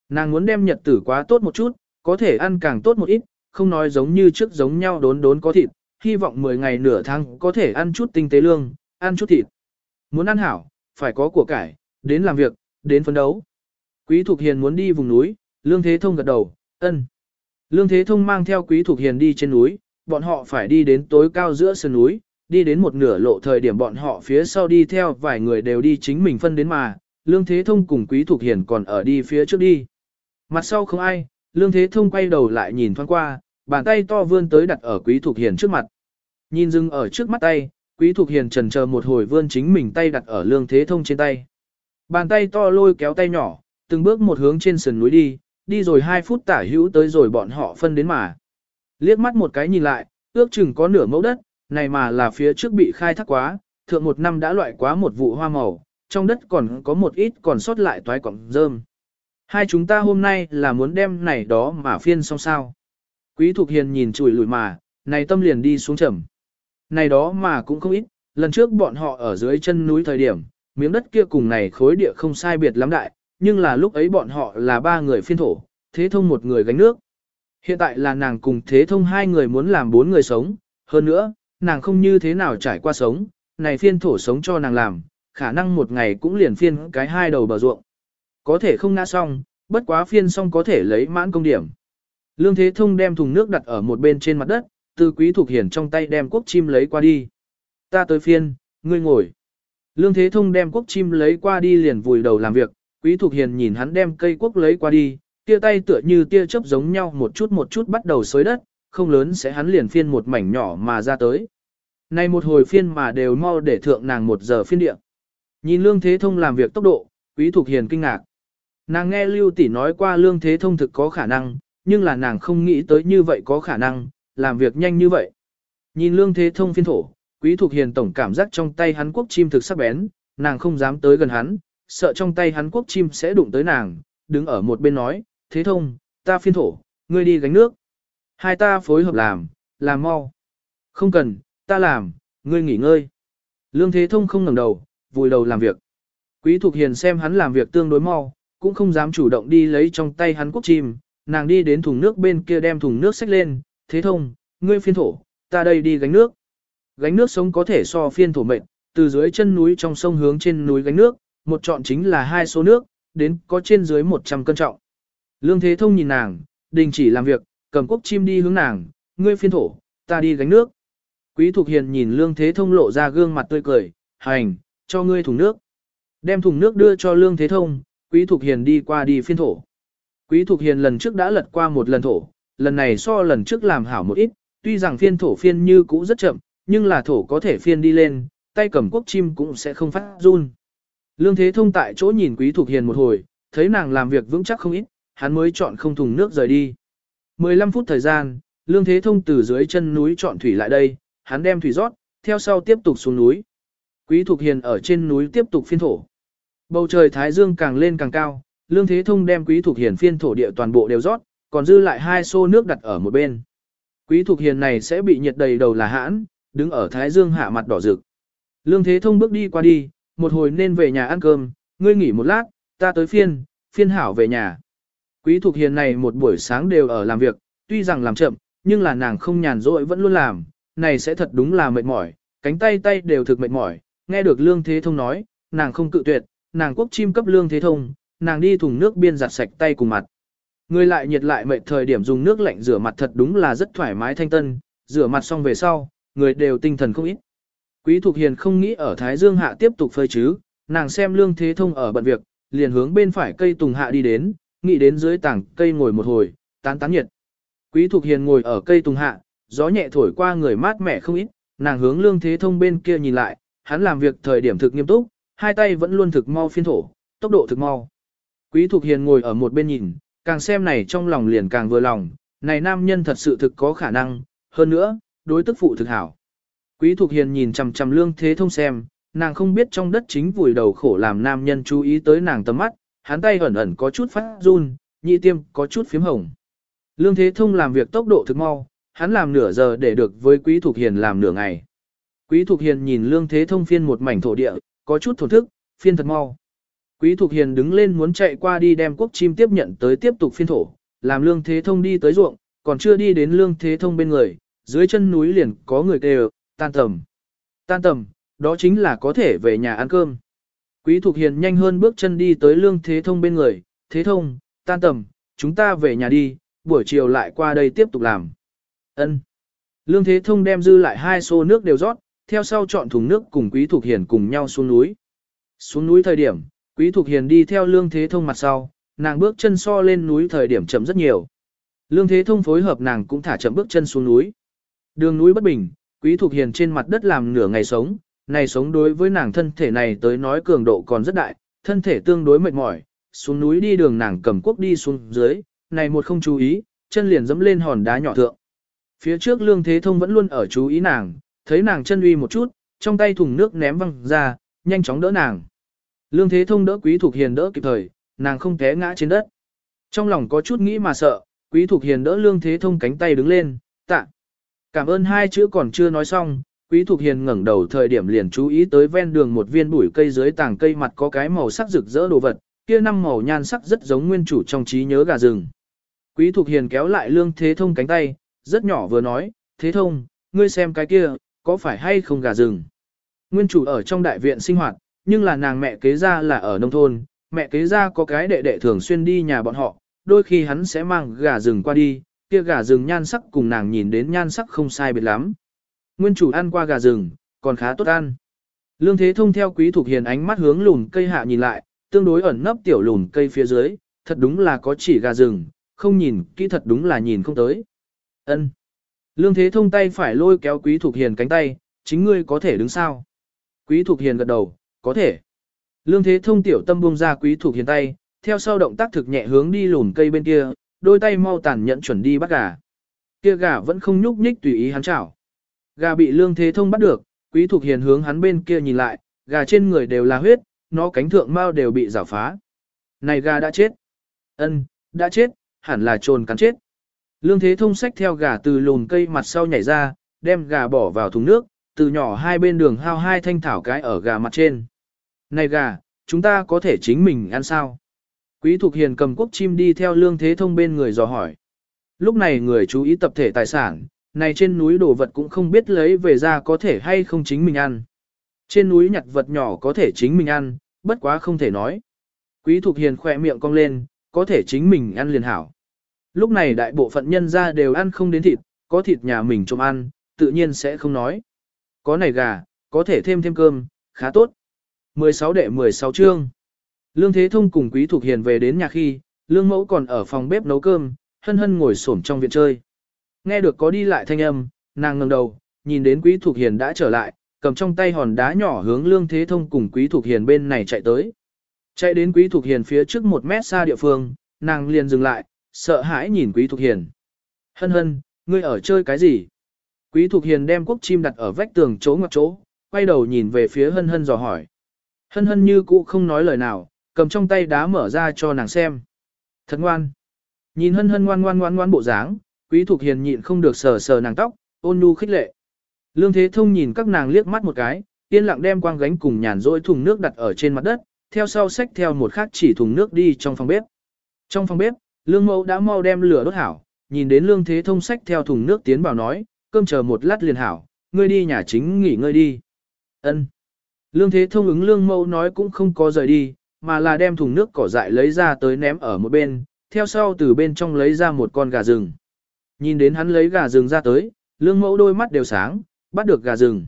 Nàng muốn đem nhật tử quá tốt một chút, có thể ăn càng tốt một ít, không nói giống như trước giống nhau đốn đốn có thịt, hy vọng 10 ngày nửa tháng có thể ăn chút tinh tế lương, ăn chút thịt. Muốn ăn hảo, phải có của cải, đến làm việc, đến phấn đấu. Quý Thục Hiền muốn đi vùng núi, Lương Thế Thông gật đầu, ân. Lương Thế Thông mang theo Quý Thục Hiền đi trên núi, bọn họ phải đi đến tối cao giữa sườn núi, đi đến một nửa lộ thời điểm bọn họ phía sau đi theo vài người đều đi chính mình phân đến mà, Lương Thế Thông cùng Quý Thục Hiền còn ở đi phía trước đi. Mặt sau không ai, Lương Thế Thông quay đầu lại nhìn thoáng qua, bàn tay to vươn tới đặt ở Quý Thục Hiền trước mặt. Nhìn dừng ở trước mắt tay, Quý Thục Hiền trần chờ một hồi vươn chính mình tay đặt ở Lương Thế Thông trên tay. Bàn tay to lôi kéo tay nhỏ, từng bước một hướng trên sườn núi đi, đi rồi 2 phút tả hữu tới rồi bọn họ phân đến mà. Liếc mắt một cái nhìn lại, ước chừng có nửa mẫu đất, này mà là phía trước bị khai thác quá, thượng một năm đã loại quá một vụ hoa màu, trong đất còn có một ít còn sót lại toái cọng rơm. Hai chúng ta hôm nay là muốn đem này đó mà phiên xong sao. Quý Thục Hiền nhìn chùi lùi mà, này tâm liền đi xuống trầm. Này đó mà cũng không ít, lần trước bọn họ ở dưới chân núi thời điểm, miếng đất kia cùng này khối địa không sai biệt lắm đại, nhưng là lúc ấy bọn họ là ba người phiên thổ, thế thông một người gánh nước. Hiện tại là nàng cùng thế thông hai người muốn làm bốn người sống, hơn nữa, nàng không như thế nào trải qua sống, này phiên thổ sống cho nàng làm, khả năng một ngày cũng liền phiên cái hai đầu bờ ruộng. Có thể không ngã xong, bất quá phiên xong có thể lấy mãn công điểm. Lương Thế Thông đem thùng nước đặt ở một bên trên mặt đất, từ quý thuộc hiển trong tay đem quốc chim lấy qua đi. Ta tới phiên, ngươi ngồi. Lương Thế Thông đem quốc chim lấy qua đi liền vùi đầu làm việc, Quý Thục Hiền nhìn hắn đem cây quốc lấy qua đi, tia tay tựa như tia chớp giống nhau một chút một chút bắt đầu xới đất, không lớn sẽ hắn liền phiên một mảnh nhỏ mà ra tới. Này một hồi phiên mà đều mau để thượng nàng một giờ phiên địa. Nhìn Lương Thế Thông làm việc tốc độ, Quý Thục Hiền kinh ngạc. Nàng nghe Lưu Tỷ nói qua Lương Thế Thông thực có khả năng, nhưng là nàng không nghĩ tới như vậy có khả năng, làm việc nhanh như vậy. Nhìn Lương Thế Thông phiên thổ, Quý thuộc Hiền tổng cảm giác trong tay hắn quốc chim thực sắc bén, nàng không dám tới gần hắn, sợ trong tay hắn quốc chim sẽ đụng tới nàng, đứng ở một bên nói, thế thông, ta phiên thổ, ngươi đi gánh nước. Hai ta phối hợp làm, làm mau. Không cần, ta làm, ngươi nghỉ ngơi. Lương Thế Thông không ngẩng đầu, vùi đầu làm việc. Quý Thục Hiền xem hắn làm việc tương đối mau, cũng không dám chủ động đi lấy trong tay hắn quốc chim, nàng đi đến thùng nước bên kia đem thùng nước xách lên, thế thông, ngươi phiên thổ, ta đây đi gánh nước. Gánh nước sống có thể so phiên thổ mệnh, từ dưới chân núi trong sông hướng trên núi gánh nước, một chọn chính là hai số nước, đến có trên dưới 100 cân trọng. Lương Thế Thông nhìn nàng, đình chỉ làm việc, cầm cốc chim đi hướng nàng, ngươi phiên thổ, ta đi gánh nước. Quý Thục Hiền nhìn Lương Thế Thông lộ ra gương mặt tươi cười, hành, cho ngươi thùng nước. Đem thùng nước đưa cho Lương Thế Thông, Quý Thục Hiền đi qua đi phiên thổ. Quý Thục Hiền lần trước đã lật qua một lần thổ, lần này so lần trước làm hảo một ít, tuy rằng phiên thổ phiên như cũ rất chậm, nhưng là thổ có thể phiên đi lên, tay cầm quốc chim cũng sẽ không phát run. Lương Thế Thông tại chỗ nhìn Quý Thục Hiền một hồi, thấy nàng làm việc vững chắc không ít, hắn mới chọn không thùng nước rời đi. 15 phút thời gian, Lương Thế Thông từ dưới chân núi chọn thủy lại đây, hắn đem thủy rót, theo sau tiếp tục xuống núi. Quý Thục Hiền ở trên núi tiếp tục phiên thổ. Bầu trời Thái Dương càng lên càng cao, Lương Thế Thông đem Quý Thục Hiền phiên thổ địa toàn bộ đều rót, còn dư lại hai xô nước đặt ở một bên. Quý Thục Hiền này sẽ bị nhiệt đầy đầu là hãn, đứng ở Thái Dương hạ mặt đỏ rực. Lương Thế Thông bước đi qua đi, một hồi nên về nhà ăn cơm, ngươi nghỉ một lát, ta tới phiên, phiên hảo về nhà. Quý Thục Hiền này một buổi sáng đều ở làm việc, tuy rằng làm chậm, nhưng là nàng không nhàn rỗi vẫn luôn làm, này sẽ thật đúng là mệt mỏi, cánh tay tay đều thực mệt mỏi, nghe được Lương Thế Thông nói, nàng không cự tuyệt, nàng quốc chim cấp Lương Thế Thông, nàng đi thùng nước biên giặt sạch tay cùng mặt. Người lại nhiệt lại mệt thời điểm dùng nước lạnh rửa mặt thật đúng là rất thoải mái thanh tân, rửa mặt xong về sau, người đều tinh thần không ít. Quý Thục Hiền không nghĩ ở Thái Dương hạ tiếp tục phơi chứ, nàng xem Lương Thế Thông ở bận việc, liền hướng bên phải cây tùng hạ đi đến, nghĩ đến dưới tảng cây ngồi một hồi, tán tán nhiệt. Quý Thục Hiền ngồi ở cây tùng hạ, gió nhẹ thổi qua người mát mẻ không ít, nàng hướng Lương Thế Thông bên kia nhìn lại, hắn làm việc thời điểm thực nghiêm túc, hai tay vẫn luôn thực mau phiên thổ, tốc độ thực mau. Quý Thục Hiền ngồi ở một bên nhìn, càng xem này trong lòng liền càng vừa lòng, này nam nhân thật sự thực có khả năng, hơn nữa, đối tức phụ thực hảo. Quý Thục Hiền nhìn chằm chằm Lương Thế Thông xem, nàng không biết trong đất chính vùi đầu khổ làm nam nhân chú ý tới nàng tầm mắt, hắn tay ẩn ẩn có chút phát run, nhị tiêm có chút phím hồng. Lương Thế Thông làm việc tốc độ thực mau, hắn làm nửa giờ để được với Quý Thục Hiền làm nửa ngày. Quý Thục Hiền nhìn Lương Thế Thông phiên một mảnh thổ địa, có chút thổn thức, phiên thật mau. Quý Thục Hiền đứng lên muốn chạy qua đi đem quốc chim tiếp nhận tới tiếp tục phiên thổ, làm Lương Thế Thông đi tới ruộng, còn chưa đi đến Lương Thế Thông bên người, dưới chân núi liền có người kêu, tan tầm. Tan tầm, đó chính là có thể về nhà ăn cơm. Quý Thục Hiền nhanh hơn bước chân đi tới Lương Thế Thông bên người, Thế Thông, tan tầm, chúng ta về nhà đi, buổi chiều lại qua đây tiếp tục làm. Ân. Lương Thế Thông đem dư lại hai xô nước đều rót, theo sau chọn thùng nước cùng Quý Thục Hiền cùng nhau xuống núi. Xuống núi thời điểm, Quý Thục Hiền đi theo Lương Thế Thông mặt sau, nàng bước chân so lên núi thời điểm chậm rất nhiều. Lương Thế Thông phối hợp nàng cũng thả chậm bước chân xuống núi. Đường núi bất bình, Quý Thục Hiền trên mặt đất làm nửa ngày sống, này sống đối với nàng thân thể này tới nói cường độ còn rất đại, thân thể tương đối mệt mỏi, xuống núi đi đường nàng cầm quốc đi xuống dưới, này một không chú ý, chân liền dẫm lên hòn đá nhỏ thượng. Phía trước Lương Thế Thông vẫn luôn ở chú ý nàng, thấy nàng chân uy một chút, trong tay thùng nước ném văng ra, nhanh chóng đỡ nàng. Lương Thế Thông đỡ Quý Thục Hiền đỡ kịp thời, nàng không té ngã trên đất. Trong lòng có chút nghĩ mà sợ, Quý Thục Hiền đỡ Lương Thế Thông cánh tay đứng lên, tạ. Cảm ơn hai chữ còn chưa nói xong, Quý Thục Hiền ngẩng đầu thời điểm liền chú ý tới ven đường một viên bụi cây dưới tàng cây mặt có cái màu sắc rực rỡ đồ vật, kia năm màu nhan sắc rất giống nguyên chủ trong trí nhớ gà rừng. Quý Thục Hiền kéo lại Lương Thế Thông cánh tay, rất nhỏ vừa nói, Thế Thông, ngươi xem cái kia, có phải hay không gà rừng? Nguyên chủ ở trong đại viện sinh hoạt, nhưng là nàng mẹ kế ra là ở nông thôn, mẹ kế ra có cái đệ đệ thường xuyên đi nhà bọn họ, đôi khi hắn sẽ mang gà rừng qua đi, kia gà rừng nhan sắc cùng nàng nhìn đến nhan sắc không sai biệt lắm. Nguyên chủ ăn qua gà rừng, còn khá tốt ăn. Lương Thế Thông theo Quý Thục Hiền ánh mắt hướng lùn cây hạ nhìn lại, tương đối ẩn nấp tiểu lùn cây phía dưới, thật đúng là có chỉ gà rừng, không nhìn, kỹ thật đúng là nhìn không tới. Ân. Lương Thế Thông tay phải lôi kéo Quý Thục Hiền cánh tay, chính ngươi có thể đứng sao? Quý Thục Hiền gật đầu, có thể. Lương Thế Thông tiểu tâm buông ra Quý thuộc Hiền tay, theo sau động tác thực nhẹ hướng đi lùn cây bên kia, đôi tay mau tàn nhẫn chuẩn đi bắt gà. Kia gà vẫn không nhúc nhích tùy ý hắn chảo. Gà bị Lương Thế Thông bắt được, Quý thuộc Hiền hướng hắn bên kia nhìn lại, gà trên người đều là huyết, nó cánh thượng mau đều bị rào phá. Này gà đã chết. Ân, đã chết, hẳn là trồn cắn chết. Lương Thế Thông xách theo gà từ lùn cây mặt sau nhảy ra, đem gà bỏ vào thùng nước, từ nhỏ hai bên đường hao hai thanh thảo cái ở gà mặt trên. Này gà, chúng ta có thể chính mình ăn sao? Quý Thục Hiền cầm quốc chim đi theo Lương Thế Thông bên người dò hỏi. Lúc này người chú ý tập thể tài sản, này trên núi đồ vật cũng không biết lấy về ra có thể hay không chính mình ăn. Trên núi nhặt vật nhỏ có thể chính mình ăn, bất quá không thể nói. Quý Thục Hiền khỏe miệng cong lên, có thể chính mình ăn liền hảo. Lúc này đại bộ phận nhân ra đều ăn không đến thịt, có thịt nhà mình trộm ăn, tự nhiên sẽ không nói. Có này gà, có thể thêm thêm cơm, khá tốt. 16 đệ 16 chương. Lương Thế Thông cùng Quý Thục Hiền về đến nhà khi, Lương Mẫu còn ở phòng bếp nấu cơm, hân hân ngồi xổm trong viện chơi. Nghe được có đi lại thanh âm, nàng ngẩng đầu, nhìn đến Quý Thục Hiền đã trở lại, cầm trong tay hòn đá nhỏ hướng Lương Thế Thông cùng Quý Thục Hiền bên này chạy tới. Chạy đến Quý Thục Hiền phía trước một mét xa địa phương, nàng liền dừng lại, sợ hãi nhìn Quý Thục Hiền. Hân hân, ngươi ở chơi cái gì? Quý Thục Hiền đem quốc chim đặt ở vách tường chỗ ngoặc chỗ, quay đầu nhìn về phía hân hân dò hỏi. Hân hân như cũ không nói lời nào, cầm trong tay đá mở ra cho nàng xem. Thật ngoan. Nhìn hân hân ngoan ngoan ngoan ngoan bộ dáng, Quý thuộc Hiền nhịn không được sờ sờ nàng tóc, ôn nhu khích lệ. Lương Thế Thông nhìn các nàng liếc mắt một cái, yên lặng đem quang gánh cùng nhàn rỗi thùng nước đặt ở trên mặt đất, theo sau xách theo một khác chỉ thùng nước đi trong phòng bếp. Trong phòng bếp, Lương Mẫu đã mau đem lửa đốt hảo, nhìn đến Lương Thế Thông xách theo thùng nước tiến vào nói, cơm chờ một lát liền hảo, ngươi đi nhà chính nghỉ ngơi đi. Ân. Lương Thế Thông ứng Lương Mẫu nói cũng không có rời đi, mà là đem thùng nước cỏ dại lấy ra tới ném ở một bên, theo sau từ bên trong lấy ra một con gà rừng. Nhìn đến hắn lấy gà rừng ra tới, Lương Mẫu đôi mắt đều sáng, bắt được gà rừng.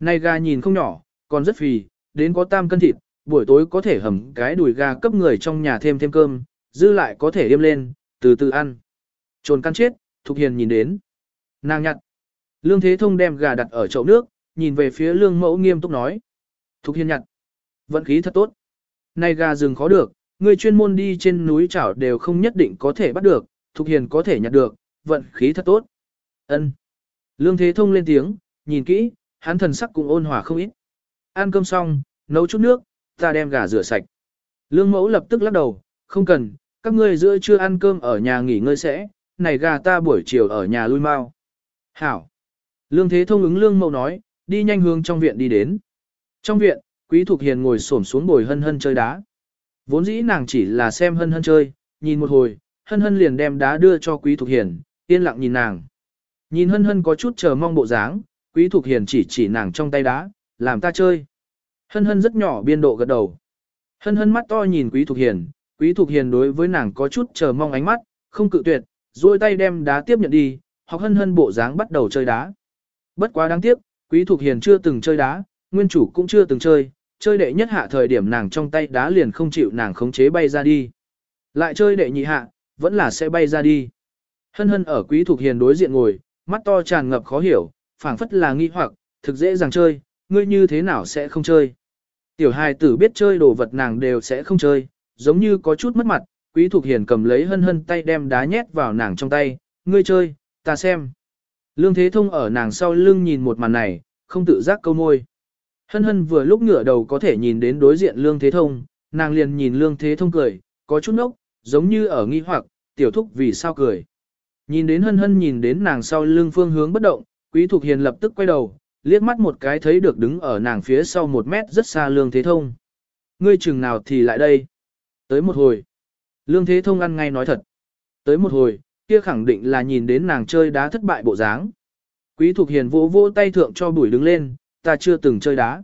Này gà nhìn không nhỏ, còn rất phì, đến có tam cân thịt, buổi tối có thể hầm cái đùi gà cấp người trong nhà thêm thêm cơm, dư lại có thể đem lên, từ từ ăn. Trồn căn chết, Thục Hiền nhìn đến. Nàng nhặt. Lương Thế Thông đem gà đặt ở chậu nước, nhìn về phía lương mẫu nghiêm túc nói. Thục Hiền nhặt. Vận khí thật tốt. Này gà rừng khó được, người chuyên môn đi trên núi chảo đều không nhất định có thể bắt được, Thục Hiền có thể nhặt được, vận khí thật tốt. Ân. Lương Thế Thông lên tiếng, nhìn kỹ, hắn thần sắc cũng ôn hòa không ít. Ăn cơm xong, nấu chút nước, ta đem gà rửa sạch. Lương mẫu lập tức lắc đầu, không cần, các ngươi giữa trưa ăn cơm ở nhà nghỉ ngơi sẽ, này gà ta buổi chiều ở nhà lui mau. Hảo. Lương Thế Thông ứng Lương mẫu nói, đi nhanh hướng trong viện đi đến. Trong viện, Quý Thục Hiền ngồi xổm xuống bồi hân hân chơi đá. Vốn dĩ nàng chỉ là xem hân hân chơi, nhìn một hồi, hân hân liền đem đá đưa cho Quý Thục Hiền, yên lặng nhìn nàng. Nhìn hân hân có chút chờ mong bộ dáng, Quý Thục Hiền chỉ chỉ nàng trong tay đá, làm ta chơi. Hân hân rất nhỏ biên độ gật đầu. Hân hân mắt to nhìn Quý Thục Hiền, Quý Thục Hiền đối với nàng có chút chờ mong ánh mắt, không cự tuyệt, duỗi tay đem đá tiếp nhận đi, học hân hân bộ dáng bắt đầu chơi đá. Bất quá đáng tiếc, Quý Thục Hiền chưa từng chơi đá, nguyên chủ cũng chưa từng chơi, chơi đệ nhất hạ thời điểm nàng trong tay đá liền không chịu nàng khống chế bay ra đi. Lại chơi đệ nhị hạ, vẫn là sẽ bay ra đi. Hân hân ở Quý thuộc Hiền đối diện ngồi, mắt to tràn ngập khó hiểu, phảng phất là nghi hoặc, thực dễ dàng chơi, ngươi như thế nào sẽ không chơi. Tiểu hài tử biết chơi đồ vật nàng đều sẽ không chơi, giống như có chút mất mặt, quý thuộc hiền cầm lấy hân hân tay đem đá nhét vào nàng trong tay, ngươi chơi, ta xem. Lương Thế Thông ở nàng sau lưng nhìn một màn này, không tự giác câu môi. Hân hân vừa lúc ngửa đầu có thể nhìn đến đối diện Lương Thế Thông, nàng liền nhìn Lương Thế Thông cười, có chút nốc, giống như ở nghi hoặc, tiểu thúc vì sao cười. Nhìn đến hân hân nhìn đến nàng sau lưng phương hướng bất động, quý thục hiền lập tức quay đầu, liếc mắt một cái thấy được đứng ở nàng phía sau một mét rất xa lương thế thông. Ngươi chừng nào thì lại đây. Tới một hồi. Lương thế thông ăn ngay nói thật. Tới một hồi, kia khẳng định là nhìn đến nàng chơi đá thất bại bộ dáng. Quý thục hiền vỗ vỗ tay thượng cho bùi đứng lên, ta chưa từng chơi đá.